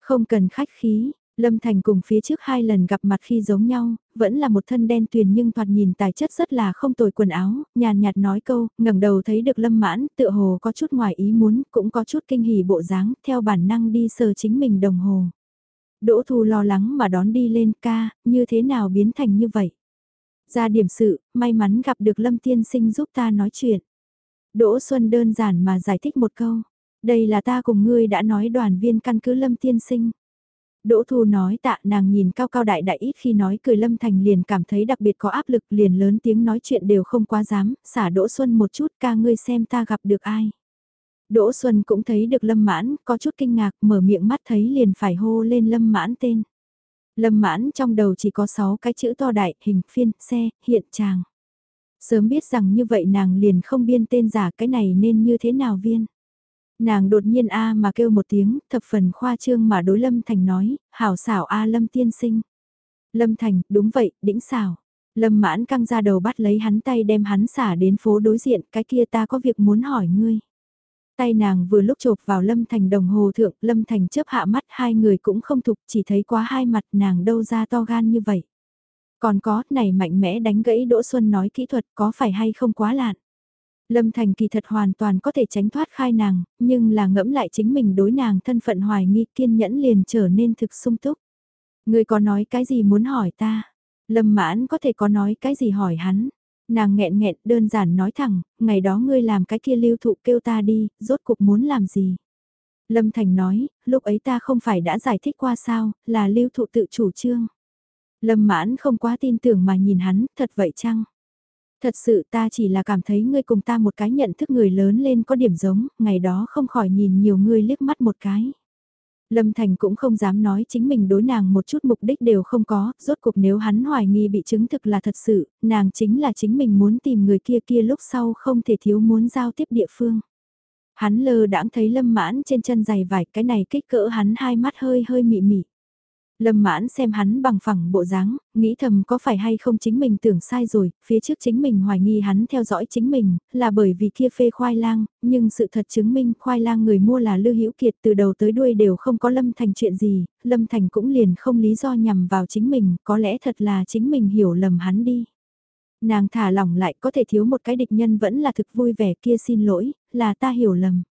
Không cần khách khí, Lâm Thành cùng phía trước hai lần gặp mặt khi giống nhau, vẫn là một thân đen tuyền nhưng thoạt nhìn tài chất rất là không tồi quần áo, nhàn nhạt nói câu, ngẩng đầu thấy được Lâm Mãn, tựa hồ có chút ngoài ý muốn, cũng có chút kinh hỉ bộ dáng, theo bản năng đi sờ chính mình đồng hồ. Đỗ Thu lo lắng mà đón đi lên ca, như thế nào biến thành như vậy? Ra điểm sự, may mắn gặp được Lâm Tiên Sinh giúp ta nói chuyện. Đỗ Xuân đơn giản mà giải thích một câu. Đây là ta cùng ngươi đã nói đoàn viên căn cứ Lâm Tiên Sinh. Đỗ Thu nói tạ nàng nhìn cao cao đại đại ít khi nói cười Lâm Thành liền cảm thấy đặc biệt có áp lực liền lớn tiếng nói chuyện đều không quá dám, xả Đỗ Xuân một chút ca ngươi xem ta gặp được ai. Đỗ Xuân cũng thấy được Lâm Mãn, có chút kinh ngạc mở miệng mắt thấy liền phải hô lên Lâm Mãn tên. Lâm mãn trong đầu chỉ có 6 cái chữ to đại, hình, phiên, xe, hiện tràng. Sớm biết rằng như vậy nàng liền không biên tên giả cái này nên như thế nào viên. Nàng đột nhiên A mà kêu một tiếng, thập phần khoa trương mà đối Lâm Thành nói, hảo xảo A Lâm tiên sinh. Lâm Thành, đúng vậy, đĩnh xảo. Lâm mãn căng ra đầu bắt lấy hắn tay đem hắn xả đến phố đối diện, cái kia ta có việc muốn hỏi ngươi. Tay nàng vừa lúc chộp vào Lâm Thành đồng hồ thượng, Lâm Thành chớp hạ mắt hai người cũng không thục chỉ thấy quá hai mặt nàng đâu ra to gan như vậy. Còn có, này mạnh mẽ đánh gãy Đỗ Xuân nói kỹ thuật có phải hay không quá lạn. Lâm Thành kỳ thật hoàn toàn có thể tránh thoát khai nàng, nhưng là ngẫm lại chính mình đối nàng thân phận hoài nghi kiên nhẫn liền trở nên thực sung túc. Người có nói cái gì muốn hỏi ta? Lâm mãn có thể có nói cái gì hỏi hắn? Nàng nghẹn nghẹn đơn giản nói thẳng, ngày đó ngươi làm cái kia lưu thụ kêu ta đi, rốt cuộc muốn làm gì? Lâm Thành nói, lúc ấy ta không phải đã giải thích qua sao, là lưu thụ tự chủ trương. Lâm mãn không quá tin tưởng mà nhìn hắn, thật vậy chăng? Thật sự ta chỉ là cảm thấy ngươi cùng ta một cái nhận thức người lớn lên có điểm giống, ngày đó không khỏi nhìn nhiều ngươi liếc mắt một cái. Lâm Thành cũng không dám nói chính mình đối nàng một chút mục đích đều không có, rốt cuộc nếu hắn hoài nghi bị chứng thực là thật sự, nàng chính là chính mình muốn tìm người kia kia lúc sau không thể thiếu muốn giao tiếp địa phương. Hắn lơ đãng thấy lâm mãn trên chân giày vải cái này kích cỡ hắn hai mắt hơi hơi mị mị. Lâm mãn xem hắn bằng phẳng bộ dáng, nghĩ thầm có phải hay không chính mình tưởng sai rồi, phía trước chính mình hoài nghi hắn theo dõi chính mình, là bởi vì kia phê khoai lang, nhưng sự thật chứng minh khoai lang người mua là Lưu Hữu Kiệt từ đầu tới đuôi đều không có Lâm Thành chuyện gì, Lâm Thành cũng liền không lý do nhằm vào chính mình, có lẽ thật là chính mình hiểu lầm hắn đi. Nàng thả lỏng lại có thể thiếu một cái địch nhân vẫn là thực vui vẻ kia xin lỗi, là ta hiểu lầm.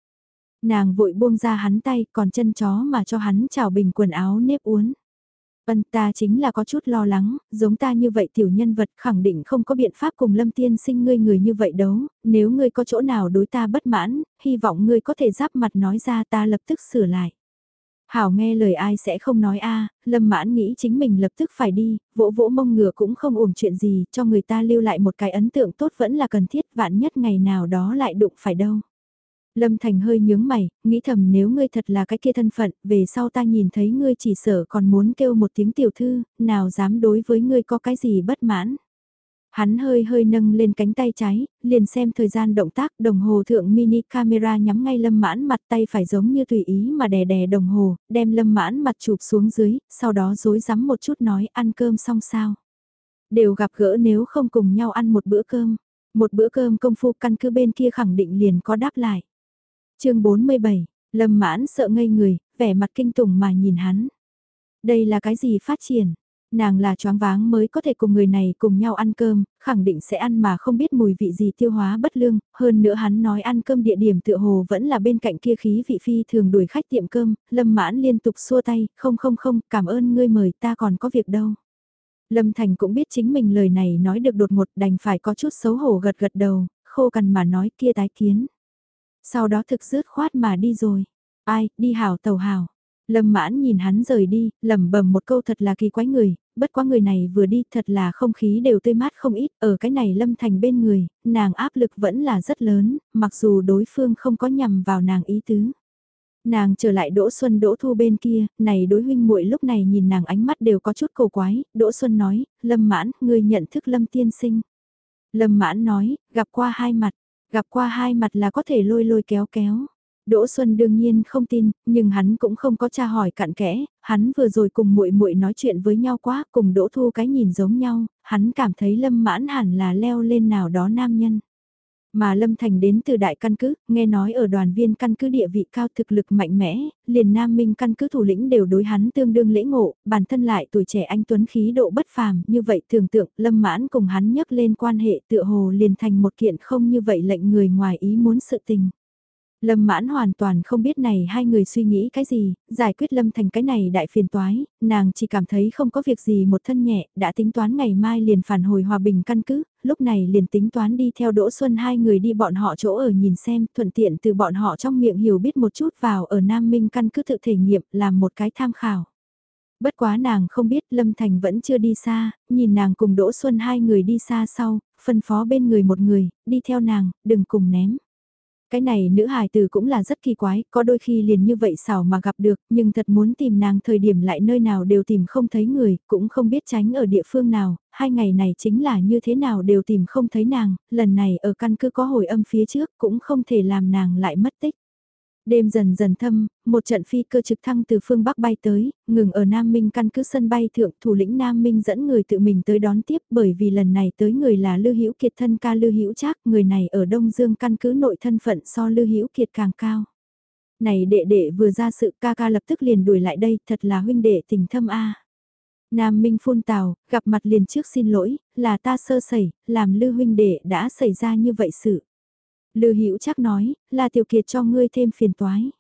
Nàng vội buông ra hắn tay còn chân chó mà cho hắn chào bình quần áo nếp uốn. Vân ta chính là có chút lo lắng, giống ta như vậy tiểu nhân vật khẳng định không có biện pháp cùng lâm tiên sinh ngươi người như vậy đấu, nếu ngươi có chỗ nào đối ta bất mãn, hy vọng ngươi có thể giáp mặt nói ra ta lập tức sửa lại. Hảo nghe lời ai sẽ không nói a lâm mãn nghĩ chính mình lập tức phải đi, vỗ vỗ mông ngựa cũng không uổng chuyện gì, cho người ta lưu lại một cái ấn tượng tốt vẫn là cần thiết vạn nhất ngày nào đó lại đụng phải đâu. Lâm Thành hơi nhướng mày, nghĩ thầm nếu ngươi thật là cái kia thân phận, về sau ta nhìn thấy ngươi chỉ sợ còn muốn kêu một tiếng tiểu thư, nào dám đối với ngươi có cái gì bất mãn. Hắn hơi hơi nâng lên cánh tay trái, liền xem thời gian động tác đồng hồ thượng mini camera nhắm ngay lâm mãn mặt tay phải giống như tùy ý mà đè đè đồng hồ, đem lâm mãn mặt chụp xuống dưới, sau đó dối rắm một chút nói ăn cơm xong sao. Đều gặp gỡ nếu không cùng nhau ăn một bữa cơm, một bữa cơm công phu căn cứ bên kia khẳng định liền có đáp lại chương 47, Lâm mãn sợ ngây người, vẻ mặt kinh tủng mà nhìn hắn. Đây là cái gì phát triển? Nàng là choáng váng mới có thể cùng người này cùng nhau ăn cơm, khẳng định sẽ ăn mà không biết mùi vị gì tiêu hóa bất lương, hơn nữa hắn nói ăn cơm địa điểm tựa hồ vẫn là bên cạnh kia khí vị phi thường đuổi khách tiệm cơm, lâm mãn liên tục xua tay, không không không, cảm ơn ngươi mời ta còn có việc đâu. Lâm Thành cũng biết chính mình lời này nói được đột ngột đành phải có chút xấu hổ gật gật đầu, khô cằn mà nói kia tái kiến sau đó thực dứt khoát mà đi rồi. Ai, đi hảo tàu hảo. Lâm mãn nhìn hắn rời đi, lẩm bẩm một câu thật là kỳ quái người, bất quá người này vừa đi thật là không khí đều tươi mát không ít, ở cái này lâm thành bên người, nàng áp lực vẫn là rất lớn, mặc dù đối phương không có nhằm vào nàng ý tứ. Nàng trở lại Đỗ Xuân Đỗ Thu bên kia, này đối huynh muội lúc này nhìn nàng ánh mắt đều có chút cổ quái, Đỗ Xuân nói, Lâm mãn, ngươi nhận thức Lâm tiên sinh. Lâm mãn nói, gặp qua hai mặt, Gặp qua hai mặt là có thể lôi lôi kéo kéo. Đỗ Xuân đương nhiên không tin, nhưng hắn cũng không có tra hỏi cặn kẽ, hắn vừa rồi cùng muội muội nói chuyện với nhau quá, cùng Đỗ Thu cái nhìn giống nhau, hắn cảm thấy Lâm Mãn hẳn là leo lên nào đó nam nhân. Mà Lâm Thành đến từ đại căn cứ, nghe nói ở đoàn viên căn cứ địa vị cao thực lực mạnh mẽ, liền Nam Minh căn cứ thủ lĩnh đều đối hắn tương đương lễ ngộ, bản thân lại tuổi trẻ anh Tuấn khí độ bất phàm, như vậy tưởng tượng Lâm Mãn cùng hắn nhắc lên quan hệ tựa hồ liền thành một kiện không như vậy lệnh người ngoài ý muốn sự tình. Lâm mãn hoàn toàn không biết này hai người suy nghĩ cái gì, giải quyết Lâm thành cái này đại phiền toái, nàng chỉ cảm thấy không có việc gì một thân nhẹ, đã tính toán ngày mai liền phản hồi hòa bình căn cứ, lúc này liền tính toán đi theo Đỗ Xuân hai người đi bọn họ chỗ ở nhìn xem, thuận tiện từ bọn họ trong miệng hiểu biết một chút vào ở Nam Minh căn cứ tự thể nghiệm, làm một cái tham khảo. Bất quá nàng không biết Lâm Thành vẫn chưa đi xa, nhìn nàng cùng Đỗ Xuân hai người đi xa sau, phân phó bên người một người, đi theo nàng, đừng cùng ném. Cái này nữ hài từ cũng là rất kỳ quái, có đôi khi liền như vậy xảo mà gặp được, nhưng thật muốn tìm nàng thời điểm lại nơi nào đều tìm không thấy người, cũng không biết tránh ở địa phương nào, hai ngày này chính là như thế nào đều tìm không thấy nàng, lần này ở căn cứ có hồi âm phía trước cũng không thể làm nàng lại mất tích. Đêm dần dần thâm, một trận phi cơ trực thăng từ phương Bắc bay tới, ngừng ở Nam Minh căn cứ sân bay thượng thủ lĩnh Nam Minh dẫn người tự mình tới đón tiếp bởi vì lần này tới người là Lưu Hữu Kiệt thân ca Lưu Hữu Trác, người này ở Đông Dương căn cứ nội thân phận so Lưu Hữu Kiệt càng cao. Này đệ đệ vừa ra sự ca ca lập tức liền đuổi lại đây, thật là huynh đệ tình thâm a. Nam Minh phun tào, gặp mặt liền trước xin lỗi, là ta sơ sẩy, làm lưu huynh đệ đã xảy ra như vậy sự. Lư Hữu chắc nói, là tiểu kiệt cho ngươi thêm phiền toái.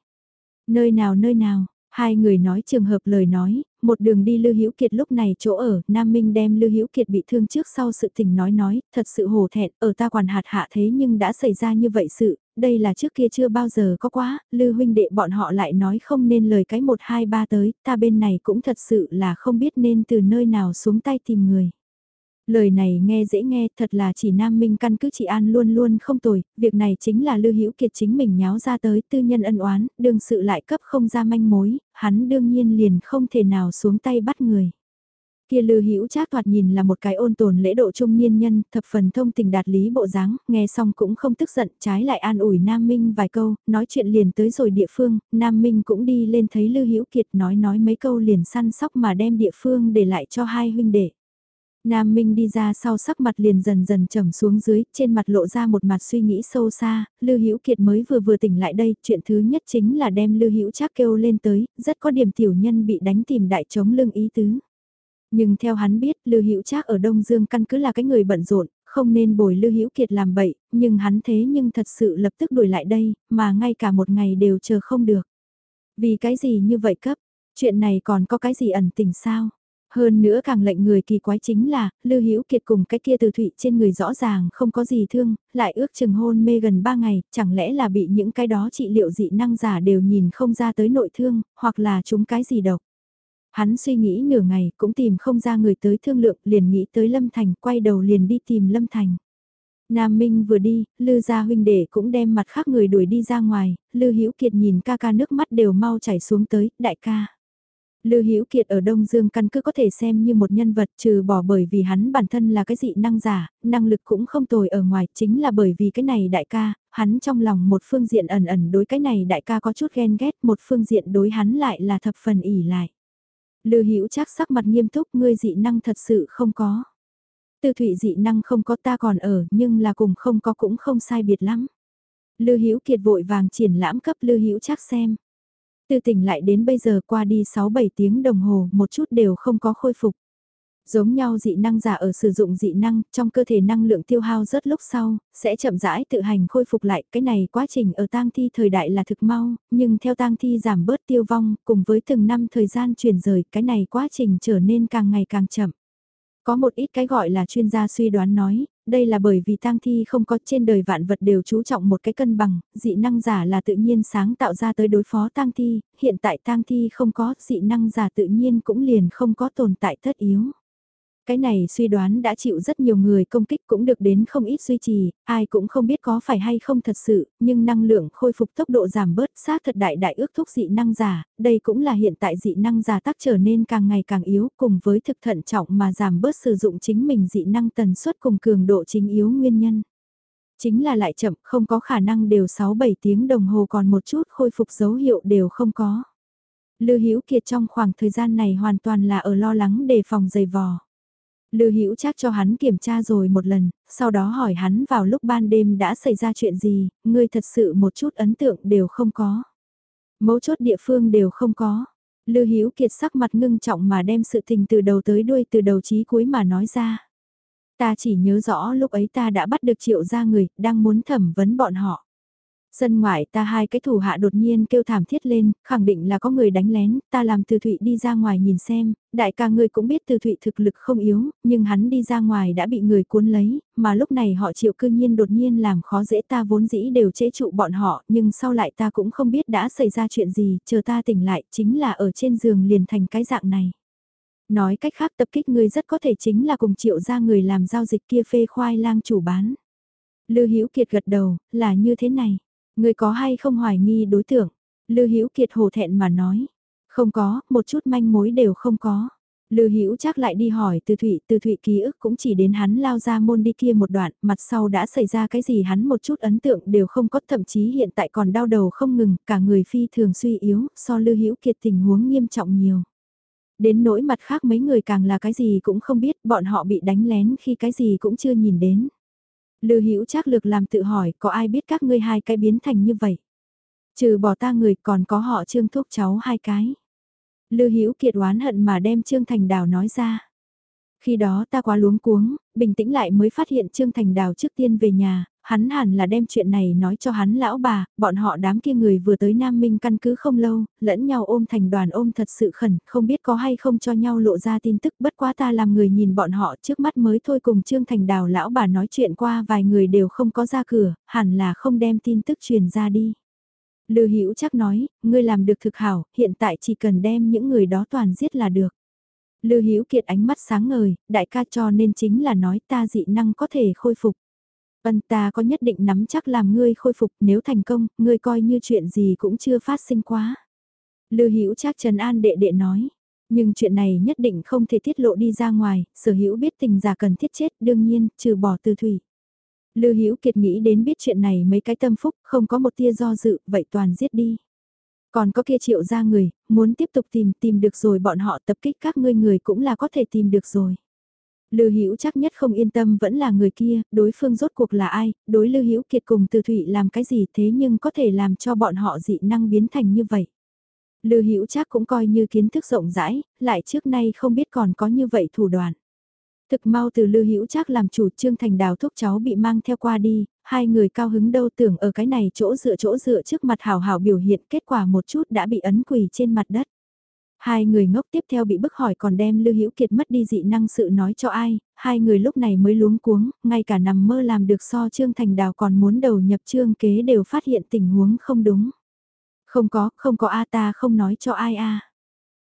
Nơi nào nơi nào, hai người nói trường hợp lời nói, một đường đi Lư Hữu Kiệt lúc này chỗ ở, Nam Minh đem Lư Hữu Kiệt bị thương trước sau sự tình nói nói, thật sự hổ thẹn, ở ta quản hạt hạ thế nhưng đã xảy ra như vậy sự, đây là trước kia chưa bao giờ có quá, Lư huynh đệ bọn họ lại nói không nên lời cái 1 2 3 tới, ta bên này cũng thật sự là không biết nên từ nơi nào xuống tay tìm người. Lời này nghe dễ nghe, thật là chỉ Nam Minh căn cứ chị An luôn luôn không tồi, việc này chính là Lưu Hữu Kiệt chính mình nháo ra tới tư nhân ân oán, đương sự lại cấp không ra manh mối, hắn đương nhiên liền không thể nào xuống tay bắt người. Kia Lưu Hữu Trác thoạt nhìn là một cái ôn tồn lễ độ trung niên nhân, thập phần thông tình đạt lý bộ dáng, nghe xong cũng không tức giận, trái lại an ủi Nam Minh vài câu, nói chuyện liền tới rồi địa phương, Nam Minh cũng đi lên thấy Lưu Hữu Kiệt nói nói mấy câu liền săn sóc mà đem địa phương để lại cho hai huynh đệ. Nam Minh đi ra sau sắc mặt liền dần dần trầm xuống dưới, trên mặt lộ ra một mặt suy nghĩ sâu xa, Lưu Hữu Kiệt mới vừa vừa tỉnh lại đây, chuyện thứ nhất chính là đem Lưu Hữu Trác kêu lên tới, rất có điểm tiểu nhân bị đánh tìm đại chống lưng ý tứ. Nhưng theo hắn biết, Lưu Hữu Trác ở Đông Dương căn cứ là cái người bận rộn, không nên bồi Lưu Hữu Kiệt làm bậy, nhưng hắn thế nhưng thật sự lập tức đuổi lại đây, mà ngay cả một ngày đều chờ không được. Vì cái gì như vậy cấp? Chuyện này còn có cái gì ẩn tình sao? Hơn nữa càng lệnh người kỳ quái chính là, Lưu Hữu Kiệt cùng cái kia từ thụy trên người rõ ràng không có gì thương, lại ước chừng hôn mê gần 3 ngày, chẳng lẽ là bị những cái đó trị liệu dị năng giả đều nhìn không ra tới nội thương, hoặc là chúng cái gì độc. Hắn suy nghĩ nửa ngày cũng tìm không ra người tới thương lượng, liền nghĩ tới Lâm Thành, quay đầu liền đi tìm Lâm Thành. Nam Minh vừa đi, Lư gia huynh đệ cũng đem mặt khác người đuổi đi ra ngoài, Lư Hữu Kiệt nhìn ca ca nước mắt đều mau chảy xuống tới, đại ca. Lưu Hữu Kiệt ở Đông Dương căn cứ có thể xem như một nhân vật trừ bỏ bởi vì hắn bản thân là cái dị năng giả, năng lực cũng không tồi ở ngoài, chính là bởi vì cái này đại ca, hắn trong lòng một phương diện ẩn ẩn đối cái này đại ca có chút ghen ghét, một phương diện đối hắn lại là thập phần ỉ lại. Lưu Hữu chắc sắc mặt nghiêm túc, ngươi dị năng thật sự không có. Tư thụy dị năng không có ta còn ở, nhưng là cùng không có cũng không sai biệt lắm. Lưu Hữu Kiệt vội vàng triển lãm cấp Lưu Hữu chắc xem. Từ tỉnh lại đến bây giờ qua đi 6-7 tiếng đồng hồ một chút đều không có khôi phục. Giống nhau dị năng giả ở sử dụng dị năng, trong cơ thể năng lượng tiêu hao rất lúc sau, sẽ chậm rãi tự hành khôi phục lại. Cái này quá trình ở tang thi thời đại là thực mau, nhưng theo tang thi giảm bớt tiêu vong, cùng với từng năm thời gian chuyển rời, cái này quá trình trở nên càng ngày càng chậm. Có một ít cái gọi là chuyên gia suy đoán nói, đây là bởi vì tang thi không có trên đời vạn vật đều chú trọng một cái cân bằng, dị năng giả là tự nhiên sáng tạo ra tới đối phó tang thi, hiện tại tang thi không có, dị năng giả tự nhiên cũng liền không có tồn tại tất yếu. Cái này suy đoán đã chịu rất nhiều người công kích cũng được đến không ít duy trì, ai cũng không biết có phải hay không thật sự, nhưng năng lượng khôi phục tốc độ giảm bớt xác thật đại đại ước thúc dị năng giả, đây cũng là hiện tại dị năng giả tác trở nên càng ngày càng yếu cùng với thực thận trọng mà giảm bớt sử dụng chính mình dị năng tần suất cùng cường độ chính yếu nguyên nhân. Chính là lại chậm không có khả năng đều 6-7 tiếng đồng hồ còn một chút khôi phục dấu hiệu đều không có. lưu Hữu Kiệt trong khoảng thời gian này hoàn toàn là ở lo lắng đề phòng dày vò. Lư Hữu chắc cho hắn kiểm tra rồi một lần, sau đó hỏi hắn vào lúc ban đêm đã xảy ra chuyện gì, ngươi thật sự một chút ấn tượng đều không có. Mấu chốt địa phương đều không có. Lư Hữu Kiệt sắc mặt ngưng trọng mà đem sự tình từ đầu tới đuôi từ đầu chí cuối mà nói ra. Ta chỉ nhớ rõ lúc ấy ta đã bắt được triệu ra người, đang muốn thẩm vấn bọn họ. Sân ngoại ta hai cái thủ hạ đột nhiên kêu thảm thiết lên, khẳng định là có người đánh lén, ta làm từ thụy đi ra ngoài nhìn xem, đại ca ngươi cũng biết từ thụy thực lực không yếu, nhưng hắn đi ra ngoài đã bị người cuốn lấy, mà lúc này họ chịu cư nhiên đột nhiên làm khó dễ ta vốn dĩ đều chế trụ bọn họ, nhưng sau lại ta cũng không biết đã xảy ra chuyện gì, chờ ta tỉnh lại chính là ở trên giường liền thành cái dạng này. Nói cách khác tập kích ngươi rất có thể chính là cùng triệu ra người làm giao dịch kia phê khoai lang chủ bán. lưu Hữu Kiệt gật đầu, là như thế này. Người có hay không hoài nghi đối tượng? Lư Hữu Kiệt hổ thẹn mà nói. Không có, một chút manh mối đều không có. Lư Hữu chắc lại đi hỏi Từ Thụy, Từ Thụy ký ức cũng chỉ đến hắn lao ra môn đi kia một đoạn, mặt sau đã xảy ra cái gì hắn một chút ấn tượng đều không có, thậm chí hiện tại còn đau đầu không ngừng, cả người phi thường suy yếu, so Lư Hữu Kiệt tình huống nghiêm trọng nhiều. Đến nỗi mặt khác mấy người càng là cái gì cũng không biết, bọn họ bị đánh lén khi cái gì cũng chưa nhìn đến. Lư Hữu Trác lực làm tự hỏi, có ai biết các ngươi hai cái biến thành như vậy? Trừ bỏ ta người còn có họ Trương thúc cháu hai cái. Lư Hữu Kiệt oán hận mà đem Trương Thành Đào nói ra. Khi đó ta quá luống cuống, bình tĩnh lại mới phát hiện Trương Thành Đào trước tiên về nhà, hắn hẳn là đem chuyện này nói cho hắn lão bà, bọn họ đám kia người vừa tới Nam Minh căn cứ không lâu, lẫn nhau ôm thành đoàn ôm thật sự khẩn, không biết có hay không cho nhau lộ ra tin tức bất quá ta làm người nhìn bọn họ trước mắt mới thôi cùng Trương Thành Đào lão bà nói chuyện qua vài người đều không có ra cửa, hẳn là không đem tin tức truyền ra đi. Lư Hữu chắc nói, ngươi làm được thực hảo, hiện tại chỉ cần đem những người đó toàn giết là được. Lư Hữu Kiệt ánh mắt sáng ngời, đại ca cho nên chính là nói ta dị năng có thể khôi phục. Vân ta có nhất định nắm chắc làm ngươi khôi phục nếu thành công, ngươi coi như chuyện gì cũng chưa phát sinh quá. Lư Hữu chắc Trần An đệ đệ nói, nhưng chuyện này nhất định không thể tiết lộ đi ra ngoài, sở hữu biết tình giả cần thiết chết đương nhiên, trừ bỏ từ thủy. Lư Hữu Kiệt nghĩ đến biết chuyện này mấy cái tâm phúc, không có một tia do dự, vậy toàn giết đi. Còn có kia triệu ra người, muốn tiếp tục tìm, tìm được rồi bọn họ tập kích các ngươi người cũng là có thể tìm được rồi. Lư Hữu chắc nhất không yên tâm vẫn là người kia, đối phương rốt cuộc là ai, đối Lư Hữu Kiệt cùng Từ Thụy làm cái gì thế nhưng có thể làm cho bọn họ dị năng biến thành như vậy. Lư Hữu chắc cũng coi như kiến thức rộng rãi, lại trước nay không biết còn có như vậy thủ đoạn. Thực mau từ Lư Hữu chắc làm chủ Trương Thành Đào thúc cháu bị mang theo qua đi, hai người cao hứng đâu tưởng ở cái này chỗ dựa chỗ dựa trước mặt hào hào biểu hiện kết quả một chút đã bị ấn quỳ trên mặt đất. Hai người ngốc tiếp theo bị bức hỏi còn đem Lưu Hữu Kiệt mất đi dị năng sự nói cho ai, hai người lúc này mới luống cuống, ngay cả nằm mơ làm được so Trương Thành Đào còn muốn đầu nhập trương kế đều phát hiện tình huống không đúng. Không có, không có A ta không nói cho ai A.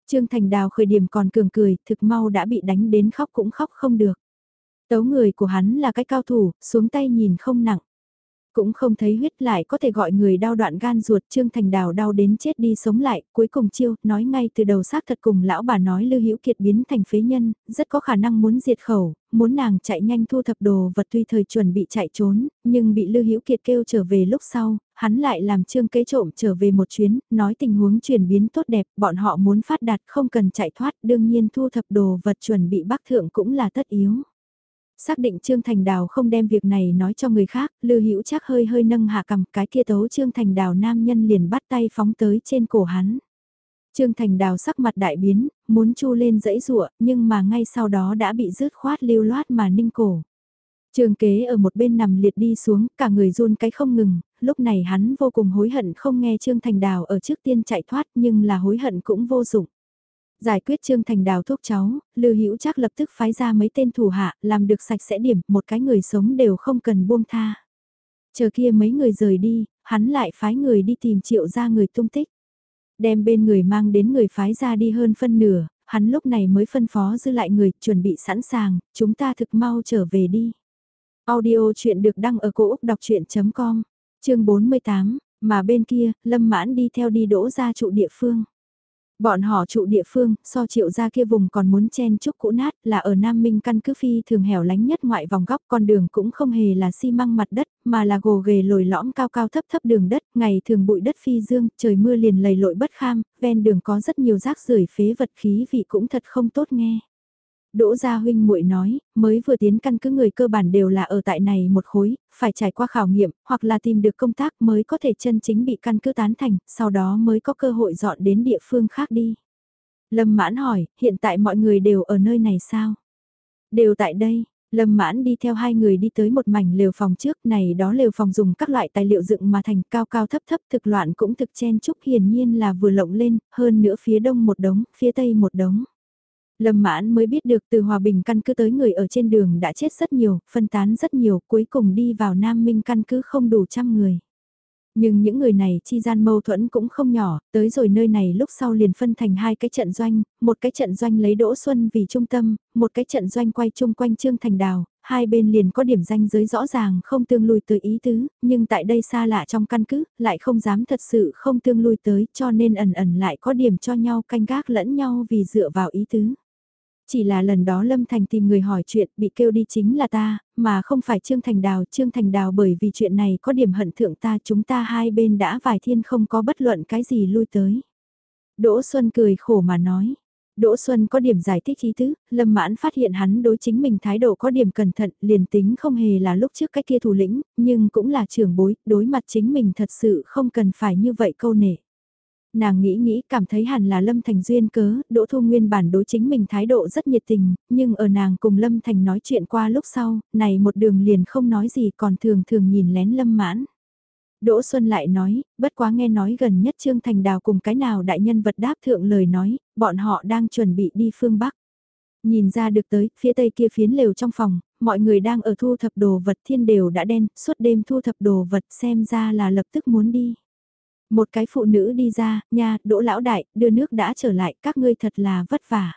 Trương Thành Đào khởi điểm còn cường cười, thực mau đã bị đánh đến khóc cũng khóc không được. Tấu người của hắn là cái cao thủ, xuống tay nhìn không nặng. Cũng không thấy huyết lại có thể gọi người đau đoạn gan ruột Trương Thành Đào đau đến chết đi sống lại, cuối cùng chiêu, nói ngay từ đầu xác thật cùng lão bà nói Lưu Hữu Kiệt biến thành phế nhân, rất có khả năng muốn diệt khẩu, muốn nàng chạy nhanh thu thập đồ vật tuy thời chuẩn bị chạy trốn, nhưng bị Lưu Hữu Kiệt kêu trở về lúc sau, hắn lại làm Trương kế trộm trở về một chuyến, nói tình huống chuyển biến tốt đẹp, bọn họ muốn phát đạt không cần chạy thoát, đương nhiên thu thập đồ vật chuẩn bị bắc thượng cũng là tất yếu. Xác định Trương Thành Đào không đem việc này nói cho người khác, Lư Hữu chắc hơi hơi nâng hạ cầm cái kia tấu Trương Thành Đào nam nhân liền bắt tay phóng tới trên cổ hắn. Trương Thành Đào sắc mặt đại biến, muốn chu lên dãy rụa, nhưng mà ngay sau đó đã bị rứt khoát lưu loát mà ninh cổ. Trường kế ở một bên nằm liệt đi xuống, cả người run cái không ngừng, lúc này hắn vô cùng hối hận không nghe Trương Thành Đào ở trước tiên chạy thoát nhưng là hối hận cũng vô dụng. Giải quyết Trương Thành đào thuốc cháu, Lư Hữu chắc lập tức phái ra mấy tên thủ hạ, làm được sạch sẽ điểm, một cái người sống đều không cần buông tha. Chờ kia mấy người rời đi, hắn lại phái người đi tìm triệu ra người tung tích. Đem bên người mang đến người phái ra đi hơn phân nửa, hắn lúc này mới phân phó dư lại người, chuẩn bị sẵn sàng, chúng ta thực mau trở về đi. Audio chuyện được đăng ở cổ Úc đọc chuyện.com, chương 48, mà bên kia, Lâm Mãn đi theo đi đỗ ra trụ địa phương. Bọn họ trụ địa phương, so triệu ra kia vùng còn muốn chen chúc cũ nát là ở Nam Minh căn cứ phi thường hẻo lánh nhất ngoại vòng góc con đường cũng không hề là xi măng mặt đất mà là gồ ghề lồi lõm cao cao thấp thấp đường đất, ngày thường bụi đất phi dương, trời mưa liền lầy lội bất kham, ven đường có rất nhiều rác rưởi phế vật khí vị cũng thật không tốt nghe. Đỗ Gia huynh muội nói, mới vừa tiến căn cứ người cơ bản đều là ở tại này một khối, phải trải qua khảo nghiệm, hoặc là tìm được công tác mới có thể chân chính bị căn cứ tán thành, sau đó mới có cơ hội dọn đến địa phương khác đi. Lâm Mãn hỏi, hiện tại mọi người đều ở nơi này sao? Đều tại đây, Lâm Mãn đi theo hai người đi tới một mảnh lều phòng trước này đó lều phòng dùng các loại tài liệu dựng mà thành cao cao thấp thấp thực loạn cũng thực chen chúc hiển nhiên là vừa lộng lên, hơn nữa phía đông một đống, phía tây một đống. Lâm mãn mới biết được từ hòa bình căn cứ tới người ở trên đường đã chết rất nhiều, phân tán rất nhiều, cuối cùng đi vào Nam Minh căn cứ không đủ trăm người. Nhưng những người này chi gian mâu thuẫn cũng không nhỏ, tới rồi nơi này lúc sau liền phân thành hai cái trận doanh, một cái trận doanh lấy Đỗ Xuân vì trung tâm, một cái trận doanh quay chung quanh Trương Thành Đào, hai bên liền có điểm danh giới rõ ràng không tương lui tới ý tứ, nhưng tại đây xa lạ trong căn cứ, lại không dám thật sự không tương lui tới cho nên ẩn ẩn lại có điểm cho nhau canh gác lẫn nhau vì dựa vào ý tứ. Chỉ là lần đó Lâm Thành tìm người hỏi chuyện bị kêu đi chính là ta, mà không phải Trương Thành Đào. Trương Thành Đào bởi vì chuyện này có điểm hận thượng ta chúng ta hai bên đã vài thiên không có bất luận cái gì lui tới. Đỗ Xuân cười khổ mà nói. Đỗ Xuân có điểm giải thích ý tứ, Lâm Mãn phát hiện hắn đối chính mình thái độ có điểm cẩn thận, liền tính không hề là lúc trước cái kia thủ lĩnh, nhưng cũng là trưởng bối, đối mặt chính mình thật sự không cần phải như vậy câu nể. Nàng nghĩ nghĩ cảm thấy hẳn là Lâm Thành duyên cớ, Đỗ Thu nguyên bản đối chính mình thái độ rất nhiệt tình, nhưng ở nàng cùng Lâm Thành nói chuyện qua lúc sau, này một đường liền không nói gì còn thường thường nhìn lén Lâm mãn. Đỗ Xuân lại nói, bất quá nghe nói gần nhất Trương Thành Đào cùng cái nào đại nhân vật đáp thượng lời nói, bọn họ đang chuẩn bị đi phương Bắc. Nhìn ra được tới, phía tây kia phiến lều trong phòng, mọi người đang ở thu thập đồ vật thiên đều đã đen, suốt đêm thu thập đồ vật xem ra là lập tức muốn đi. Một cái phụ nữ đi ra, nha, đỗ lão đại, đưa nước đã trở lại, các ngươi thật là vất vả.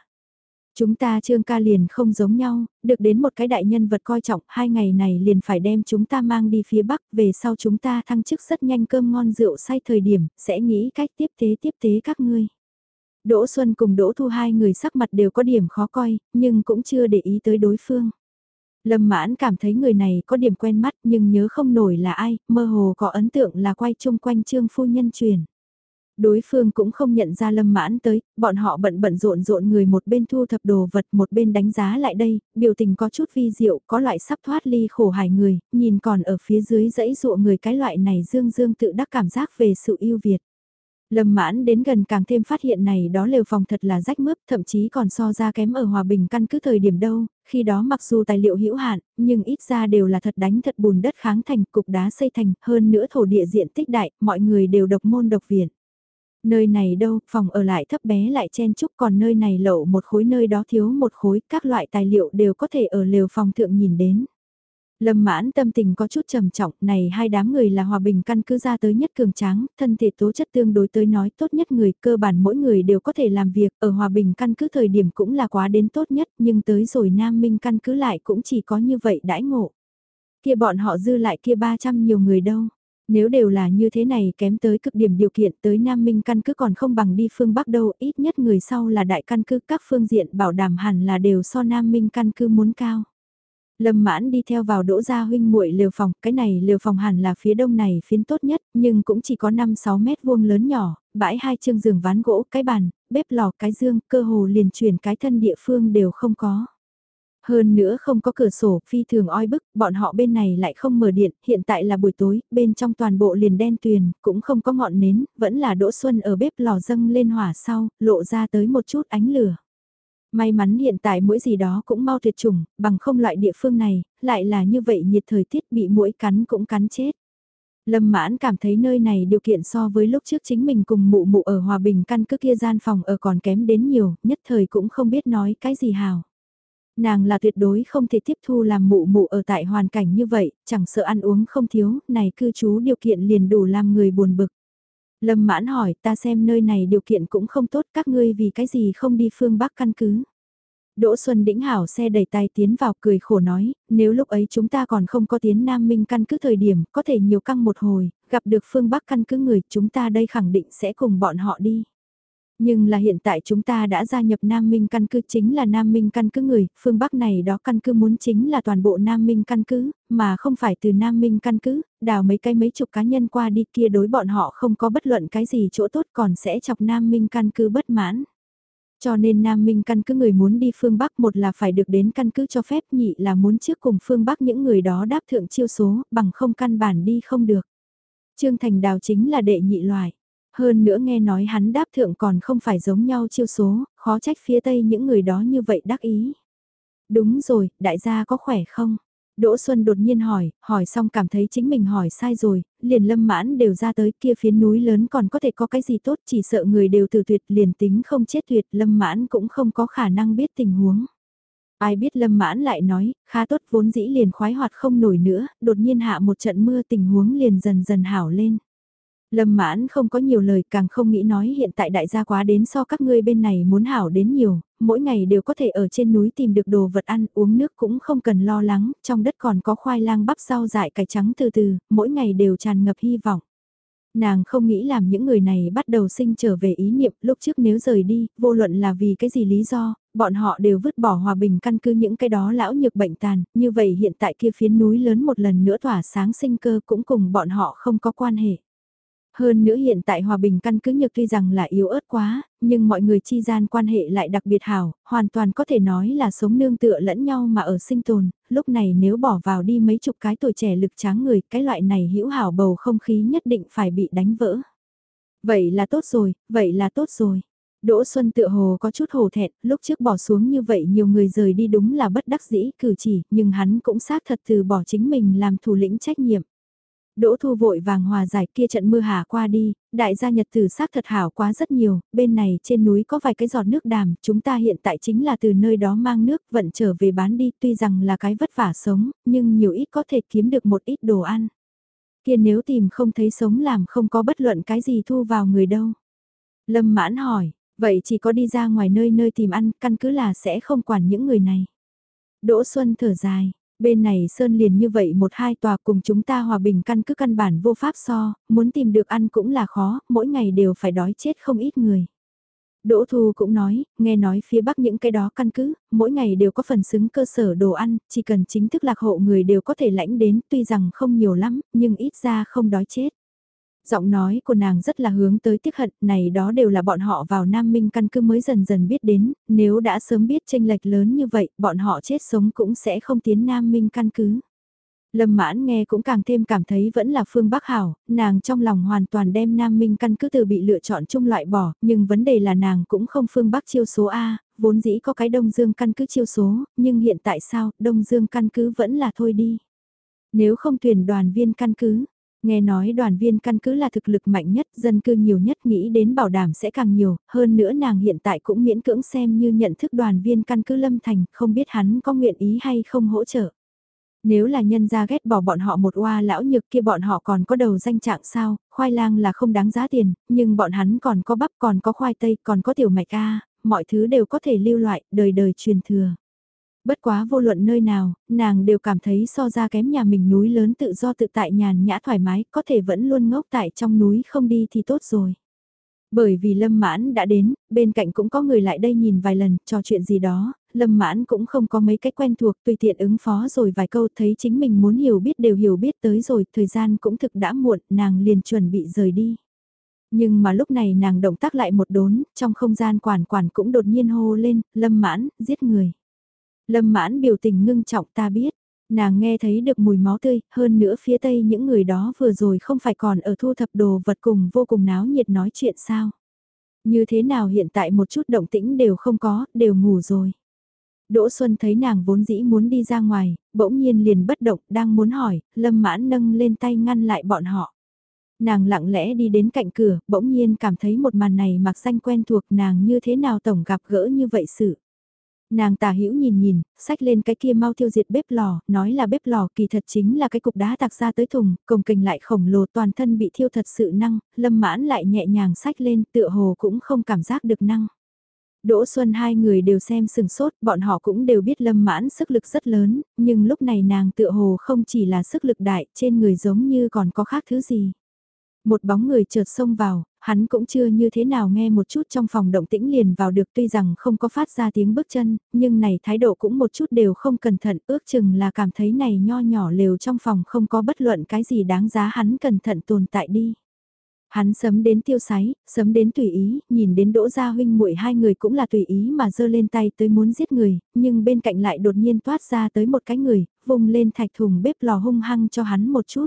Chúng ta trương ca liền không giống nhau, được đến một cái đại nhân vật coi trọng, hai ngày này liền phải đem chúng ta mang đi phía Bắc, về sau chúng ta thăng chức rất nhanh cơm ngon rượu say thời điểm, sẽ nghĩ cách tiếp tế tiếp tế các ngươi. Đỗ Xuân cùng Đỗ Thu hai người sắc mặt đều có điểm khó coi, nhưng cũng chưa để ý tới đối phương. Lâm mãn cảm thấy người này có điểm quen mắt nhưng nhớ không nổi là ai, mơ hồ có ấn tượng là quay chung quanh trương phu nhân truyền. Đối phương cũng không nhận ra lâm mãn tới, bọn họ bận bận rộn rộn người một bên thu thập đồ vật một bên đánh giá lại đây, biểu tình có chút vi diệu, có loại sắp thoát ly khổ hài người, nhìn còn ở phía dưới dãy dụa người cái loại này dương dương tự đắc cảm giác về sự yêu Việt. Lâm mãn đến gần càng thêm phát hiện này đó lều phòng thật là rách mướp, thậm chí còn so ra kém ở hòa bình căn cứ thời điểm đâu, khi đó mặc dù tài liệu hữu hạn, nhưng ít ra đều là thật đánh thật bùn đất kháng thành, cục đá xây thành, hơn nữa thổ địa diện tích đại, mọi người đều độc môn độc viện. Nơi này đâu, phòng ở lại thấp bé lại chen chúc còn nơi này lậu một khối nơi đó thiếu một khối, các loại tài liệu đều có thể ở lều phòng thượng nhìn đến. Lâm mãn tâm tình có chút trầm trọng, này hai đám người là hòa bình căn cứ ra tới nhất cường tráng, thân thể tố chất tương đối tới nói tốt nhất người, cơ bản mỗi người đều có thể làm việc, ở hòa bình căn cứ thời điểm cũng là quá đến tốt nhất, nhưng tới rồi Nam Minh căn cứ lại cũng chỉ có như vậy đãi ngộ. Kia bọn họ dư lại kia 300 nhiều người đâu. Nếu đều là như thế này kém tới cực điểm điều kiện tới Nam Minh căn cứ còn không bằng đi phương Bắc đâu, ít nhất người sau là đại căn cứ các phương diện bảo đảm hẳn là đều so Nam Minh căn cứ muốn cao. Lâm mãn đi theo vào đỗ gia huynh muội liều phòng, cái này liều phòng hẳn là phía đông này phiến tốt nhất, nhưng cũng chỉ có 5-6 mét vuông lớn nhỏ, bãi hai chương giường ván gỗ, cái bàn, bếp lò, cái dương, cơ hồ liền chuyển cái thân địa phương đều không có. Hơn nữa không có cửa sổ, phi thường oi bức, bọn họ bên này lại không mở điện, hiện tại là buổi tối, bên trong toàn bộ liền đen tuyền, cũng không có ngọn nến, vẫn là đỗ xuân ở bếp lò dâng lên hỏa sau, lộ ra tới một chút ánh lửa. May mắn hiện tại mũi gì đó cũng mau tuyệt chủng, bằng không loại địa phương này, lại là như vậy nhiệt thời tiết bị mũi cắn cũng cắn chết. Lâm mãn cảm thấy nơi này điều kiện so với lúc trước chính mình cùng mụ mụ ở Hòa Bình căn cứ kia gian phòng ở còn kém đến nhiều, nhất thời cũng không biết nói cái gì hào. Nàng là tuyệt đối không thể tiếp thu làm mụ mụ ở tại hoàn cảnh như vậy, chẳng sợ ăn uống không thiếu, này cư trú điều kiện liền đủ làm người buồn bực. Lâm mãn hỏi ta xem nơi này điều kiện cũng không tốt các ngươi vì cái gì không đi phương Bắc căn cứ. Đỗ Xuân Đĩnh Hảo xe đẩy tay tiến vào cười khổ nói, nếu lúc ấy chúng ta còn không có tiến Nam Minh căn cứ thời điểm, có thể nhiều căng một hồi, gặp được phương Bắc căn cứ người, chúng ta đây khẳng định sẽ cùng bọn họ đi. Nhưng là hiện tại chúng ta đã gia nhập Nam Minh căn cứ chính là Nam Minh căn cứ người, phương Bắc này đó căn cứ muốn chính là toàn bộ Nam Minh căn cứ, mà không phải từ Nam Minh căn cứ, đào mấy cái mấy chục cá nhân qua đi kia đối bọn họ không có bất luận cái gì chỗ tốt còn sẽ chọc Nam Minh căn cứ bất mãn. Cho nên Nam Minh căn cứ người muốn đi phương Bắc một là phải được đến căn cứ cho phép nhị là muốn trước cùng phương Bắc những người đó đáp thượng chiêu số bằng không căn bản đi không được. Trương Thành Đào chính là đệ nhị loại. Hơn nữa nghe nói hắn đáp thượng còn không phải giống nhau chiêu số, khó trách phía tây những người đó như vậy đắc ý. Đúng rồi, đại gia có khỏe không? Đỗ Xuân đột nhiên hỏi, hỏi xong cảm thấy chính mình hỏi sai rồi, liền lâm mãn đều ra tới kia phía núi lớn còn có thể có cái gì tốt chỉ sợ người đều từ tuyệt liền tính không chết tuyệt lâm mãn cũng không có khả năng biết tình huống. Ai biết lâm mãn lại nói, khá tốt vốn dĩ liền khoái hoạt không nổi nữa, đột nhiên hạ một trận mưa tình huống liền dần dần hảo lên. Lâm mãn không có nhiều lời càng không nghĩ nói hiện tại đại gia quá đến so các ngươi bên này muốn hảo đến nhiều, mỗi ngày đều có thể ở trên núi tìm được đồ vật ăn uống nước cũng không cần lo lắng, trong đất còn có khoai lang bắp rau dại cải trắng từ từ, mỗi ngày đều tràn ngập hy vọng. Nàng không nghĩ làm những người này bắt đầu sinh trở về ý niệm lúc trước nếu rời đi, vô luận là vì cái gì lý do, bọn họ đều vứt bỏ hòa bình căn cứ những cái đó lão nhược bệnh tàn, như vậy hiện tại kia phiến núi lớn một lần nữa tỏa sáng sinh cơ cũng cùng bọn họ không có quan hệ. Hơn nữa hiện tại hòa bình căn cứ nhược tuy rằng là yếu ớt quá, nhưng mọi người chi gian quan hệ lại đặc biệt hảo, hoàn toàn có thể nói là sống nương tựa lẫn nhau mà ở sinh tồn, lúc này nếu bỏ vào đi mấy chục cái tuổi trẻ lực tráng người, cái loại này hữu hảo bầu không khí nhất định phải bị đánh vỡ. Vậy là tốt rồi, vậy là tốt rồi. Đỗ Xuân tựa hồ có chút hồ thẹn, lúc trước bỏ xuống như vậy nhiều người rời đi đúng là bất đắc dĩ cử chỉ, nhưng hắn cũng xác thật từ bỏ chính mình làm thủ lĩnh trách nhiệm. Đỗ Thu vội vàng hòa giải kia trận mưa hà qua đi, đại gia nhật tử xác thật hảo quá rất nhiều, bên này trên núi có vài cái giọt nước đàm, chúng ta hiện tại chính là từ nơi đó mang nước vận trở về bán đi, tuy rằng là cái vất vả sống, nhưng nhiều ít có thể kiếm được một ít đồ ăn. Kia nếu tìm không thấy sống làm không có bất luận cái gì thu vào người đâu. Lâm mãn hỏi, vậy chỉ có đi ra ngoài nơi nơi tìm ăn, căn cứ là sẽ không quản những người này. Đỗ Xuân thở dài, Bên này Sơn liền như vậy một hai tòa cùng chúng ta hòa bình căn cứ căn bản vô pháp so, muốn tìm được ăn cũng là khó, mỗi ngày đều phải đói chết không ít người. Đỗ Thu cũng nói, nghe nói phía Bắc những cái đó căn cứ, mỗi ngày đều có phần xứng cơ sở đồ ăn, chỉ cần chính thức lạc hộ người đều có thể lãnh đến, tuy rằng không nhiều lắm, nhưng ít ra không đói chết. Giọng nói của nàng rất là hướng tới tiếc hận, này đó đều là bọn họ vào Nam Minh căn cứ mới dần dần biết đến, nếu đã sớm biết tranh lệch lớn như vậy, bọn họ chết sống cũng sẽ không tiến Nam Minh căn cứ. Lâm mãn nghe cũng càng thêm cảm thấy vẫn là phương Bắc Hảo, nàng trong lòng hoàn toàn đem Nam Minh căn cứ từ bị lựa chọn chung loại bỏ, nhưng vấn đề là nàng cũng không phương Bắc chiêu số A, vốn dĩ có cái Đông Dương căn cứ chiêu số, nhưng hiện tại sao, Đông Dương căn cứ vẫn là thôi đi. Nếu không tuyển đoàn viên căn cứ, Nghe nói đoàn viên căn cứ là thực lực mạnh nhất, dân cư nhiều nhất nghĩ đến bảo đảm sẽ càng nhiều, hơn nữa nàng hiện tại cũng miễn cưỡng xem như nhận thức đoàn viên căn cứ Lâm Thành, không biết hắn có nguyện ý hay không hỗ trợ. Nếu là nhân gia ghét bỏ bọn họ một oa lão nhược kia bọn họ còn có đầu danh trạng sao, khoai lang là không đáng giá tiền, nhưng bọn hắn còn có bắp còn có khoai tây còn có tiểu mạch A, mọi thứ đều có thể lưu loại, đời đời truyền thừa. Bất quá vô luận nơi nào, nàng đều cảm thấy so ra kém nhà mình núi lớn tự do tự tại nhàn nhã thoải mái, có thể vẫn luôn ngốc tại trong núi không đi thì tốt rồi. Bởi vì Lâm Mãn đã đến, bên cạnh cũng có người lại đây nhìn vài lần, trò chuyện gì đó, Lâm Mãn cũng không có mấy cách quen thuộc, tùy tiện ứng phó rồi vài câu thấy chính mình muốn hiểu biết đều hiểu biết tới rồi, thời gian cũng thực đã muộn, nàng liền chuẩn bị rời đi. Nhưng mà lúc này nàng động tác lại một đốn, trong không gian quản quản cũng đột nhiên hô lên, Lâm Mãn, giết người. Lâm mãn biểu tình ngưng trọng ta biết, nàng nghe thấy được mùi máu tươi, hơn nữa phía tây những người đó vừa rồi không phải còn ở thu thập đồ vật cùng vô cùng náo nhiệt nói chuyện sao. Như thế nào hiện tại một chút động tĩnh đều không có, đều ngủ rồi. Đỗ Xuân thấy nàng vốn dĩ muốn đi ra ngoài, bỗng nhiên liền bất động, đang muốn hỏi, lâm mãn nâng lên tay ngăn lại bọn họ. Nàng lặng lẽ đi đến cạnh cửa, bỗng nhiên cảm thấy một màn này mặc danh quen thuộc nàng như thế nào tổng gặp gỡ như vậy sự. Nàng tả hữu nhìn nhìn, sách lên cái kia mau tiêu diệt bếp lò, nói là bếp lò kỳ thật chính là cái cục đá tạc ra tới thùng, cồng kềnh lại khổng lồ toàn thân bị thiêu thật sự năng, lâm mãn lại nhẹ nhàng sách lên tựa hồ cũng không cảm giác được năng. Đỗ Xuân hai người đều xem sừng sốt, bọn họ cũng đều biết lâm mãn sức lực rất lớn, nhưng lúc này nàng tựa hồ không chỉ là sức lực đại, trên người giống như còn có khác thứ gì. Một bóng người chợt xông vào, hắn cũng chưa như thế nào nghe một chút trong phòng động tĩnh liền vào được tuy rằng không có phát ra tiếng bước chân, nhưng này thái độ cũng một chút đều không cẩn thận ước chừng là cảm thấy này nho nhỏ lều trong phòng không có bất luận cái gì đáng giá hắn cẩn thận tồn tại đi. Hắn sấm đến tiêu sái, sấm đến tùy ý, nhìn đến đỗ gia huynh muội hai người cũng là tùy ý mà giơ lên tay tới muốn giết người, nhưng bên cạnh lại đột nhiên toát ra tới một cái người, vùng lên thạch thùng bếp lò hung hăng cho hắn một chút.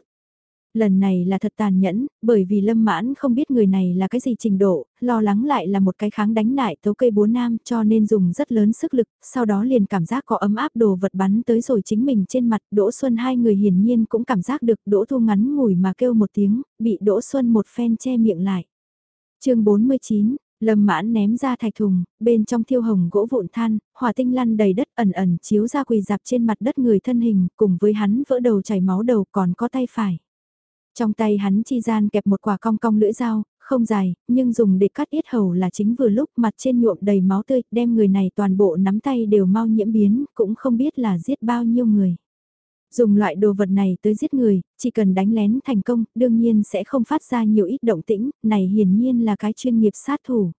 Lần này là thật tàn nhẫn, bởi vì Lâm Mãn không biết người này là cái gì trình độ, lo lắng lại là một cái kháng đánh nại tấu cây búa nam cho nên dùng rất lớn sức lực, sau đó liền cảm giác có ấm áp đồ vật bắn tới rồi chính mình trên mặt, Đỗ Xuân hai người hiển nhiên cũng cảm giác được Đỗ Thu ngắn ngủi mà kêu một tiếng, bị Đỗ Xuân một phen che miệng lại. chương 49 Lâm mãn ném ra thạch thùng, bên trong thiêu hồng gỗ vụn than, hỏa tinh lăn đầy đất ẩn ẩn chiếu ra quỳ dạp trên mặt đất người thân hình, cùng với hắn vỡ đầu chảy máu đầu còn có tay phải. Trong tay hắn chi gian kẹp một quả cong cong lưỡi dao, không dài, nhưng dùng để cắt yết hầu là chính vừa lúc mặt trên nhuộm đầy máu tươi, đem người này toàn bộ nắm tay đều mau nhiễm biến, cũng không biết là giết bao nhiêu người. Dùng loại đồ vật này tới giết người, chỉ cần đánh lén thành công, đương nhiên sẽ không phát ra nhiều ít động tĩnh, này hiển nhiên là cái chuyên nghiệp sát thủ.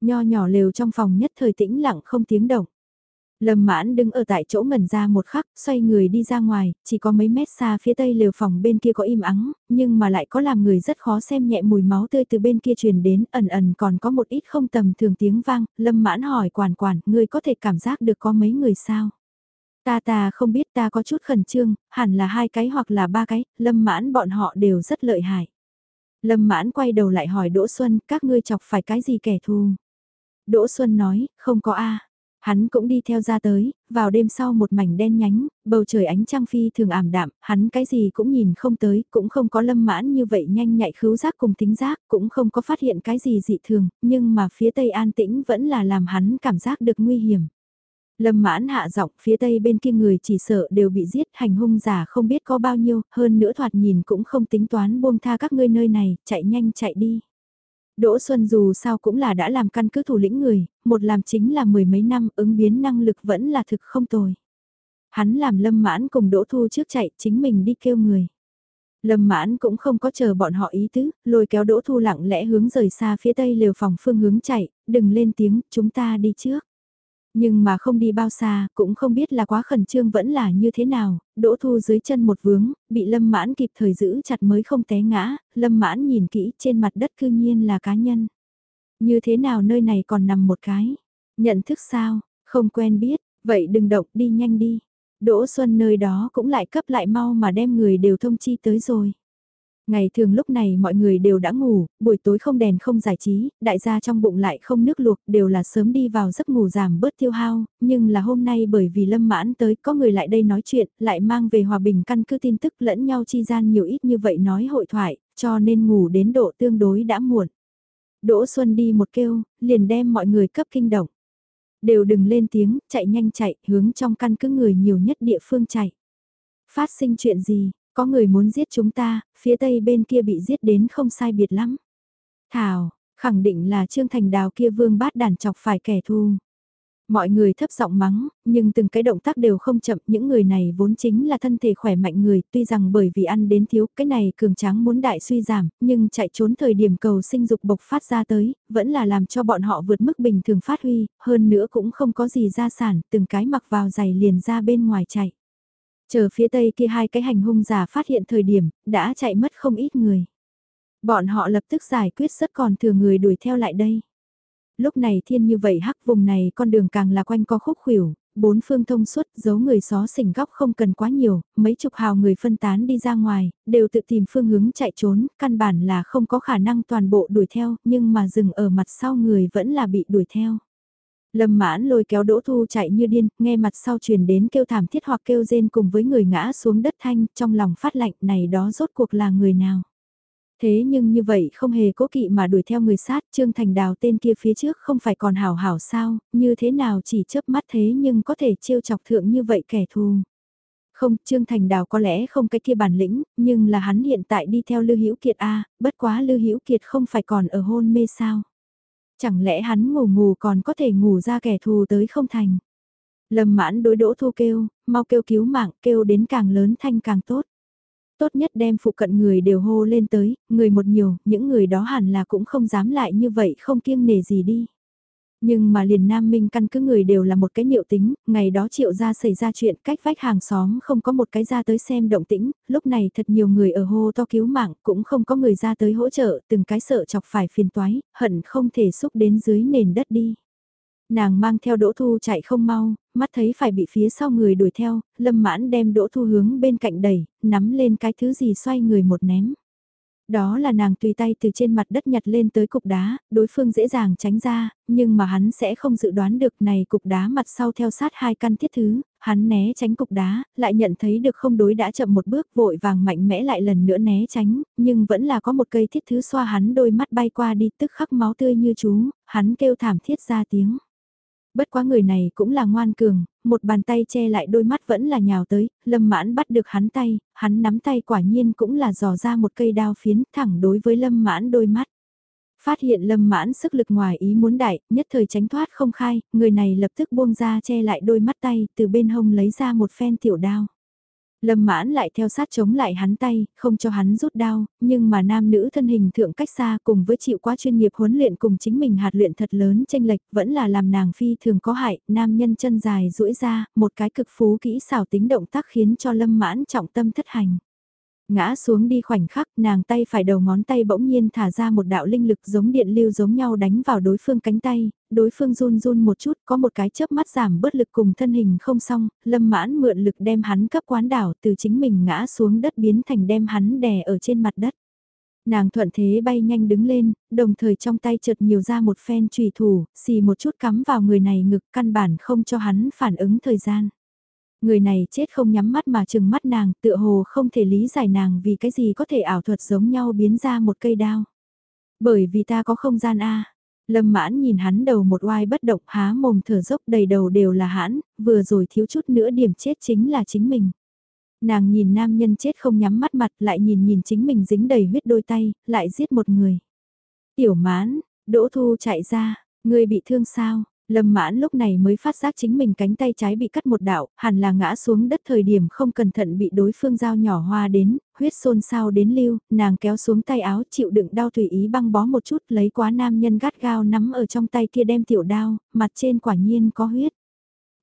Nho nhỏ lều trong phòng nhất thời tĩnh lặng không tiếng động. Lâm mãn đứng ở tại chỗ ngẩn ra một khắc, xoay người đi ra ngoài, chỉ có mấy mét xa phía tây lều phòng bên kia có im ắng, nhưng mà lại có làm người rất khó xem nhẹ mùi máu tươi từ bên kia truyền đến, ẩn ẩn còn có một ít không tầm thường tiếng vang, lâm mãn hỏi quản quản, người có thể cảm giác được có mấy người sao? Ta ta không biết ta có chút khẩn trương, hẳn là hai cái hoặc là ba cái, lâm mãn bọn họ đều rất lợi hại. Lâm mãn quay đầu lại hỏi Đỗ Xuân, các ngươi chọc phải cái gì kẻ thù? Đỗ Xuân nói, không có a Hắn cũng đi theo ra tới, vào đêm sau một mảnh đen nhánh, bầu trời ánh trăng phi thường ảm đạm, hắn cái gì cũng nhìn không tới, cũng không có lâm mãn như vậy nhanh nhạy khứu giác cùng tính giác, cũng không có phát hiện cái gì dị thường, nhưng mà phía tây an tĩnh vẫn là làm hắn cảm giác được nguy hiểm. Lâm mãn hạ giọng phía tây bên kia người chỉ sợ đều bị giết hành hung giả không biết có bao nhiêu, hơn nữa thoạt nhìn cũng không tính toán buông tha các ngươi nơi này, chạy nhanh chạy đi. Đỗ Xuân dù sao cũng là đã làm căn cứ thủ lĩnh người, một làm chính là mười mấy năm ứng biến năng lực vẫn là thực không tồi. Hắn làm lâm mãn cùng Đỗ Thu trước chạy chính mình đi kêu người. Lâm mãn cũng không có chờ bọn họ ý tứ, lôi kéo Đỗ Thu lặng lẽ hướng rời xa phía tây lều phòng phương hướng chạy, đừng lên tiếng, chúng ta đi trước. Nhưng mà không đi bao xa, cũng không biết là quá khẩn trương vẫn là như thế nào, đỗ thu dưới chân một vướng, bị lâm mãn kịp thời giữ chặt mới không té ngã, lâm mãn nhìn kỹ trên mặt đất cư nhiên là cá nhân. Như thế nào nơi này còn nằm một cái? Nhận thức sao? Không quen biết, vậy đừng động đi nhanh đi. Đỗ Xuân nơi đó cũng lại cấp lại mau mà đem người đều thông chi tới rồi. Ngày thường lúc này mọi người đều đã ngủ, buổi tối không đèn không giải trí, đại gia trong bụng lại không nước luộc, đều là sớm đi vào giấc ngủ giảm bớt tiêu hao, nhưng là hôm nay bởi vì lâm mãn tới có người lại đây nói chuyện, lại mang về hòa bình căn cứ tin tức lẫn nhau chi gian nhiều ít như vậy nói hội thoại, cho nên ngủ đến độ tương đối đã muộn. Đỗ Xuân đi một kêu, liền đem mọi người cấp kinh động. Đều đừng lên tiếng, chạy nhanh chạy, hướng trong căn cứ người nhiều nhất địa phương chạy. Phát sinh chuyện gì, có người muốn giết chúng ta, phía tây bên kia bị giết đến không sai biệt lắm. Thảo, khẳng định là Trương Thành Đào kia vương bát đàn chọc phải kẻ thù. Mọi người thấp giọng mắng, nhưng từng cái động tác đều không chậm, những người này vốn chính là thân thể khỏe mạnh người, tuy rằng bởi vì ăn đến thiếu, cái này cường tráng muốn đại suy giảm, nhưng chạy trốn thời điểm cầu sinh dục bộc phát ra tới, vẫn là làm cho bọn họ vượt mức bình thường phát huy, hơn nữa cũng không có gì ra sản, từng cái mặc vào giày liền ra bên ngoài chạy. Chờ phía tây kia hai cái hành hung giả phát hiện thời điểm, đã chạy mất không ít người. Bọn họ lập tức giải quyết rất còn thừa người đuổi theo lại đây. Lúc này thiên như vậy hắc vùng này con đường càng là quanh co khúc khuỷu, bốn phương thông suốt, giấu người xó xỉnh góc không cần quá nhiều, mấy chục hào người phân tán đi ra ngoài, đều tự tìm phương hướng chạy trốn, căn bản là không có khả năng toàn bộ đuổi theo, nhưng mà dừng ở mặt sau người vẫn là bị đuổi theo. Lâm mãn lôi kéo đỗ thu chạy như điên, nghe mặt sau truyền đến kêu thảm thiết hoặc kêu rên cùng với người ngã xuống đất thanh, trong lòng phát lạnh này đó rốt cuộc là người nào. Thế nhưng như vậy không hề cố kỵ mà đuổi theo người sát, Trương Thành Đào tên kia phía trước không phải còn hảo hảo sao, như thế nào chỉ chớp mắt thế nhưng có thể trêu chọc thượng như vậy kẻ thù. Không, Trương Thành Đào có lẽ không cái kia bản lĩnh, nhưng là hắn hiện tại đi theo Lưu Hữu Kiệt a, bất quá Lưu Hữu Kiệt không phải còn ở hôn mê sao? Chẳng lẽ hắn ngủ ngủ còn có thể ngủ ra kẻ thù tới không thành. Lâm mãn đối đỗ thu kêu, mau kêu cứu mạng, kêu đến càng lớn thanh càng tốt. Tốt nhất đem phụ cận người đều hô lên tới, người một nhiều, những người đó hẳn là cũng không dám lại như vậy không kiêng nề gì đi. Nhưng mà liền Nam Minh căn cứ người đều là một cái niệu tính, ngày đó triệu ra xảy ra chuyện cách vách hàng xóm không có một cái ra tới xem động tĩnh, lúc này thật nhiều người ở hô to cứu mạng cũng không có người ra tới hỗ trợ, từng cái sợ chọc phải phiền toái, hận không thể xúc đến dưới nền đất đi. Nàng mang theo đỗ thu chạy không mau, mắt thấy phải bị phía sau người đuổi theo, lâm mãn đem đỗ thu hướng bên cạnh đẩy, nắm lên cái thứ gì xoay người một ném. Đó là nàng tùy tay từ trên mặt đất nhặt lên tới cục đá, đối phương dễ dàng tránh ra, nhưng mà hắn sẽ không dự đoán được này cục đá mặt sau theo sát hai căn thiết thứ, hắn né tránh cục đá, lại nhận thấy được không đối đã chậm một bước vội vàng mạnh mẽ lại lần nữa né tránh, nhưng vẫn là có một cây thiết thứ xoa hắn đôi mắt bay qua đi tức khắc máu tươi như chú, hắn kêu thảm thiết ra tiếng. Bất quá người này cũng là ngoan cường, một bàn tay che lại đôi mắt vẫn là nhào tới, lâm mãn bắt được hắn tay, hắn nắm tay quả nhiên cũng là dò ra một cây đao phiến thẳng đối với lâm mãn đôi mắt. Phát hiện lâm mãn sức lực ngoài ý muốn đại, nhất thời tránh thoát không khai, người này lập tức buông ra che lại đôi mắt tay, từ bên hông lấy ra một phen tiểu đao. Lâm mãn lại theo sát chống lại hắn tay, không cho hắn rút đao, nhưng mà nam nữ thân hình thượng cách xa cùng với chịu quá chuyên nghiệp huấn luyện cùng chính mình hạt luyện thật lớn tranh lệch vẫn là làm nàng phi thường có hại, nam nhân chân dài duỗi ra, một cái cực phú kỹ xảo tính động tác khiến cho lâm mãn trọng tâm thất hành. Ngã xuống đi khoảnh khắc nàng tay phải đầu ngón tay bỗng nhiên thả ra một đạo linh lực giống điện lưu giống nhau đánh vào đối phương cánh tay, đối phương run run một chút có một cái chớp mắt giảm bớt lực cùng thân hình không xong, lâm mãn mượn lực đem hắn cấp quán đảo từ chính mình ngã xuống đất biến thành đem hắn đè ở trên mặt đất. Nàng thuận thế bay nhanh đứng lên, đồng thời trong tay chợt nhiều ra một phen trùy thủ, xì một chút cắm vào người này ngực căn bản không cho hắn phản ứng thời gian. Người này chết không nhắm mắt mà chừng mắt nàng, tựa hồ không thể lý giải nàng vì cái gì có thể ảo thuật giống nhau biến ra một cây đao. Bởi vì ta có không gian A. Lâm mãn nhìn hắn đầu một oai bất động há mồm thở dốc đầy đầu đều là hãn, vừa rồi thiếu chút nữa điểm chết chính là chính mình. Nàng nhìn nam nhân chết không nhắm mắt mặt lại nhìn nhìn chính mình dính đầy huyết đôi tay, lại giết một người. Tiểu mãn, đỗ thu chạy ra, người bị thương sao, Lâm mãn lúc này mới phát giác chính mình cánh tay trái bị cắt một đạo, hẳn là ngã xuống đất thời điểm không cẩn thận bị đối phương dao nhỏ hoa đến, huyết xôn sao đến lưu, nàng kéo xuống tay áo chịu đựng đau tùy ý băng bó một chút lấy quá nam nhân gắt gao nắm ở trong tay kia đem tiểu đao, mặt trên quả nhiên có huyết.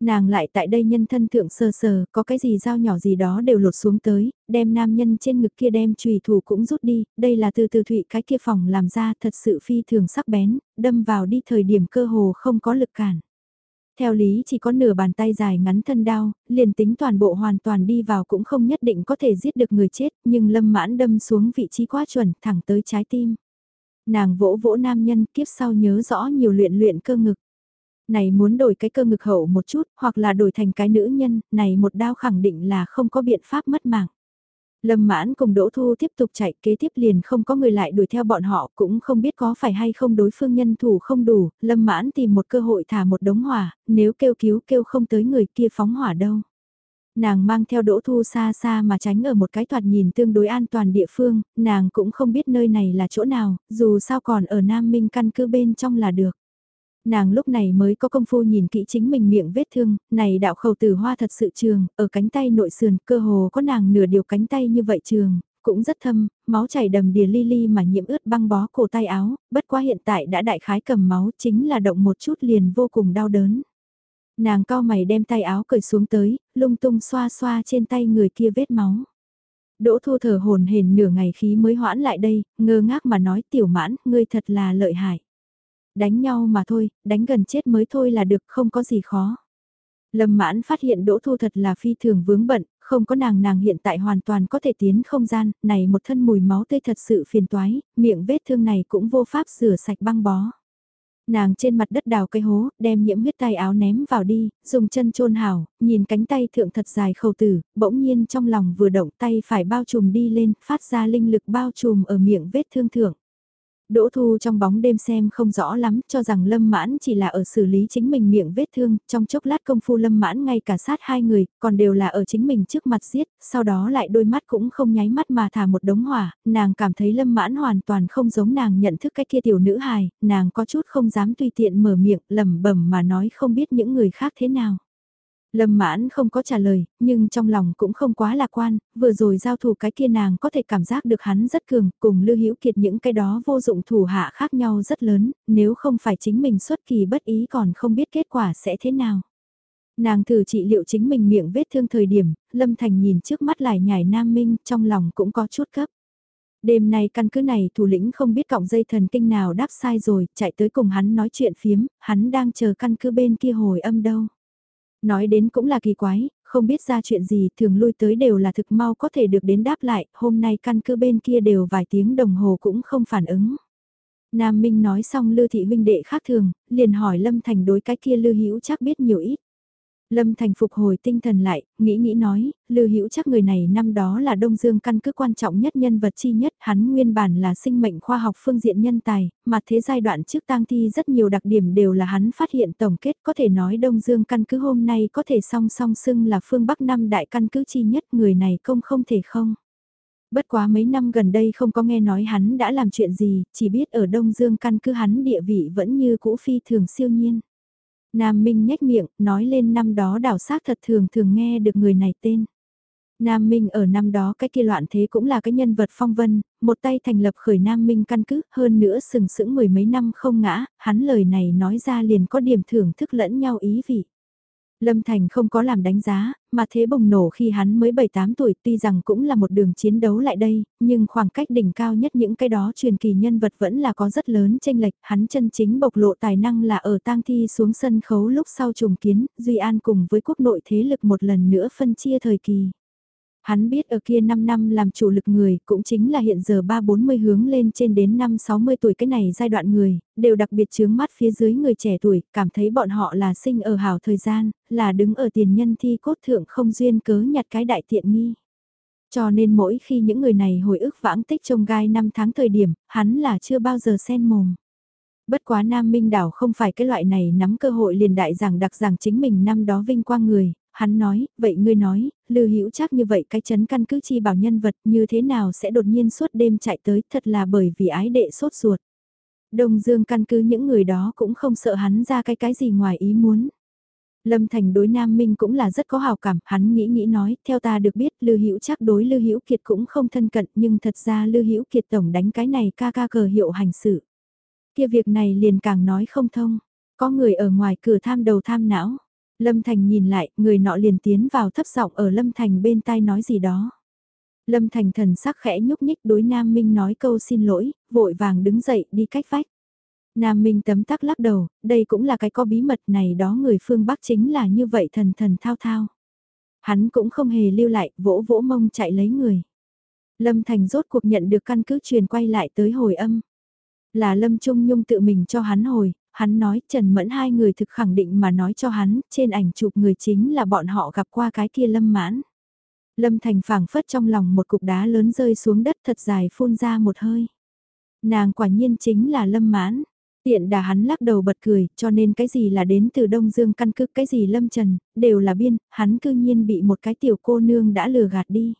Nàng lại tại đây nhân thân thượng sờ sờ, có cái gì dao nhỏ gì đó đều lột xuống tới, đem nam nhân trên ngực kia đem trùy thủ cũng rút đi, đây là từ từ thụy cái kia phòng làm ra thật sự phi thường sắc bén, đâm vào đi thời điểm cơ hồ không có lực cản. Theo lý chỉ có nửa bàn tay dài ngắn thân đao, liền tính toàn bộ hoàn toàn đi vào cũng không nhất định có thể giết được người chết, nhưng lâm mãn đâm xuống vị trí quá chuẩn, thẳng tới trái tim. Nàng vỗ vỗ nam nhân kiếp sau nhớ rõ nhiều luyện luyện cơ ngực. Này muốn đổi cái cơ ngực hậu một chút, hoặc là đổi thành cái nữ nhân, này một đao khẳng định là không có biện pháp mất mạng. Lâm mãn cùng Đỗ Thu tiếp tục chạy kế tiếp liền không có người lại đuổi theo bọn họ cũng không biết có phải hay không đối phương nhân thủ không đủ, Lâm mãn tìm một cơ hội thả một đống hỏa, nếu kêu cứu kêu không tới người kia phóng hỏa đâu. Nàng mang theo Đỗ Thu xa xa mà tránh ở một cái toạt nhìn tương đối an toàn địa phương, nàng cũng không biết nơi này là chỗ nào, dù sao còn ở Nam Minh căn cứ bên trong là được. Nàng lúc này mới có công phu nhìn kỹ chính mình miệng vết thương, này đạo khẩu tử hoa thật sự trường, ở cánh tay nội sườn, cơ hồ có nàng nửa điều cánh tay như vậy trường, cũng rất thâm, máu chảy đầm đìa li li mà nhiễm ướt băng bó cổ tay áo, bất quá hiện tại đã đại khái cầm máu chính là động một chút liền vô cùng đau đớn. Nàng cao mày đem tay áo cởi xuống tới, lung tung xoa xoa trên tay người kia vết máu. Đỗ thu thở hồn hển nửa ngày khí mới hoãn lại đây, ngơ ngác mà nói tiểu mãn, ngươi thật là lợi hại đánh nhau mà thôi, đánh gần chết mới thôi là được, không có gì khó. Lâm mãn phát hiện Đỗ Thu thật là phi thường vướng bận, không có nàng nàng hiện tại hoàn toàn có thể tiến không gian, này một thân mùi máu tươi thật sự phiền toái, miệng vết thương này cũng vô pháp rửa sạch băng bó. Nàng trên mặt đất đào cây hố, đem nhiễm huyết tay áo ném vào đi, dùng chân chôn hào, nhìn cánh tay thượng thật dài khâu tử, bỗng nhiên trong lòng vừa động tay phải bao trùm đi lên, phát ra linh lực bao trùm ở miệng vết thương thượng. Đỗ Thu trong bóng đêm xem không rõ lắm, cho rằng Lâm Mãn chỉ là ở xử lý chính mình miệng vết thương, trong chốc lát công phu Lâm Mãn ngay cả sát hai người, còn đều là ở chính mình trước mặt giết, sau đó lại đôi mắt cũng không nháy mắt mà thả một đống hỏa, nàng cảm thấy Lâm Mãn hoàn toàn không giống nàng nhận thức cái kia tiểu nữ hài, nàng có chút không dám tùy tiện mở miệng, lẩm bẩm mà nói không biết những người khác thế nào. Lâm mãn không có trả lời, nhưng trong lòng cũng không quá lạc quan, vừa rồi giao thủ cái kia nàng có thể cảm giác được hắn rất cường, cùng Lưu Hữu Kiệt những cái đó vô dụng thủ hạ khác nhau rất lớn, nếu không phải chính mình xuất kỳ bất ý còn không biết kết quả sẽ thế nào. Nàng thử trị liệu chính mình miệng vết thương thời điểm, Lâm Thành nhìn trước mắt lại nhảy Nam Minh, trong lòng cũng có chút cấp. Đêm nay căn cứ này thủ lĩnh không biết cọng dây thần kinh nào đáp sai rồi, chạy tới cùng hắn nói chuyện phiếm, hắn đang chờ căn cứ bên kia hồi âm đâu. Nói đến cũng là kỳ quái, không biết ra chuyện gì thường lui tới đều là thực mau có thể được đến đáp lại, hôm nay căn cứ bên kia đều vài tiếng đồng hồ cũng không phản ứng. Nam Minh nói xong Lư Thị huynh đệ khác thường, liền hỏi Lâm Thành đối cái kia Lư Hữu chắc biết nhiều ít. Lâm Thành phục hồi tinh thần lại, nghĩ nghĩ nói, Lưu Hữu chắc người này năm đó là Đông Dương căn cứ quan trọng nhất nhân vật chi nhất, hắn nguyên bản là sinh mệnh khoa học phương diện nhân tài, mà thế giai đoạn trước tang thi rất nhiều đặc điểm đều là hắn phát hiện tổng kết có thể nói Đông Dương căn cứ hôm nay có thể song song xưng là phương Bắc năm đại căn cứ chi nhất người này công không thể không. Bất quá mấy năm gần đây không có nghe nói hắn đã làm chuyện gì, chỉ biết ở Đông Dương căn cứ hắn địa vị vẫn như cũ phi thường siêu nhiên. Nam Minh nhếch miệng, nói lên năm đó đảo sát thật thường thường nghe được người này tên. Nam Minh ở năm đó cái kia loạn thế cũng là cái nhân vật phong vân, một tay thành lập khởi Nam Minh căn cứ, hơn nữa sừng sững mười mấy năm không ngã, hắn lời này nói ra liền có điểm thưởng thức lẫn nhau ý vị. Lâm Thành không có làm đánh giá, mà thế bùng nổ khi hắn mới 7-8 tuổi tuy rằng cũng là một đường chiến đấu lại đây, nhưng khoảng cách đỉnh cao nhất những cái đó truyền kỳ nhân vật vẫn là có rất lớn tranh lệch, hắn chân chính bộc lộ tài năng là ở tang thi xuống sân khấu lúc sau trùng kiến, Duy An cùng với quốc nội thế lực một lần nữa phân chia thời kỳ. Hắn biết ở kia 5 năm làm chủ lực người, cũng chính là hiện giờ 3-40 hướng lên trên đến năm 60 tuổi cái này giai đoạn người, đều đặc biệt chướng mắt phía dưới người trẻ tuổi, cảm thấy bọn họ là sinh ở hảo thời gian, là đứng ở tiền nhân thi cốt thượng không duyên cớ nhặt cái đại tiện nghi. Cho nên mỗi khi những người này hồi ức vãng tích trông gai năm tháng thời điểm, hắn là chưa bao giờ sen mồm. Bất quá Nam Minh Đảo không phải cái loại này nắm cơ hội liền đại giảng đặc giảng chính mình năm đó vinh quang người, hắn nói, vậy ngươi nói, Lư Hữu chắc như vậy cái chấn căn cứ chi bảo nhân vật như thế nào sẽ đột nhiên suốt đêm chạy tới, thật là bởi vì ái đệ sốt ruột. Đông Dương căn cứ những người đó cũng không sợ hắn ra cái cái gì ngoài ý muốn. Lâm Thành đối Nam Minh cũng là rất có hào cảm, hắn nghĩ nghĩ nói, theo ta được biết Lư Hữu chắc đối Lư Hữu Kiệt cũng không thân cận, nhưng thật ra Lư Hữu Kiệt tổng đánh cái này ca ca cờ hiệu hành sự. Kia việc này liền càng nói không thông, có người ở ngoài cửa tham đầu tham não. Lâm Thành nhìn lại, người nọ liền tiến vào thấp giọng ở Lâm Thành bên tai nói gì đó. Lâm Thành thần sắc khẽ nhúc nhích đối Nam Minh nói câu xin lỗi, vội vàng đứng dậy đi cách vách. Nam Minh tấm tắc lắc đầu, đây cũng là cái có bí mật này đó người phương Bắc chính là như vậy thần thần thao thao. Hắn cũng không hề lưu lại, vỗ vỗ mông chạy lấy người. Lâm Thành rốt cuộc nhận được căn cứ truyền quay lại tới hồi âm. Là Lâm Trung Nhung tự mình cho hắn hồi, hắn nói Trần Mẫn hai người thực khẳng định mà nói cho hắn, trên ảnh chụp người chính là bọn họ gặp qua cái kia Lâm Mãn. Lâm Thành phảng phất trong lòng một cục đá lớn rơi xuống đất thật dài phun ra một hơi. Nàng quả nhiên chính là Lâm Mãn. Tiện đà hắn lắc đầu bật cười, cho nên cái gì là đến từ Đông Dương căn cứ, cái gì lâm trần, đều là biên, hắn cư nhiên bị một cái tiểu cô nương đã lừa gạt đi.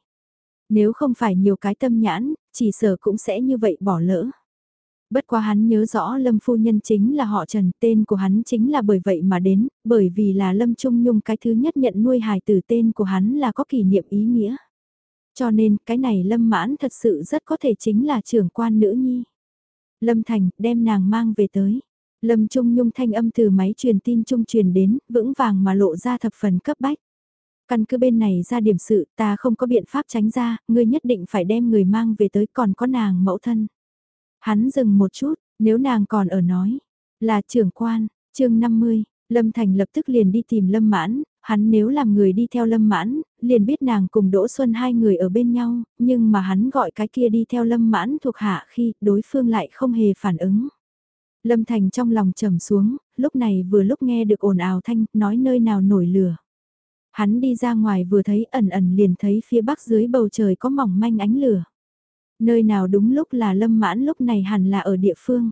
Nếu không phải nhiều cái tâm nhãn, chỉ sở cũng sẽ như vậy bỏ lỡ. Bất quá hắn nhớ rõ Lâm phu nhân chính là họ Trần, tên của hắn chính là bởi vậy mà đến, bởi vì là Lâm Trung Nhung cái thứ nhất nhận nuôi hài tử tên của hắn là có kỷ niệm ý nghĩa. Cho nên cái này Lâm mãn thật sự rất có thể chính là trưởng quan nữ nhi. Lâm Thành, đem nàng mang về tới. Lâm Trung Nhung thanh âm từ máy truyền tin trung truyền đến, vững vàng mà lộ ra thập phần cấp bách. Căn cứ bên này ra điểm sự, ta không có biện pháp tránh ra, ngươi nhất định phải đem người mang về tới còn có nàng mẫu thân. Hắn dừng một chút, nếu nàng còn ở nói, là trưởng quan, chương 50, Lâm Thành lập tức liền đi tìm Lâm Mãn, hắn nếu làm người đi theo Lâm Mãn, liền biết nàng cùng Đỗ Xuân hai người ở bên nhau, nhưng mà hắn gọi cái kia đi theo Lâm Mãn thuộc hạ khi đối phương lại không hề phản ứng. Lâm Thành trong lòng trầm xuống, lúc này vừa lúc nghe được ồn ào thanh, nói nơi nào nổi lửa. Hắn đi ra ngoài vừa thấy ẩn ẩn liền thấy phía bắc dưới bầu trời có mỏng manh ánh lửa. Nơi nào đúng lúc là Lâm Mãn lúc này hẳn là ở địa phương.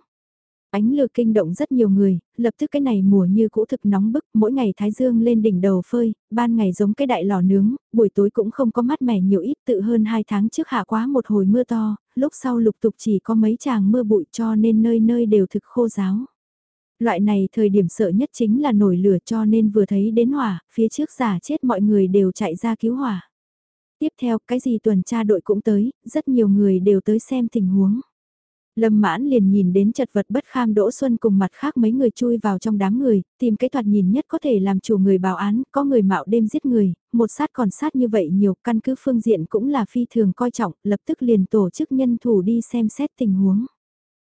Ánh lửa kinh động rất nhiều người, lập tức cái này mùa như cũ thực nóng bức, mỗi ngày thái dương lên đỉnh đầu phơi, ban ngày giống cái đại lò nướng, buổi tối cũng không có mát mẻ nhiều ít tự hơn hai tháng trước hạ quá một hồi mưa to, lúc sau lục tục chỉ có mấy tràng mưa bụi cho nên nơi nơi đều thực khô giáo. Loại này thời điểm sợ nhất chính là nổi lửa cho nên vừa thấy đến hỏa, phía trước giả chết mọi người đều chạy ra cứu hỏa. Tiếp theo, cái gì tuần tra đội cũng tới, rất nhiều người đều tới xem tình huống. Lâm mãn liền nhìn đến chật vật bất kham Đỗ Xuân cùng mặt khác mấy người chui vào trong đám người, tìm cái thoạt nhìn nhất có thể làm chủ người bảo án, có người mạo đêm giết người, một sát còn sát như vậy nhiều, căn cứ phương diện cũng là phi thường coi trọng, lập tức liền tổ chức nhân thủ đi xem xét tình huống.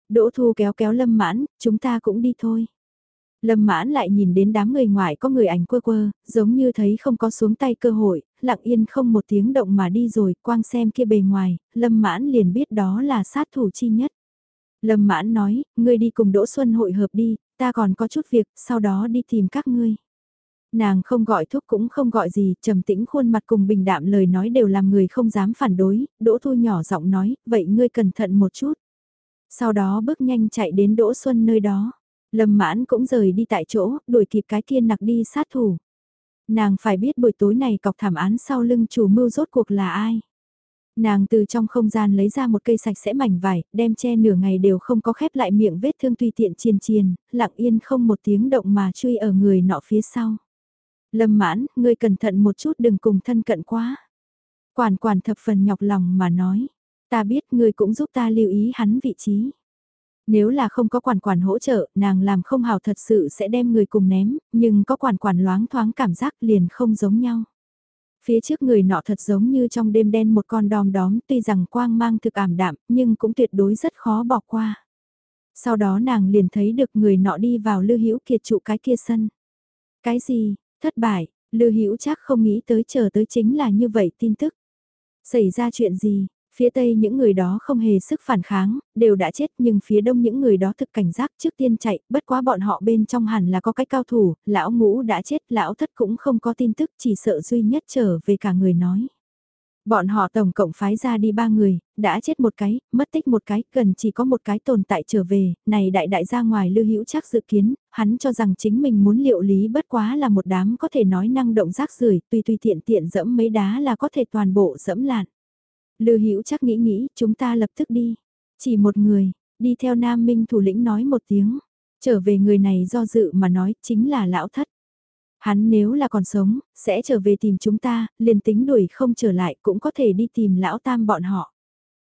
Đỗ Thu kéo kéo Lâm mãn, chúng ta cũng đi thôi. Lâm mãn lại nhìn đến đám người ngoài có người ảnh quơ quơ, giống như thấy không có xuống tay cơ hội, lặng yên không một tiếng động mà đi rồi, quang xem kia bề ngoài, lâm mãn liền biết đó là sát thủ chi nhất. Lâm mãn nói, ngươi đi cùng Đỗ Xuân hội hợp đi, ta còn có chút việc, sau đó đi tìm các ngươi. Nàng không gọi thuốc cũng không gọi gì, trầm tĩnh khuôn mặt cùng bình đạm lời nói đều làm người không dám phản đối, Đỗ Thu nhỏ giọng nói, vậy ngươi cẩn thận một chút. Sau đó bước nhanh chạy đến Đỗ Xuân nơi đó. Lâm mãn cũng rời đi tại chỗ, đuổi kịp cái kia nặc đi sát thủ. Nàng phải biết buổi tối này cọc thảm án sau lưng chủ mưu rốt cuộc là ai. Nàng từ trong không gian lấy ra một cây sạch sẽ mảnh vải, đem che nửa ngày đều không có khép lại miệng vết thương tùy tiện chiền chiền, lặng yên không một tiếng động mà truy ở người nọ phía sau. Lâm mãn, ngươi cẩn thận một chút đừng cùng thân cận quá. Quản quản thập phần nhọc lòng mà nói, ta biết ngươi cũng giúp ta lưu ý hắn vị trí. Nếu là không có quản quản hỗ trợ, nàng làm không hào thật sự sẽ đem người cùng ném, nhưng có quản quản loáng thoáng cảm giác liền không giống nhau. Phía trước người nọ thật giống như trong đêm đen một con đom đóm tuy rằng quang mang thực ảm đạm nhưng cũng tuyệt đối rất khó bỏ qua. Sau đó nàng liền thấy được người nọ đi vào Lư Hữu Kiệt trụ cái kia sân. Cái gì, thất bại, Lư Hữu chắc không nghĩ tới chờ tới chính là như vậy tin tức. Xảy ra chuyện gì? Phía tây những người đó không hề sức phản kháng, đều đã chết nhưng phía đông những người đó thực cảnh giác trước tiên chạy, bất quá bọn họ bên trong hẳn là có cái cao thủ, lão ngũ đã chết, lão thất cũng không có tin tức chỉ sợ duy nhất trở về cả người nói. Bọn họ tổng cộng phái ra đi ba người, đã chết một cái, mất tích một cái, gần chỉ có một cái tồn tại trở về, này đại đại ra ngoài lưu hữu chắc dự kiến, hắn cho rằng chính mình muốn liệu lý bất quá là một đám có thể nói năng động rác rưởi tùy tùy tiện tiện dẫm mấy đá là có thể toàn bộ dẫm lạn. Lưu hữu chắc nghĩ nghĩ, chúng ta lập tức đi. Chỉ một người, đi theo Nam Minh thủ lĩnh nói một tiếng. Trở về người này do dự mà nói chính là lão thất. Hắn nếu là còn sống, sẽ trở về tìm chúng ta, liền tính đuổi không trở lại cũng có thể đi tìm lão tam bọn họ.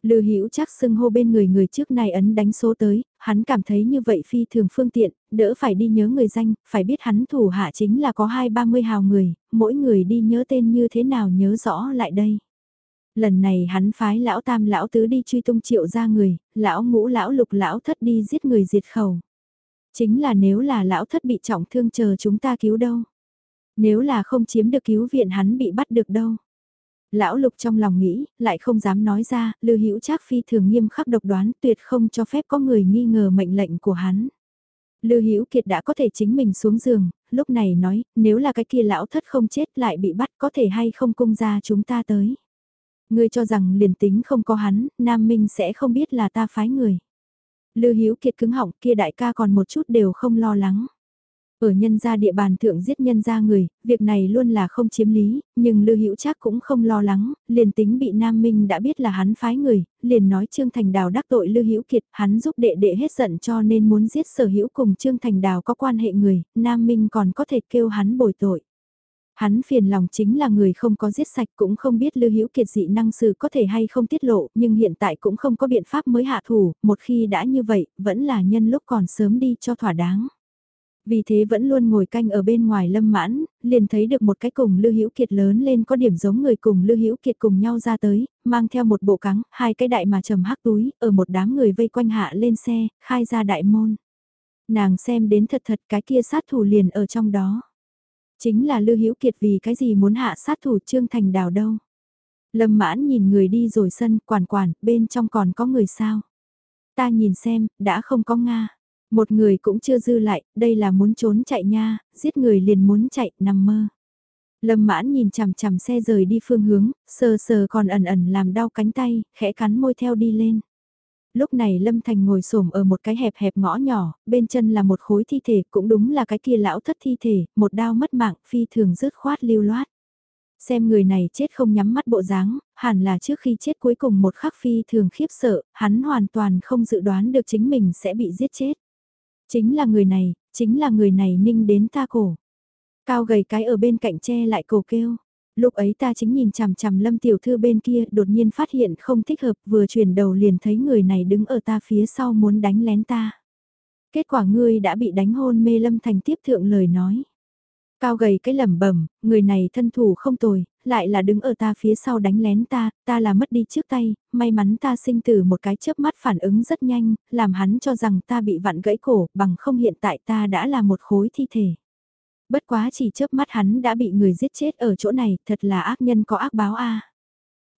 Lư Hữu chắc xưng hô bên người người trước này ấn đánh số tới, hắn cảm thấy như vậy phi thường phương tiện, đỡ phải đi nhớ người danh, phải biết hắn thủ hạ chính là có hai ba mươi hào người, mỗi người đi nhớ tên như thế nào nhớ rõ lại đây. Lần này hắn phái lão tam lão tứ đi truy tung triệu ra người, lão ngũ lão lục lão thất đi giết người diệt khẩu. Chính là nếu là lão thất bị trọng thương chờ chúng ta cứu đâu. Nếu là không chiếm được cứu viện hắn bị bắt được đâu. Lão lục trong lòng nghĩ, lại không dám nói ra, Lưu Hữu Trác phi thường nghiêm khắc độc đoán, tuyệt không cho phép có người nghi ngờ mệnh lệnh của hắn. Lưu Hữu Kiệt đã có thể chính mình xuống giường, lúc này nói, nếu là cái kia lão thất không chết lại bị bắt có thể hay không cung ra chúng ta tới. Ngươi cho rằng liền tính không có hắn, Nam Minh sẽ không biết là ta phái người. Lưu Hữu Kiệt cứng họng kia đại ca còn một chút đều không lo lắng. Ở nhân gia địa bàn thượng giết nhân gia người, việc này luôn là không chiếm lý, nhưng Lưu Hữu Trác cũng không lo lắng, liền tính bị Nam Minh đã biết là hắn phái người, liền nói Trương Thành Đào đắc tội Lưu Hữu Kiệt, hắn giúp đệ đệ hết giận cho nên muốn giết Sở Hữu cùng Trương Thành Đào có quan hệ người, Nam Minh còn có thể kêu hắn bồi tội. Hắn phiền lòng chính là người không có giết sạch cũng không biết Lưu Hữu Kiệt dị năng sư có thể hay không tiết lộ, nhưng hiện tại cũng không có biện pháp mới hạ thủ, một khi đã như vậy, vẫn là nhân lúc còn sớm đi cho thỏa đáng. Vì thế vẫn luôn ngồi canh ở bên ngoài lâm mãn, liền thấy được một cái cùng Lưu Hữu Kiệt lớn lên có điểm giống người cùng Lưu Hữu Kiệt cùng nhau ra tới, mang theo một bộ cắng, hai cái đại mà trầm hắc túi, ở một đám người vây quanh hạ lên xe, khai ra đại môn. Nàng xem đến thật thật cái kia sát thủ liền ở trong đó. Chính là Lưu Hữu Kiệt vì cái gì muốn hạ sát thủ Trương Thành Đào đâu. Lâm mãn nhìn người đi rồi sân, quản quản, bên trong còn có người sao. Ta nhìn xem, đã không có Nga. Một người cũng chưa dư lại, đây là muốn trốn chạy nha, giết người liền muốn chạy, nằm mơ. Lâm mãn nhìn chằm chằm xe rời đi phương hướng, sờ sờ còn ẩn ẩn làm đau cánh tay, khẽ cắn môi theo đi lên. Lúc này Lâm Thành ngồi xổm ở một cái hẹp hẹp ngõ nhỏ, bên chân là một khối thi thể, cũng đúng là cái kia lão thất thi thể, một đao mất mạng, phi thường rứt khoát lưu loát. Xem người này chết không nhắm mắt bộ dáng, hẳn là trước khi chết cuối cùng một khắc phi thường khiếp sợ, hắn hoàn toàn không dự đoán được chính mình sẽ bị giết chết. Chính là người này, chính là người này ninh đến ta cổ. Cao gầy cái ở bên cạnh che lại cổ kêu. Lúc ấy ta chính nhìn chằm chằm lâm tiểu thư bên kia đột nhiên phát hiện không thích hợp vừa chuyển đầu liền thấy người này đứng ở ta phía sau muốn đánh lén ta. Kết quả ngươi đã bị đánh hôn mê lâm thành tiếp thượng lời nói. Cao gầy cái lẩm bẩm, người này thân thủ không tồi, lại là đứng ở ta phía sau đánh lén ta, ta là mất đi trước tay, may mắn ta sinh tử một cái chớp mắt phản ứng rất nhanh, làm hắn cho rằng ta bị vặn gãy cổ, bằng không hiện tại ta đã là một khối thi thể. Bất quá chỉ chớp mắt hắn đã bị người giết chết ở chỗ này, thật là ác nhân có ác báo a.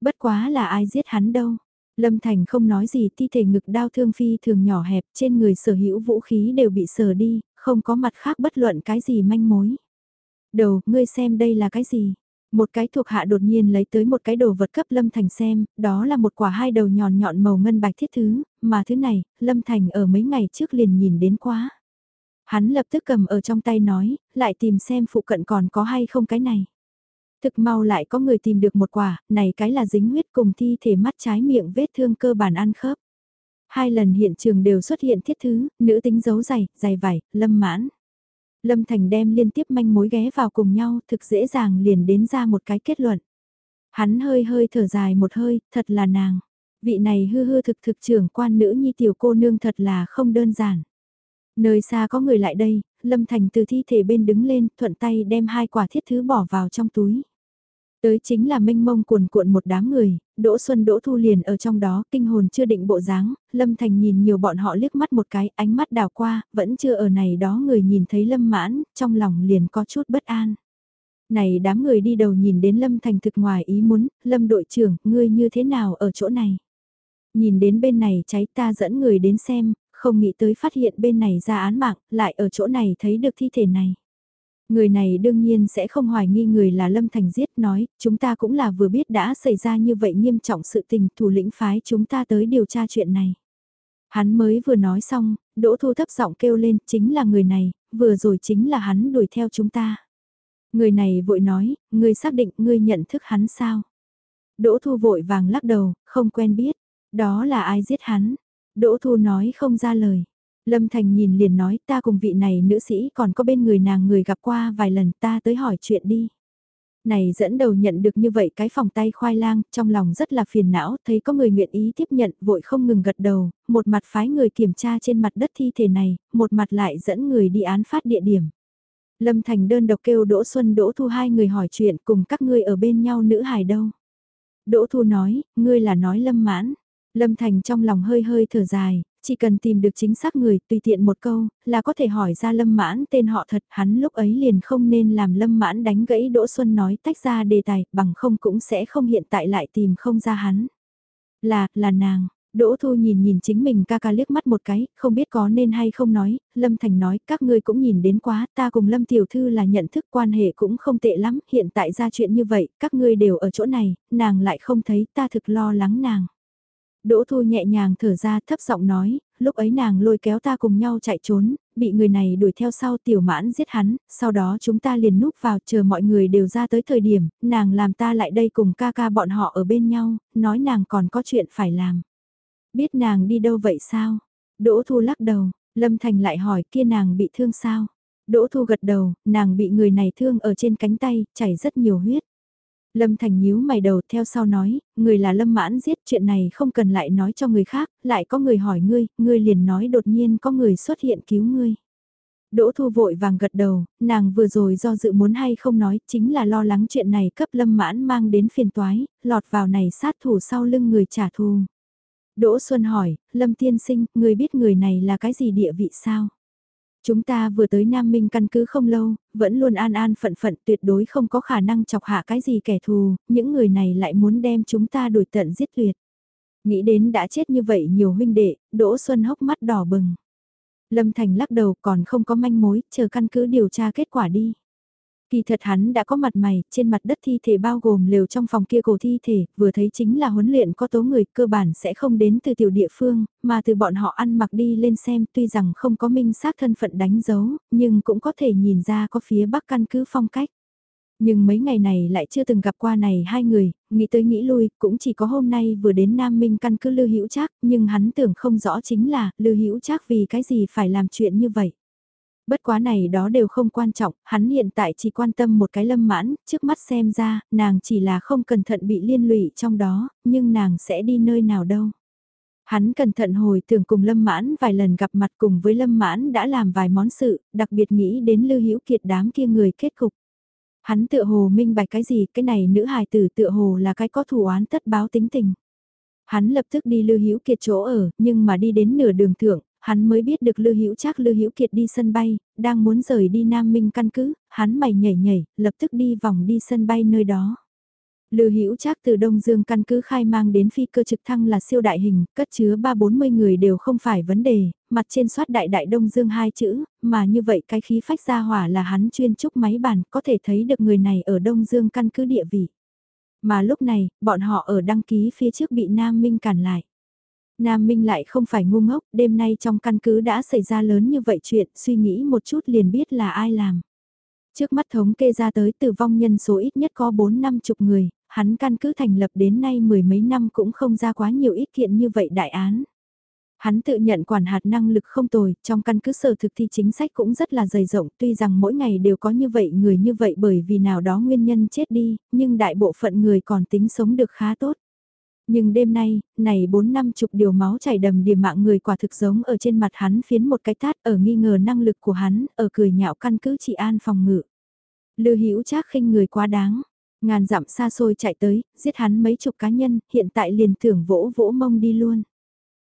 Bất quá là ai giết hắn đâu. Lâm Thành không nói gì thi thể ngực đau thương phi thường nhỏ hẹp trên người sở hữu vũ khí đều bị sờ đi, không có mặt khác bất luận cái gì manh mối. Đầu, ngươi xem đây là cái gì? Một cái thuộc hạ đột nhiên lấy tới một cái đồ vật cấp Lâm Thành xem, đó là một quả hai đầu nhọn nhọn màu ngân bạch thiết thứ, mà thứ này, Lâm Thành ở mấy ngày trước liền nhìn đến quá. Hắn lập tức cầm ở trong tay nói, lại tìm xem phụ cận còn có hay không cái này. Thực mau lại có người tìm được một quả, này cái là dính huyết cùng thi thể mắt trái miệng vết thương cơ bản ăn khớp. Hai lần hiện trường đều xuất hiện thiết thứ, nữ tính dấu giày, giày vải, lâm mãn. Lâm Thành đem liên tiếp manh mối ghé vào cùng nhau, thực dễ dàng liền đến ra một cái kết luận. Hắn hơi hơi thở dài một hơi, thật là nàng. Vị này hư hư thực thực trưởng quan nữ nhi tiểu cô nương thật là không đơn giản. Nơi xa có người lại đây, Lâm Thành từ thi thể bên đứng lên, thuận tay đem hai quả thiết thứ bỏ vào trong túi. Tới chính là mênh mông cuồn cuộn một đám người, Đỗ Xuân Đỗ Thu liền ở trong đó, kinh hồn chưa định bộ dáng, Lâm Thành nhìn nhiều bọn họ liếc mắt một cái, ánh mắt đào qua, vẫn chưa ở này đó người nhìn thấy Lâm Mãn, trong lòng liền có chút bất an. Này đám người đi đầu nhìn đến Lâm Thành thực ngoài ý muốn, Lâm đội trưởng, ngươi như thế nào ở chỗ này? Nhìn đến bên này cháy ta dẫn người đến xem, không nghĩ tới phát hiện bên này ra án mạng, lại ở chỗ này thấy được thi thể này. Người này đương nhiên sẽ không hoài nghi người là Lâm Thành giết nói, chúng ta cũng là vừa biết đã xảy ra như vậy nghiêm trọng sự tình thủ lĩnh phái chúng ta tới điều tra chuyện này. Hắn mới vừa nói xong, Đỗ Thu thấp giọng kêu lên, chính là người này, vừa rồi chính là hắn đuổi theo chúng ta. Người này vội nói, ngươi xác định ngươi nhận thức hắn sao? Đỗ Thu vội vàng lắc đầu, không quen biết. Đó là ai giết hắn? Đỗ Thu nói không ra lời. Lâm Thành nhìn liền nói ta cùng vị này nữ sĩ còn có bên người nàng người gặp qua vài lần ta tới hỏi chuyện đi. Này dẫn đầu nhận được như vậy cái phòng tay khoai lang, trong lòng rất là phiền não, thấy có người nguyện ý tiếp nhận, vội không ngừng gật đầu, một mặt phái người kiểm tra trên mặt đất thi thể này, một mặt lại dẫn người đi án phát địa điểm. Lâm Thành đơn độc kêu Đỗ Xuân Đỗ Thu hai người hỏi chuyện cùng các ngươi ở bên nhau nữ hài đâu. Đỗ Thu nói, ngươi là nói Lâm Mãn. Lâm Thành trong lòng hơi hơi thở dài, chỉ cần tìm được chính xác người, tùy tiện một câu, là có thể hỏi ra Lâm Mãn tên họ thật, hắn lúc ấy liền không nên làm Lâm Mãn đánh gãy Đỗ Xuân nói tách ra đề tài, bằng không cũng sẽ không hiện tại lại tìm không ra hắn. Là, là nàng. Đỗ Thu nhìn nhìn chính mình ca ca liếc mắt một cái, không biết có nên hay không nói, Lâm Thành nói, các ngươi cũng nhìn đến quá, ta cùng Lâm Tiểu Thư là nhận thức quan hệ cũng không tệ lắm, hiện tại ra chuyện như vậy, các ngươi đều ở chỗ này, nàng lại không thấy, ta thực lo lắng nàng. Đỗ Thu nhẹ nhàng thở ra thấp giọng nói, lúc ấy nàng lôi kéo ta cùng nhau chạy trốn, bị người này đuổi theo sau tiểu mãn giết hắn, sau đó chúng ta liền núp vào chờ mọi người đều ra tới thời điểm, nàng làm ta lại đây cùng ca ca bọn họ ở bên nhau, nói nàng còn có chuyện phải làm. Biết nàng đi đâu vậy sao? Đỗ Thu lắc đầu, Lâm Thành lại hỏi kia nàng bị thương sao? Đỗ Thu gật đầu, nàng bị người này thương ở trên cánh tay, chảy rất nhiều huyết. Lâm Thành nhíu mày đầu theo sau nói, người là Lâm Mãn giết chuyện này không cần lại nói cho người khác, lại có người hỏi ngươi, ngươi liền nói đột nhiên có người xuất hiện cứu ngươi. Đỗ Thu vội vàng gật đầu, nàng vừa rồi do dự muốn hay không nói, chính là lo lắng chuyện này cấp Lâm Mãn mang đến phiền toái, lọt vào này sát thủ sau lưng người trả thù. Đỗ Xuân hỏi, Lâm Tiên Sinh, người biết người này là cái gì địa vị sao? Chúng ta vừa tới Nam Minh căn cứ không lâu, vẫn luôn an an phận phận tuyệt đối không có khả năng chọc hạ cái gì kẻ thù, những người này lại muốn đem chúng ta đuổi tận giết tuyệt. Nghĩ đến đã chết như vậy nhiều huynh đệ, Đỗ Xuân hốc mắt đỏ bừng. Lâm Thành lắc đầu còn không có manh mối, chờ căn cứ điều tra kết quả đi. Kỳ thật hắn đã có mặt mày, trên mặt đất thi thể bao gồm lều trong phòng kia cổ thi thể, vừa thấy chính là huấn luyện có tố người cơ bản sẽ không đến từ tiểu địa phương, mà từ bọn họ ăn mặc đi lên xem tuy rằng không có minh xác thân phận đánh dấu, nhưng cũng có thể nhìn ra có phía bắc căn cứ phong cách. Nhưng mấy ngày này lại chưa từng gặp qua này hai người, nghĩ tới nghĩ lui, cũng chỉ có hôm nay vừa đến Nam Minh căn cứ Lưu Hữu Trác, nhưng hắn tưởng không rõ chính là Lưu Hữu Trác vì cái gì phải làm chuyện như vậy. Bất quá này đó đều không quan trọng, hắn hiện tại chỉ quan tâm một cái lâm mãn, trước mắt xem ra, nàng chỉ là không cẩn thận bị liên lụy trong đó, nhưng nàng sẽ đi nơi nào đâu. Hắn cẩn thận hồi tưởng cùng Lâm Mãn vài lần gặp mặt cùng với Lâm Mãn đã làm vài món sự, đặc biệt nghĩ đến Lưu Hữu Kiệt đám kia người kết cục. Hắn tựa hồ minh bạch cái gì, cái này nữ hài tử tựa hồ là cái có thủ án tất báo tính tình. Hắn lập tức đi Lưu Hữu Kiệt chỗ ở, nhưng mà đi đến nửa đường thượng, hắn mới biết được Lưu Hữu Trác Lưu Hữu Kiệt đi sân bay, đang muốn rời đi Nam Minh căn cứ, hắn mày nhảy nhảy, lập tức đi vòng đi sân bay nơi đó. Lưu Hữu Trác từ Đông Dương căn cứ khai mang đến phi cơ trực thăng là siêu đại hình, cất chứa 3-40 người đều không phải vấn đề, mặt trên soát đại đại Đông Dương hai chữ, mà như vậy cái khí phách ra hỏa là hắn chuyên trúc máy bàn, có thể thấy được người này ở Đông Dương căn cứ địa vị. Mà lúc này, bọn họ ở đăng ký phía trước bị Nam Minh cản lại. Nam Minh lại không phải ngu ngốc, đêm nay trong căn cứ đã xảy ra lớn như vậy chuyện, suy nghĩ một chút liền biết là ai làm. Trước mắt thống kê ra tới tử vong nhân số ít nhất có 4 năm chục người, hắn căn cứ thành lập đến nay mười mấy năm cũng không ra quá nhiều ít kiện như vậy đại án. Hắn tự nhận quản hạt năng lực không tồi, trong căn cứ sở thực thi chính sách cũng rất là dày rộng, tuy rằng mỗi ngày đều có như vậy người như vậy bởi vì nào đó nguyên nhân chết đi, nhưng đại bộ phận người còn tính sống được khá tốt. Nhưng đêm nay, này bốn năm chục điều máu chảy đầm điểm mạng người quả thực giống ở trên mặt hắn phiến một cái tát ở nghi ngờ năng lực của hắn, ở cười nhạo căn cứ trị an phòng ngự. Lư hữu trác khinh người quá đáng, ngàn dặm xa xôi chạy tới, giết hắn mấy chục cá nhân, hiện tại liền thưởng vỗ vỗ mông đi luôn.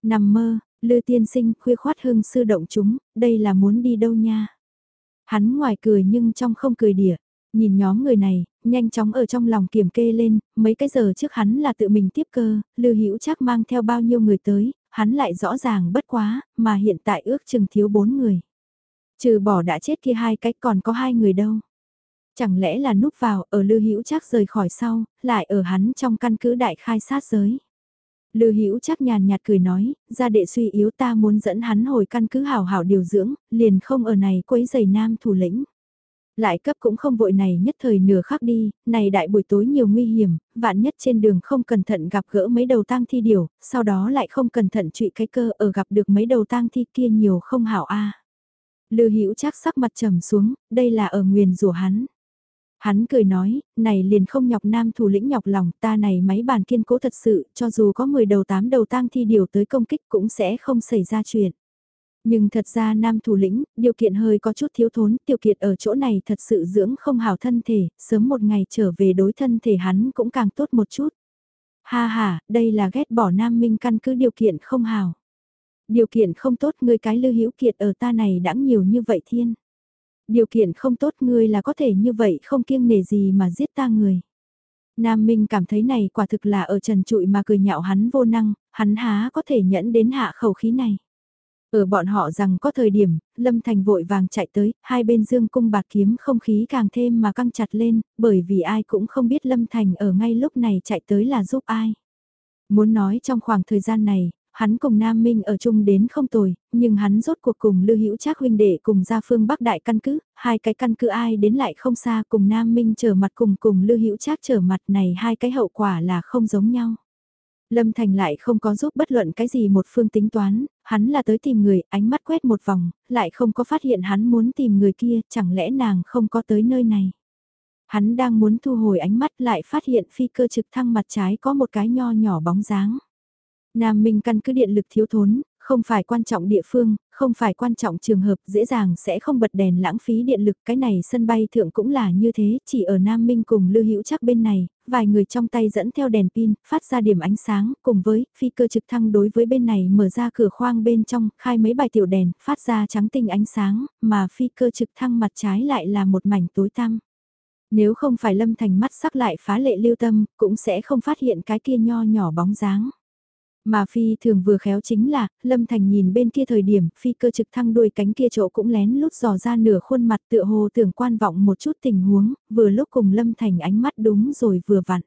Nằm mơ, Lư tiên sinh khuya khoát hương sư động chúng, đây là muốn đi đâu nha. Hắn ngoài cười nhưng trong không cười đỉa, Nhìn nhóm người này, nhanh chóng ở trong lòng kiểm kê lên, mấy cái giờ trước hắn là tự mình tiếp cơ, Lưu Hữu chắc mang theo bao nhiêu người tới, hắn lại rõ ràng bất quá, mà hiện tại ước chừng thiếu bốn người. Trừ bỏ đã chết kia hai cái còn có hai người đâu. Chẳng lẽ là núp vào ở Lưu Hữu chắc rời khỏi sau, lại ở hắn trong căn cứ đại khai sát giới. Lư Hữu chắc nhàn nhạt cười nói, gia đệ suy yếu ta muốn dẫn hắn hồi căn cứ hảo hảo điều dưỡng, liền không ở này quấy giày nam thủ lĩnh. Lại cấp cũng không vội này nhất thời nửa khắc đi, này đại buổi tối nhiều nguy hiểm, vạn nhất trên đường không cẩn thận gặp gỡ mấy đầu tang thi điều, sau đó lại không cẩn thận trụy cái cơ ở gặp được mấy đầu tang thi kia nhiều không hảo a. Lư Hữu chắc sắc mặt trầm xuống, đây là ở nguyền rủa hắn. Hắn cười nói, này liền không nhọc nam thủ lĩnh nhọc lòng ta này máy bàn kiên cố thật sự, cho dù có 10 đầu 8 đầu tang thi điều tới công kích cũng sẽ không xảy ra chuyện. Nhưng thật ra nam thủ lĩnh, điều kiện hơi có chút thiếu thốn, tiểu kiệt ở chỗ này thật sự dưỡng không hảo thân thể, sớm một ngày trở về đối thân thể hắn cũng càng tốt một chút. Ha ha, đây là ghét bỏ nam minh căn cứ điều kiện không hảo. Điều kiện không tốt người cái lưu hữu kiệt ở ta này đã nhiều như vậy thiên. Điều kiện không tốt ngươi là có thể như vậy không kiêng nể gì mà giết ta người. Nam Minh cảm thấy này quả thực là ở trần trụi mà cười nhạo hắn vô năng, hắn há có thể nhẫn đến hạ khẩu khí này. Ở bọn họ rằng có thời điểm, Lâm Thành vội vàng chạy tới, hai bên dương cung bạc kiếm không khí càng thêm mà căng chặt lên, bởi vì ai cũng không biết Lâm Thành ở ngay lúc này chạy tới là giúp ai. Muốn nói trong khoảng thời gian này, hắn cùng Nam Minh ở chung đến không tồi, nhưng hắn rốt cuộc cùng Lưu Hữu Trác huynh đệ cùng ra phương Bắc đại căn cứ, hai cái căn cứ ai đến lại không xa cùng Nam Minh trở mặt cùng cùng Lưu Hữu Trác trở mặt này hai cái hậu quả là không giống nhau. Lâm Thành lại không có giúp bất luận cái gì một phương tính toán, hắn là tới tìm người, ánh mắt quét một vòng, lại không có phát hiện hắn muốn tìm người kia, chẳng lẽ nàng không có tới nơi này. Hắn đang muốn thu hồi ánh mắt lại phát hiện phi cơ trực thăng mặt trái có một cái nho nhỏ bóng dáng. Nam Minh căn cứ điện lực thiếu thốn, không phải quan trọng địa phương, không phải quan trọng trường hợp dễ dàng sẽ không bật đèn lãng phí điện lực. Cái này sân bay thượng cũng là như thế, chỉ ở Nam Minh cùng Lưu Hữu chắc bên này, vài người trong tay dẫn theo đèn pin, phát ra điểm ánh sáng, cùng với phi cơ trực thăng đối với bên này mở ra cửa khoang bên trong, khai mấy bài tiểu đèn, phát ra trắng tinh ánh sáng, mà phi cơ trực thăng mặt trái lại là một mảnh tối tăm. Nếu không phải lâm thành mắt sắc lại phá lệ lưu tâm, cũng sẽ không phát hiện cái kia nho nhỏ bóng dáng. Mà phi thường vừa khéo chính là, Lâm Thành nhìn bên kia thời điểm, phi cơ trực thăng đuôi cánh kia chỗ cũng lén lút dò ra nửa khuôn mặt tựa hồ tưởng quan vọng một chút tình huống, vừa lúc cùng Lâm Thành ánh mắt đúng rồi vừa vặn.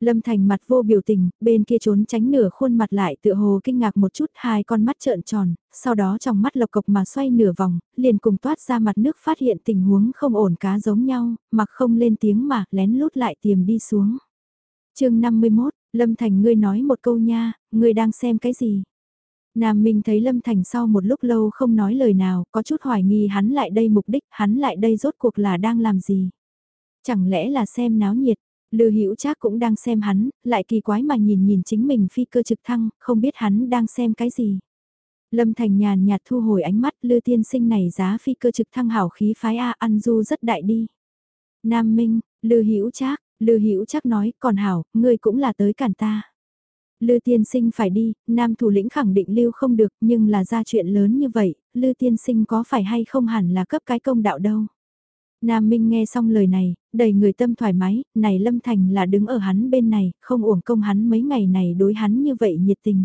Lâm Thành mặt vô biểu tình, bên kia trốn tránh nửa khuôn mặt lại tựa hồ kinh ngạc một chút hai con mắt trợn tròn, sau đó trong mắt lộc cộc mà xoay nửa vòng, liền cùng toát ra mặt nước phát hiện tình huống không ổn cá giống nhau, mặc không lên tiếng mà lén lút lại tiềm đi xuống. chương 51, Lâm Thành ngươi nói một câu nha, ngươi đang xem cái gì? Nam Minh thấy Lâm Thành sau một lúc lâu không nói lời nào, có chút hoài nghi hắn lại đây mục đích, hắn lại đây rốt cuộc là đang làm gì? Chẳng lẽ là xem náo nhiệt? Lư Hữu Trác cũng đang xem hắn, lại kỳ quái mà nhìn nhìn chính mình phi cơ trực thăng, không biết hắn đang xem cái gì. Lâm Thành nhàn nhạt thu hồi ánh mắt, Lư tiên sinh này giá phi cơ trực thăng hảo khí phái a ăn du rất đại đi. Nam Minh, Lư Hữu Trác, Lư Hữu chắc nói, còn hảo, ngươi cũng là tới cản ta. Lư tiên sinh phải đi, nam thủ lĩnh khẳng định lưu không được, nhưng là ra chuyện lớn như vậy, Lư tiên sinh có phải hay không hẳn là cấp cái công đạo đâu. Nam Minh nghe xong lời này, đầy người tâm thoải mái, này Lâm Thành là đứng ở hắn bên này, không uổng công hắn mấy ngày này đối hắn như vậy nhiệt tình.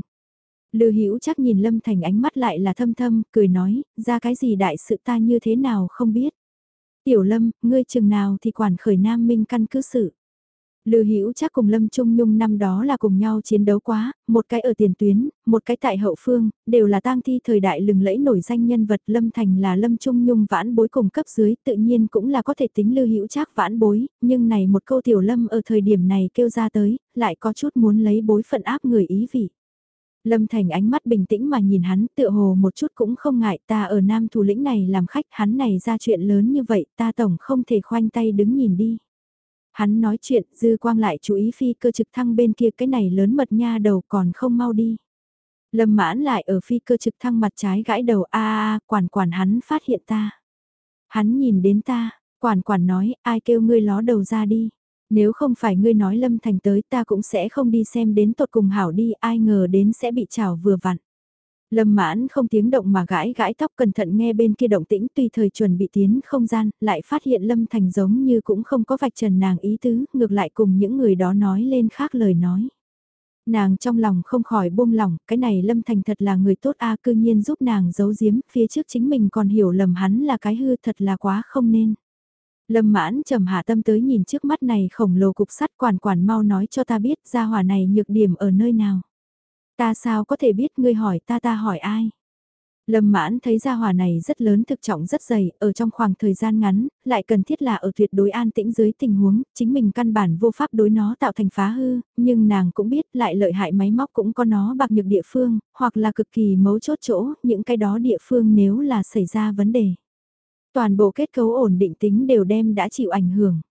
Lư Hữu chắc nhìn Lâm Thành ánh mắt lại là thâm thâm, cười nói, ra cái gì đại sự ta như thế nào không biết. Tiểu Lâm, ngươi chừng nào thì quản khởi Nam Minh căn cứ sự. Lư Hữu chắc cùng Lâm Trung Nhung năm đó là cùng nhau chiến đấu quá, một cái ở tiền tuyến, một cái tại hậu phương, đều là tang thi thời đại lừng lẫy nổi danh nhân vật Lâm Thành là Lâm Trung Nhung vãn bối cùng cấp dưới, tự nhiên cũng là có thể tính Lư Hữu chắc vãn bối, nhưng này một câu tiểu Lâm ở thời điểm này kêu ra tới, lại có chút muốn lấy bối phận áp người ý vị. Lâm Thành ánh mắt bình tĩnh mà nhìn hắn tựa hồ một chút cũng không ngại ta ở nam thủ lĩnh này làm khách hắn này ra chuyện lớn như vậy ta tổng không thể khoanh tay đứng nhìn đi. Hắn nói chuyện, dư quang lại chú ý phi cơ trực thăng bên kia cái này lớn mật nha đầu còn không mau đi. Lâm mãn lại ở phi cơ trực thăng mặt trái gãi đầu a a quản quản hắn phát hiện ta. Hắn nhìn đến ta, quản quản nói ai kêu ngươi ló đầu ra đi. Nếu không phải ngươi nói Lâm Thành tới ta cũng sẽ không đi xem đến tột cùng hảo đi ai ngờ đến sẽ bị chảo vừa vặn. Lâm mãn không tiếng động mà gãi gãi tóc cẩn thận nghe bên kia động tĩnh tùy thời chuẩn bị tiến không gian, lại phát hiện Lâm Thành giống như cũng không có vạch trần nàng ý tứ, ngược lại cùng những người đó nói lên khác lời nói. Nàng trong lòng không khỏi buông lòng, cái này Lâm Thành thật là người tốt a cư nhiên giúp nàng giấu giếm, phía trước chính mình còn hiểu lầm hắn là cái hư thật là quá không nên. Lâm mãn trầm hạ tâm tới nhìn trước mắt này khổng lồ cục sắt quản quản mau nói cho ta biết ra hỏa này nhược điểm ở nơi nào. Ta sao có thể biết ngươi hỏi ta ta hỏi ai? Lâm mãn thấy gia hỏa này rất lớn thực trọng rất dày, ở trong khoảng thời gian ngắn, lại cần thiết là ở tuyệt đối an tĩnh dưới tình huống, chính mình căn bản vô pháp đối nó tạo thành phá hư, nhưng nàng cũng biết lại lợi hại máy móc cũng có nó bạc nhược địa phương, hoặc là cực kỳ mấu chốt chỗ, những cái đó địa phương nếu là xảy ra vấn đề. Toàn bộ kết cấu ổn định tính đều đem đã chịu ảnh hưởng.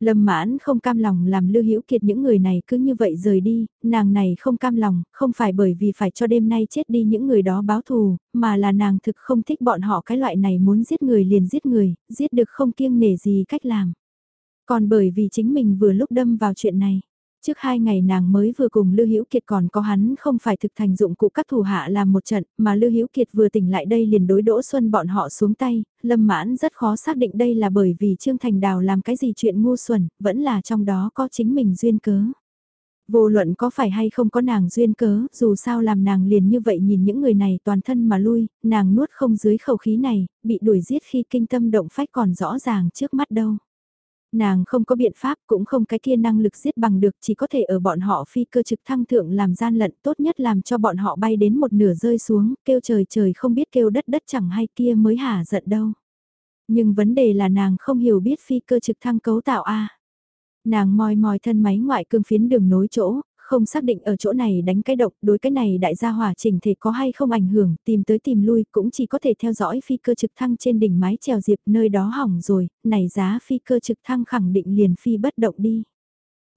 Lâm mãn không cam lòng làm Lưu Hữu Kiệt những người này cứ như vậy rời đi, nàng này không cam lòng, không phải bởi vì phải cho đêm nay chết đi những người đó báo thù, mà là nàng thực không thích bọn họ cái loại này muốn giết người liền giết người, giết được không kiêng nể gì cách làm. Còn bởi vì chính mình vừa lúc đâm vào chuyện này. Trước hai ngày nàng mới vừa cùng Lưu Hữu Kiệt còn có hắn không phải thực thành dụng cụ các thủ hạ làm một trận, mà Lưu Hữu Kiệt vừa tỉnh lại đây liền đối Đỗ Xuân bọn họ xuống tay, Lâm Mãn rất khó xác định đây là bởi vì Trương Thành Đào làm cái gì chuyện ngu xuẩn, vẫn là trong đó có chính mình duyên cớ. Vô luận có phải hay không có nàng duyên cớ, dù sao làm nàng liền như vậy nhìn những người này toàn thân mà lui, nàng nuốt không dưới khẩu khí này, bị đuổi giết khi kinh tâm động phách còn rõ ràng trước mắt đâu. Nàng không có biện pháp cũng không cái kia năng lực giết bằng được chỉ có thể ở bọn họ phi cơ trực thăng thượng làm gian lận tốt nhất làm cho bọn họ bay đến một nửa rơi xuống, kêu trời trời không biết kêu đất đất chẳng hay kia mới hả giận đâu. Nhưng vấn đề là nàng không hiểu biết phi cơ trực thăng cấu tạo A. Nàng moi moi thân máy ngoại cương phiến đường nối chỗ, không xác định ở chỗ này đánh cái độc, đối cái này đại gia hỏa chỉnh thể có hay không ảnh hưởng, tìm tới tìm lui cũng chỉ có thể theo dõi phi cơ trực thăng trên đỉnh mái trèo diệp nơi đó hỏng rồi, này giá phi cơ trực thăng khẳng định liền phi bất động đi.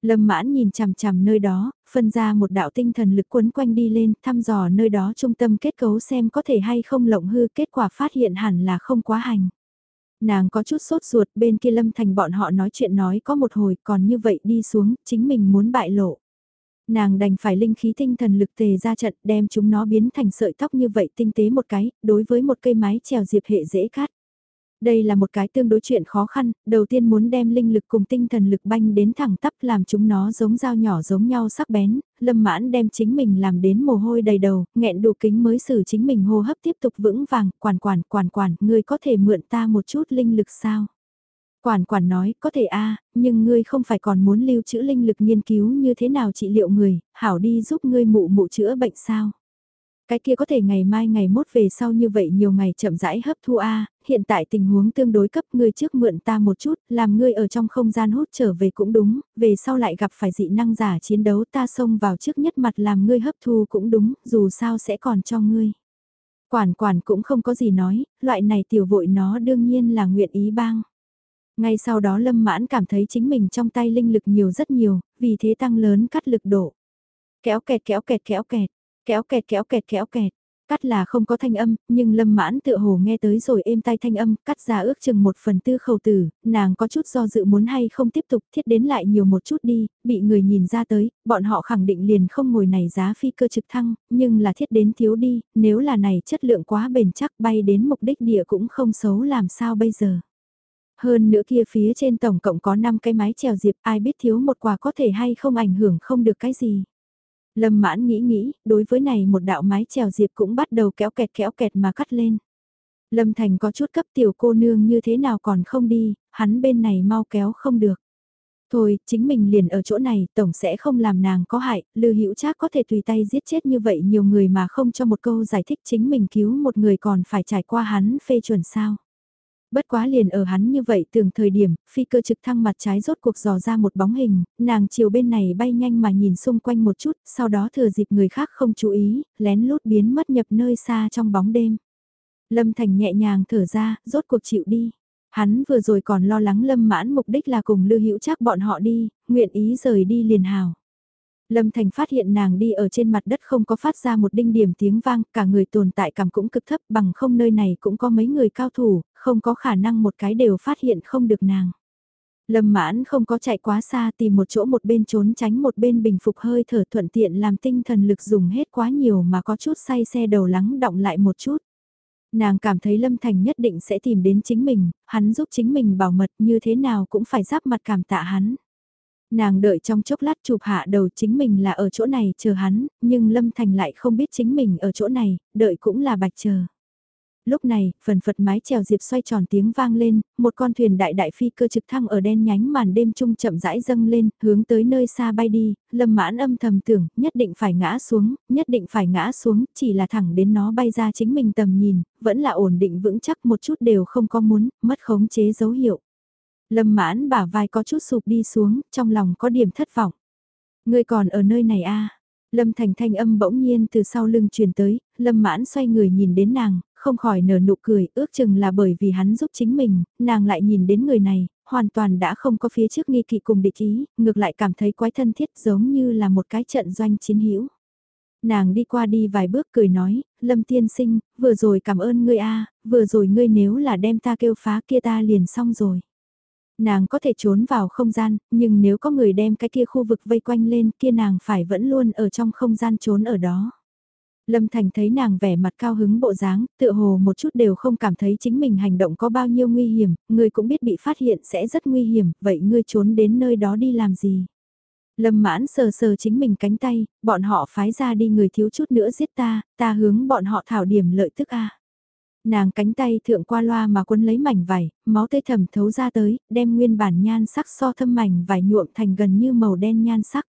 Lâm mãn nhìn chằm chằm nơi đó, phân ra một đạo tinh thần lực quấn quanh đi lên, thăm dò nơi đó trung tâm kết cấu xem có thể hay không lộng hư, kết quả phát hiện hẳn là không quá hành. Nàng có chút sốt ruột bên kia lâm thành bọn họ nói chuyện nói có một hồi còn như vậy đi xuống, chính mình muốn bại lộ. Nàng đành phải linh khí tinh thần lực tề ra trận đem chúng nó biến thành sợi tóc như vậy tinh tế một cái, đối với một cây mái trèo diệp hệ dễ cát. Đây là một cái tương đối chuyện khó khăn, đầu tiên muốn đem linh lực cùng tinh thần lực banh đến thẳng tắp làm chúng nó giống dao nhỏ giống nhau sắc bén, lâm mãn đem chính mình làm đến mồ hôi đầy đầu, nghẹn đủ kính mới xử chính mình hô hấp tiếp tục vững vàng, quản quản quản quản, người có thể mượn ta một chút linh lực sao? Quản quản nói, có thể a nhưng ngươi không phải còn muốn lưu trữ linh lực nghiên cứu như thế nào trị liệu người, hảo đi giúp ngươi mụ mụ chữa bệnh sao. Cái kia có thể ngày mai ngày mốt về sau như vậy nhiều ngày chậm rãi hấp thu a hiện tại tình huống tương đối cấp ngươi trước mượn ta một chút, làm ngươi ở trong không gian hút trở về cũng đúng, về sau lại gặp phải dị năng giả chiến đấu ta xông vào trước nhất mặt làm ngươi hấp thu cũng đúng, dù sao sẽ còn cho ngươi. Quản quản cũng không có gì nói, loại này tiểu vội nó đương nhiên là nguyện ý bang. Ngay sau đó Lâm Mãn cảm thấy chính mình trong tay linh lực nhiều rất nhiều, vì thế tăng lớn cắt lực độ. Kéo kẹt kéo kẹt kéo kẹt, kéo kẹt kéo kẹt kéo kẹt. Cắt là không có thanh âm, nhưng Lâm Mãn tựa hồ nghe tới rồi êm tay thanh âm, cắt ra ước chừng một phần tư khẩu tử, nàng có chút do dự muốn hay không tiếp tục thiết đến lại nhiều một chút đi, bị người nhìn ra tới, bọn họ khẳng định liền không ngồi này giá phi cơ trực thăng, nhưng là thiết đến thiếu đi, nếu là này chất lượng quá bền chắc bay đến mục đích địa cũng không xấu làm sao bây giờ. Hơn nữa kia phía trên tổng cộng có 5 cái mái trèo diệp ai biết thiếu một quả có thể hay không ảnh hưởng không được cái gì. Lâm mãn nghĩ nghĩ, đối với này một đạo mái trèo diệp cũng bắt đầu kéo kẹt kéo kẹt mà cắt lên. Lâm Thành có chút cấp tiểu cô nương như thế nào còn không đi, hắn bên này mau kéo không được. Thôi, chính mình liền ở chỗ này, tổng sẽ không làm nàng có hại, Lưu Hữu Trác có thể tùy tay giết chết như vậy nhiều người mà không cho một câu giải thích chính mình cứu một người còn phải trải qua hắn phê chuẩn sao. Bất quá liền ở hắn như vậy tưởng thời điểm, phi cơ trực thăng mặt trái rốt cuộc dò ra một bóng hình, nàng chiều bên này bay nhanh mà nhìn xung quanh một chút, sau đó thừa dịp người khác không chú ý, lén lút biến mất nhập nơi xa trong bóng đêm. Lâm Thành nhẹ nhàng thở ra, rốt cuộc chịu đi. Hắn vừa rồi còn lo lắng Lâm mãn mục đích là cùng Lưu Hữu chắc bọn họ đi, nguyện ý rời đi liền hào. Lâm Thành phát hiện nàng đi ở trên mặt đất không có phát ra một đinh điểm tiếng vang, cả người tồn tại cảm cũng cực thấp bằng không nơi này cũng có mấy người cao thủ, không có khả năng một cái đều phát hiện không được nàng. Lâm mãn không có chạy quá xa tìm một chỗ một bên trốn tránh một bên bình phục hơi thở thuận tiện làm tinh thần lực dùng hết quá nhiều mà có chút say xe đầu lắng động lại một chút. Nàng cảm thấy Lâm Thành nhất định sẽ tìm đến chính mình, hắn giúp chính mình bảo mật như thế nào cũng phải giáp mặt cảm tạ hắn. Nàng đợi trong chốc lát chụp hạ đầu chính mình là ở chỗ này chờ hắn, nhưng Lâm Thành lại không biết chính mình ở chỗ này, đợi cũng là bạch chờ. Lúc này, phần phật mái chèo diệp xoay tròn tiếng vang lên, một con thuyền đại đại phi cơ trực thăng ở đen nhánh màn đêm trung chậm rãi dâng lên, hướng tới nơi xa bay đi, lâm mãn âm thầm tưởng, nhất định phải ngã xuống, nhất định phải ngã xuống, chỉ là thẳng đến nó bay ra chính mình tầm nhìn, vẫn là ổn định vững chắc một chút đều không có muốn, mất khống chế dấu hiệu. Lâm mãn bả vai có chút sụp đi xuống, trong lòng có điểm thất vọng. Ngươi còn ở nơi này a Lâm Thành thanh âm bỗng nhiên từ sau lưng truyền tới, Lâm mãn xoay người nhìn đến nàng, không khỏi nở nụ cười, ước chừng là bởi vì hắn giúp chính mình, nàng lại nhìn đến người này, hoàn toàn đã không có phía trước nghi kỵ cùng địch ý, ngược lại cảm thấy quái thân thiết giống như là một cái trận doanh chiến hữu. Nàng đi qua đi vài bước cười nói, Lâm tiên sinh, vừa rồi cảm ơn ngươi a, vừa rồi ngươi nếu là đem ta kêu phá kia ta liền xong rồi. Nàng có thể trốn vào không gian, nhưng nếu có người đem cái kia khu vực vây quanh lên kia nàng phải vẫn luôn ở trong không gian trốn ở đó. Lâm Thành thấy nàng vẻ mặt cao hứng bộ dáng, tựa hồ một chút đều không cảm thấy chính mình hành động có bao nhiêu nguy hiểm, ngươi cũng biết bị phát hiện sẽ rất nguy hiểm, vậy ngươi trốn đến nơi đó đi làm gì? Lâm mãn sờ sờ chính mình cánh tay, bọn họ phái ra đi người thiếu chút nữa giết ta, ta hướng bọn họ thảo điểm lợi tức a. Nàng cánh tay thượng qua loa mà quân lấy mảnh vải, máu tươi thầm thấu ra tới, đem nguyên bản nhan sắc so thâm mảnh vải nhuộm thành gần như màu đen nhan sắc.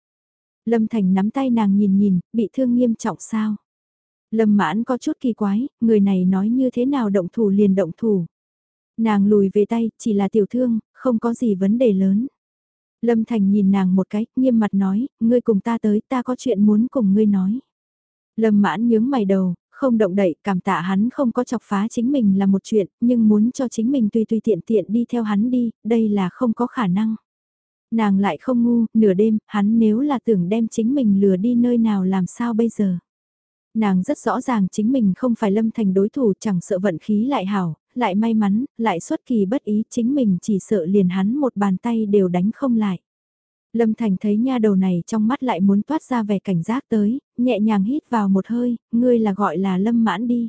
Lâm Thành nắm tay nàng nhìn nhìn, bị thương nghiêm trọng sao? Lâm mãn có chút kỳ quái, người này nói như thế nào động thủ liền động thủ. Nàng lùi về tay, chỉ là tiểu thương, không có gì vấn đề lớn. Lâm Thành nhìn nàng một cái, nghiêm mặt nói, ngươi cùng ta tới, ta có chuyện muốn cùng ngươi nói. Lâm mãn nhướng mày đầu, không động đậy, cảm tạ hắn không có chọc phá chính mình là một chuyện, nhưng muốn cho chính mình tùy tùy tiện tiện đi theo hắn đi, đây là không có khả năng. Nàng lại không ngu, nửa đêm, hắn nếu là tưởng đem chính mình lừa đi nơi nào làm sao bây giờ. Nàng rất rõ ràng chính mình không phải lâm thành đối thủ chẳng sợ vận khí lại hảo, lại may mắn, lại xuất kỳ bất ý chính mình chỉ sợ liền hắn một bàn tay đều đánh không lại. Lâm Thành thấy nha đầu này trong mắt lại muốn toát ra vẻ cảnh giác tới, nhẹ nhàng hít vào một hơi, ngươi là gọi là Lâm mãn đi.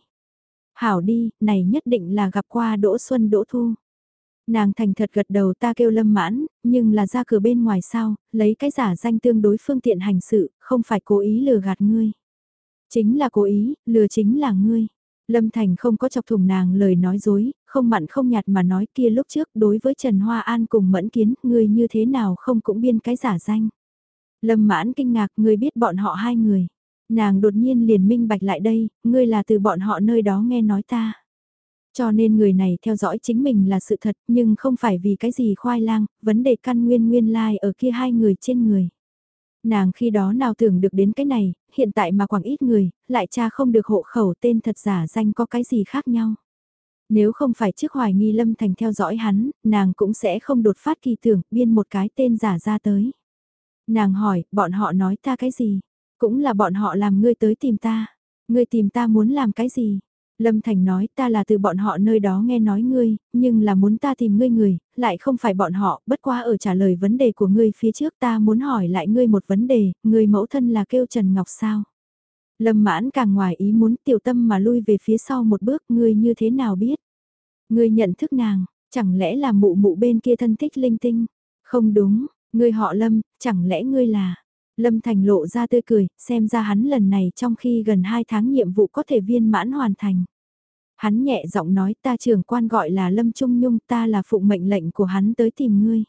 Hảo đi, này nhất định là gặp qua Đỗ Xuân Đỗ Thu. Nàng thành thật gật đầu ta kêu lâm mãn, nhưng là ra cửa bên ngoài sao, lấy cái giả danh tương đối phương tiện hành sự, không phải cố ý lừa gạt ngươi. Chính là cố ý, lừa chính là ngươi. Lâm Thành không có chọc thủng nàng lời nói dối, không mặn không nhạt mà nói kia lúc trước đối với Trần Hoa An cùng Mẫn Kiến, người như thế nào không cũng biên cái giả danh. Lâm mãn kinh ngạc người biết bọn họ hai người. Nàng đột nhiên liền minh bạch lại đây, ngươi là từ bọn họ nơi đó nghe nói ta. Cho nên người này theo dõi chính mình là sự thật nhưng không phải vì cái gì khoai lang, vấn đề căn nguyên nguyên lai like ở kia hai người trên người. Nàng khi đó nào tưởng được đến cái này, hiện tại mà quảng ít người, lại cha không được hộ khẩu tên thật giả danh có cái gì khác nhau. Nếu không phải trước hoài nghi Lâm Thành theo dõi hắn, nàng cũng sẽ không đột phát kỳ tưởng, biên một cái tên giả ra tới. Nàng hỏi, bọn họ nói ta cái gì? Cũng là bọn họ làm ngươi tới tìm ta. Ngươi tìm ta muốn làm cái gì? Lâm Thành nói ta là từ bọn họ nơi đó nghe nói ngươi, nhưng là muốn ta tìm ngươi người, lại không phải bọn họ, bất qua ở trả lời vấn đề của ngươi phía trước ta muốn hỏi lại ngươi một vấn đề, ngươi mẫu thân là kêu Trần Ngọc sao? Lâm mãn càng ngoài ý muốn tiểu tâm mà lui về phía sau một bước ngươi như thế nào biết? Ngươi nhận thức nàng, chẳng lẽ là mụ mụ bên kia thân thích linh tinh? Không đúng, ngươi họ Lâm, chẳng lẽ ngươi là... Lâm Thành lộ ra tươi cười, xem ra hắn lần này trong khi gần 2 tháng nhiệm vụ có thể viên mãn hoàn thành. Hắn nhẹ giọng nói ta trưởng quan gọi là Lâm Trung Nhung ta là phụ mệnh lệnh của hắn tới tìm ngươi.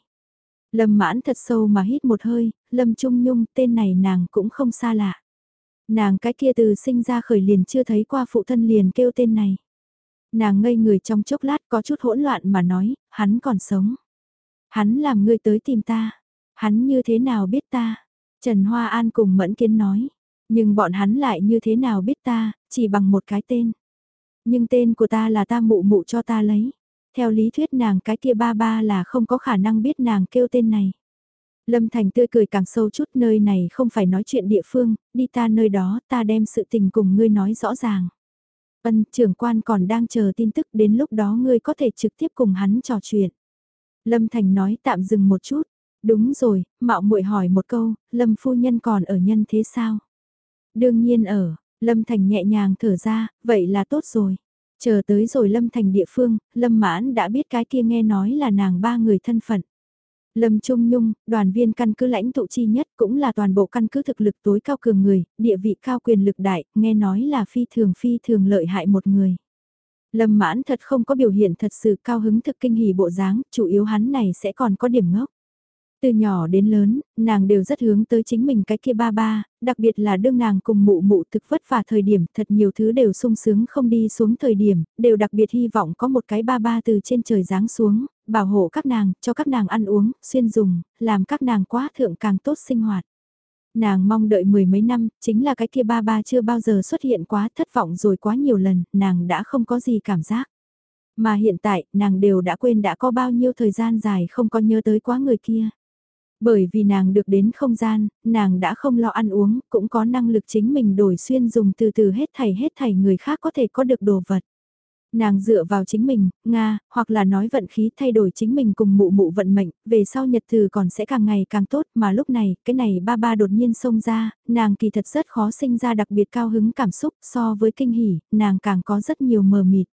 Lâm mãn thật sâu mà hít một hơi, Lâm Trung Nhung tên này nàng cũng không xa lạ. Nàng cái kia từ sinh ra khởi liền chưa thấy qua phụ thân liền kêu tên này. Nàng ngây người trong chốc lát có chút hỗn loạn mà nói, hắn còn sống. Hắn làm ngươi tới tìm ta. Hắn như thế nào biết ta? Trần Hoa An cùng Mẫn Kiến nói. Nhưng bọn hắn lại như thế nào biết ta, chỉ bằng một cái tên. Nhưng tên của ta là ta mụ mụ cho ta lấy. Theo lý thuyết nàng cái kia ba ba là không có khả năng biết nàng kêu tên này. Lâm Thành tươi cười càng sâu chút nơi này không phải nói chuyện địa phương, đi ta nơi đó ta đem sự tình cùng ngươi nói rõ ràng. Ân trưởng quan còn đang chờ tin tức đến lúc đó ngươi có thể trực tiếp cùng hắn trò chuyện. Lâm Thành nói tạm dừng một chút. Đúng rồi, mạo muội hỏi một câu, Lâm phu nhân còn ở nhân thế sao? Đương nhiên ở, Lâm Thành nhẹ nhàng thở ra, vậy là tốt rồi. Chờ tới rồi Lâm Thành địa phương, Lâm Mãn đã biết cái kia nghe nói là nàng ba người thân phận. Lâm Trung Nhung, đoàn viên căn cứ lãnh tụ chi nhất cũng là toàn bộ căn cứ thực lực tối cao cường người, địa vị cao quyền lực đại, nghe nói là phi thường phi thường lợi hại một người. Lâm mãn thật không có biểu hiện thật sự cao hứng thực kinh hỉ bộ dáng, chủ yếu hắn này sẽ còn có điểm ngốc. Từ nhỏ đến lớn, nàng đều rất hướng tới chính mình cái kia ba ba, đặc biệt là đương nàng cùng mụ mụ thực vất vả thời điểm thật nhiều thứ đều sung sướng không đi xuống thời điểm, đều đặc biệt hy vọng có một cái ba ba từ trên trời giáng xuống, bảo hộ các nàng, cho các nàng ăn uống, xuyên dùng, làm các nàng quá thượng càng tốt sinh hoạt. Nàng mong đợi mười mấy năm, chính là cái kia ba ba chưa bao giờ xuất hiện quá thất vọng rồi quá nhiều lần, nàng đã không có gì cảm giác. Mà hiện tại, nàng đều đã quên đã có bao nhiêu thời gian dài không có nhớ tới quá người kia. Bởi vì nàng được đến không gian, nàng đã không lo ăn uống, cũng có năng lực chính mình đổi xuyên dùng từ từ hết thảy hết thảy người khác có thể có được đồ vật. Nàng dựa vào chính mình, Nga, hoặc là nói vận khí thay đổi chính mình cùng mụ mụ vận mệnh, về sau nhật từ còn sẽ càng ngày càng tốt mà lúc này, cái này ba ba đột nhiên xông ra, nàng kỳ thật rất khó sinh ra đặc biệt cao hứng cảm xúc so với kinh hỉ, nàng càng có rất nhiều mờ mịt.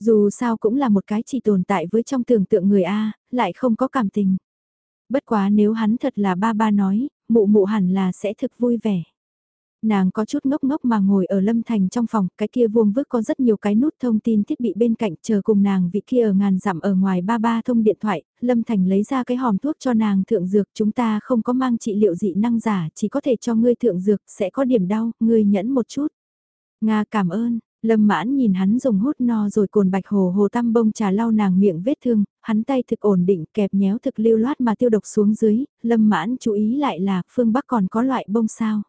Dù sao cũng là một cái chỉ tồn tại với trong tưởng tượng người A, lại không có cảm tình. Bất quá nếu hắn thật là ba ba nói, mụ mụ hẳn là sẽ thực vui vẻ. Nàng có chút ngốc ngốc mà ngồi ở Lâm Thành trong phòng, cái kia vuông vức có rất nhiều cái nút thông tin thiết bị bên cạnh chờ cùng nàng vị kia ở ngàn dặm ở ngoài ba ba thông điện thoại, Lâm Thành lấy ra cái hòm thuốc cho nàng thượng dược chúng ta không có mang trị liệu dị năng giả, chỉ có thể cho ngươi thượng dược, sẽ có điểm đau, ngươi nhẫn một chút. Nga cảm ơn, Lâm mãn nhìn hắn dùng hút no rồi cồn bạch hồ hồ tăm bông trà lau nàng miệng vết thương, hắn tay thực ổn định kẹp nhéo thực lưu loát mà tiêu độc xuống dưới, lâm mãn chú ý lại là phương Bắc còn có loại bông sao.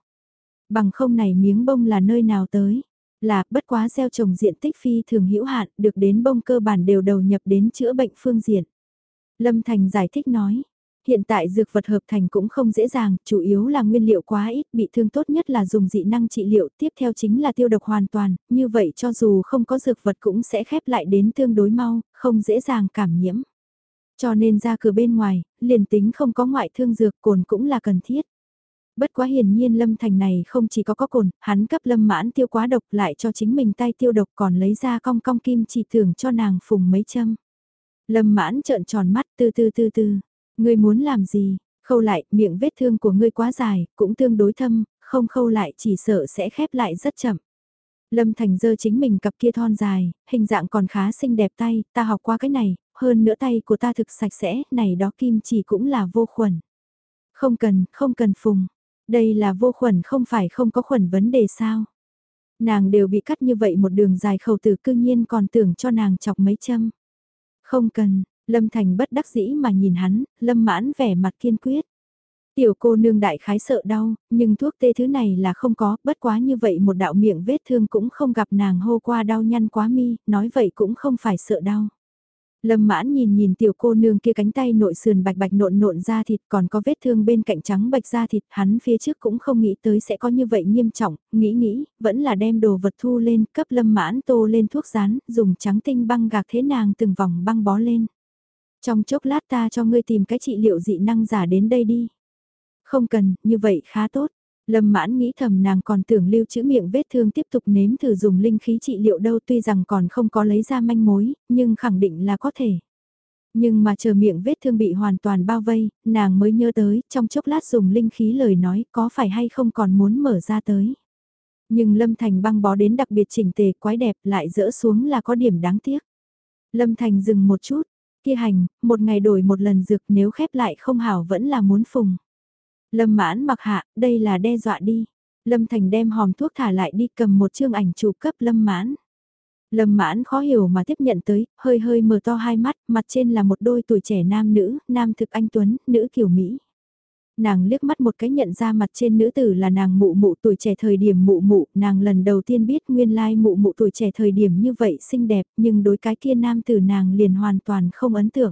Bằng không này miếng bông là nơi nào tới, là bất quá gieo trồng diện tích phi thường hữu hạn được đến bông cơ bản đều đầu nhập đến chữa bệnh phương diện. Lâm Thành giải thích nói, Hiện tại dược vật hợp thành cũng không dễ dàng, chủ yếu là nguyên liệu quá ít, bị thương tốt nhất là dùng dị năng trị liệu, tiếp theo chính là tiêu độc hoàn toàn, như vậy cho dù không có dược vật cũng sẽ khép lại đến tương đối mau, không dễ dàng cảm nhiễm. Cho nên ra cửa bên ngoài, liền tính không có ngoại thương dược cồn cũng là cần thiết. Bất quá hiển nhiên Lâm Thành này không chỉ có có cồn, hắn cấp Lâm mãn tiêu quá độc lại cho chính mình tay tiêu độc còn lấy ra cong cong kim chỉ thưởng cho nàng phùng mấy châm. Lâm mãn trợn tròn mắt từ từ từ từ, Ngươi muốn làm gì? Khâu lại, miệng vết thương của ngươi quá dài, cũng tương đối thâm, không khâu lại chỉ sợ sẽ khép lại rất chậm. Lâm Thành dơ chính mình cặp kia thon dài, hình dạng còn khá xinh đẹp tay, ta học qua cái này, hơn nữa tay của ta thực sạch sẽ, này đó kim chỉ cũng là vô khuẩn. Không cần, không cần phùng. Đây là vô khuẩn không phải không có khuẩn vấn đề sao. Nàng đều bị cắt như vậy một đường dài khẩu tử cương nhiên còn tưởng cho nàng chọc mấy châm. Không cần, Lâm Thành bất đắc dĩ mà nhìn hắn, Lâm mãn vẻ mặt kiên quyết. Tiểu cô nương đại khái sợ đau, nhưng thuốc tê thứ này là không có, bất quá như vậy một đạo miệng vết thương cũng không gặp nàng hô qua đau nhăn quá mi, nói vậy cũng không phải sợ đau. Lâm mãn nhìn nhìn tiểu cô nương kia cánh tay nội sườn bạch bạch nộn nộn ra thịt còn có vết thương bên cạnh trắng bạch ra thịt hắn phía trước cũng không nghĩ tới sẽ có như vậy nghiêm trọng, nghĩ nghĩ, vẫn là đem đồ vật thu lên cấp lâm mãn tô lên thuốc rán, dùng trắng tinh băng gạc thế nàng từng vòng băng bó lên. Trong chốc lát ta cho ngươi tìm cái trị liệu dị năng giả đến đây đi. Không cần, như vậy khá tốt. Lâm mãn nghĩ thầm nàng còn tưởng lưu chữ miệng vết thương tiếp tục nếm thử dùng linh khí trị liệu đâu tuy rằng còn không có lấy ra manh mối, nhưng khẳng định là có thể. Nhưng mà chờ miệng vết thương bị hoàn toàn bao vây, nàng mới nhớ tới, trong chốc lát dùng linh khí lời nói có phải hay không còn muốn mở ra tới. Nhưng Lâm Thành băng bó đến đặc biệt chỉnh tề quái đẹp lại dỡ xuống là có điểm đáng tiếc. Lâm Thành dừng một chút, kia hành, một ngày đổi một lần dược nếu khép lại không hảo vẫn là muốn phùng. Lâm mãn mặc hạ, đây là đe dọa đi. Lâm Thành đem hòm thuốc thả lại đi cầm một chương ảnh chụp cấp Lâm mãn. Lâm mãn khó hiểu mà tiếp nhận tới, hơi hơi mở to hai mắt, mặt trên là một đôi tuổi trẻ nam nữ, nam thực anh Tuấn, nữ kiểu Mỹ nàng liếc mắt một cái nhận ra mặt trên nữ tử là nàng mụ mụ tuổi trẻ thời điểm mụ mụ, nàng lần đầu tiên biết nguyên lai mụ mụ tuổi trẻ thời điểm như vậy xinh đẹp, nhưng đối cái kia nam tử nàng liền hoàn toàn không ấn tượng.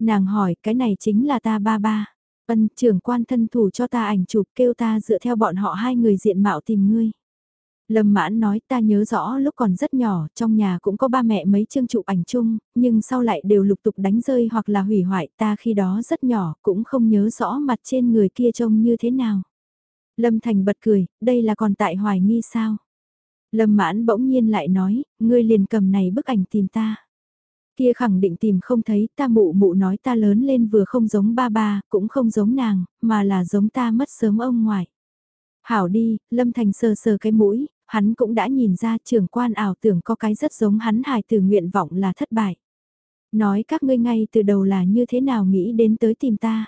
Nàng hỏi cái này chính là ta ba ba, ân trưởng quan thân thủ cho ta ảnh chụp kêu ta dựa theo bọn họ hai người diện mạo tìm ngươi. Lâm mãn nói ta nhớ rõ lúc còn rất nhỏ, trong nhà cũng có ba mẹ mấy chương chụp ảnh chung, nhưng sau lại đều lục tục đánh rơi hoặc là hủy hoại ta khi đó rất nhỏ, cũng không nhớ rõ mặt trên người kia trông như thế nào. Lâm Thành bật cười, đây là còn tại hoài nghi sao? Lâm mãn bỗng nhiên lại nói, ngươi liền cầm này bức ảnh tìm ta. Kia khẳng định tìm không thấy, ta mụ mụ nói ta lớn lên vừa không giống ba ba, cũng không giống nàng, mà là giống ta mất sớm ông ngoại. Hảo đi, Lâm Thành sờ sờ cái mũi, hắn cũng đã nhìn ra trưởng quan ảo tưởng có cái rất giống hắn hài từ nguyện vọng là thất bại. Nói các ngươi ngay từ đầu là như thế nào nghĩ đến tới tìm ta.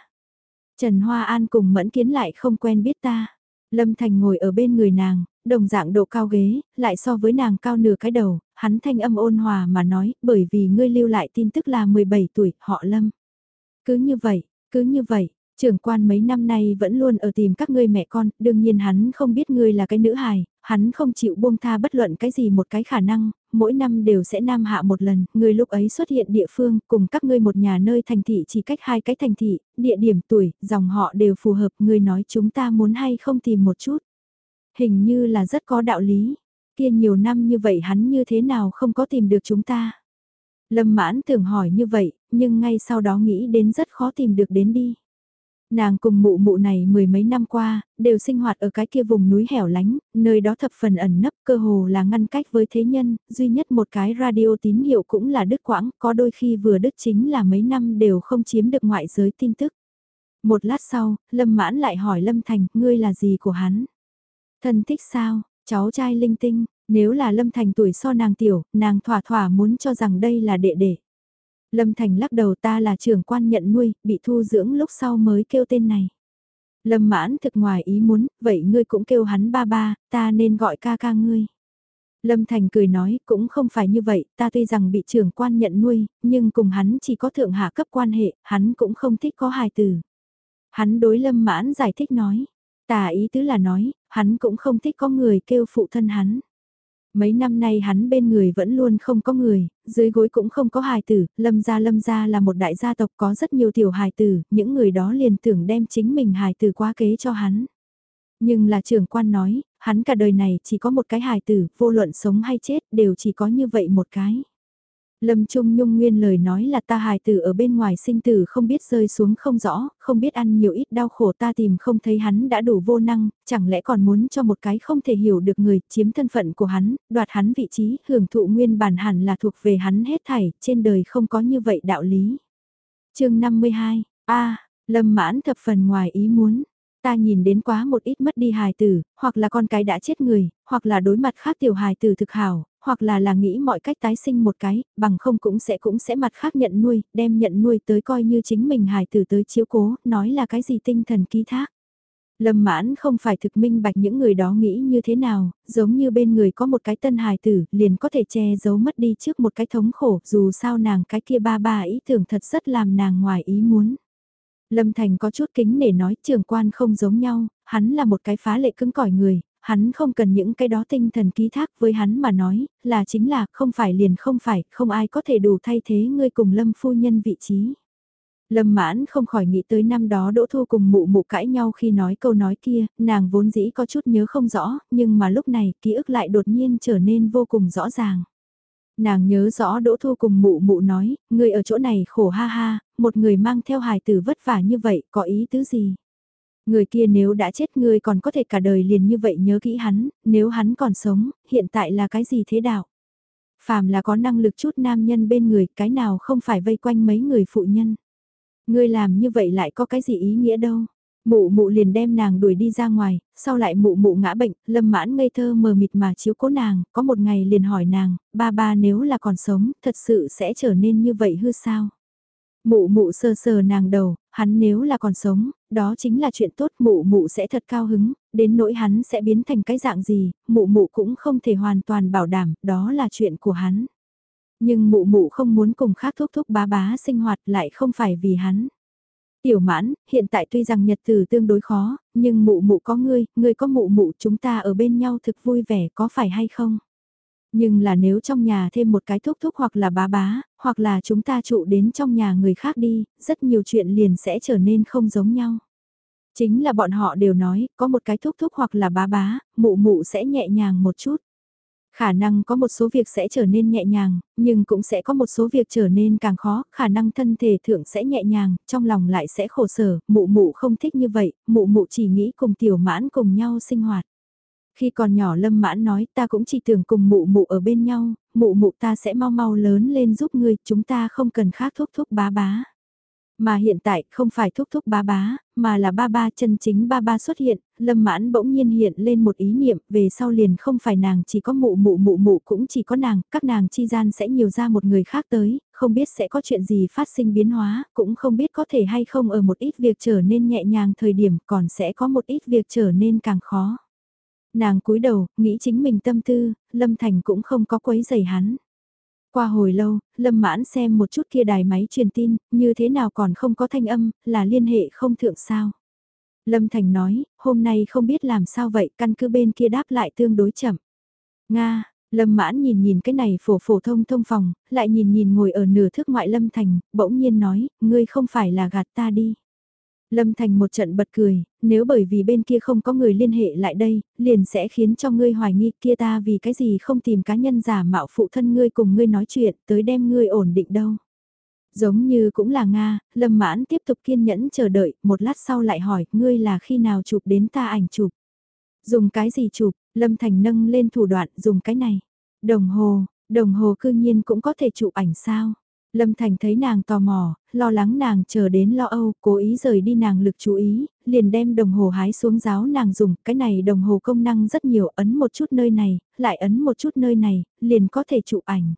Trần Hoa An cùng mẫn kiến lại không quen biết ta. Lâm Thành ngồi ở bên người nàng, đồng dạng độ cao ghế, lại so với nàng cao nửa cái đầu, hắn thanh âm ôn hòa mà nói, bởi vì ngươi lưu lại tin tức là 17 tuổi, họ Lâm. Cứ như vậy, cứ như vậy, trưởng quan mấy năm nay vẫn luôn ở tìm các ngươi mẹ con, đương nhiên hắn không biết ngươi là cái nữ hài, hắn không chịu buông tha bất luận cái gì một cái khả năng, mỗi năm đều sẽ nam hạ một lần, người lúc ấy xuất hiện địa phương, cùng các ngươi một nhà nơi thành thị chỉ cách hai cái thành thị, địa điểm tuổi, dòng họ đều phù hợp, người nói chúng ta muốn hay không tìm một chút. Hình như là rất có đạo lý, kia nhiều năm như vậy hắn như thế nào không có tìm được chúng ta. Lâm mãn tưởng hỏi như vậy, nhưng ngay sau đó nghĩ đến rất khó tìm được đến đi. Nàng cùng mụ mụ này mười mấy năm qua, đều sinh hoạt ở cái kia vùng núi hẻo lánh, nơi đó thập phần ẩn nấp cơ hồ là ngăn cách với thế nhân, duy nhất một cái radio tín hiệu cũng là đứt quãng, có đôi khi vừa đứt chính là mấy năm đều không chiếm được ngoại giới tin tức. Một lát sau, Lâm Mãn lại hỏi Lâm Thành, ngươi là gì của hắn? Thân thích sao, cháu trai linh tinh, nếu là Lâm Thành tuổi so nàng tiểu, nàng thỏa thỏa muốn cho rằng đây là đệ đệ. Lâm Thành lắc đầu ta là trưởng quan nhận nuôi, bị thu dưỡng lúc sau mới kêu tên này. Lâm mãn thực ngoài ý muốn, vậy ngươi cũng kêu hắn ba ba, ta nên gọi ca ca ngươi. Lâm Thành cười nói, cũng không phải như vậy, ta tuy rằng bị trưởng quan nhận nuôi, nhưng cùng hắn chỉ có thượng hạ cấp quan hệ, hắn cũng không thích có hài từ. Hắn đối Lâm mãn giải thích nói, ta ý tứ là nói, hắn cũng không thích có người kêu phụ thân hắn. Mấy năm nay hắn bên người vẫn luôn không có người, dưới gối cũng không có hài tử, lâm gia lâm gia là một đại gia tộc có rất nhiều tiểu hài tử, những người đó liền tưởng đem chính mình hài tử quá kế cho hắn. Nhưng là trưởng quan nói, hắn cả đời này chỉ có một cái hài tử, vô luận sống hay chết đều chỉ có như vậy một cái. Lâm Trung Nhung nguyên lời nói là ta hài tử ở bên ngoài sinh tử không biết rơi xuống không rõ, không biết ăn nhiều ít đau khổ ta tìm không thấy hắn đã đủ vô năng, chẳng lẽ còn muốn cho một cái không thể hiểu được người chiếm thân phận của hắn, đoạt hắn vị trí, hưởng thụ nguyên bản hẳn là thuộc về hắn hết thảy, trên đời không có như vậy đạo lý. chương 52, a Lâm mãn thập phần ngoài ý muốn. Ta nhìn đến quá một ít mất đi hài tử, hoặc là con cái đã chết người, hoặc là đối mặt khác tiểu hài tử thực hảo, hoặc là là nghĩ mọi cách tái sinh một cái, bằng không cũng sẽ cũng sẽ mặt khác nhận nuôi, đem nhận nuôi tới coi như chính mình hài tử tới chiếu cố, nói là cái gì tinh thần ký thác. Lâm mãn không phải thực minh bạch những người đó nghĩ như thế nào, giống như bên người có một cái tân hài tử, liền có thể che giấu mất đi trước một cái thống khổ, dù sao nàng cái kia ba ba ý tưởng thật rất làm nàng ngoài ý muốn. Lâm Thành có chút kính để nói trường quan không giống nhau, hắn là một cái phá lệ cứng cỏi người, hắn không cần những cái đó tinh thần ký thác với hắn mà nói, là chính là không phải liền không phải, không ai có thể đủ thay thế ngươi cùng Lâm phu nhân vị trí. Lâm mãn không khỏi nghĩ tới năm đó Đỗ Thu cùng mụ mụ cãi nhau khi nói câu nói kia, nàng vốn dĩ có chút nhớ không rõ, nhưng mà lúc này ký ức lại đột nhiên trở nên vô cùng rõ ràng. Nàng nhớ rõ Đỗ Thu cùng mụ mụ nói, người ở chỗ này khổ ha ha, một người mang theo hài tử vất vả như vậy, có ý tứ gì? Người kia nếu đã chết người còn có thể cả đời liền như vậy nhớ kỹ hắn, nếu hắn còn sống, hiện tại là cái gì thế đạo? Phàm là có năng lực chút nam nhân bên người, cái nào không phải vây quanh mấy người phụ nhân. Ngươi làm như vậy lại có cái gì ý nghĩa đâu? Mụ mụ liền đem nàng đuổi đi ra ngoài, sau lại mụ mụ ngã bệnh, lâm mãn ngây thơ mờ mịt mà chiếu cố nàng, có một ngày liền hỏi nàng, ba ba nếu là còn sống, thật sự sẽ trở nên như vậy hư sao? Mụ mụ sờ sờ nàng đầu, hắn nếu là còn sống, đó chính là chuyện tốt mụ mụ sẽ thật cao hứng, đến nỗi hắn sẽ biến thành cái dạng gì, mụ mụ cũng không thể hoàn toàn bảo đảm, đó là chuyện của hắn. Nhưng mụ mụ không muốn cùng khác thúc thúc bá bá sinh hoạt lại không phải vì hắn. Tiểu mãn, hiện tại tuy rằng nhật từ tương đối khó, nhưng mụ mụ có ngươi, ngươi có mụ mụ chúng ta ở bên nhau thực vui vẻ có phải hay không? Nhưng là nếu trong nhà thêm một cái thúc thúc hoặc là bá bá, hoặc là chúng ta trụ đến trong nhà người khác đi, rất nhiều chuyện liền sẽ trở nên không giống nhau. Chính là bọn họ đều nói, có một cái thúc thúc hoặc là bá bá, mụ mụ sẽ nhẹ nhàng một chút. Khả năng có một số việc sẽ trở nên nhẹ nhàng, nhưng cũng sẽ có một số việc trở nên càng khó, khả năng thân thể thượng sẽ nhẹ nhàng, trong lòng lại sẽ khổ sở, mụ mụ không thích như vậy, mụ mụ chỉ nghĩ cùng tiểu mãn cùng nhau sinh hoạt. Khi còn nhỏ lâm mãn nói ta cũng chỉ tưởng cùng mụ mụ ở bên nhau, mụ mụ ta sẽ mau mau lớn lên giúp ngươi, chúng ta không cần khác thúc thúc bá bá. Mà hiện tại không phải thúc thúc ba bá, mà là ba ba chân chính ba ba xuất hiện, lâm mãn bỗng nhiên hiện lên một ý niệm về sau liền không phải nàng chỉ có mụ mụ mụ mụ cũng chỉ có nàng, các nàng chi gian sẽ nhiều ra một người khác tới, không biết sẽ có chuyện gì phát sinh biến hóa, cũng không biết có thể hay không ở một ít việc trở nên nhẹ nhàng thời điểm còn sẽ có một ít việc trở nên càng khó. Nàng cúi đầu, nghĩ chính mình tâm tư, Lâm Thành cũng không có quấy giày hắn. Qua hồi lâu, Lâm Mãn xem một chút kia đài máy truyền tin, như thế nào còn không có thanh âm, là liên hệ không thượng sao. Lâm Thành nói, hôm nay không biết làm sao vậy, căn cứ bên kia đáp lại tương đối chậm. Nga, Lâm Mãn nhìn nhìn cái này phổ phổ thông thông phòng, lại nhìn nhìn ngồi ở nửa thước ngoại Lâm Thành, bỗng nhiên nói, ngươi không phải là gạt ta đi. Lâm Thành một trận bật cười, nếu bởi vì bên kia không có người liên hệ lại đây, liền sẽ khiến cho ngươi hoài nghi kia ta vì cái gì không tìm cá nhân giả mạo phụ thân ngươi cùng ngươi nói chuyện tới đem ngươi ổn định đâu. Giống như cũng là Nga, Lâm Mãn tiếp tục kiên nhẫn chờ đợi, một lát sau lại hỏi, ngươi là khi nào chụp đến ta ảnh chụp? Dùng cái gì chụp? Lâm Thành nâng lên thủ đoạn, dùng cái này. Đồng hồ, đồng hồ cư nhiên cũng có thể chụp ảnh sao? Lâm Thành thấy nàng tò mò, lo lắng nàng chờ đến lo âu, cố ý rời đi nàng lực chú ý, liền đem đồng hồ hái xuống giáo nàng dùng, cái này đồng hồ công năng rất nhiều, ấn một chút nơi này, lại ấn một chút nơi này, liền có thể chụp ảnh.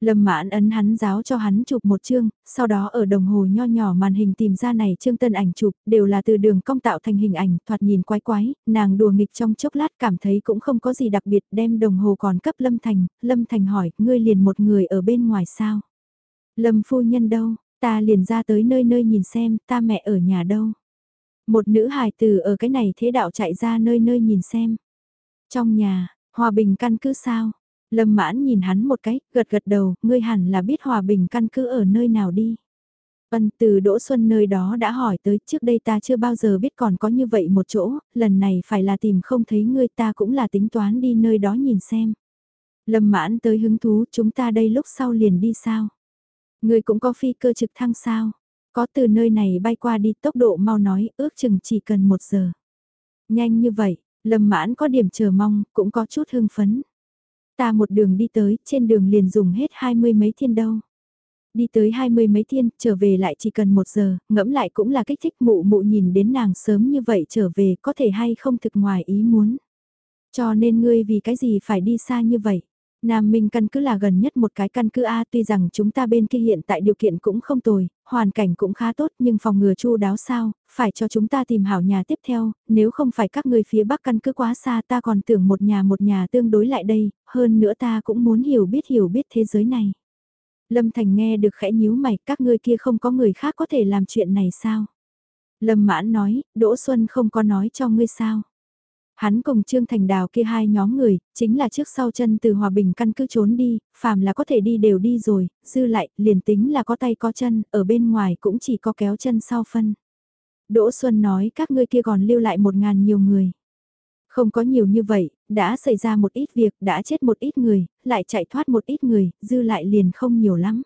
Lâm mãn ấn hắn giáo cho hắn chụp một chương, sau đó ở đồng hồ nho nhỏ màn hình tìm ra này chương tân ảnh chụp, đều là từ đường cong tạo thành hình ảnh, thoạt nhìn quái quái, nàng đùa nghịch trong chốc lát cảm thấy cũng không có gì đặc biệt, đem đồng hồ còn cấp Lâm Thành, Lâm Thành hỏi, ngươi liền một người ở bên ngoài sao? Lâm phu nhân đâu, ta liền ra tới nơi nơi nhìn xem, ta mẹ ở nhà đâu. Một nữ hài từ ở cái này thế đạo chạy ra nơi nơi nhìn xem. Trong nhà, hòa bình căn cứ sao? Lâm mãn nhìn hắn một cái, gật gật đầu, ngươi hẳn là biết hòa bình căn cứ ở nơi nào đi. Ân từ Đỗ Xuân nơi đó đã hỏi tới trước đây ta chưa bao giờ biết còn có như vậy một chỗ, lần này phải là tìm không thấy ngươi ta cũng là tính toán đi nơi đó nhìn xem. Lâm mãn tới hứng thú chúng ta đây lúc sau liền đi sao? Người cũng có phi cơ trực thăng sao? Có từ nơi này bay qua đi tốc độ mau nói ước chừng chỉ cần một giờ. Nhanh như vậy, lâm mãn có điểm chờ mong, cũng có chút hưng phấn. Ta một đường đi tới, trên đường liền dùng hết hai mươi mấy thiên đâu. Đi tới hai mươi mấy thiên, trở về lại chỉ cần một giờ, ngẫm lại cũng là kích thích mụ mụ nhìn đến nàng sớm như vậy trở về có thể hay không thực ngoài ý muốn. Cho nên ngươi vì cái gì phải đi xa như vậy? Nam Minh căn cứ là gần nhất một cái căn cứ A tuy rằng chúng ta bên kia hiện tại điều kiện cũng không tồi, hoàn cảnh cũng khá tốt nhưng phòng ngừa chu đáo sao, phải cho chúng ta tìm hảo nhà tiếp theo, nếu không phải các người phía Bắc căn cứ quá xa ta còn tưởng một nhà một nhà tương đối lại đây, hơn nữa ta cũng muốn hiểu biết hiểu biết thế giới này. Lâm Thành nghe được khẽ nhíu mày các ngươi kia không có người khác có thể làm chuyện này sao? Lâm Mãn nói, Đỗ Xuân không có nói cho ngươi sao? Hắn cùng Trương Thành Đào kia hai nhóm người, chính là trước sau chân từ Hòa Bình căn cứ trốn đi, phàm là có thể đi đều đi rồi, dư lại, liền tính là có tay có chân, ở bên ngoài cũng chỉ có kéo chân sau phân. Đỗ Xuân nói các ngươi kia còn lưu lại một ngàn nhiều người. Không có nhiều như vậy, đã xảy ra một ít việc, đã chết một ít người, lại chạy thoát một ít người, dư lại liền không nhiều lắm.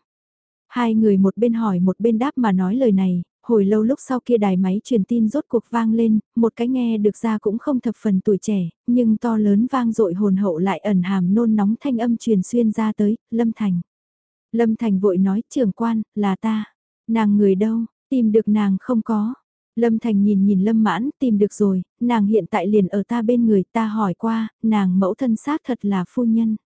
Hai người một bên hỏi một bên đáp mà nói lời này, hồi lâu lúc sau kia đài máy truyền tin rốt cuộc vang lên, một cái nghe được ra cũng không thập phần tuổi trẻ, nhưng to lớn vang dội hồn hậu lại ẩn hàm nôn nóng thanh âm truyền xuyên ra tới, Lâm Thành. Lâm Thành vội nói, trưởng quan, là ta. Nàng người đâu, tìm được nàng không có. Lâm Thành nhìn nhìn Lâm Mãn, tìm được rồi, nàng hiện tại liền ở ta bên người ta hỏi qua, nàng mẫu thân xác thật là phu nhân.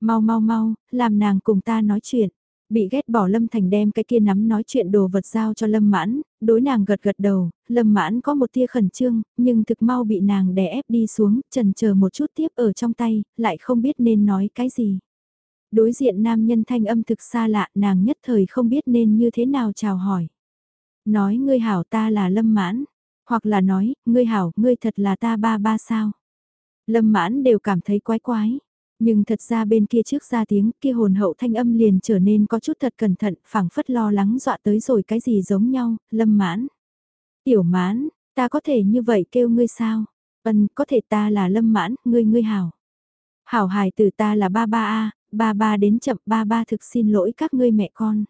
Mau mau mau, làm nàng cùng ta nói chuyện. Bị ghét bỏ Lâm Thành đem cái kia nắm nói chuyện đồ vật giao cho Lâm Mãn, đối nàng gật gật đầu, Lâm Mãn có một tia khẩn trương, nhưng thực mau bị nàng đè ép đi xuống, trần chờ một chút tiếp ở trong tay, lại không biết nên nói cái gì. Đối diện nam nhân thanh âm thực xa lạ, nàng nhất thời không biết nên như thế nào chào hỏi. Nói ngươi hảo ta là Lâm Mãn, hoặc là nói, ngươi hảo, ngươi thật là ta ba ba sao. Lâm Mãn đều cảm thấy quái quái. Nhưng thật ra bên kia trước ra tiếng kia hồn hậu thanh âm liền trở nên có chút thật cẩn thận, phảng phất lo lắng dọa tới rồi cái gì giống nhau, lâm mãn. Tiểu mãn, Ta có thể như vậy kêu ngươi sao? Ân, có thể ta là lâm mãn, ngươi ngươi hảo. Hảo hài từ ta là ba ba a, ba ba đến chậm ba ba thực xin lỗi các ngươi mẹ con.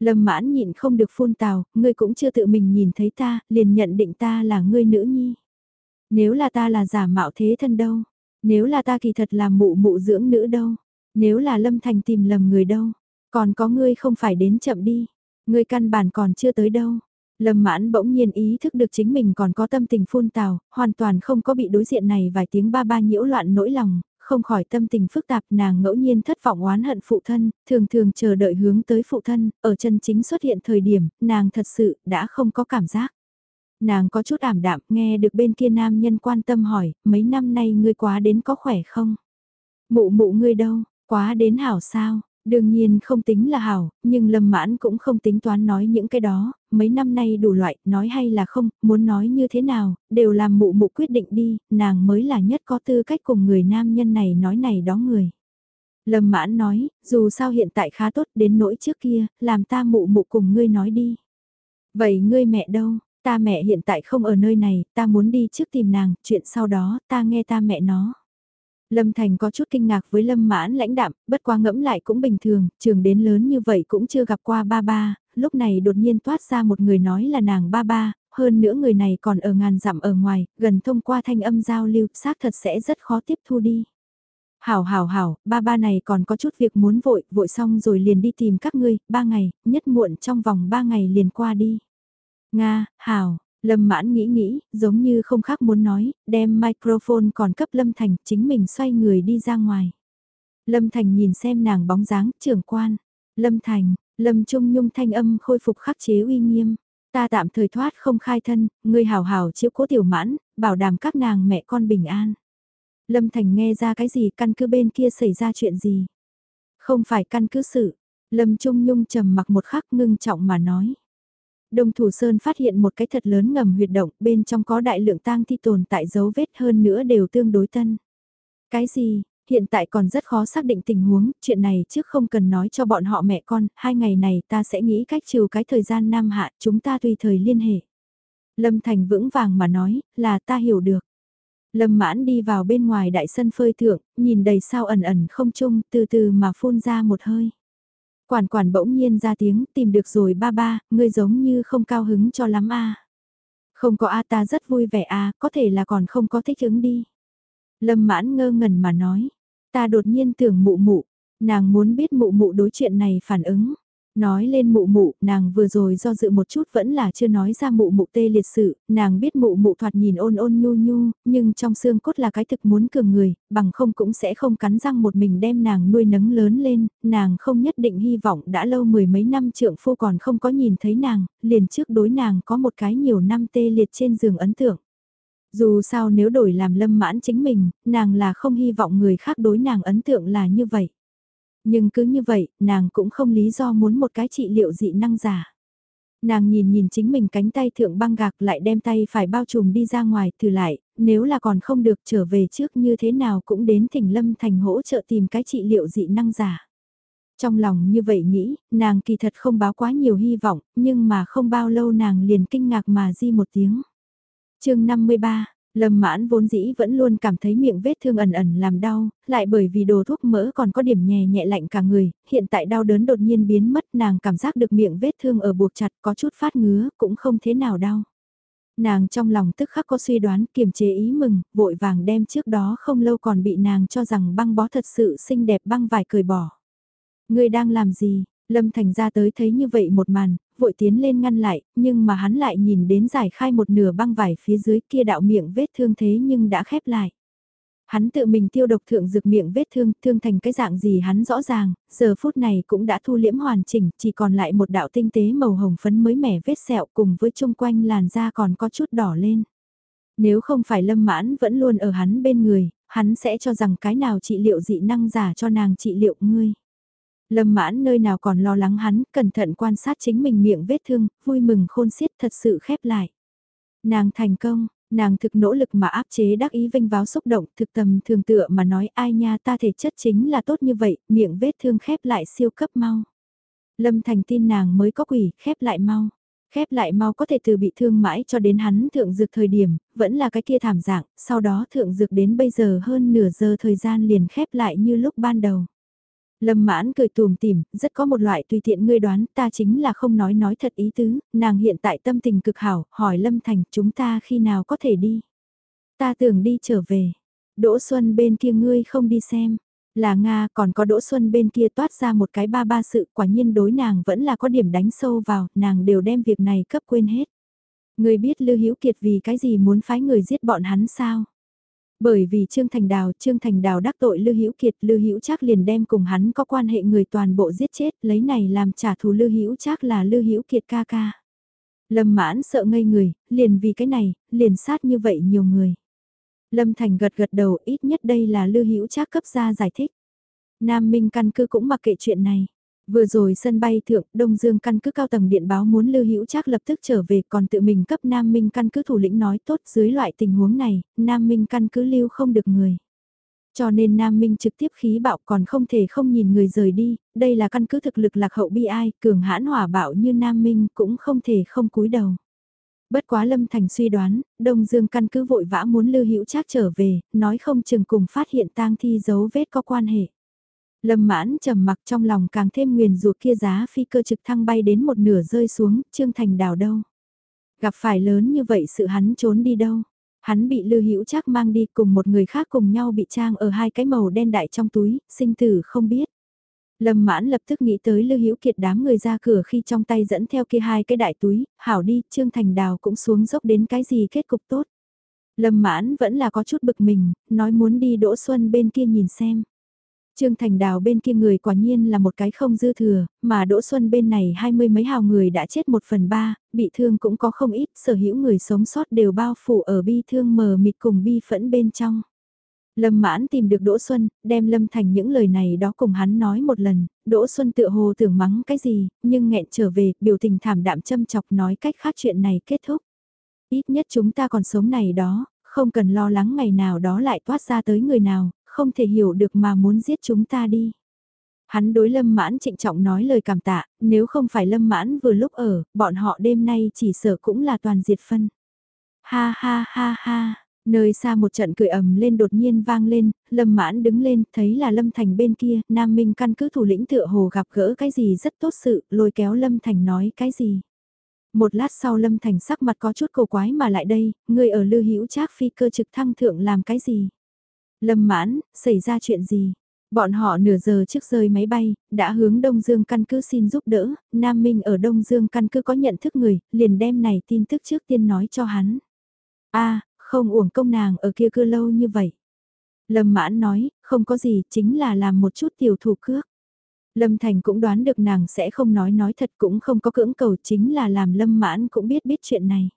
Lâm mãn nhịn không được phun tào, ngươi cũng chưa tự mình nhìn thấy ta, liền nhận định ta là ngươi nữ nhi. Nếu là ta là giả mạo thế thân đâu? Nếu là ta kỳ thật là mụ mụ dưỡng nữ đâu? Nếu là Lâm Thành tìm lầm người đâu? Còn có ngươi không phải đến chậm đi. Ngươi căn bản còn chưa tới đâu. Lâm mãn bỗng nhiên ý thức được chính mình còn có tâm tình phun tào, hoàn toàn không có bị đối diện này vài tiếng ba ba nhiễu loạn nỗi lòng, không khỏi tâm tình phức tạp nàng ngẫu nhiên thất vọng oán hận phụ thân, thường thường chờ đợi hướng tới phụ thân, ở chân chính xuất hiện thời điểm, nàng thật sự đã không có cảm giác. Nàng có chút ảm đạm, nghe được bên kia nam nhân quan tâm hỏi, mấy năm nay ngươi quá đến có khỏe không? Mụ mụ ngươi đâu, quá đến hảo sao? Đương nhiên không tính là hảo, nhưng Lâm Mãn cũng không tính toán nói những cái đó, mấy năm nay đủ loại, nói hay là không, muốn nói như thế nào, đều làm mụ mụ quyết định đi, nàng mới là nhất có tư cách cùng người nam nhân này nói này đó người. Lâm Mãn nói, dù sao hiện tại khá tốt đến nỗi trước kia, làm ta mụ mụ cùng ngươi nói đi. Vậy ngươi mẹ đâu, ta mẹ hiện tại không ở nơi này, ta muốn đi trước tìm nàng, chuyện sau đó ta nghe ta mẹ nó. Lâm Thành có chút kinh ngạc với Lâm Mãn lãnh đạm, bất qua ngẫm lại cũng bình thường, trường đến lớn như vậy cũng chưa gặp qua ba ba, lúc này đột nhiên toát ra một người nói là nàng ba ba, hơn nữa người này còn ở ngàn dặm ở ngoài, gần thông qua thanh âm giao lưu, xác thật sẽ rất khó tiếp thu đi. Hảo hảo hảo, ba ba này còn có chút việc muốn vội, vội xong rồi liền đi tìm các ngươi, ba ngày, nhất muộn trong vòng ba ngày liền qua đi. Nga, hảo, Lâm mãn nghĩ nghĩ, giống như không khác muốn nói, đem microphone còn cấp Lâm Thành, chính mình xoay người đi ra ngoài. Lâm Thành nhìn xem nàng bóng dáng, trưởng quan. Lâm Thành, Lâm Trung Nhung thanh âm khôi phục khắc chế uy nghiêm. Ta tạm thời thoát không khai thân, người hảo hảo chiếu cố tiểu mãn, bảo đảm các nàng mẹ con bình an. Lâm Thành nghe ra cái gì căn cứ bên kia xảy ra chuyện gì. Không phải căn cứ sự. Lâm Trung Nhung trầm mặc một khắc ngưng trọng mà nói. Đông Thủ Sơn phát hiện một cái thật lớn ngầm huyệt động, bên trong có đại lượng tang thi tồn tại dấu vết hơn nữa đều tương đối tân. Cái gì, hiện tại còn rất khó xác định tình huống, chuyện này trước không cần nói cho bọn họ mẹ con, hai ngày này ta sẽ nghĩ cách trừ cái thời gian nam hạ, chúng ta tùy thời liên hệ. Lâm Thành vững vàng mà nói, là ta hiểu được. Lâm mãn đi vào bên ngoài đại sân phơi thượng, nhìn đầy sao ẩn ẩn không chung, từ từ mà phun ra một hơi. Quản quản bỗng nhiên ra tiếng, tìm được rồi ba ba, ngươi giống như không cao hứng cho lắm a. Không có a ta rất vui vẻ a, có thể là còn không có thích ứng đi. Lâm mãn ngơ ngẩn mà nói, ta đột nhiên tưởng mụ mụ, nàng muốn biết mụ mụ đối chuyện này phản ứng. Nói lên mụ mụ, nàng vừa rồi do dự một chút vẫn là chưa nói ra mụ mụ tê liệt sự, nàng biết mụ mụ thoạt nhìn ôn ôn nhu nhu, nhưng trong xương cốt là cái thực muốn cường người, bằng không cũng sẽ không cắn răng một mình đem nàng nuôi nấng lớn lên, nàng không nhất định hy vọng đã lâu mười mấy năm trượng phu còn không có nhìn thấy nàng, liền trước đối nàng có một cái nhiều năm tê liệt trên giường ấn tượng. Dù sao nếu đổi làm lâm mãn chính mình, nàng là không hy vọng người khác đối nàng ấn tượng là như vậy. Nhưng cứ như vậy, nàng cũng không lý do muốn một cái trị liệu dị năng giả. Nàng nhìn nhìn chính mình cánh tay thượng băng gạc lại đem tay phải bao trùm đi ra ngoài thử lại, nếu là còn không được trở về trước như thế nào cũng đến thỉnh lâm thành hỗ trợ tìm cái trị liệu dị năng giả. Trong lòng như vậy nghĩ, nàng kỳ thật không báo quá nhiều hy vọng, nhưng mà không bao lâu nàng liền kinh ngạc mà di một tiếng. chương 53, Lâm mãn vốn dĩ vẫn luôn cảm thấy miệng vết thương ẩn ẩn làm đau, lại bởi vì đồ thuốc mỡ còn có điểm nhẹ nhẹ lạnh cả người, hiện tại đau đớn đột nhiên biến mất nàng cảm giác được miệng vết thương ở buộc chặt có chút phát ngứa, cũng không thế nào đau. Nàng trong lòng tức khắc có suy đoán kiềm chế ý mừng, vội vàng đem trước đó không lâu còn bị nàng cho rằng băng bó thật sự xinh đẹp băng vải cười bỏ. Người đang làm gì? Lâm Thành ra tới thấy như vậy một màn, vội tiến lên ngăn lại, nhưng mà hắn lại nhìn đến giải khai một nửa băng vải phía dưới kia đạo miệng vết thương thế nhưng đã khép lại. Hắn tự mình tiêu độc thượng dược miệng vết thương, thương thành cái dạng gì hắn rõ ràng, giờ phút này cũng đã thu liễm hoàn chỉnh, chỉ còn lại một đạo tinh tế màu hồng phấn mới mẻ vết sẹo cùng với chung quanh làn da còn có chút đỏ lên. Nếu không phải lâm mãn vẫn luôn ở hắn bên người, hắn sẽ cho rằng cái nào trị liệu dị năng giả cho nàng trị liệu ngươi. Lâm mãn nơi nào còn lo lắng hắn, cẩn thận quan sát chính mình miệng vết thương, vui mừng khôn xiết thật sự khép lại. Nàng thành công, nàng thực nỗ lực mà áp chế đắc ý vinh váo xúc động, thực tầm thường tựa mà nói ai nha ta thể chất chính là tốt như vậy, miệng vết thương khép lại siêu cấp mau. Lâm thành tin nàng mới có quỷ, khép lại mau. Khép lại mau có thể từ bị thương mãi cho đến hắn thượng dược thời điểm, vẫn là cái kia thảm dạng, sau đó thượng dược đến bây giờ hơn nửa giờ thời gian liền khép lại như lúc ban đầu. Lâm mãn cười tùm tìm, rất có một loại tùy tiện ngươi đoán, ta chính là không nói nói thật ý tứ, nàng hiện tại tâm tình cực hảo, hỏi Lâm Thành chúng ta khi nào có thể đi. Ta tưởng đi trở về, Đỗ Xuân bên kia ngươi không đi xem, là Nga còn có Đỗ Xuân bên kia toát ra một cái ba ba sự quả nhiên đối nàng vẫn là có điểm đánh sâu vào, nàng đều đem việc này cấp quên hết. Ngươi biết Lưu Hữu Kiệt vì cái gì muốn phái người giết bọn hắn sao? Bởi vì Trương Thành Đào, Trương Thành Đào đắc tội Lưu Hữu Kiệt, Lưu Hữu Trác liền đem cùng hắn có quan hệ người toàn bộ giết chết, lấy này làm trả thù Lưu Hữu Trác là Lưu Hữu Kiệt ca ca. Lâm Mãn sợ ngây người, liền vì cái này, liền sát như vậy nhiều người. Lâm Thành gật gật đầu, ít nhất đây là Lưu Hữu Trác cấp ra giải thích. Nam Minh căn cứ cũng mặc kệ chuyện này. Vừa rồi sân bay thượng, Đông Dương căn cứ cao tầng điện báo muốn Lưu Hữu Trác lập tức trở về, còn tự mình cấp Nam Minh căn cứ thủ lĩnh nói tốt dưới loại tình huống này, Nam Minh căn cứ lưu không được người. Cho nên Nam Minh trực tiếp khí bạo còn không thể không nhìn người rời đi, đây là căn cứ thực lực lạc hậu bi ai, cường hãn hỏa bạo như Nam Minh cũng không thể không cúi đầu. Bất quá Lâm Thành suy đoán, Đông Dương căn cứ vội vã muốn Lưu Hữu Trác trở về, nói không chừng cùng phát hiện tang thi dấu vết có quan hệ. Lâm mãn trầm mặc trong lòng càng thêm nguyền rủa kia giá phi cơ trực thăng bay đến một nửa rơi xuống, Trương Thành đào đâu. Gặp phải lớn như vậy sự hắn trốn đi đâu. Hắn bị Lưu Hữu Trác mang đi cùng một người khác cùng nhau bị trang ở hai cái màu đen đại trong túi, sinh tử không biết. Lâm mãn lập tức nghĩ tới Lưu Hữu Kiệt đám người ra cửa khi trong tay dẫn theo kia hai cái đại túi, hảo đi, Trương Thành Đào cũng xuống dốc đến cái gì kết cục tốt. Lâm mãn vẫn là có chút bực mình, nói muốn đi Đỗ Xuân bên kia nhìn xem. Trương Thành Đào bên kia người quả nhiên là một cái không dư thừa, mà Đỗ Xuân bên này hai mươi mấy hào người đã chết một phần ba, bị thương cũng có không ít, sở hữu người sống sót đều bao phủ ở bi thương mờ mịt cùng bi phẫn bên trong. Lâm mãn tìm được Đỗ Xuân, đem Lâm Thành những lời này đó cùng hắn nói một lần, Đỗ Xuân tự hồ tưởng mắng cái gì, nhưng nghẹn trở về, biểu tình thảm đạm châm chọc nói cách khác chuyện này kết thúc. Ít nhất chúng ta còn sống này đó, không cần lo lắng ngày nào đó lại toát ra tới người nào, không thể hiểu được mà muốn giết chúng ta đi. Hắn đối Lâm Mãn trịnh trọng nói lời cảm tạ, nếu không phải Lâm Mãn vừa lúc ở, bọn họ đêm nay chỉ sợ cũng là toàn diệt phân. Ha ha ha ha, nơi xa một trận cười ầm lên đột nhiên vang lên, Lâm Mãn đứng lên, thấy là Lâm Thành bên kia, Nam Minh căn cứ thủ lĩnh tựa hồ gặp gỡ cái gì rất tốt sự, lôi kéo Lâm Thành nói cái gì. Một lát sau Lâm Thành sắc mặt có chút cổ quái mà lại đây, người ở Lư Hữu Trác phi cơ trực thăng thượng làm cái gì? Lâm mãn, xảy ra chuyện gì? Bọn họ nửa giờ trước rơi máy bay, đã hướng Đông Dương căn cứ xin giúp đỡ, Nam Minh ở Đông Dương căn cứ có nhận thức người, liền đem này tin tức trước tiên nói cho hắn. a không uổng công nàng ở kia cư lâu như vậy. Lâm mãn nói, không có gì, chính là làm một chút tiểu thủ cước. Lâm Thành cũng đoán được nàng sẽ không nói nói thật cũng không có cưỡng cầu chính là làm Lâm mãn cũng biết biết chuyện này.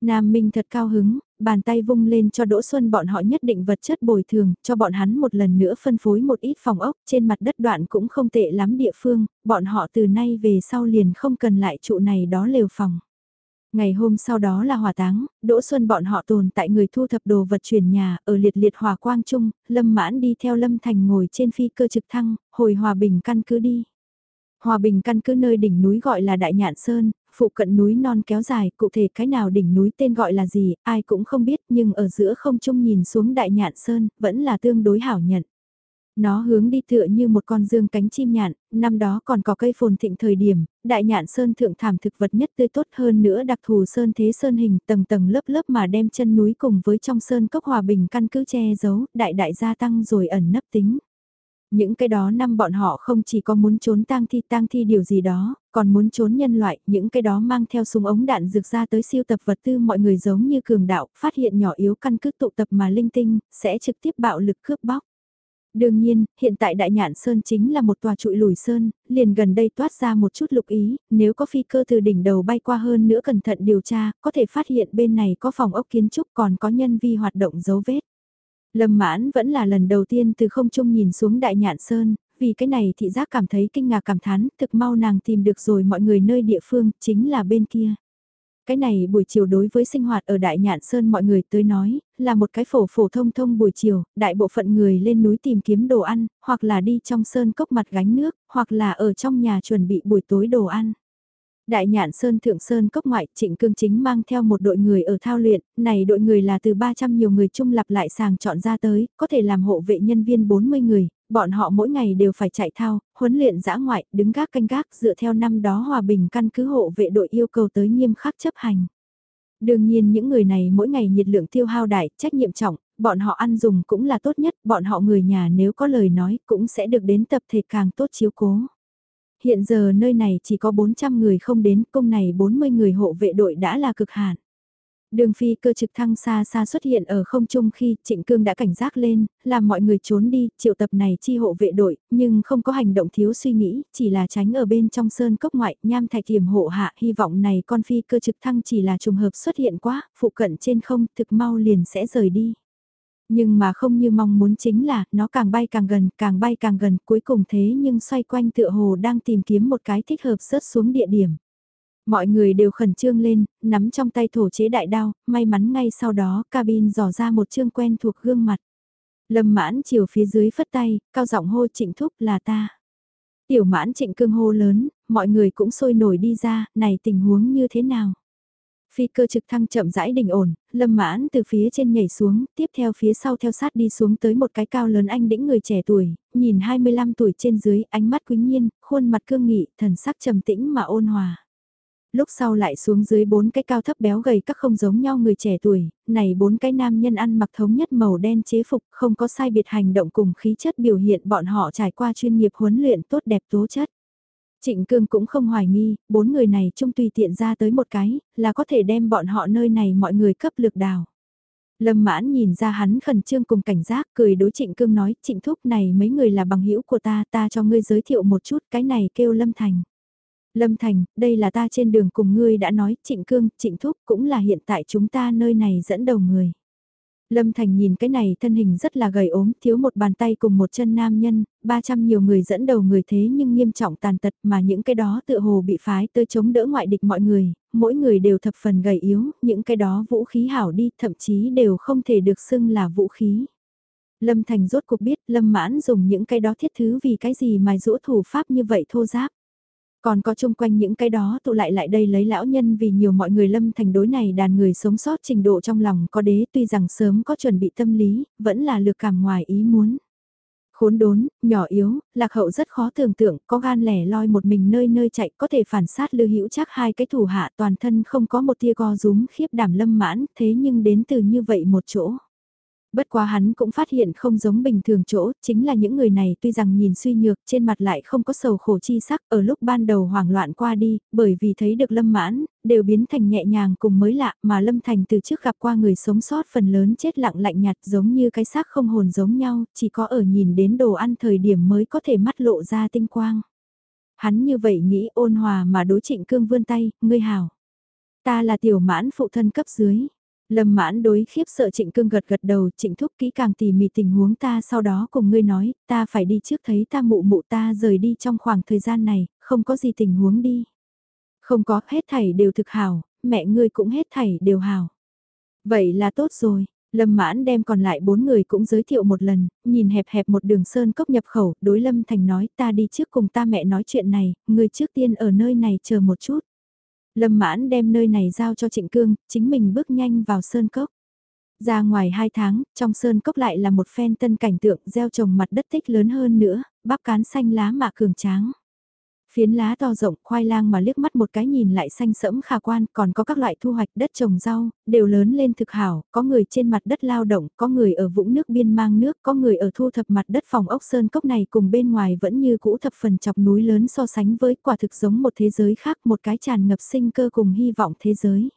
Nam Minh thật cao hứng, bàn tay vung lên cho Đỗ Xuân bọn họ nhất định vật chất bồi thường, cho bọn hắn một lần nữa phân phối một ít phòng ốc trên mặt đất đoạn cũng không tệ lắm địa phương, bọn họ từ nay về sau liền không cần lại trụ này đó lều phòng. Ngày hôm sau đó là hỏa táng, Đỗ Xuân bọn họ tồn tại người thu thập đồ vật chuyển nhà, ở liệt liệt hòa quang trung, Lâm Mãn đi theo Lâm Thành ngồi trên phi cơ trực thăng, hồi hòa bình căn cứ đi. Hòa bình căn cứ nơi đỉnh núi gọi là Đại Nhạn Sơn, phụ cận núi non kéo dài, cụ thể cái nào đỉnh núi tên gọi là gì, ai cũng không biết nhưng ở giữa không trung nhìn xuống Đại Nhạn Sơn, vẫn là tương đối hảo nhận. Nó hướng đi tựa như một con dương cánh chim nhạn, năm đó còn có cây phồn thịnh thời điểm, đại nhạn sơn thượng thảm thực vật nhất tươi tốt hơn nữa đặc thù sơn thế sơn hình tầng tầng lớp lớp mà đem chân núi cùng với trong sơn cốc hòa bình căn cứ che giấu, đại đại gia tăng rồi ẩn nấp tính. Những cái đó năm bọn họ không chỉ có muốn trốn tang thi tang thi điều gì đó, còn muốn trốn nhân loại, những cái đó mang theo súng ống đạn rực ra tới siêu tập vật tư mọi người giống như cường đạo, phát hiện nhỏ yếu căn cứ tụ tập mà linh tinh, sẽ trực tiếp bạo lực cướp bóc. Đương nhiên, hiện tại Đại Nhạn Sơn chính là một tòa trụi lùi sơn, liền gần đây toát ra một chút lục ý, nếu có phi cơ từ đỉnh đầu bay qua hơn nữa cẩn thận điều tra, có thể phát hiện bên này có phòng ốc kiến trúc còn có nhân vi hoạt động dấu vết. Lâm mãn vẫn là lần đầu tiên từ không trung nhìn xuống Đại Nhạn Sơn, vì cái này thị giác cảm thấy kinh ngạc cảm thán, thực mau nàng tìm được rồi mọi người nơi địa phương, chính là bên kia. Cái này buổi chiều đối với sinh hoạt ở Đại Nhạn Sơn mọi người tới nói, là một cái phổ phổ thông thông buổi chiều, đại bộ phận người lên núi tìm kiếm đồ ăn, hoặc là đi trong sơn cốc mặt gánh nước, hoặc là ở trong nhà chuẩn bị buổi tối đồ ăn. Đại nhạn Sơn Thượng Sơn Cốc ngoại Trịnh Cương Chính mang theo một đội người ở thao luyện, này đội người là từ 300 nhiều người chung lập lại sàng chọn ra tới, có thể làm hộ vệ nhân viên 40 người, bọn họ mỗi ngày đều phải chạy thao, huấn luyện giã ngoại, đứng gác canh gác dựa theo năm đó hòa bình căn cứ hộ vệ đội yêu cầu tới nghiêm khắc chấp hành. Đương nhiên những người này mỗi ngày nhiệt lượng tiêu hao đại, trách nhiệm trọng, bọn họ ăn dùng cũng là tốt nhất, bọn họ người nhà nếu có lời nói cũng sẽ được đến tập thể càng tốt chiếu cố. Hiện giờ nơi này chỉ có 400 người không đến, công này 40 người hộ vệ đội đã là cực hạn. Đường phi cơ trực thăng xa xa xuất hiện ở không trung khi Trịnh Cương đã cảnh giác lên, làm mọi người trốn đi, triệu tập này chi hộ vệ đội, nhưng không có hành động thiếu suy nghĩ, chỉ là tránh ở bên trong sơn cốc ngoại, nham thạch kiểm hộ hạ, hy vọng này con phi cơ trực thăng chỉ là trùng hợp xuất hiện quá, phụ cận trên không thực mau liền sẽ rời đi. Nhưng mà không như mong muốn chính là, nó càng bay càng gần, càng bay càng gần, cuối cùng thế nhưng xoay quanh tựa hồ đang tìm kiếm một cái thích hợp rớt xuống địa điểm. Mọi người đều khẩn trương lên, nắm trong tay thổ chế đại đao, may mắn ngay sau đó cabin dò ra một chương quen thuộc gương mặt. Lâm mãn chiều phía dưới phất tay, cao giọng hô trịnh thúc là ta. Tiểu mãn trịnh cương hô lớn, mọi người cũng sôi nổi đi ra, này tình huống như thế nào? Phi cơ trực thăng chậm rãi đình ổn, lâm mãn từ phía trên nhảy xuống, tiếp theo phía sau theo sát đi xuống tới một cái cao lớn anh đĩnh người trẻ tuổi, nhìn 25 tuổi trên dưới, ánh mắt quý nhiên, khuôn mặt cương nghị, thần sắc trầm tĩnh mà ôn hòa. Lúc sau lại xuống dưới bốn cái cao thấp béo gầy các không giống nhau người trẻ tuổi, này bốn cái nam nhân ăn mặc thống nhất màu đen chế phục không có sai biệt hành động cùng khí chất biểu hiện bọn họ trải qua chuyên nghiệp huấn luyện tốt đẹp tố chất. Trịnh Cương cũng không hoài nghi, bốn người này chung tùy tiện ra tới một cái, là có thể đem bọn họ nơi này mọi người cấp lực đào. Lâm mãn nhìn ra hắn khẩn trương cùng cảnh giác, cười đối trịnh cương nói, trịnh thúc này mấy người là bằng hữu của ta, ta cho ngươi giới thiệu một chút, cái này kêu Lâm Thành. Lâm Thành, đây là ta trên đường cùng ngươi đã nói, trịnh cương, trịnh thúc cũng là hiện tại chúng ta nơi này dẫn đầu người. Lâm Thành nhìn cái này thân hình rất là gầy ốm, thiếu một bàn tay cùng một chân nam nhân, 300 nhiều người dẫn đầu người thế nhưng nghiêm trọng tàn tật mà những cái đó tự hồ bị phái tới chống đỡ ngoại địch mọi người, mỗi người đều thập phần gầy yếu, những cái đó vũ khí hảo đi, thậm chí đều không thể được xưng là vũ khí. Lâm Thành rốt cuộc biết Lâm Mãn dùng những cái đó thiết thứ vì cái gì mà rũ thủ pháp như vậy thô giáp. Còn có chung quanh những cái đó tụ lại lại đây lấy lão nhân vì nhiều mọi người lâm thành đối này đàn người sống sót trình độ trong lòng có đế tuy rằng sớm có chuẩn bị tâm lý, vẫn là lược cảm ngoài ý muốn. Khốn đốn, nhỏ yếu, lạc hậu rất khó tưởng tượng, có gan lẻ loi một mình nơi nơi chạy có thể phản sát lưu hữu chắc hai cái thủ hạ toàn thân không có một tia go rúm khiếp đảm lâm mãn, thế nhưng đến từ như vậy một chỗ. Bất quá hắn cũng phát hiện không giống bình thường chỗ, chính là những người này tuy rằng nhìn suy nhược trên mặt lại không có sầu khổ chi sắc ở lúc ban đầu hoảng loạn qua đi, bởi vì thấy được lâm mãn, đều biến thành nhẹ nhàng cùng mới lạ mà lâm thành từ trước gặp qua người sống sót phần lớn chết lặng lạnh nhạt giống như cái xác không hồn giống nhau, chỉ có ở nhìn đến đồ ăn thời điểm mới có thể mắt lộ ra tinh quang. Hắn như vậy nghĩ ôn hòa mà đối trịnh cương vươn tay, ngươi hảo. Ta là tiểu mãn phụ thân cấp dưới Lâm mãn đối khiếp sợ trịnh cương gật gật đầu trịnh thúc kỹ càng tỉ mỉ tình huống ta sau đó cùng ngươi nói, ta phải đi trước thấy ta mụ mụ ta rời đi trong khoảng thời gian này, không có gì tình huống đi. Không có, hết thảy đều thực hảo, mẹ ngươi cũng hết thảy đều hảo. Vậy là tốt rồi, Lâm mãn đem còn lại bốn người cũng giới thiệu một lần, nhìn hẹp hẹp một đường sơn cốc nhập khẩu, đối Lâm Thành nói ta đi trước cùng ta mẹ nói chuyện này, người trước tiên ở nơi này chờ một chút. Lâm mãn đem nơi này giao cho Trịnh Cương, chính mình bước nhanh vào sơn cốc. Ra ngoài hai tháng, trong sơn cốc lại là một phen tân cảnh tượng gieo trồng mặt đất tích lớn hơn nữa, bắp cán xanh lá mạ cường tráng. Phiến lá to rộng, khoai lang mà liếc mắt một cái nhìn lại xanh sẫm khả quan, còn có các loại thu hoạch đất trồng rau, đều lớn lên thực hảo, có người trên mặt đất lao động, có người ở vũng nước biên mang nước, có người ở thu thập mặt đất phòng ốc sơn cốc này cùng bên ngoài vẫn như cũ thập phần chọc núi lớn so sánh với quả thực giống một thế giới khác, một cái tràn ngập sinh cơ cùng hy vọng thế giới.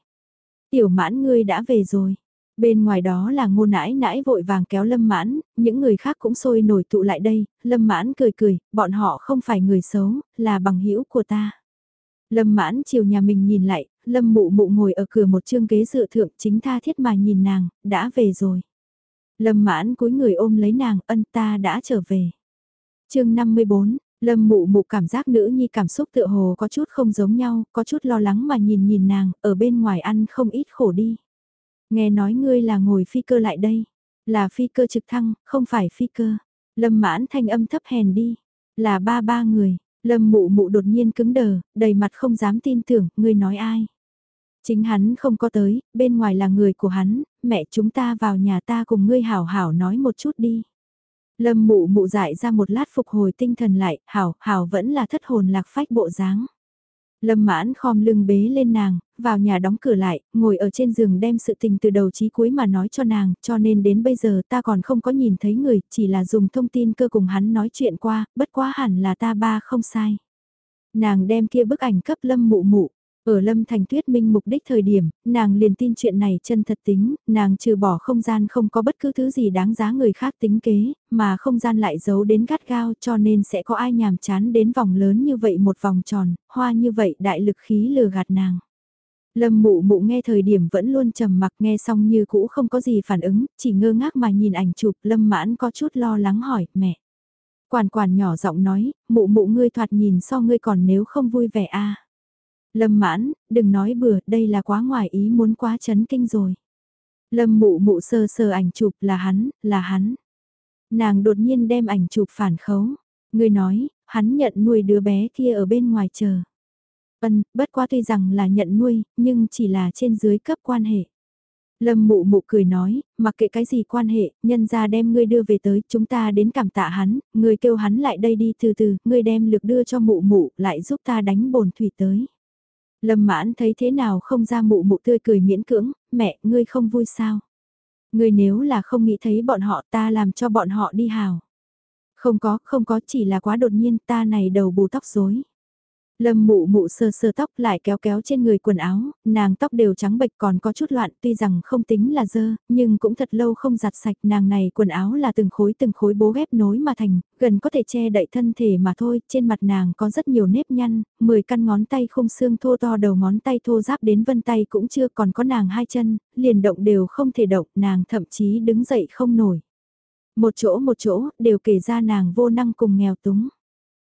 Tiểu mãn ngươi đã về rồi. Bên ngoài đó là ngô nãi nãi vội vàng kéo lâm mãn, những người khác cũng sôi nổi tụ lại đây, lâm mãn cười cười, bọn họ không phải người xấu, là bằng hữu của ta. Lâm mãn chiều nhà mình nhìn lại, lâm mụ mụ ngồi ở cửa một chương ghế dựa thượng chính tha thiết mà nhìn nàng, đã về rồi. Lâm mãn cúi người ôm lấy nàng, ân ta đã trở về. chương 54, Lâm mụ mụ cảm giác nữ nhi cảm xúc tựa hồ có chút không giống nhau, có chút lo lắng mà nhìn nhìn nàng, ở bên ngoài ăn không ít khổ đi. Nghe nói ngươi là ngồi phi cơ lại đây. Là phi cơ trực thăng, không phải phi cơ. Lâm mãn thanh âm thấp hèn đi. Là ba ba người. Lâm mụ mụ đột nhiên cứng đờ, đầy mặt không dám tin tưởng, ngươi nói ai. Chính hắn không có tới, bên ngoài là người của hắn, mẹ chúng ta vào nhà ta cùng ngươi hảo hảo nói một chút đi. Lâm mụ mụ dại ra một lát phục hồi tinh thần lại, hảo, hảo vẫn là thất hồn lạc phách bộ dáng. Lâm mãn khom lưng bế lên nàng, vào nhà đóng cửa lại, ngồi ở trên giường đem sự tình từ đầu chí cuối mà nói cho nàng, cho nên đến bây giờ ta còn không có nhìn thấy người, chỉ là dùng thông tin cơ cùng hắn nói chuyện qua, bất quá hẳn là ta ba không sai. Nàng đem kia bức ảnh cấp lâm mụ mụ, ở Lâm Thành Tuyết Minh mục đích thời điểm, nàng liền tin chuyện này chân thật tính, nàng trừ bỏ không gian không có bất cứ thứ gì đáng giá người khác tính kế, mà không gian lại giấu đến gắt gao cho nên sẽ có ai nhàm chán đến vòng lớn như vậy một vòng tròn, hoa như vậy đại lực khí lừa gạt nàng. Lâm mụ mụ nghe thời điểm vẫn luôn trầm mặc nghe xong như cũ không có gì phản ứng, chỉ ngơ ngác mà nhìn ảnh chụp lâm mãn có chút lo lắng hỏi mẹ. Quản quản nhỏ giọng nói, mụ mụ ngươi thoạt nhìn so ngươi còn nếu không vui vẻ a Lâm mãn, đừng nói bừa, đây là quá ngoài ý muốn quá chấn kinh rồi. Lâm mụ mụ sơ sơ ảnh chụp là hắn, là hắn. Nàng đột nhiên đem ảnh chụp phản khấu. Người nói, hắn nhận nuôi đứa bé kia ở bên ngoài chờ. Ân, bất quá tuy rằng là nhận nuôi, nhưng chỉ là trên dưới cấp quan hệ. Lâm mụ mụ cười nói, mặc kệ cái gì quan hệ, nhân ra đem ngươi đưa về tới, chúng ta đến cảm tạ hắn, ngươi kêu hắn lại đây đi từ từ, ngươi đem lực đưa cho mụ mụ, lại giúp ta đánh bồn thủy tới. Lâm mãn thấy thế nào không ra mụ mụ tươi cười miễn cưỡng, mẹ, ngươi không vui sao? Ngươi nếu là không nghĩ thấy bọn họ ta làm cho bọn họ đi hào. Không có, không có, chỉ là quá đột nhiên ta này đầu bù tóc rối. Lâm mụ mụ sơ sơ tóc lại kéo kéo trên người quần áo, nàng tóc đều trắng bệch còn có chút loạn tuy rằng không tính là dơ, nhưng cũng thật lâu không giặt sạch nàng này quần áo là từng khối từng khối bố ghép nối mà thành, gần có thể che đậy thân thể mà thôi, trên mặt nàng có rất nhiều nếp nhăn, 10 căn ngón tay không xương thô to đầu ngón tay thô giáp đến vân tay cũng chưa còn có nàng hai chân, liền động đều không thể động, nàng thậm chí đứng dậy không nổi. Một chỗ một chỗ, đều kể ra nàng vô năng cùng nghèo túng.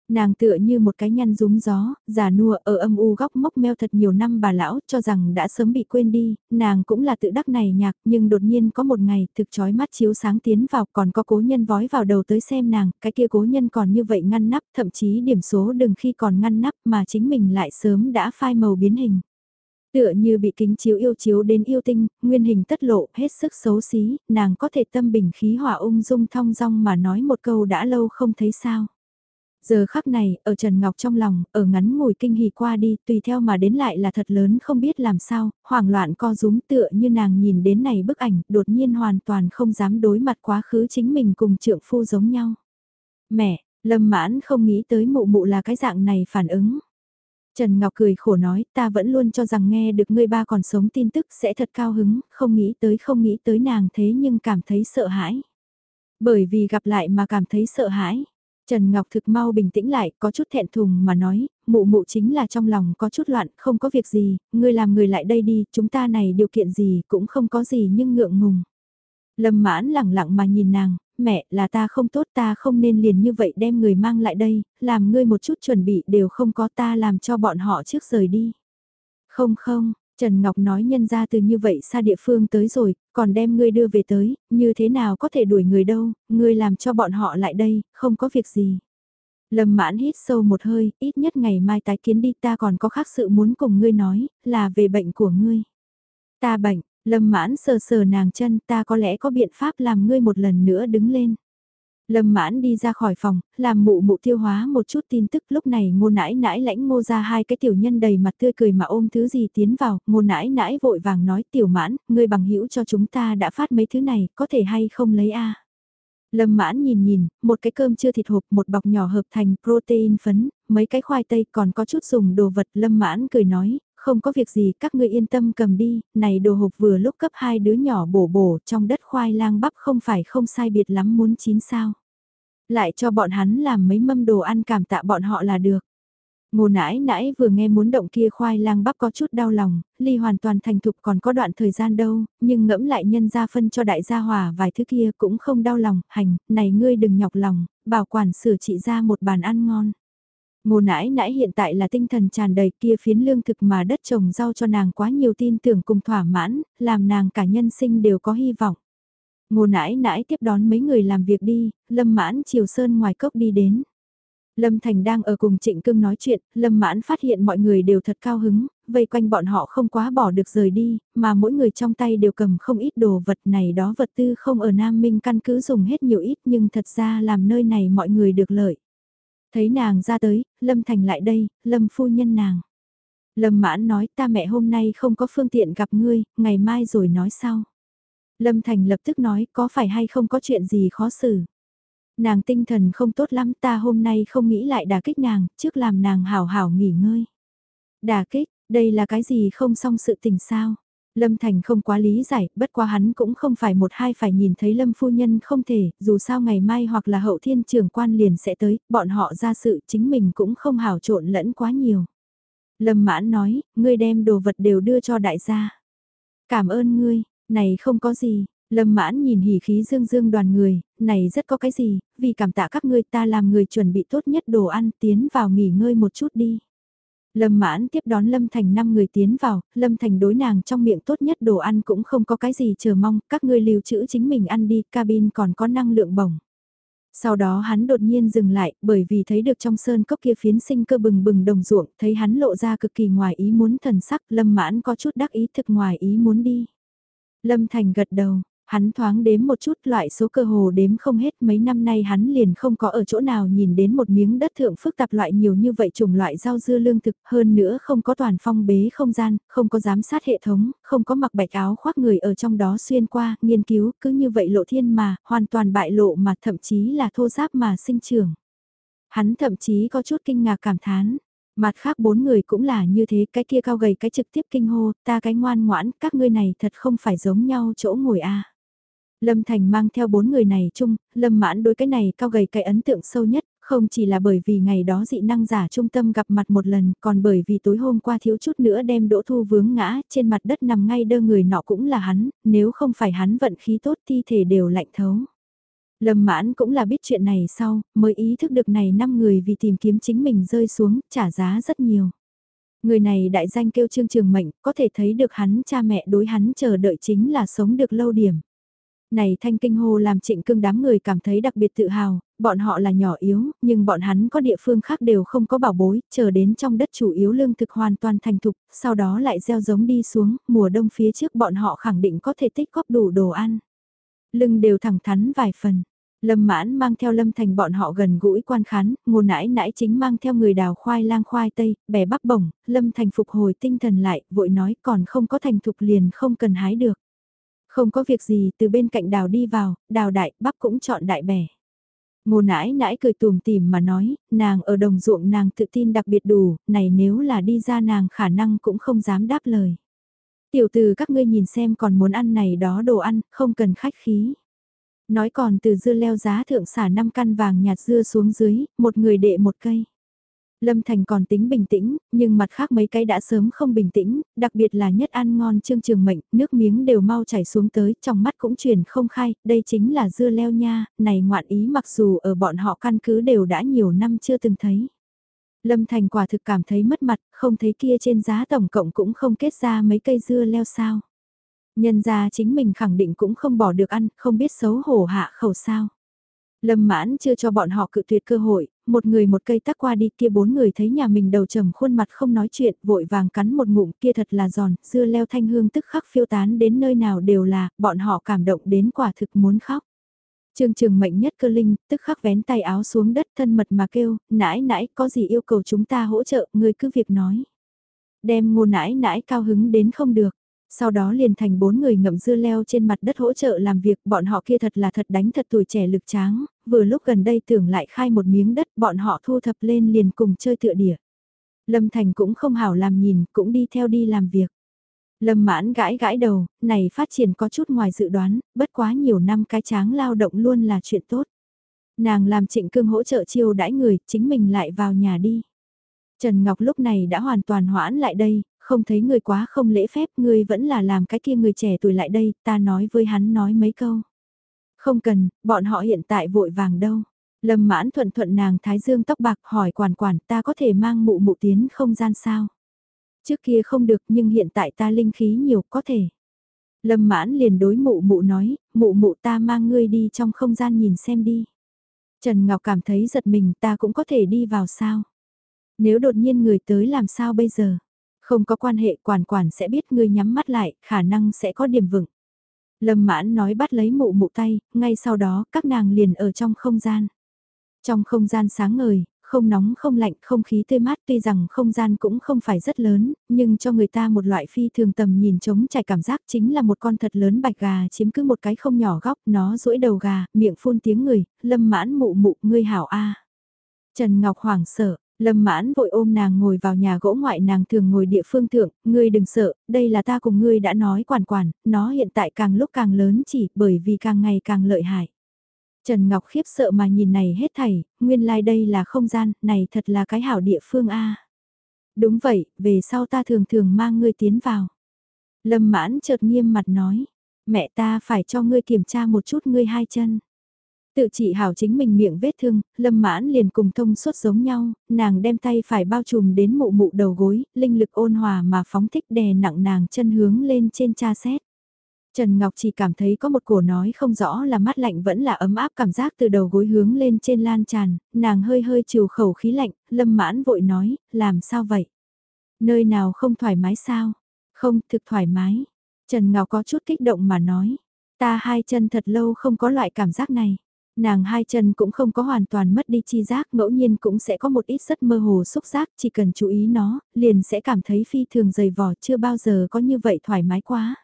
Nàng tựa như một cái nhăn rúm gió, già nua ở âm u góc mốc meo thật nhiều năm bà lão cho rằng đã sớm bị quên đi, nàng cũng là tự đắc này nhạc nhưng đột nhiên có một ngày thực chói mắt chiếu sáng tiến vào còn có cố nhân vói vào đầu tới xem nàng, cái kia cố nhân còn như vậy ngăn nắp thậm chí điểm số đừng khi còn ngăn nắp mà chính mình lại sớm đã phai màu biến hình. Tựa như bị kính chiếu yêu chiếu đến yêu tinh, nguyên hình tất lộ, hết sức xấu xí, nàng có thể tâm bình khí hỏa ung dung thong dong mà nói một câu đã lâu không thấy sao. Giờ khắc này, ở Trần Ngọc trong lòng, ở ngắn ngồi kinh hỉ qua đi, tùy theo mà đến lại là thật lớn không biết làm sao, hoảng loạn co rúm tựa như nàng nhìn đến này bức ảnh, đột nhiên hoàn toàn không dám đối mặt quá khứ chính mình cùng trượng phu giống nhau. Mẹ, Lâm mãn không nghĩ tới mụ mụ là cái dạng này phản ứng. Trần Ngọc cười khổ nói, ta vẫn luôn cho rằng nghe được ngươi ba còn sống tin tức sẽ thật cao hứng, không nghĩ tới không nghĩ tới nàng thế nhưng cảm thấy sợ hãi. Bởi vì gặp lại mà cảm thấy sợ hãi. Trần Ngọc thực mau bình tĩnh lại, có chút thẹn thùng mà nói, mụ mụ chính là trong lòng có chút loạn, không có việc gì, ngươi làm người lại đây đi, chúng ta này điều kiện gì cũng không có gì nhưng ngượng ngùng. Lâm mãn lẳng lặng mà nhìn nàng, mẹ là ta không tốt ta không nên liền như vậy đem người mang lại đây, làm ngươi một chút chuẩn bị đều không có ta làm cho bọn họ trước rời đi. Không không, Trần Ngọc nói nhân ra từ như vậy xa địa phương tới rồi, còn đem ngươi đưa về tới, như thế nào có thể đuổi người đâu, ngươi làm cho bọn họ lại đây, không có việc gì. Lâm mãn hít sâu một hơi, ít nhất ngày mai tái kiến đi ta còn có khác sự muốn cùng ngươi nói, là về bệnh của ngươi. Ta bệnh, lâm mãn sờ sờ nàng chân ta có lẽ có biện pháp làm ngươi một lần nữa đứng lên. Lâm mãn đi ra khỏi phòng, làm mụ mụ tiêu hóa một chút tin tức. Lúc này ngô nãi nãi lãnh ngô ra hai cái tiểu nhân đầy mặt tươi cười mà ôm thứ gì tiến vào, ngô nãi nãi vội vàng nói tiểu mãn, ngươi bằng hữu cho chúng ta đã phát mấy thứ này, có thể hay không lấy a? Lâm mãn nhìn nhìn, một cái cơm chưa thịt hộp, một bọc nhỏ hợp thành protein phấn, mấy cái khoai tây còn có chút dùng đồ vật. Lâm mãn cười nói, không có việc gì các ngươi yên tâm cầm đi, này đồ hộp vừa lúc cấp hai đứa nhỏ bổ bổ trong đất khoai lang bắp không phải không sai biệt lắm muốn chín sao. Lại cho bọn hắn làm mấy mâm đồ ăn cảm tạ bọn họ là được. Ngô nãi nãi vừa nghe muốn động kia khoai lang bắp có chút đau lòng, ly hoàn toàn thành thục còn có đoạn thời gian đâu, nhưng ngẫm lại nhân gia phân cho đại gia hòa vài thứ kia cũng không đau lòng, hành, này ngươi đừng nhọc lòng, bảo quản sửa trị ra một bàn ăn ngon. Ngô nãi nãi hiện tại là tinh thần tràn đầy kia phiến lương thực mà đất trồng rau cho nàng quá nhiều tin tưởng cùng thỏa mãn, làm nàng cả nhân sinh đều có hy vọng. Ngô nãi nãi tiếp đón mấy người làm việc đi, lâm mãn chiều sơn ngoài cốc đi đến. Lâm Thành đang ở cùng Trịnh Cương nói chuyện, Lâm Mãn phát hiện mọi người đều thật cao hứng, vây quanh bọn họ không quá bỏ được rời đi, mà mỗi người trong tay đều cầm không ít đồ vật này đó vật tư không ở Nam Minh căn cứ dùng hết nhiều ít nhưng thật ra làm nơi này mọi người được lợi. Thấy nàng ra tới, Lâm Thành lại đây, Lâm phu nhân nàng. Lâm Mãn nói ta mẹ hôm nay không có phương tiện gặp ngươi, ngày mai rồi nói sau. Lâm Thành lập tức nói có phải hay không có chuyện gì khó xử. Nàng tinh thần không tốt lắm ta hôm nay không nghĩ lại đả kích nàng, trước làm nàng hảo hảo nghỉ ngơi. Đả kích, đây là cái gì không xong sự tình sao? Lâm Thành không quá lý giải, bất quá hắn cũng không phải một hai phải nhìn thấy Lâm phu nhân không thể, dù sao ngày mai hoặc là hậu thiên trưởng quan liền sẽ tới, bọn họ ra sự chính mình cũng không hảo trộn lẫn quá nhiều. Lâm mãn nói, ngươi đem đồ vật đều đưa cho đại gia. Cảm ơn ngươi, này không có gì, Lâm mãn nhìn hỉ khí dương dương đoàn người, này rất có cái gì, vì cảm tạ các ngươi ta làm người chuẩn bị tốt nhất đồ ăn tiến vào nghỉ ngơi một chút đi. Lâm mãn tiếp đón Lâm Thành 5 người tiến vào, Lâm Thành đối nàng trong miệng tốt nhất đồ ăn cũng không có cái gì chờ mong, các ngươi lưu trữ chính mình ăn đi, cabin còn có năng lượng bổng. Sau đó hắn đột nhiên dừng lại, bởi vì thấy được trong sơn cốc kia phiến sinh cơ bừng bừng đồng ruộng, thấy hắn lộ ra cực kỳ ngoài ý muốn thần sắc, Lâm mãn có chút đắc ý thực ngoài ý muốn đi. Lâm Thành gật đầu, Hắn thoáng đếm một chút loại số cơ hồ đếm không hết mấy năm nay hắn liền không có ở chỗ nào nhìn đến một miếng đất thượng phức tạp loại nhiều như vậy chủng loại rau dưa lương thực hơn nữa không có toàn phong bế không gian, không có giám sát hệ thống, không có mặc bạch áo khoác người ở trong đó xuyên qua, nghiên cứu cứ như vậy lộ thiên mà, hoàn toàn bại lộ mà thậm chí là thô giáp mà sinh trưởng. Hắn thậm chí có chút kinh ngạc cảm thán. Mặt khác bốn người cũng là như thế, cái kia cao gầy cái trực tiếp kinh hô, ta cái ngoan ngoãn, các ngươi này thật không phải giống nhau chỗ ngồi a. Lâm Thành mang theo bốn người này chung, Lâm Mãn đối cái này cao gầy cái ấn tượng sâu nhất, không chỉ là bởi vì ngày đó dị năng giả trung tâm gặp mặt một lần, còn bởi vì tối hôm qua thiếu chút nữa đem đỗ thu vướng ngã, trên mặt đất nằm ngay đơ người nọ cũng là hắn, nếu không phải hắn vận khí tốt thi thể đều lạnh thấu. Lâm mãn cũng là biết chuyện này sau, mới ý thức được này năm người vì tìm kiếm chính mình rơi xuống, trả giá rất nhiều. Người này đại danh kêu trương trường mệnh, có thể thấy được hắn cha mẹ đối hắn chờ đợi chính là sống được lâu điểm. Này thanh kinh hô làm trịnh cương đám người cảm thấy đặc biệt tự hào, bọn họ là nhỏ yếu, nhưng bọn hắn có địa phương khác đều không có bảo bối, chờ đến trong đất chủ yếu lương thực hoàn toàn thành thục, sau đó lại gieo giống đi xuống, mùa đông phía trước bọn họ khẳng định có thể tích góp đủ đồ ăn. Lưng đều thẳng thắn vài phần. Lâm mãn mang theo lâm thành bọn họ gần gũi quan khán, ngô nãi nãi chính mang theo người đào khoai lang khoai tây, bẻ bắp bổng, lâm thành phục hồi tinh thần lại, vội nói còn không có thành thục liền không cần hái được. Không có việc gì từ bên cạnh đào đi vào, đào đại, bắp cũng chọn đại bẻ. Ngô nãi nãi cười tùm tìm mà nói, nàng ở đồng ruộng nàng tự tin đặc biệt đủ, này nếu là đi ra nàng khả năng cũng không dám đáp lời. Tiểu từ các ngươi nhìn xem còn muốn ăn này đó đồ ăn, không cần khách khí. Nói còn từ dưa leo giá thượng xả 5 căn vàng nhạt dưa xuống dưới, một người đệ một cây. Lâm Thành còn tính bình tĩnh, nhưng mặt khác mấy cái đã sớm không bình tĩnh, đặc biệt là nhất ăn ngon trương trường mệnh, nước miếng đều mau chảy xuống tới, trong mắt cũng truyền không khai, đây chính là dưa leo nha, này ngoạn ý mặc dù ở bọn họ căn cứ đều đã nhiều năm chưa từng thấy. Lâm Thành quả thực cảm thấy mất mặt, không thấy kia trên giá tổng cộng cũng không kết ra mấy cây dưa leo sao. Nhân ra chính mình khẳng định cũng không bỏ được ăn, không biết xấu hổ hạ khẩu sao. Lâm mãn chưa cho bọn họ cự tuyệt cơ hội, một người một cây tắc qua đi kia bốn người thấy nhà mình đầu trầm khuôn mặt không nói chuyện, vội vàng cắn một ngụm kia thật là giòn, dưa leo thanh hương tức khắc phiêu tán đến nơi nào đều là, bọn họ cảm động đến quả thực muốn khóc. Trương trường mệnh nhất cơ linh, tức khắc vén tay áo xuống đất thân mật mà kêu, nãi nãi có gì yêu cầu chúng ta hỗ trợ, người cứ việc nói. Đem ngô nãi nãi cao hứng đến không được sau đó liền thành bốn người ngậm dưa leo trên mặt đất hỗ trợ làm việc, bọn họ kia thật là thật đánh thật tuổi trẻ lực tráng, vừa lúc gần đây tưởng lại khai một miếng đất, bọn họ thu thập lên liền cùng chơi tựa địa. Lâm Thành cũng không hảo làm nhìn, cũng đi theo đi làm việc. Lâm mãn gãi gãi đầu, này phát triển có chút ngoài dự đoán, bất quá nhiều năm cái tráng lao động luôn là chuyện tốt. Nàng làm trịnh cương hỗ trợ chiêu đãi người, chính mình lại vào nhà đi. Trần Ngọc lúc này đã hoàn toàn hoãn lại đây, không thấy người quá không lễ phép, người vẫn là làm cái kia người trẻ tuổi lại đây, ta nói với hắn nói mấy câu. Không cần, bọn họ hiện tại vội vàng đâu. Lâm mãn thuận thuận nàng thái dương tóc bạc hỏi quản quản ta có thể mang mụ mụ tiến không gian sao. Trước kia không được nhưng hiện tại ta linh khí nhiều có thể. Lâm mãn liền đối mụ mụ nói, mụ mụ ta mang ngươi đi trong không gian nhìn xem đi. Trần Ngọc cảm thấy giật mình ta cũng có thể đi vào sao. Nếu đột nhiên người tới làm sao bây giờ? Không có quan hệ quản quản sẽ biết ngươi nhắm mắt lại, khả năng sẽ có điểm vững. Lâm mãn nói bắt lấy mụ mụ tay, ngay sau đó các nàng liền ở trong không gian. Trong không gian sáng ngời, không nóng không lạnh, không khí tươi mát tuy rằng không gian cũng không phải rất lớn, nhưng cho người ta một loại phi thường tầm nhìn trống trải cảm giác chính là một con thật lớn bạch gà chiếm cứ một cái không nhỏ góc, nó duỗi đầu gà, miệng phun tiếng người, lâm mãn mụ mụ, ngươi hảo a Trần Ngọc hoảng sợ, Lâm mãn vội ôm nàng ngồi vào nhà gỗ ngoại nàng thường ngồi địa phương thượng, ngươi đừng sợ, đây là ta cùng ngươi đã nói quản quản, nó hiện tại càng lúc càng lớn chỉ bởi vì càng ngày càng lợi hại. Trần Ngọc khiếp sợ mà nhìn này hết thảy, nguyên lai like đây là không gian, này thật là cái hảo địa phương a. Đúng vậy, về sau ta thường thường mang ngươi tiến vào. Lâm mãn chợt nghiêm mặt nói, mẹ ta phải cho ngươi kiểm tra một chút ngươi hai chân. Tự trị hảo chính mình miệng vết thương, lâm mãn liền cùng thông suốt giống nhau, nàng đem tay phải bao trùm đến mụ mụ đầu gối, linh lực ôn hòa mà phóng thích đè nặng nàng chân hướng lên trên cha xét. Trần Ngọc chỉ cảm thấy có một cổ nói không rõ là mát lạnh vẫn là ấm áp cảm giác từ đầu gối hướng lên trên lan tràn, nàng hơi hơi chiều khẩu khí lạnh, lâm mãn vội nói, làm sao vậy? Nơi nào không thoải mái sao? Không, thực thoải mái. Trần Ngọc có chút kích động mà nói, ta hai chân thật lâu không có loại cảm giác này. Nàng hai chân cũng không có hoàn toàn mất đi chi giác, ngẫu nhiên cũng sẽ có một ít rất mơ hồ xúc giác, chỉ cần chú ý nó, liền sẽ cảm thấy phi thường dày vỏ chưa bao giờ có như vậy thoải mái quá.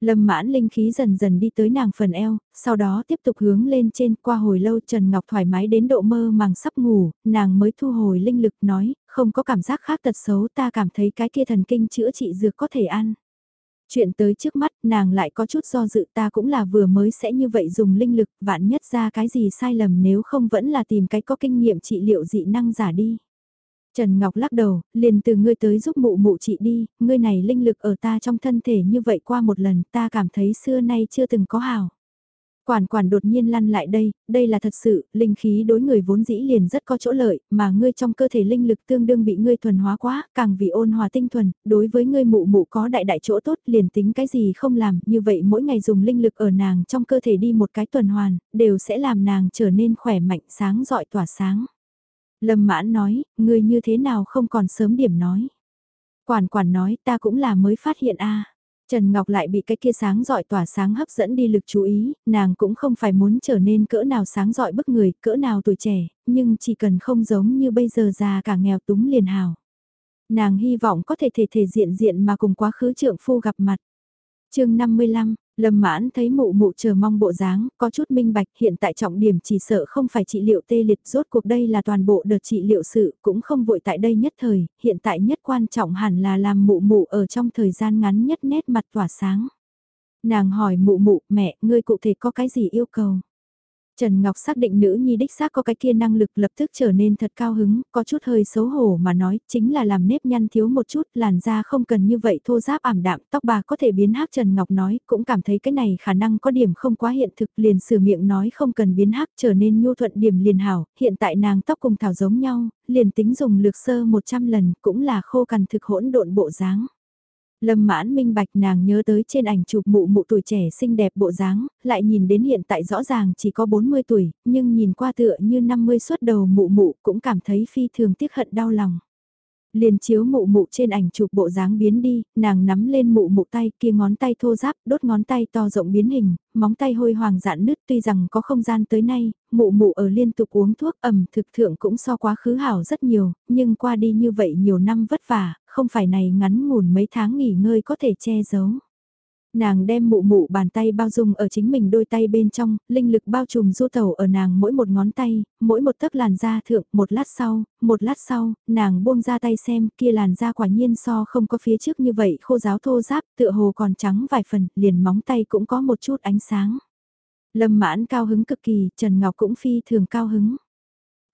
Lâm mãn linh khí dần dần đi tới nàng phần eo, sau đó tiếp tục hướng lên trên qua hồi lâu Trần Ngọc thoải mái đến độ mơ màng sắp ngủ, nàng mới thu hồi linh lực nói, không có cảm giác khác tật xấu ta cảm thấy cái kia thần kinh chữa trị dược có thể ăn. Chuyện tới trước mắt nàng lại có chút do dự ta cũng là vừa mới sẽ như vậy dùng linh lực vạn nhất ra cái gì sai lầm nếu không vẫn là tìm cái có kinh nghiệm trị liệu dị năng giả đi. Trần Ngọc lắc đầu, liền từ ngươi tới giúp mụ mụ chị đi, ngươi này linh lực ở ta trong thân thể như vậy qua một lần ta cảm thấy xưa nay chưa từng có hào. Quản quản đột nhiên lăn lại đây, đây là thật sự, linh khí đối người vốn dĩ liền rất có chỗ lợi, mà ngươi trong cơ thể linh lực tương đương bị ngươi thuần hóa quá, càng vì ôn hòa tinh thuần, đối với ngươi mụ mụ có đại đại chỗ tốt liền tính cái gì không làm, như vậy mỗi ngày dùng linh lực ở nàng trong cơ thể đi một cái tuần hoàn, đều sẽ làm nàng trở nên khỏe mạnh sáng dọi tỏa sáng. Lâm mãn nói, ngươi như thế nào không còn sớm điểm nói. Quản quản nói ta cũng là mới phát hiện a Trần Ngọc lại bị cái kia sáng dọi tỏa sáng hấp dẫn đi lực chú ý, nàng cũng không phải muốn trở nên cỡ nào sáng dọi bức người, cỡ nào tuổi trẻ, nhưng chỉ cần không giống như bây giờ già cả nghèo túng liền hào. Nàng hy vọng có thể thể thể diện diện mà cùng quá khứ trượng phu gặp mặt. chương 55, Lâm mãn thấy mụ mụ chờ mong bộ dáng, có chút minh bạch hiện tại trọng điểm chỉ sợ không phải trị liệu tê liệt rốt cuộc đây là toàn bộ đợt trị liệu sự cũng không vội tại đây nhất thời, hiện tại nhất quan trọng hẳn là làm mụ mụ ở trong thời gian ngắn nhất nét mặt tỏa sáng. Nàng hỏi mụ mụ mẹ ngươi cụ thể có cái gì yêu cầu? Trần Ngọc xác định nữ nhi đích xác có cái kia năng lực lập tức trở nên thật cao hứng, có chút hơi xấu hổ mà nói, chính là làm nếp nhăn thiếu một chút, làn da không cần như vậy thô giáp ảm đạm, tóc bà có thể biến hắc Trần Ngọc nói, cũng cảm thấy cái này khả năng có điểm không quá hiện thực, liền sửa miệng nói không cần biến hắc trở nên nhu thuận điểm liền hảo, hiện tại nàng tóc cùng thảo giống nhau, liền tính dùng lược sơ 100 lần, cũng là khô cằn thực hỗn độn bộ dáng. Lâm mãn minh bạch nàng nhớ tới trên ảnh chụp mụ mụ tuổi trẻ xinh đẹp bộ dáng, lại nhìn đến hiện tại rõ ràng chỉ có 40 tuổi, nhưng nhìn qua tựa như 50 suốt đầu mụ mụ cũng cảm thấy phi thường tiếc hận đau lòng. Liền chiếu mụ mụ trên ảnh chụp bộ dáng biến đi, nàng nắm lên mụ mụ tay kia ngón tay thô ráp đốt ngón tay to rộng biến hình, móng tay hôi hoàng dạn nứt tuy rằng có không gian tới nay, mụ mụ ở liên tục uống thuốc ẩm thực thượng cũng so quá khứ hảo rất nhiều, nhưng qua đi như vậy nhiều năm vất vả, không phải này ngắn ngủn mấy tháng nghỉ ngơi có thể che giấu. Nàng đem mụ mụ bàn tay bao dung ở chính mình đôi tay bên trong, linh lực bao trùm du tẩu ở nàng mỗi một ngón tay, mỗi một tấc làn da thượng, một lát sau, một lát sau, nàng buông ra tay xem kia làn da quả nhiên so không có phía trước như vậy khô giáo thô giáp, tựa hồ còn trắng vài phần, liền móng tay cũng có một chút ánh sáng. Lâm mãn cao hứng cực kỳ, Trần Ngọc cũng phi thường cao hứng.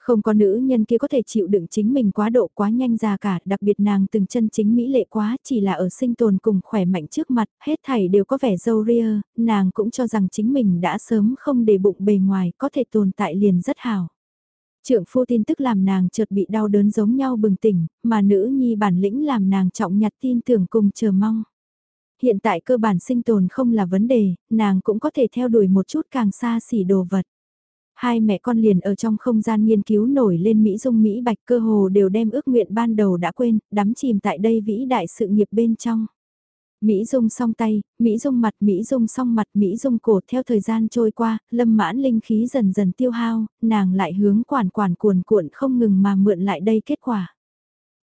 Không có nữ nhân kia có thể chịu đựng chính mình quá độ quá nhanh ra cả, đặc biệt nàng từng chân chính mỹ lệ quá, chỉ là ở sinh tồn cùng khỏe mạnh trước mặt, hết thảy đều có vẻ dâu ria, nàng cũng cho rằng chính mình đã sớm không để bụng bề ngoài, có thể tồn tại liền rất hào. Trưởng phu tin tức làm nàng chợt bị đau đớn giống nhau bừng tỉnh, mà nữ nhi bản lĩnh làm nàng trọng nhặt tin tưởng cùng chờ mong. Hiện tại cơ bản sinh tồn không là vấn đề, nàng cũng có thể theo đuổi một chút càng xa xỉ đồ vật. Hai mẹ con liền ở trong không gian nghiên cứu nổi lên Mỹ Dung Mỹ Bạch cơ hồ đều đem ước nguyện ban đầu đã quên, đắm chìm tại đây vĩ đại sự nghiệp bên trong. Mỹ Dung song tay, Mỹ Dung mặt, Mỹ Dung song mặt, Mỹ Dung cổ theo thời gian trôi qua, lâm mãn linh khí dần dần tiêu hao, nàng lại hướng quản quản cuồn cuộn không ngừng mà mượn lại đây kết quả.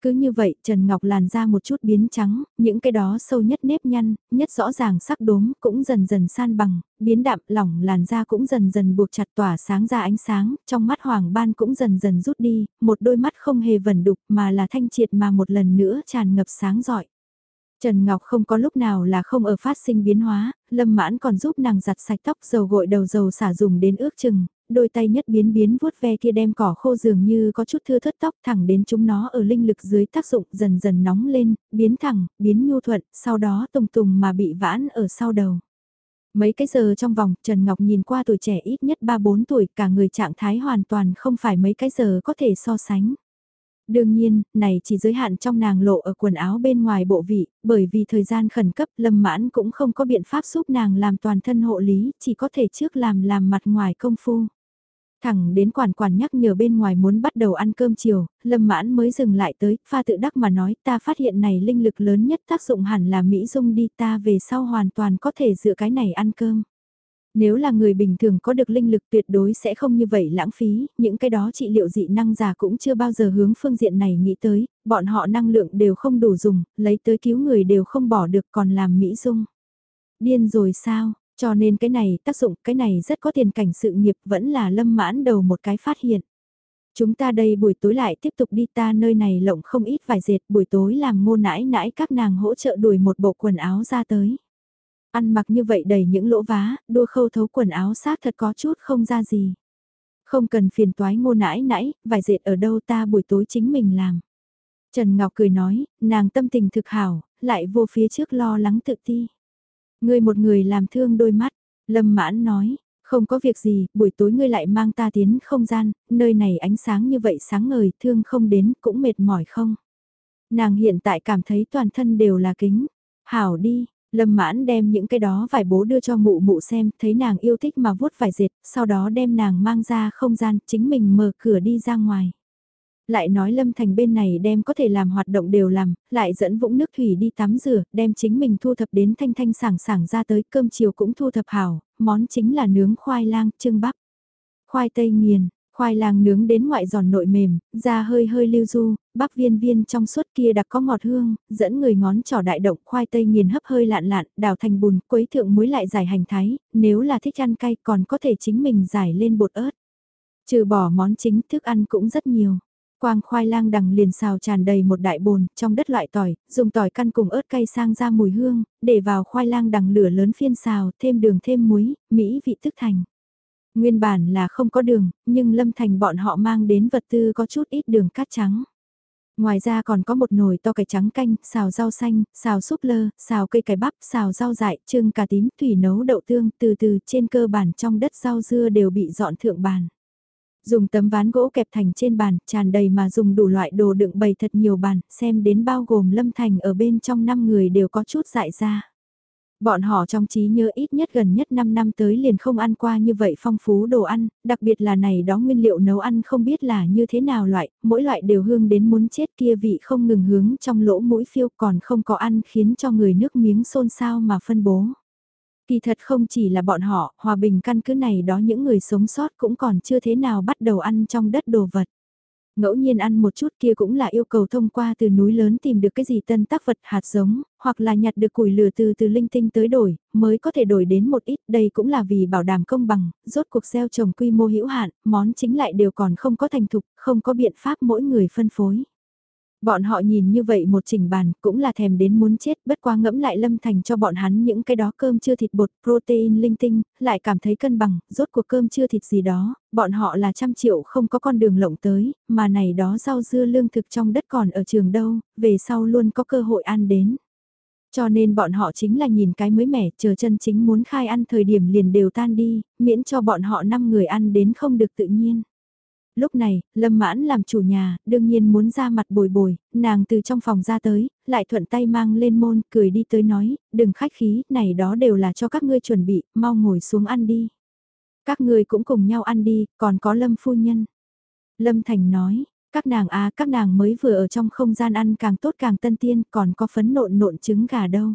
Cứ như vậy Trần Ngọc làn ra một chút biến trắng, những cái đó sâu nhất nếp nhăn, nhất rõ ràng sắc đốm cũng dần dần san bằng, biến đạm lỏng làn da cũng dần dần buộc chặt tỏa sáng ra ánh sáng, trong mắt hoàng ban cũng dần dần rút đi, một đôi mắt không hề vẩn đục mà là thanh triệt mà một lần nữa tràn ngập sáng giỏi. Trần Ngọc không có lúc nào là không ở phát sinh biến hóa, Lâm Mãn còn giúp nàng giặt sạch tóc dầu gội đầu dầu xả dùng đến ước chừng, đôi tay nhất biến biến vuốt ve kia đem cỏ khô dường như có chút thưa thất tóc thẳng đến chúng nó ở linh lực dưới tác dụng dần dần nóng lên, biến thẳng, biến nhu thuận, sau đó tùng tùng mà bị vãn ở sau đầu. Mấy cái giờ trong vòng, Trần Ngọc nhìn qua tuổi trẻ ít nhất 3-4 tuổi, cả người trạng thái hoàn toàn không phải mấy cái giờ có thể so sánh. Đương nhiên, này chỉ giới hạn trong nàng lộ ở quần áo bên ngoài bộ vị, bởi vì thời gian khẩn cấp lâm mãn cũng không có biện pháp giúp nàng làm toàn thân hộ lý, chỉ có thể trước làm làm mặt ngoài công phu. Thẳng đến quản quản nhắc nhở bên ngoài muốn bắt đầu ăn cơm chiều, lâm mãn mới dừng lại tới, pha tự đắc mà nói ta phát hiện này linh lực lớn nhất tác dụng hẳn là Mỹ Dung đi ta về sau hoàn toàn có thể dựa cái này ăn cơm. Nếu là người bình thường có được linh lực tuyệt đối sẽ không như vậy lãng phí, những cái đó trị liệu dị năng giả cũng chưa bao giờ hướng phương diện này nghĩ tới, bọn họ năng lượng đều không đủ dùng, lấy tới cứu người đều không bỏ được còn làm Mỹ Dung. Điên rồi sao, cho nên cái này tác dụng cái này rất có tiền cảnh sự nghiệp vẫn là lâm mãn đầu một cái phát hiện. Chúng ta đây buổi tối lại tiếp tục đi ta nơi này lộng không ít vài dệt buổi tối làm ngô nãi nãi các nàng hỗ trợ đuổi một bộ quần áo ra tới. Ăn mặc như vậy đầy những lỗ vá, đua khâu thấu quần áo sát thật có chút không ra gì. Không cần phiền toái ngô nãi nãi, vài dệt ở đâu ta buổi tối chính mình làm. Trần Ngọc cười nói, nàng tâm tình thực hảo, lại vô phía trước lo lắng tự ti. Ngươi một người làm thương đôi mắt, Lâm Mãn nói, không có việc gì, buổi tối ngươi lại mang ta tiến không gian, nơi này ánh sáng như vậy sáng ngời, thương không đến, cũng mệt mỏi không. Nàng hiện tại cảm thấy toàn thân đều là kính. Hảo đi, Lâm mãn đem những cái đó vải bố đưa cho mụ mụ xem, thấy nàng yêu thích mà vuốt vải dệt, sau đó đem nàng mang ra không gian, chính mình mở cửa đi ra ngoài. Lại nói Lâm Thành bên này đem có thể làm hoạt động đều làm, lại dẫn vũng nước thủy đi tắm rửa, đem chính mình thu thập đến thanh thanh sảng sảng ra tới cơm chiều cũng thu thập hảo, món chính là nướng khoai lang, trưng bắp. Khoai tây nghiền, Khoai lang nướng đến ngoại giòn nội mềm, da hơi hơi lưu du, bắp viên viên trong suốt kia đặc có ngọt hương, dẫn người ngón trỏ đại động khoai tây nghiền hấp hơi lạn lạn, đào thành bùn, quấy thượng muối lại giải hành thái, nếu là thích ăn cay còn có thể chính mình giải lên bột ớt. Trừ bỏ món chính thức ăn cũng rất nhiều. Quang khoai lang đằng liền xào tràn đầy một đại bồn, trong đất loại tỏi, dùng tỏi căn cùng ớt cay sang ra mùi hương, để vào khoai lang đằng lửa lớn phiên xào, thêm đường thêm muối, mỹ vị tức thành. Nguyên bản là không có đường, nhưng Lâm Thành bọn họ mang đến vật tư có chút ít đường cát trắng. Ngoài ra còn có một nồi to cải trắng canh, xào rau xanh, xào súp lơ, xào cây cải bắp, xào rau dại, trưng cà tím, thủy nấu đậu tương, từ từ trên cơ bản trong đất rau dưa đều bị dọn thượng bàn. Dùng tấm ván gỗ kẹp thành trên bàn, tràn đầy mà dùng đủ loại đồ đựng bày thật nhiều bàn, xem đến bao gồm Lâm Thành ở bên trong 5 người đều có chút dại ra. Bọn họ trong trí nhớ ít nhất gần nhất 5 năm tới liền không ăn qua như vậy phong phú đồ ăn, đặc biệt là này đó nguyên liệu nấu ăn không biết là như thế nào loại, mỗi loại đều hương đến muốn chết kia vị không ngừng hướng trong lỗ mũi phiêu còn không có ăn khiến cho người nước miếng xôn xao mà phân bố. Kỳ thật không chỉ là bọn họ, hòa bình căn cứ này đó những người sống sót cũng còn chưa thế nào bắt đầu ăn trong đất đồ vật ngẫu nhiên ăn một chút kia cũng là yêu cầu thông qua từ núi lớn tìm được cái gì tân tác vật hạt giống, hoặc là nhặt được củi lửa từ từ linh tinh tới đổi, mới có thể đổi đến một ít, đây cũng là vì bảo đảm công bằng, rốt cuộc gieo trồng quy mô hữu hạn, món chính lại đều còn không có thành thục, không có biện pháp mỗi người phân phối. Bọn họ nhìn như vậy một chỉnh bàn cũng là thèm đến muốn chết bất quá ngẫm lại lâm thành cho bọn hắn những cái đó cơm chưa thịt bột protein linh tinh, lại cảm thấy cân bằng, rốt cuộc cơm chưa thịt gì đó, bọn họ là trăm triệu không có con đường lộng tới, mà này đó rau dưa lương thực trong đất còn ở trường đâu, về sau luôn có cơ hội ăn đến. Cho nên bọn họ chính là nhìn cái mới mẻ, chờ chân chính muốn khai ăn thời điểm liền đều tan đi, miễn cho bọn họ 5 người ăn đến không được tự nhiên. Lúc này, Lâm Mãn làm chủ nhà, đương nhiên muốn ra mặt bồi bồi, nàng từ trong phòng ra tới, lại thuận tay mang lên môn, cười đi tới nói, đừng khách khí, này đó đều là cho các ngươi chuẩn bị, mau ngồi xuống ăn đi. Các ngươi cũng cùng nhau ăn đi, còn có Lâm phu nhân. Lâm Thành nói, các nàng à các nàng mới vừa ở trong không gian ăn càng tốt càng tân tiên còn có phấn nộn nộn trứng gà đâu.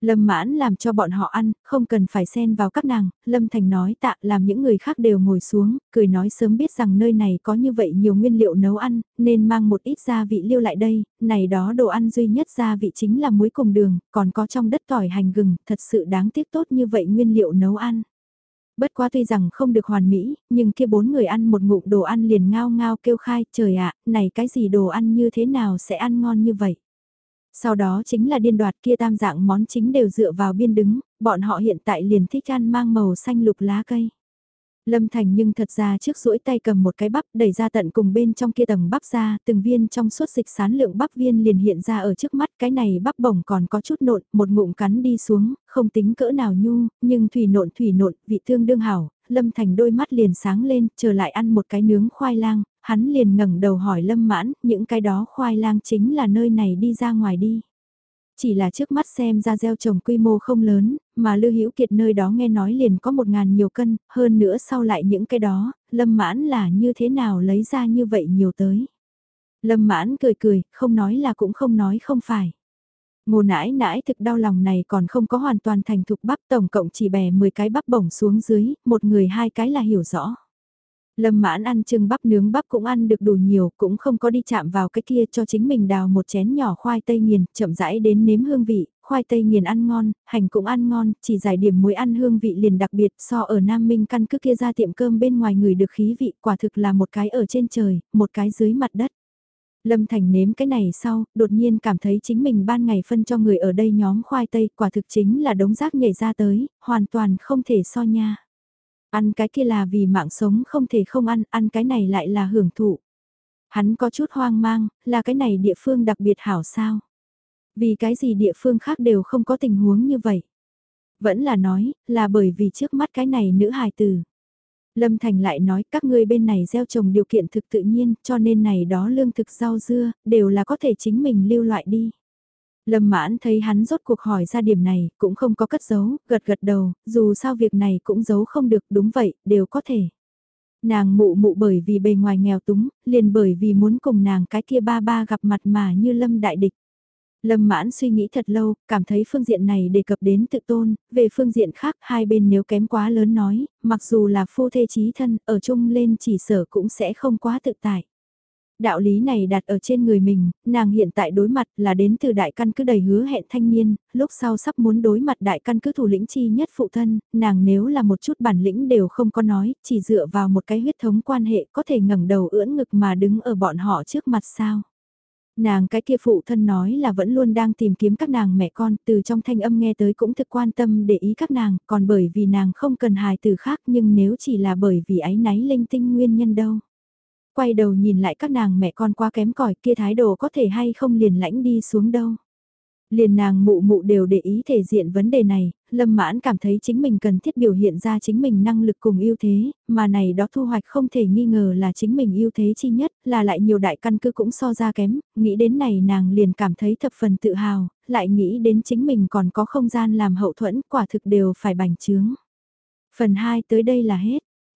Lâm mãn làm cho bọn họ ăn, không cần phải xen vào các nàng, Lâm Thành nói tạ làm những người khác đều ngồi xuống, cười nói sớm biết rằng nơi này có như vậy nhiều nguyên liệu nấu ăn, nên mang một ít gia vị lưu lại đây, này đó đồ ăn duy nhất gia vị chính là muối cùng đường, còn có trong đất tỏi hành gừng, thật sự đáng tiếc tốt như vậy nguyên liệu nấu ăn. Bất quá tuy rằng không được hoàn mỹ, nhưng kia bốn người ăn một ngụm đồ ăn liền ngao ngao kêu khai, trời ạ, này cái gì đồ ăn như thế nào sẽ ăn ngon như vậy. Sau đó chính là điên đoạt kia tam dạng món chính đều dựa vào biên đứng, bọn họ hiện tại liền thích ăn mang màu xanh lục lá cây. Lâm Thành nhưng thật ra trước duỗi tay cầm một cái bắp đẩy ra tận cùng bên trong kia tầng bắp ra, từng viên trong suốt dịch sán lượng bắp viên liền hiện ra ở trước mắt, cái này bắp bổng còn có chút nộn, một ngụm cắn đi xuống, không tính cỡ nào nhu, nhưng thủy nộn thủy nộn, vị thương đương hảo, Lâm Thành đôi mắt liền sáng lên, trở lại ăn một cái nướng khoai lang, hắn liền ngẩng đầu hỏi Lâm Mãn, những cái đó khoai lang chính là nơi này đi ra ngoài đi. Chỉ là trước mắt xem ra gieo trồng quy mô không lớn, mà Lưu Hữu Kiệt nơi đó nghe nói liền có một ngàn nhiều cân, hơn nữa sau lại những cái đó, Lâm Mãn là như thế nào lấy ra như vậy nhiều tới. Lâm Mãn cười cười, không nói là cũng không nói không phải. Ngô nãi nãi thực đau lòng này còn không có hoàn toàn thành thục bắp tổng cộng chỉ bè 10 cái bắp bổng xuống dưới, một người hai cái là hiểu rõ. Lâm mãn ăn trưng bắp nướng bắp cũng ăn được đủ nhiều, cũng không có đi chạm vào cái kia cho chính mình đào một chén nhỏ khoai tây nghiền, chậm rãi đến nếm hương vị, khoai tây nghiền ăn ngon, hành cũng ăn ngon, chỉ giải điểm muối ăn hương vị liền đặc biệt so ở Nam Minh căn cứ kia ra tiệm cơm bên ngoài người được khí vị quả thực là một cái ở trên trời, một cái dưới mặt đất. Lâm Thành nếm cái này sau, đột nhiên cảm thấy chính mình ban ngày phân cho người ở đây nhóm khoai tây quả thực chính là đống rác nhảy ra tới, hoàn toàn không thể so nha. Ăn cái kia là vì mạng sống không thể không ăn, ăn cái này lại là hưởng thụ. Hắn có chút hoang mang, là cái này địa phương đặc biệt hảo sao? Vì cái gì địa phương khác đều không có tình huống như vậy? Vẫn là nói, là bởi vì trước mắt cái này nữ hài tử. Lâm Thành lại nói các ngươi bên này gieo trồng điều kiện thực tự nhiên cho nên này đó lương thực rau dưa đều là có thể chính mình lưu loại đi. Lâm mãn thấy hắn rốt cuộc hỏi ra điểm này, cũng không có cất giấu, gật gật đầu, dù sao việc này cũng giấu không được, đúng vậy, đều có thể. Nàng mụ mụ bởi vì bề ngoài nghèo túng, liền bởi vì muốn cùng nàng cái kia ba ba gặp mặt mà như lâm đại địch. Lâm mãn suy nghĩ thật lâu, cảm thấy phương diện này đề cập đến tự tôn, về phương diện khác hai bên nếu kém quá lớn nói, mặc dù là phu thê trí thân, ở chung lên chỉ sở cũng sẽ không quá tự tại. Đạo lý này đặt ở trên người mình, nàng hiện tại đối mặt là đến từ đại căn cứ đầy hứa hẹn thanh niên, lúc sau sắp muốn đối mặt đại căn cứ thủ lĩnh chi nhất phụ thân, nàng nếu là một chút bản lĩnh đều không có nói, chỉ dựa vào một cái huyết thống quan hệ có thể ngẩng đầu ưỡn ngực mà đứng ở bọn họ trước mặt sao. Nàng cái kia phụ thân nói là vẫn luôn đang tìm kiếm các nàng mẹ con, từ trong thanh âm nghe tới cũng thực quan tâm để ý các nàng, còn bởi vì nàng không cần hài từ khác nhưng nếu chỉ là bởi vì ái náy linh tinh nguyên nhân đâu. Quay đầu nhìn lại các nàng mẹ con quá kém cỏi kia thái độ có thể hay không liền lãnh đi xuống đâu. Liền nàng mụ mụ đều để ý thể diện vấn đề này, Lâm Mãn cảm thấy chính mình cần thiết biểu hiện ra chính mình năng lực cùng ưu thế, mà này đó thu hoạch không thể nghi ngờ là chính mình ưu thế chi nhất, là lại nhiều đại căn cứ cũng so ra kém, nghĩ đến này nàng liền cảm thấy thập phần tự hào, lại nghĩ đến chính mình còn có không gian làm hậu thuẫn, quả thực đều phải bành trướng. Phần 2 tới đây là hết.